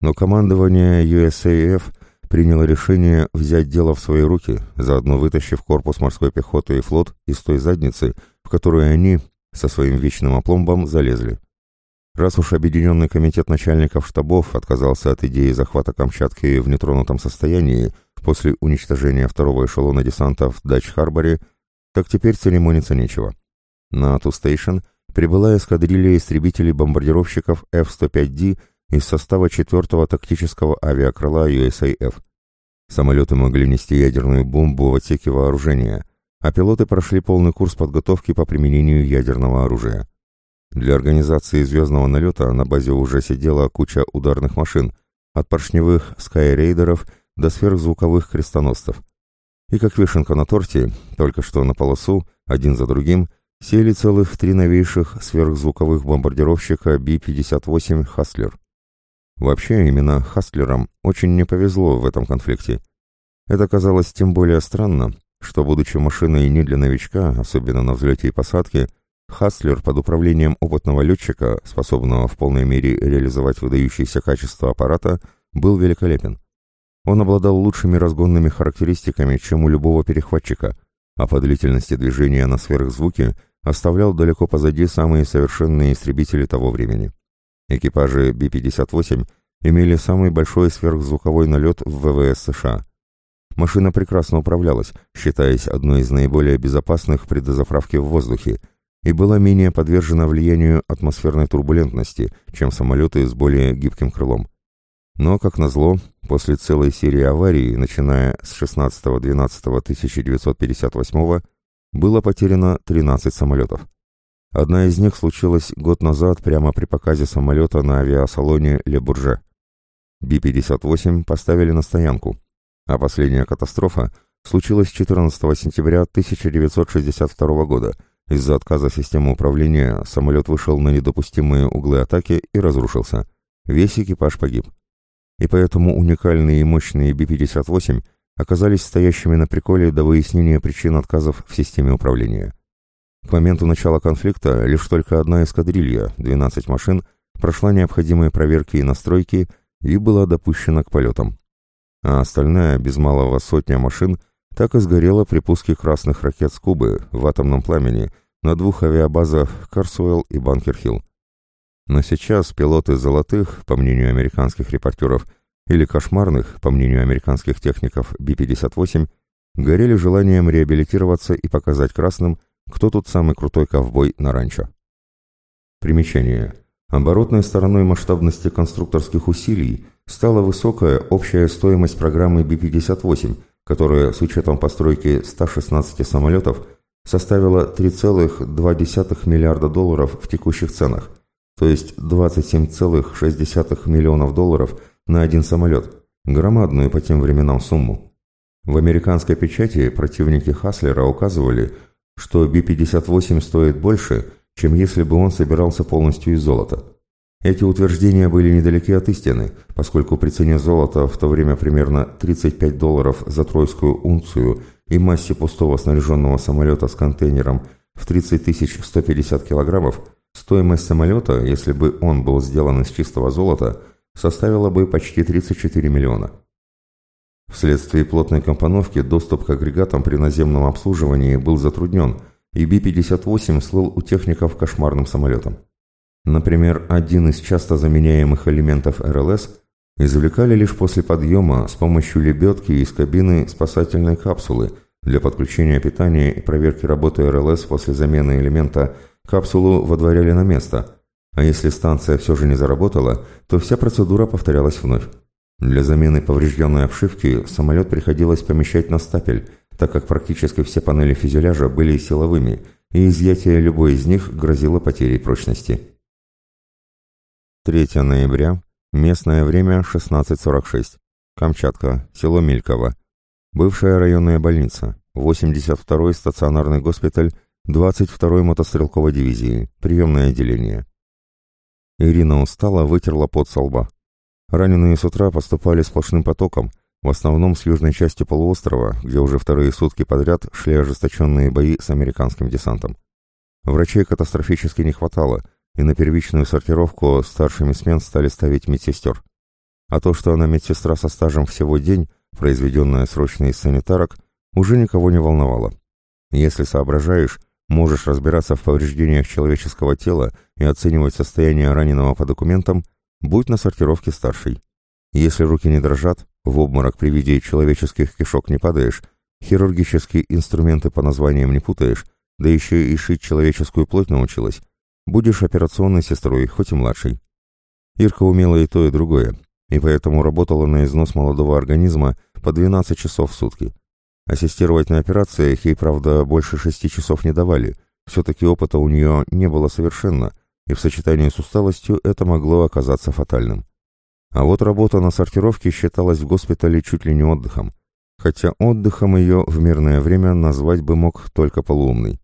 A: Но командование USAF приняло решение взять дело в свои руки, заодно вытащив корпус морской пехоты и флот из той задницы, в которую они со своим вечным опломбом залезли. Раз уж Объединенный комитет начальников штабов отказался от идеи захвата Камчатки в нетронутом состоянии после уничтожения второго эшелона десанта в Дач-Харборе, так теперь церемониться нечего. На Ату-Стейшн прибыла эскадрилья истребителей-бомбардировщиков F-105D из состава 4-го тактического авиакрыла USAF. Самолеты могли нести ядерную бомбу в отсеке вооружения, а пилоты прошли полный курс подготовки по применению ядерного оружия. Для организации звездного налета на базе уже сидела куча ударных машин, от поршневых скайрейдеров до сверхзвуковых крестоносцев. И как вишенка на торте, только что на полосу, один за другим – сели целых три новейших сверхзвуковых бомбардировщика Би-58 «Хаслер». Вообще, именно «Хаслерам» очень не повезло в этом конфликте. Это казалось тем более странно, что, будучи машиной не для новичка, особенно на взлете и посадке, «Хаслер» под управлением опытного летчика, способного в полной мере реализовать выдающиеся качества аппарата, был великолепен. Он обладал лучшими разгонными характеристиками, чем у любого перехватчика, а по длительности движения на сверхзвуке оставлял далеко позади самые совершенные истребители того времени. Экипажи Би-58 имели самый большой сверхзвуковой налет в ВВС США. Машина прекрасно управлялась, считаясь одной из наиболее безопасных при дозаправке в воздухе, и была менее подвержена влиянию атмосферной турбулентности, чем самолеты с более гибким крылом. Но, как назло, после целой серии аварий, начиная с 16-12-1958, было потеряно 13 самолетов. Одна из них случилась год назад прямо при показе самолета на авиасалоне Ле Бурже. Би-58 поставили на стоянку, а последняя катастрофа случилась 14 сентября 1962 года. Из-за отказа системы управления самолет вышел на недопустимые углы атаки и разрушился. Весь экипаж погиб и поэтому уникальные и мощные Би-58 оказались стоящими на приколе до выяснения причин отказов в системе управления. К моменту начала конфликта лишь только одна эскадрилья, 12 машин, прошла необходимые проверки и настройки и была допущена к полетам. А остальная, без малого сотня машин, так и сгорела при пуске красных ракет с Кубы в атомном пламени на двух авиабазах Карсуэлл и Банкер-Хилл. Но сейчас пилоты «золотых», по мнению американских репортеров, или кошмарных, по мнению американских техников Би-58, горели желанием реабилитироваться и показать красным, кто тут самый крутой ковбой на ранчо. Примечание. Оборотной стороной масштабности конструкторских усилий стала высокая общая стоимость программы Би-58, которая с учетом постройки 116 самолетов составила 3,2 миллиарда долларов в текущих ценах – то есть 27,6 миллионов долларов на один самолет, громадную по тем временам сумму. В американской печати противники Хаслера указывали, что Би-58 стоит больше, чем если бы он собирался полностью из золота. Эти утверждения были недалеки от истины, поскольку при цене золота в то время примерно 35 долларов за тройскую унцию и массе пустого снаряженного самолета с контейнером в 30 150 килограммов – Стоимость самолета, если бы он был сделан из чистого золота, составила бы почти 34 миллиона. Вследствие плотной компоновки доступ к агрегатам при наземном обслуживании был затруднен, и Би-58 слыл у техников кошмарным самолетом. Например, один из часто заменяемых элементов РЛС извлекали лишь после подъема с помощью лебедки из кабины спасательной капсулы для подключения питания и проверки работы РЛС после замены элемента Капсулу водворяли на место, а если станция все же не заработала, то вся процедура повторялась вновь. Для замены поврежденной обшивки самолет приходилось помещать на стапель, так как практически все панели фюзеляжа были силовыми, и изъятие любой из них грозило потерей прочности. 3 ноября, местное время 16.46, Камчатка, село Мельково, бывшая районная больница, 82-й стационарный госпиталь 22-й мотострелковой дивизии, приемное отделение. Ирина устала, вытерла пот со лба. Раненые с утра поступали сплошным потоком, в основном с южной части полуострова, где уже вторые сутки подряд шли ожесточенные бои с американским десантом. Врачей катастрофически не хватало, и на первичную сортировку старшими смен стали ставить медсестер. А то, что она медсестра со стажем всего день, произведенная срочно из санитарок, уже никого не волновало. Если соображаешь, можешь разбираться в повреждениях человеческого тела и оценивать состояние раненого по документам, будь на сортировке старшей. Если руки не дрожат, в обморок при виде человеческих кишок не падаешь, хирургические инструменты по названиям не путаешь, да еще и шить человеческую плоть научилась, будешь операционной сестрой, хоть и младшей. Ирка умела и то, и другое, и поэтому работала на износ молодого организма по 12 часов в сутки. Ассистировать на операциях ей, правда, больше шести часов не давали. Все-таки опыта у нее не было совершенно, и в сочетании с усталостью это могло оказаться фатальным. А вот работа на сортировке считалась в госпитале чуть ли не отдыхом, хотя отдыхом ее в мирное время назвать бы мог только полуумный.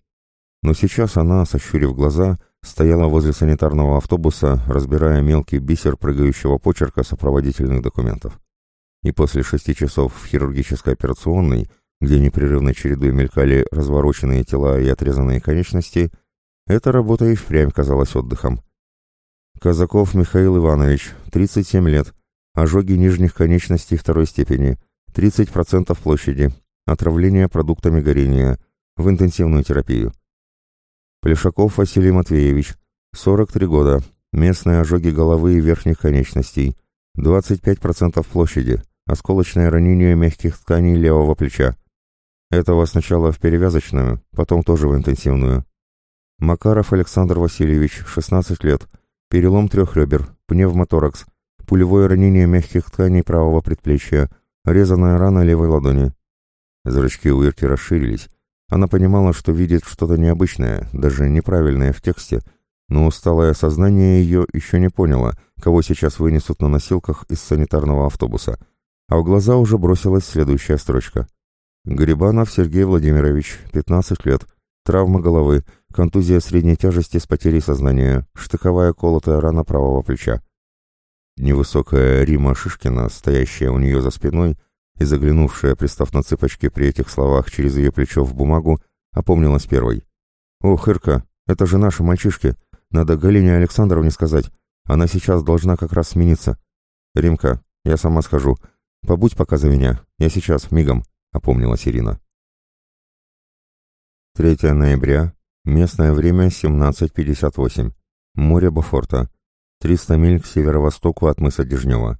A: Но сейчас она, сощурив глаза, стояла возле санитарного автобуса, разбирая мелкий бисер прыгающего почерка сопроводительных документов. И после шести часов в хирургической операционной, где непрерывной чередой мелькали развороченные тела и отрезанные конечности, эта работа и впрямь казалась отдыхом. Казаков Михаил Иванович, 37 лет, ожоги нижних конечностей второй степени, 30% площади, отравление продуктами горения, в интенсивную терапию. Плешаков Василий Матвеевич, 43 года, местные ожоги головы и верхних конечностей, 25% площади, осколочное ранение мягких тканей левого плеча. Этого сначала в перевязочную, потом тоже в интенсивную. Макаров Александр Васильевич, 16 лет, перелом трех ребер, пневмоторакс, пулевое ранение мягких тканей правого предплечья, резаная рана левой ладони. Зрачки у Ирки расширились, она понимала, что видит что-то необычное, даже неправильное в тексте, но усталое сознание ее еще не поняло, кого сейчас вынесут на носилках из санитарного автобуса. А в глаза уже бросилась следующая строчка. Грибанов Сергей Владимирович, 15 лет, травма головы, контузия средней тяжести с потерей сознания, штыковая колотая рана правого плеча. Невысокая Рима Шишкина, стоящая у нее за спиной, и заглянувшая, пристав на цыпочки при этих словах через ее плечо в бумагу, опомнилась первой. «О, Хырка, это же наши мальчишки. Надо Галине Александровне сказать. Она сейчас должна как раз смениться. Римка, я сама схожу. Побудь пока за меня. Я сейчас, мигом», — опомнилась Ирина. 3 ноября. Местное время 17.58. Море Бафорта. 300 миль к северо-востоку от мыса Дежнева.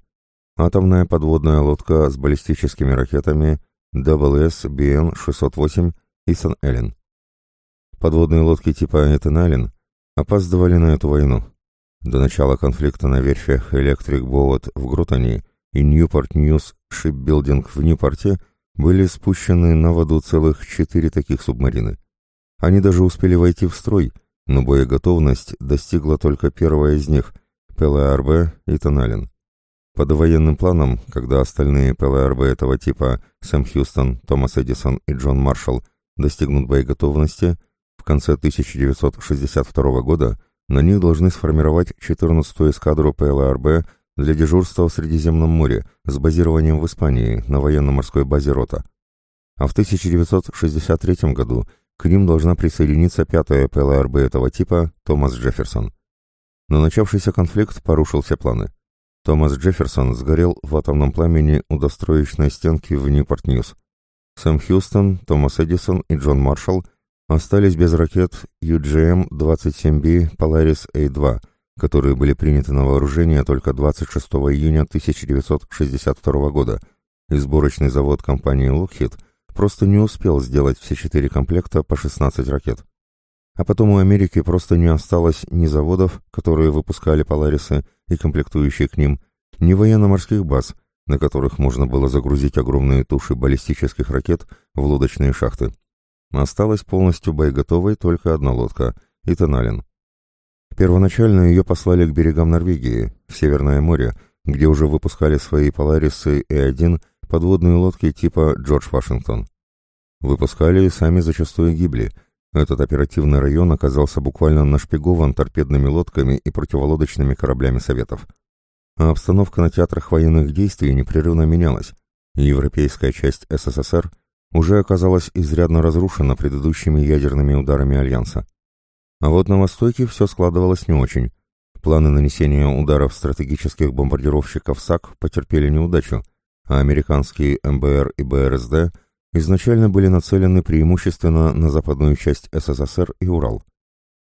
A: Атомная подводная лодка с баллистическими ракетами WS-BN-608 Исан Эллен. Подводные лодки типа Этен Аллен опаздывали на эту войну. До начала конфликта на верфях Electric Boat в Грутоне и Newport News Shipbuilding в Ньюпорте были спущены на воду целых четыре таких субмарины. Они даже успели войти в строй, но боеготовность достигла только первая из них – ПЛРБ и Тонален. По довоенным планам, когда остальные ПЛРБ этого типа Сэм Хьюстон, Томас Эдисон и Джон Маршалл достигнут боеготовности, в конце 1962 года на них должны сформировать 14-ю эскадру ПЛРБ для дежурства в Средиземном море с базированием в Испании на военно-морской базе Рота. А в 1963 году к ним должна присоединиться пятая ПЛРБ этого типа Томас Джефферсон. Но начавшийся конфликт порушил все планы. Томас Джефферсон сгорел в атомном пламени у достроечной стенки в Ньюпорт-Ньюс. Сэм Хьюстон, Томас Эдисон и Джон Маршалл остались без ракет UGM-27B Polaris A-2, которые были приняты на вооружение только 26 июня 1962 года, и сборочный завод компании Lockheed просто не успел сделать все четыре комплекта по 16 ракет. А потом у Америки просто не осталось ни заводов, которые выпускали «Поларисы» и комплектующие к ним, ни военно-морских баз, на которых можно было загрузить огромные туши баллистических ракет в лодочные шахты. Осталась полностью боеготовой только одна лодка — «Итаналин». Первоначально ее послали к берегам Норвегии, в Северное море, где уже выпускали свои «Поларисы» и один подводные лодки типа «Джордж Вашингтон». Выпускали и сами зачастую гибли — этот оперативный район оказался буквально нашпигован торпедными лодками и противолодочными кораблями Советов. А обстановка на театрах военных действий непрерывно менялась, европейская часть СССР уже оказалась изрядно разрушена предыдущими ядерными ударами Альянса. А вот на Востоке все складывалось не очень. Планы нанесения ударов стратегических бомбардировщиков САК потерпели неудачу, а американские МБР и БРСД – изначально были нацелены преимущественно на западную часть СССР и Урал.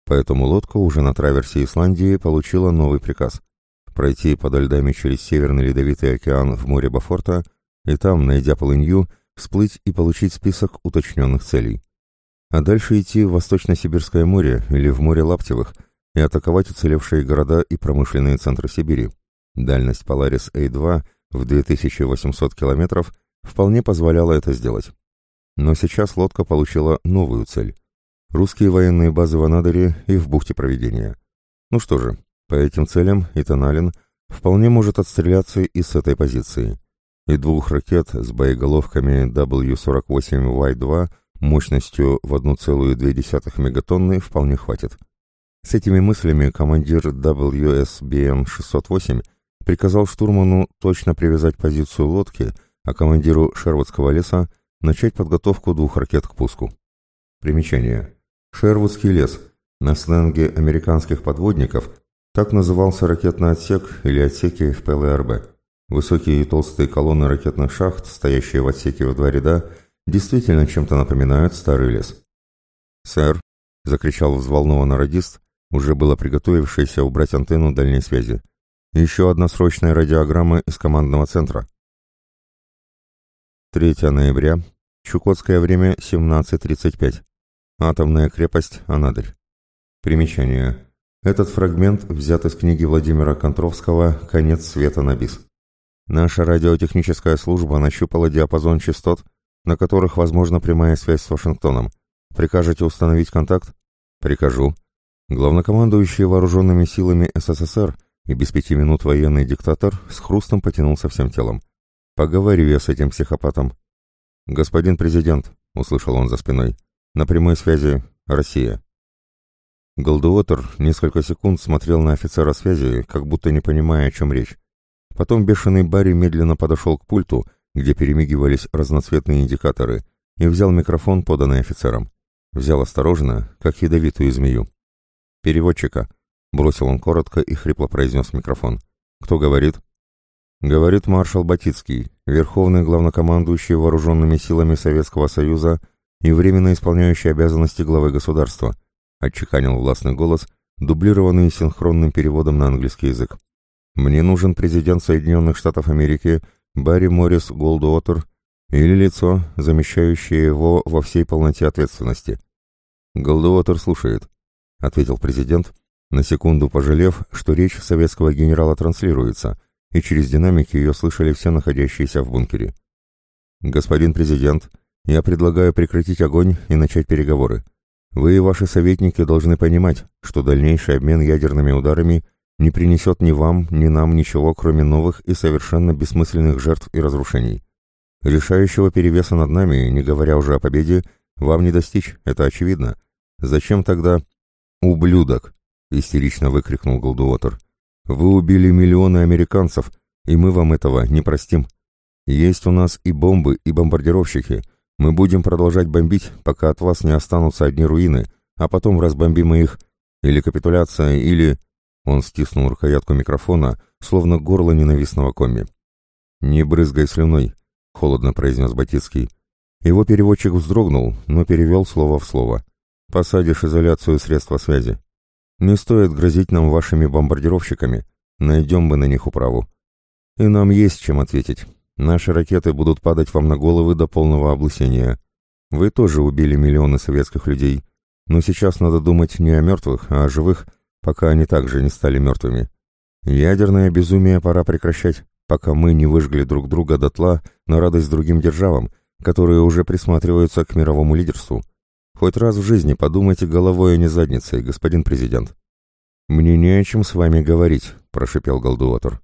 A: Поэтому лодка уже на траверсе Исландии получила новый приказ – пройти подо льдами через Северный Ледовитый океан в море Бафорта и там, найдя полынью, всплыть и получить список уточненных целей. А дальше идти в Восточно-Сибирское море или в море Лаптевых и атаковать уцелевшие города и промышленные центры Сибири. Дальность Polaris A2 в 2800 километров вполне позволяла это сделать. Но сейчас лодка получила новую цель. Русские военные базы в Анадыре и в бухте проведения. Ну что же, по этим целям Итаналин вполне может отстреляться и с этой позиции. И двух ракет с боеголовками W-48Y-2 мощностью в 1,2 мегатонны вполне хватит. С этими мыслями командир WSBM-608 приказал штурману точно привязать позицию лодки, а командиру Шервудского леса начать подготовку двух ракет к пуску. Примечание. Шервудский лес. На сленге американских подводников так назывался ракетный отсек или отсеки в ПЛРБ. Высокие и толстые колонны ракетных шахт, стоящие в отсеке в два ряда, действительно чем-то напоминают старый лес. «Сэр!» — закричал взволнованно радист, уже было приготовившийся убрать антенну дальней связи. «Еще одна срочная радиограмма из командного центра». 3 ноября, Чукотское время 17.35. Атомная крепость Анадырь. Примечание. Этот фрагмент взят из книги Владимира Контровского «Конец света на бис». Наша радиотехническая служба нащупала диапазон частот, на которых возможна прямая связь с Вашингтоном. Прикажете установить контакт? Прикажу. Главнокомандующий вооруженными силами СССР и без пяти минут военный диктатор с хрустом потянулся всем телом. Поговорю я с этим психопатом. «Господин президент», — услышал он за спиной, — «на прямой связи Россия». Голдуотер несколько секунд смотрел на офицера связи, как будто не понимая, о чем речь. Потом бешеный Барри медленно подошел к пульту, где перемигивались разноцветные индикаторы, и взял микрофон, поданный офицером. Взял осторожно, как ядовитую змею. «Переводчика», — бросил он коротко и хрипло произнес микрофон. «Кто говорит?» «Говорит маршал Батицкий, верховный главнокомандующий вооруженными силами Советского Союза и временно исполняющий обязанности главы государства», — отчеканил властный голос, дублированный синхронным переводом на английский язык. «Мне нужен президент Соединенных Штатов Америки Барри Моррис Голдуотер или лицо, замещающее его во всей полноте ответственности». «Голдуотер слушает», — ответил президент, на секунду пожалев, что речь советского генерала транслируется — и через динамики ее слышали все находящиеся в бункере. «Господин президент, я предлагаю прекратить огонь и начать переговоры. Вы и ваши советники должны понимать, что дальнейший обмен ядерными ударами не принесет ни вам, ни нам ничего, кроме новых и совершенно бессмысленных жертв и разрушений. Решающего перевеса над нами, не говоря уже о победе, вам не достичь, это очевидно. Зачем тогда...» «Ублюдок!» — истерично выкрикнул Голдуотер. Вы убили миллионы американцев, и мы вам этого не простим. Есть у нас и бомбы, и бомбардировщики. Мы будем продолжать бомбить, пока от вас не останутся одни руины, а потом разбомбим их. Или капитуляция, или...» Он стиснул рукоятку микрофона, словно горло ненавистного комми. «Не брызгай слюной», — холодно произнес Батицкий. Его переводчик вздрогнул, но перевел слово в слово. «Посадишь изоляцию средства связи». Не стоит грозить нам вашими бомбардировщиками. Найдем мы на них управу. И нам есть чем ответить. Наши ракеты будут падать вам на головы до полного облысения. Вы тоже убили миллионы советских людей. Но сейчас надо думать не о мертвых, а о живых, пока они также не стали мертвыми. Ядерное безумие пора прекращать, пока мы не выжгли друг друга дотла на радость другим державам, которые уже присматриваются к мировому лидерству. Хоть раз в жизни подумайте головой, а не задницей, господин президент. Мне не о чем с вами говорить, прошипел Голдуотер.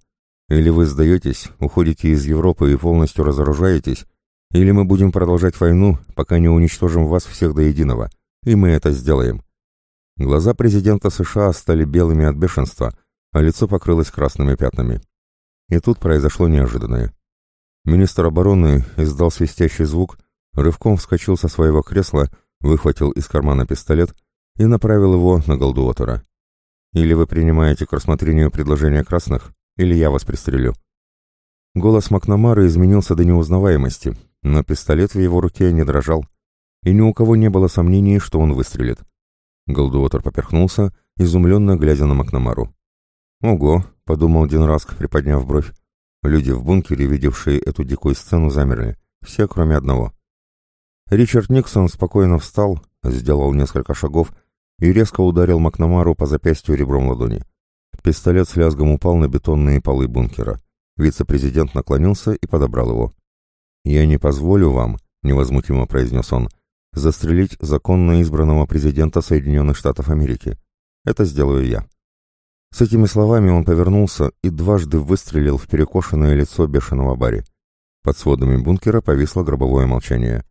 A: Или вы сдаетесь, уходите из Европы и полностью разоружаетесь, или мы будем продолжать войну, пока не уничтожим вас всех до единого. И мы это сделаем. Глаза президента США стали белыми от бешенства, а лицо покрылось красными пятнами. И тут произошло неожиданное. Министр обороны издал свистящий звук, рывком вскочил со своего кресла выхватил из кармана пистолет и направил его на Голдуотера. «Или вы принимаете к рассмотрению предложение красных, или я вас пристрелю». Голос Макнамары изменился до неузнаваемости, но пистолет в его руке не дрожал, и ни у кого не было сомнений, что он выстрелит. Голдуотер поперхнулся, изумленно глядя на Макнамару. «Ого!» — подумал Дин Раск, приподняв бровь. Люди в бункере, видевшие эту дикую сцену, замерли. Все, кроме одного. Ричард Никсон спокойно встал, сделал несколько шагов и резко ударил Макнамару по запястью ребром ладони. Пистолет с лязгом упал на бетонные полы бункера. Вице-президент наклонился и подобрал его. «Я не позволю вам», — невозмутимо произнес он, — «застрелить законно избранного президента Соединенных Штатов Америки. Это сделаю я». С этими словами он повернулся и дважды выстрелил в перекошенное лицо бешеного Барри. Под сводами бункера повисло гробовое молчание.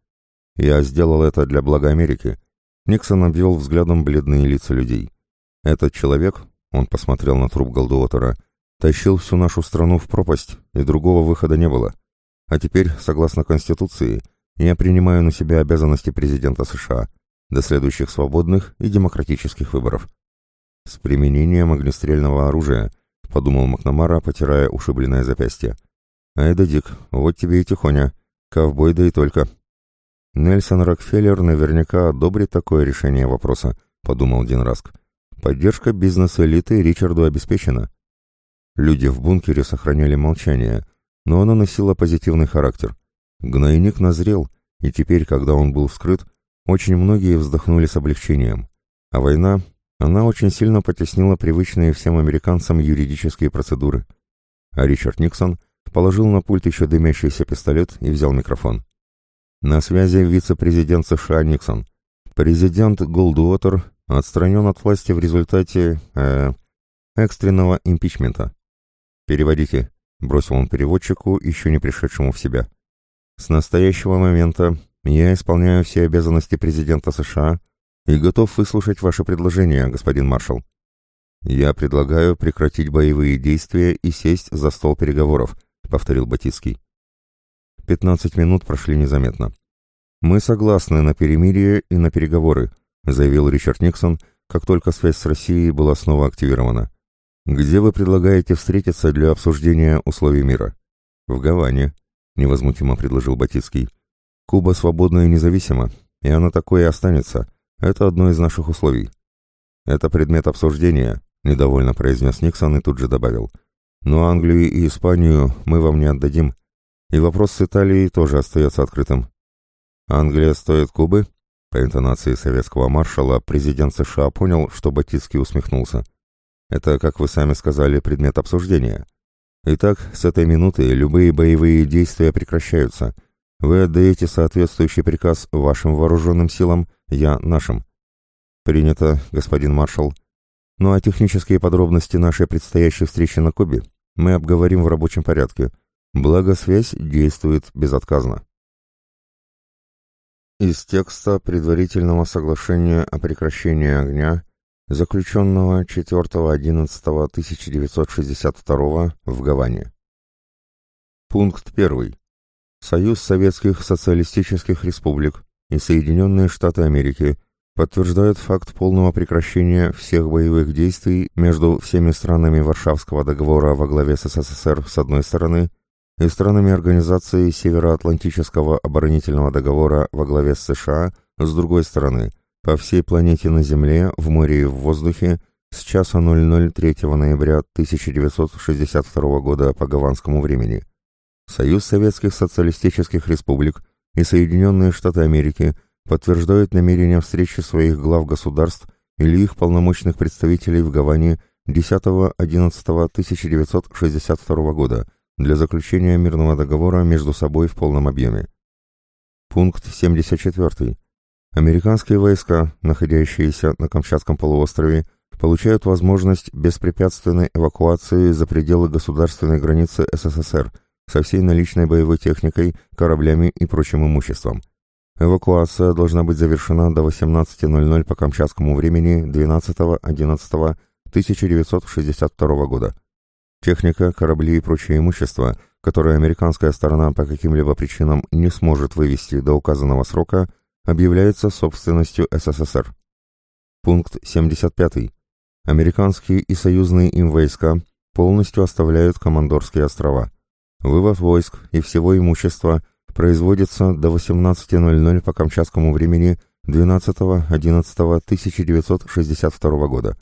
A: Я сделал это для блага Америки. Никсон обвел взглядом бледные лица людей. Этот человек, он посмотрел на труп Голдуотера, тащил всю нашу страну в пропасть, и другого выхода не было. А теперь, согласно Конституции, я принимаю на себя обязанности президента США до следующих свободных и демократических выборов. С применением огнестрельного оружия, подумал Макнамара, потирая ушибленное запястье. Ай да Дик, вот тебе и тихоня. Ковбой да и только. Нельсон Рокфеллер наверняка одобрит такое решение вопроса, подумал Дин Раск. Поддержка бизнес-элиты Ричарду обеспечена. Люди в бункере сохраняли молчание, но оно носило позитивный характер. Гнойник назрел, и теперь, когда он был вскрыт, очень многие вздохнули с облегчением. А война, она очень сильно потеснила привычные всем американцам юридические процедуры. А Ричард Никсон положил на пульт еще дымящийся пистолет и взял микрофон. На связи вице-президент США Никсон. Президент Голдуотер отстранен от власти в результате э, экстренного импичмента. «Переводите», — бросил он переводчику, еще не пришедшему в себя. «С настоящего момента я исполняю все обязанности президента США и готов выслушать ваше предложение, господин маршал. Я предлагаю прекратить боевые действия и сесть за стол переговоров», — повторил Батицкий. Пятнадцать минут прошли незаметно. «Мы согласны на перемирие и на переговоры», — заявил Ричард Никсон, как только связь с Россией была снова активирована. «Где вы предлагаете встретиться для обсуждения условий мира?» «В Гаване», — невозмутимо предложил Батицкий. «Куба свободна и независима, и она такой и останется. Это одно из наших условий». «Это предмет обсуждения», — недовольно произнес Никсон и тут же добавил. «Но Англию и Испанию мы вам не отдадим. И вопрос с Италией тоже остается открытым. Англия стоит Кубы? По интонации советского маршала президент США понял, что Батицкий усмехнулся. Это, как вы сами сказали, предмет обсуждения. Итак, с этой минуты любые боевые действия прекращаются. Вы отдаете соответствующий приказ вашим вооруженным силам, я нашим. Принято, господин маршал. Ну а технические подробности нашей предстоящей встречи на Кубе мы обговорим в рабочем порядке – Благо связь действует безотказно. Из текста предварительного соглашения о прекращении огня, заключенного 4.11.1962 в Гаване. Пункт 1. Союз Советских Социалистических Республик и Соединенные Штаты Америки подтверждают факт полного прекращения всех боевых действий между всеми странами Варшавского договора во главе с СССР с одной стороны и странами Организации Североатлантического оборонительного договора во главе с США, с другой стороны, по всей планете на Земле, в море и в воздухе, с часа 00 ноября 1962 года по гаванскому времени. Союз Советских Социалистических Республик и Соединенные Штаты Америки подтверждают намерение встречи своих глав государств или их полномочных представителей в Гаване 10-11-1962 года – для заключения мирного договора между собой в полном объеме. Пункт 74. Американские войска, находящиеся на Камчатском полуострове, получают возможность беспрепятственной эвакуации за пределы государственной границы СССР со всей наличной боевой техникой, кораблями и прочим имуществом. Эвакуация должна быть завершена до 18.00 по камчатскому времени 12.11.1962 года. Техника, корабли и прочее имущество, которое американская сторона по каким-либо причинам не сможет вывести до указанного срока, объявляется собственностью СССР. Пункт 75. Американские и союзные им войска полностью оставляют Командорские острова. Вывод войск и всего имущества производится до 18.00 по камчатскому времени 12.11.1962 года.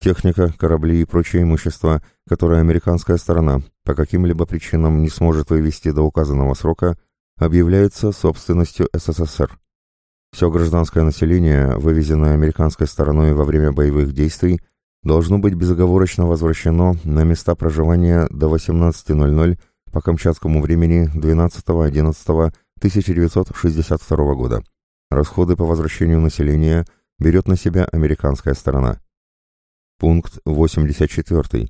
A: Техника, корабли и прочее имущество, которое американская сторона по каким-либо причинам не сможет вывести до указанного срока, объявляется собственностью СССР. Все гражданское население, вывезенное американской стороной во время боевых действий, должно быть безоговорочно возвращено на места проживания до 18.00 по камчатскому времени 12.11.1962 года. Расходы по возвращению населения берет на себя американская сторона. Пункт 84.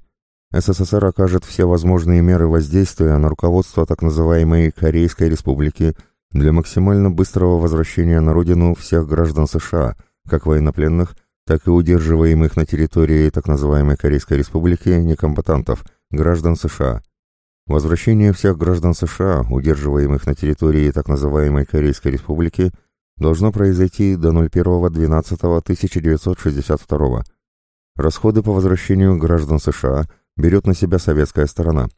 A: СССР окажет все возможные меры воздействия на руководство так называемой Корейской Республики для максимально быстрого возвращения на родину всех граждан США, как военнопленных, так и удерживаемых на территории так называемой Корейской Республики некомбатантов, граждан США. Возвращение всех граждан США, удерживаемых на территории так называемой Корейской Республики, должно произойти до 01.12.1962. Расходы по возвращению граждан США берет на себя советская сторона.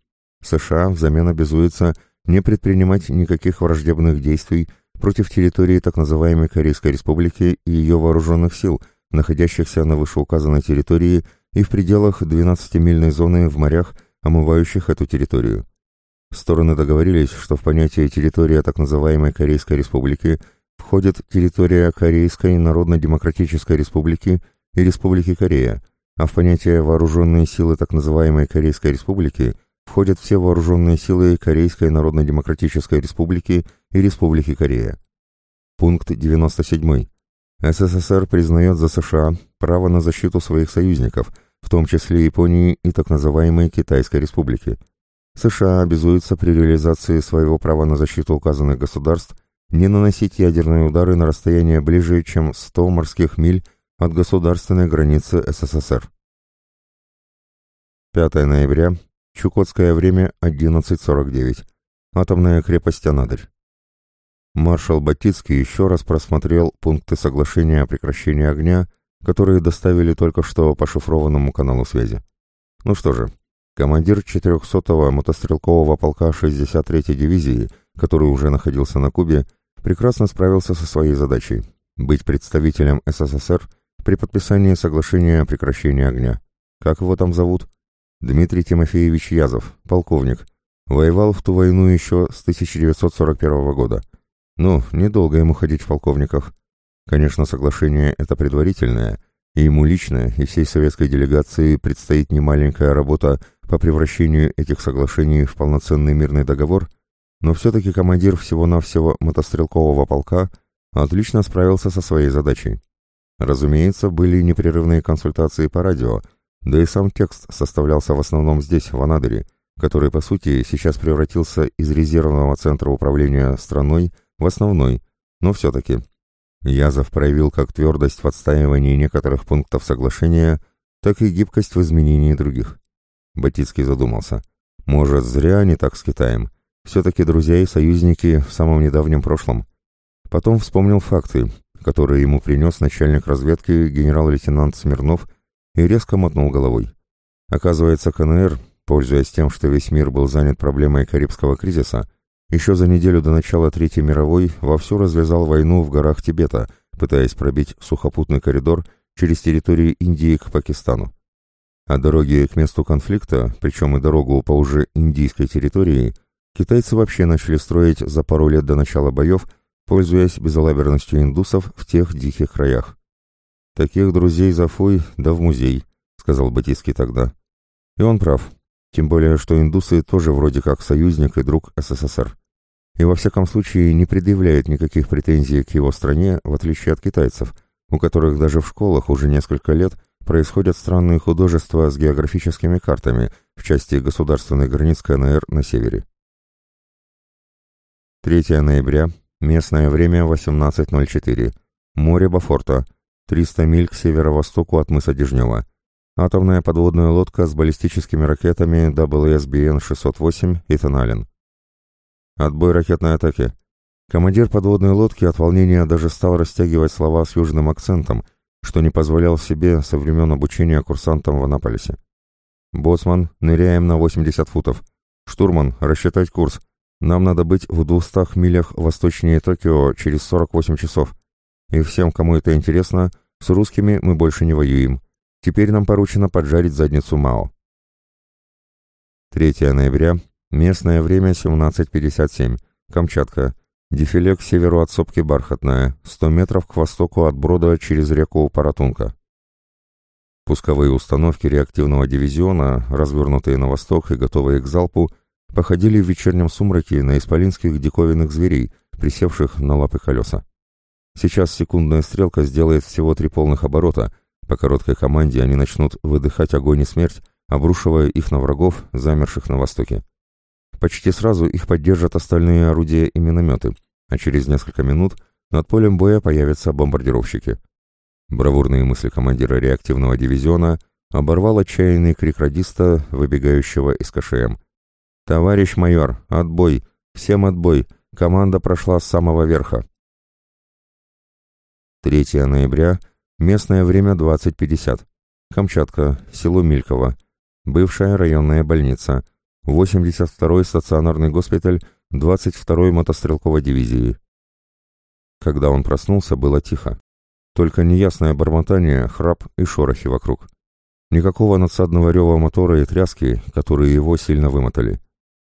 A: США взамен обязуется не предпринимать никаких враждебных действий против территории так называемой Корейской Республики и ее вооруженных сил, находящихся на вышеуказанной территории и в пределах 12-мильной зоны в морях, омывающих эту территорию. Стороны договорились, что в понятие территория так называемой Корейской Республики входит территория Корейской Народно-Демократической Республики и Республики Корея, а в понятие вооруженные силы так называемой Корейской Республики входят все вооруженные силы Корейской Народно-Демократической Республики и Республики Корея. Пункт 97. СССР признает за США право на защиту своих союзников, в том числе Японии и так называемой Китайской Республики. США обязуются при реализации своего права на защиту указанных государств не наносить ядерные удары на расстояние ближе, чем 100 морских миль от государственной границы СССР. 5 ноября Чукотское время 11.49. Атомная крепость Анадырь. Маршал Батицкий еще раз просмотрел пункты соглашения о прекращении огня, которые доставили только что по шифрованному каналу связи. Ну что же, командир 400-го мотострелкового полка 63-й дивизии, который уже находился на Кубе, прекрасно справился со своей задачей – быть представителем СССР при подписании соглашения о прекращении огня. Как его там зовут? Дмитрий Тимофеевич Язов, полковник. Воевал в ту войну еще с 1941 года. Ну, недолго ему ходить в полковниках. Конечно, соглашение это предварительное, и ему лично, и всей советской делегации предстоит немаленькая работа по превращению этих соглашений в полноценный мирный договор, но все-таки командир всего-навсего мотострелкового полка отлично справился со своей задачей. Разумеется, были непрерывные консультации по радио, да и сам текст составлялся в основном здесь, в Анадыре, который, по сути, сейчас превратился из резервного центра управления страной в основной, но все-таки. Язов проявил как твердость в отстаивании некоторых пунктов соглашения, так и гибкость в изменении других. Батицкий задумался. Может, зря они так с Китаем. Все-таки друзья и союзники в самом недавнем прошлом. Потом вспомнил факты, которые ему принес начальник разведки генерал-лейтенант Смирнов и резко мотнул головой. Оказывается, КНР, пользуясь тем, что весь мир был занят проблемой Карибского кризиса, еще за неделю до начала Третьей мировой вовсю развязал войну в горах Тибета, пытаясь пробить сухопутный коридор через территорию Индии к Пакистану. А дороги к месту конфликта, причем и дорогу по уже индийской территории, китайцы вообще начали строить за пару лет до начала боев, пользуясь безалаберностью индусов в тех диких краях. «Таких друзей зафуй, да в музей», — сказал Батиский тогда. И он прав, тем более, что индусы тоже вроде как союзник и друг СССР. И во всяком случае не предъявляют никаких претензий к его стране, в отличие от китайцев, у которых даже в школах уже несколько лет происходят странные художества с географическими картами в части государственных границ КНР на севере. 3 ноября, местное время 18.04. Море Бафорта, 300 миль к северо-востоку от мыса Дежнева. Атомная подводная лодка с баллистическими ракетами WSBN-608 «Итанален». Отбой ракетной атаки. Командир подводной лодки от волнения даже стал растягивать слова с южным акцентом, что не позволял себе со времен обучения курсантам в Анаполисе. «Боцман, ныряем на 80 футов. Штурман, рассчитать курс. Нам надо быть в 200 милях восточнее Токио через 48 часов. И всем, кому это интересно, с русскими мы больше не воюем. Теперь нам поручено поджарить задницу Мао. 3 ноября. Местное время 17.57. Камчатка. Дефиле к северу от сопки Бархатная, 100 метров к востоку от брода через реку Паратунка. Пусковые установки реактивного дивизиона, развернутые на восток и готовые к залпу, походили в вечернем сумраке на исполинских диковинных зверей, присевших на лапы колеса. Сейчас секундная стрелка сделает всего три полных оборота. По короткой команде они начнут выдыхать огонь и смерть, обрушивая их на врагов, замерших на востоке. Почти сразу их поддержат остальные орудия и минометы, а через несколько минут над полем боя появятся бомбардировщики. Бравурные мысли командира реактивного дивизиона оборвал отчаянный крик радиста, выбегающего из КШМ. «Товарищ майор, отбой! Всем отбой! Команда прошла с самого верха!» 3 ноября, местное время 20.50. Камчатка, село Мильково, бывшая районная больница, 82-й стационарный госпиталь 22-й мотострелковой дивизии. Когда он проснулся, было тихо. Только неясное бормотание, храп и шорохи вокруг. Никакого надсадного рева мотора и тряски, которые его сильно вымотали.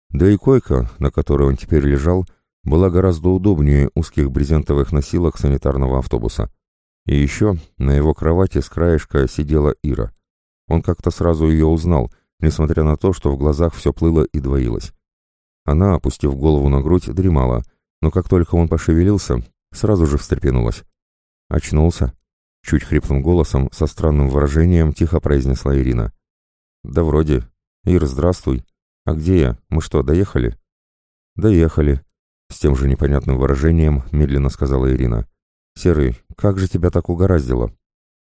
A: Да и койка, на которой он теперь лежал, была гораздо удобнее узких брезентовых носилок санитарного автобуса. И еще на его кровати с краешка сидела Ира. Он как-то сразу ее узнал, несмотря на то, что в глазах все плыло и двоилось. Она, опустив голову на грудь, дремала, но как только он пошевелился, сразу же встрепенулась. «Очнулся?» Чуть хриплым голосом, со странным выражением, тихо произнесла Ирина. «Да вроде. Ир, здравствуй. А где я? Мы что, доехали?» «Доехали», — с тем же непонятным выражением медленно сказала Ирина. «Серый, как же тебя так угораздило?»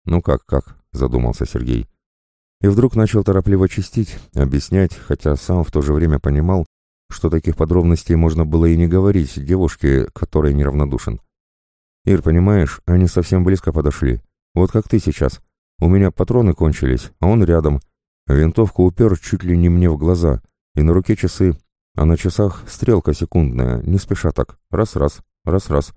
A: «Ну как, как?» — задумался Сергей. И вдруг начал торопливо чистить, объяснять, хотя сам в то же время понимал, что таких подробностей можно было и не говорить девушке, которой неравнодушен. «Ир, понимаешь, они совсем близко подошли. Вот как ты сейчас. У меня патроны кончились, а он рядом. Винтовку упер чуть ли не мне в глаза. И на руке часы. А на часах стрелка секундная, не спеша так. Раз-раз, раз-раз.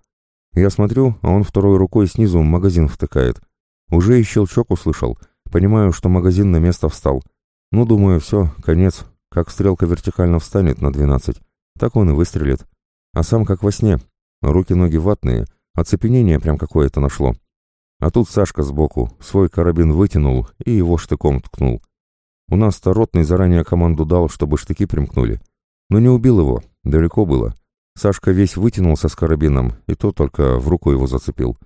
A: Я смотрю, а он второй рукой снизу магазин втыкает. Уже и щелчок услышал. Понимаю, что магазин на место встал. Ну, думаю, все, конец. Как стрелка вертикально встанет на двенадцать, так он и выстрелит. А сам как во сне. Руки-ноги ватные, Оцепенение прям какое-то нашло. А тут Сашка сбоку, свой карабин вытянул и его штыком ткнул. У нас-то ротный заранее команду дал, чтобы штыки примкнули. Но не убил его, далеко было. Сашка весь вытянулся с карабином, и то только в руку его зацепил.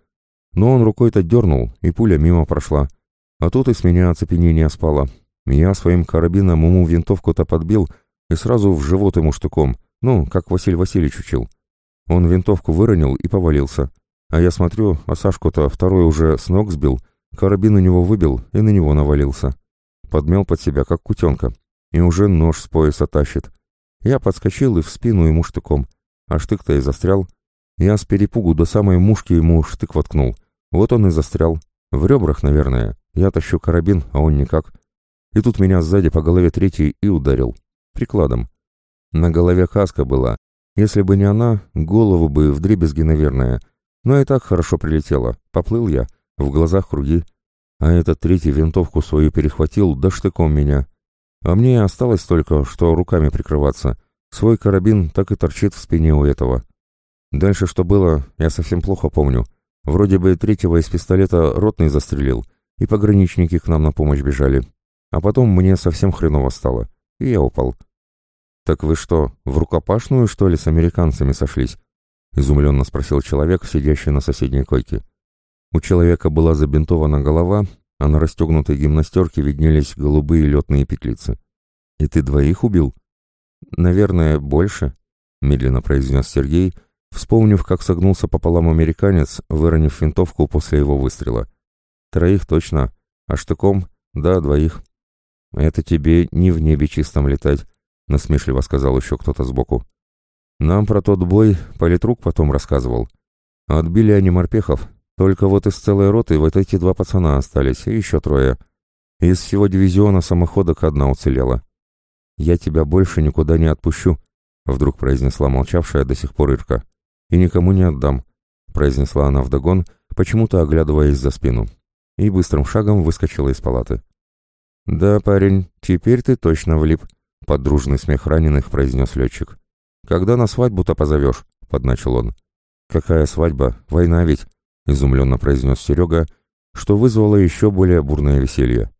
A: Но он рукой-то дернул, и пуля мимо прошла. А тут и с меня оцепенение спало. Я своим карабином ему винтовку-то подбил и сразу в живот ему штыком, ну, как Василий Васильевич учил. Он винтовку выронил и повалился. А я смотрю, а Сашку-то второй уже с ног сбил, карабин у него выбил и на него навалился. Подмел под себя, как кутенка, и уже нож с пояса тащит. Я подскочил и в спину ему штыком, а штык-то и застрял. Я с перепугу до самой мушки ему штык воткнул. Вот он и застрял. В ребрах, наверное. Я тащу карабин, а он никак. И тут меня сзади по голове третий и ударил. Прикладом. На голове каска была. Если бы не она, голову бы вдребезги, наверное, но и так хорошо прилетело. Поплыл я, в глазах круги. А этот третий винтовку свою перехватил, да штыком меня. А мне осталось только, что руками прикрываться. Свой карабин так и торчит в спине у этого. Дальше что было, я совсем плохо помню. Вроде бы третьего из пистолета ротный застрелил, и пограничники к нам на помощь бежали. А потом мне совсем хреново стало, и я упал. «Так вы что, в рукопашную, что ли, с американцами сошлись?» — изумленно спросил человек, сидящий на соседней койке. У человека была забинтована голова, а на расстегнутой гимнастерке виднелись голубые летные петлицы. «И ты двоих убил?» «Наверное, больше», — медленно произнес Сергей, вспомнив, как согнулся пополам американец, выронив винтовку после его выстрела. «Троих точно, а штыком, да, двоих». «Это тебе не в небе чистом летать», — насмешливо сказал еще кто-то сбоку. Нам про тот бой политрук потом рассказывал. Отбили они морпехов, только вот из целой роты вот эти два пацана остались, и еще трое. Из всего дивизиона самоходок одна уцелела. «Я тебя больше никуда не отпущу», — вдруг произнесла молчавшая до сих пор Ирка. «И никому не отдам», — произнесла она вдогон, почему-то оглядываясь за спину. И быстрым шагом выскочила из палаты. «Да, парень, теперь ты точно влип», — под дружный смех раненых произнес летчик. «Когда на свадьбу-то позовешь?» — подначил он. «Какая свадьба? Война ведь!» — изумленно произнес Серега, что вызвало еще более бурное веселье.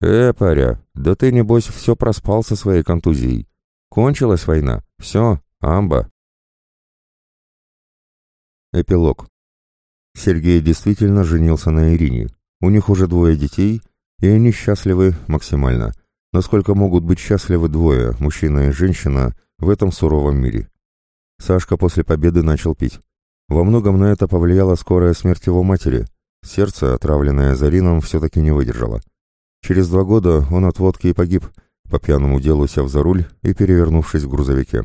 A: «Э, паря, да ты, небось, все проспал со своей контузией. Кончилась война. Все, амба». Эпилог. Сергей действительно женился на Ирине. У них уже двое детей, и они счастливы максимально. Насколько могут быть счастливы двое, мужчина и женщина, в этом суровом мире. Сашка после победы начал пить. Во многом на это повлияла скорая смерть его матери. Сердце, отравленное Зарином, все-таки не выдержало. Через два года он от водки и погиб, по пьяному делу сев за руль и перевернувшись в грузовике.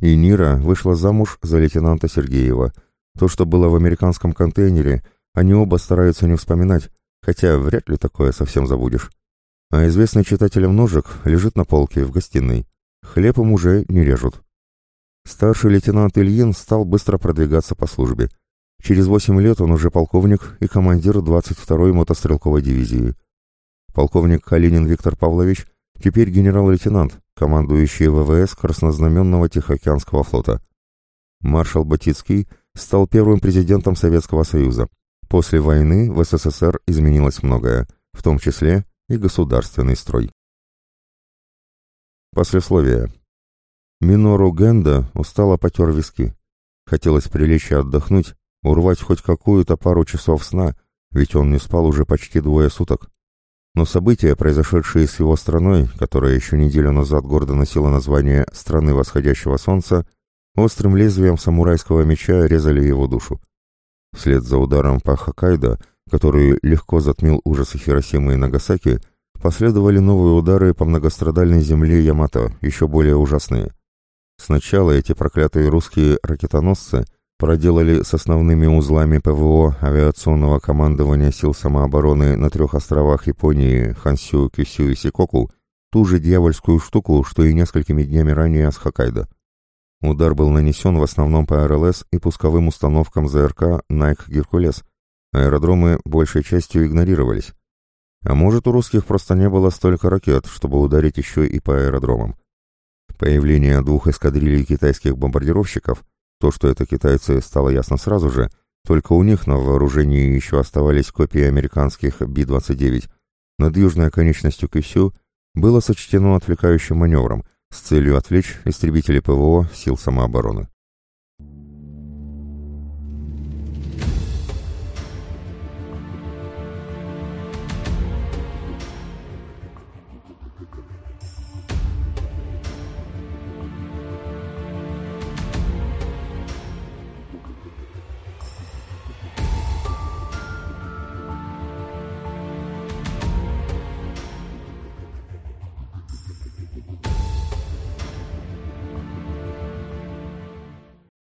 A: И Нира вышла замуж за лейтенанта Сергеева. То, что было в американском контейнере, они оба стараются не вспоминать, хотя вряд ли такое совсем забудешь. А известный читателям ножик лежит на полке в гостиной. Хлеб им уже не режут. Старший лейтенант Ильин стал быстро продвигаться по службе. Через восемь лет он уже полковник и командир 22-й мотострелковой дивизии. Полковник Калинин Виктор Павлович теперь генерал-лейтенант, командующий ВВС Краснознаменного Тихоокеанского флота. Маршал Батицкий стал первым президентом Советского Союза. После войны в СССР изменилось многое, в том числе и государственный строй. Послесловие. Минору Генда устало потер виски. Хотелось прилечь и отдохнуть, урвать хоть какую-то пару часов сна, ведь он не спал уже почти двое суток. Но события, произошедшие с его страной, которая еще неделю назад гордо носила название «Страны восходящего солнца», острым лезвием самурайского меча резали его душу. Вслед за ударом по Хоккайдо, который легко затмил ужасы Хиросимы и Нагасаки, последовали новые удары по многострадальной земле Ямато, еще более ужасные. Сначала эти проклятые русские ракетоносцы проделали с основными узлами ПВО авиационного командования сил самообороны на трех островах Японии Хансю, Кюсю и Сикоку ту же дьявольскую штуку, что и несколькими днями ранее с Хоккайдо. Удар был нанесен в основном по РЛС и пусковым установкам ЗРК «Найк Геркулес». Аэродромы большей частью игнорировались. А может, у русских просто не было столько ракет, чтобы ударить еще и по аэродромам. Появление двух эскадрилей китайских бомбардировщиков, то, что это китайцы, стало ясно сразу же, только у них на вооружении еще оставались копии американских Би-29, над южной оконечностью Кюсю было сочтено отвлекающим маневром с целью отвлечь истребители ПВО сил самообороны.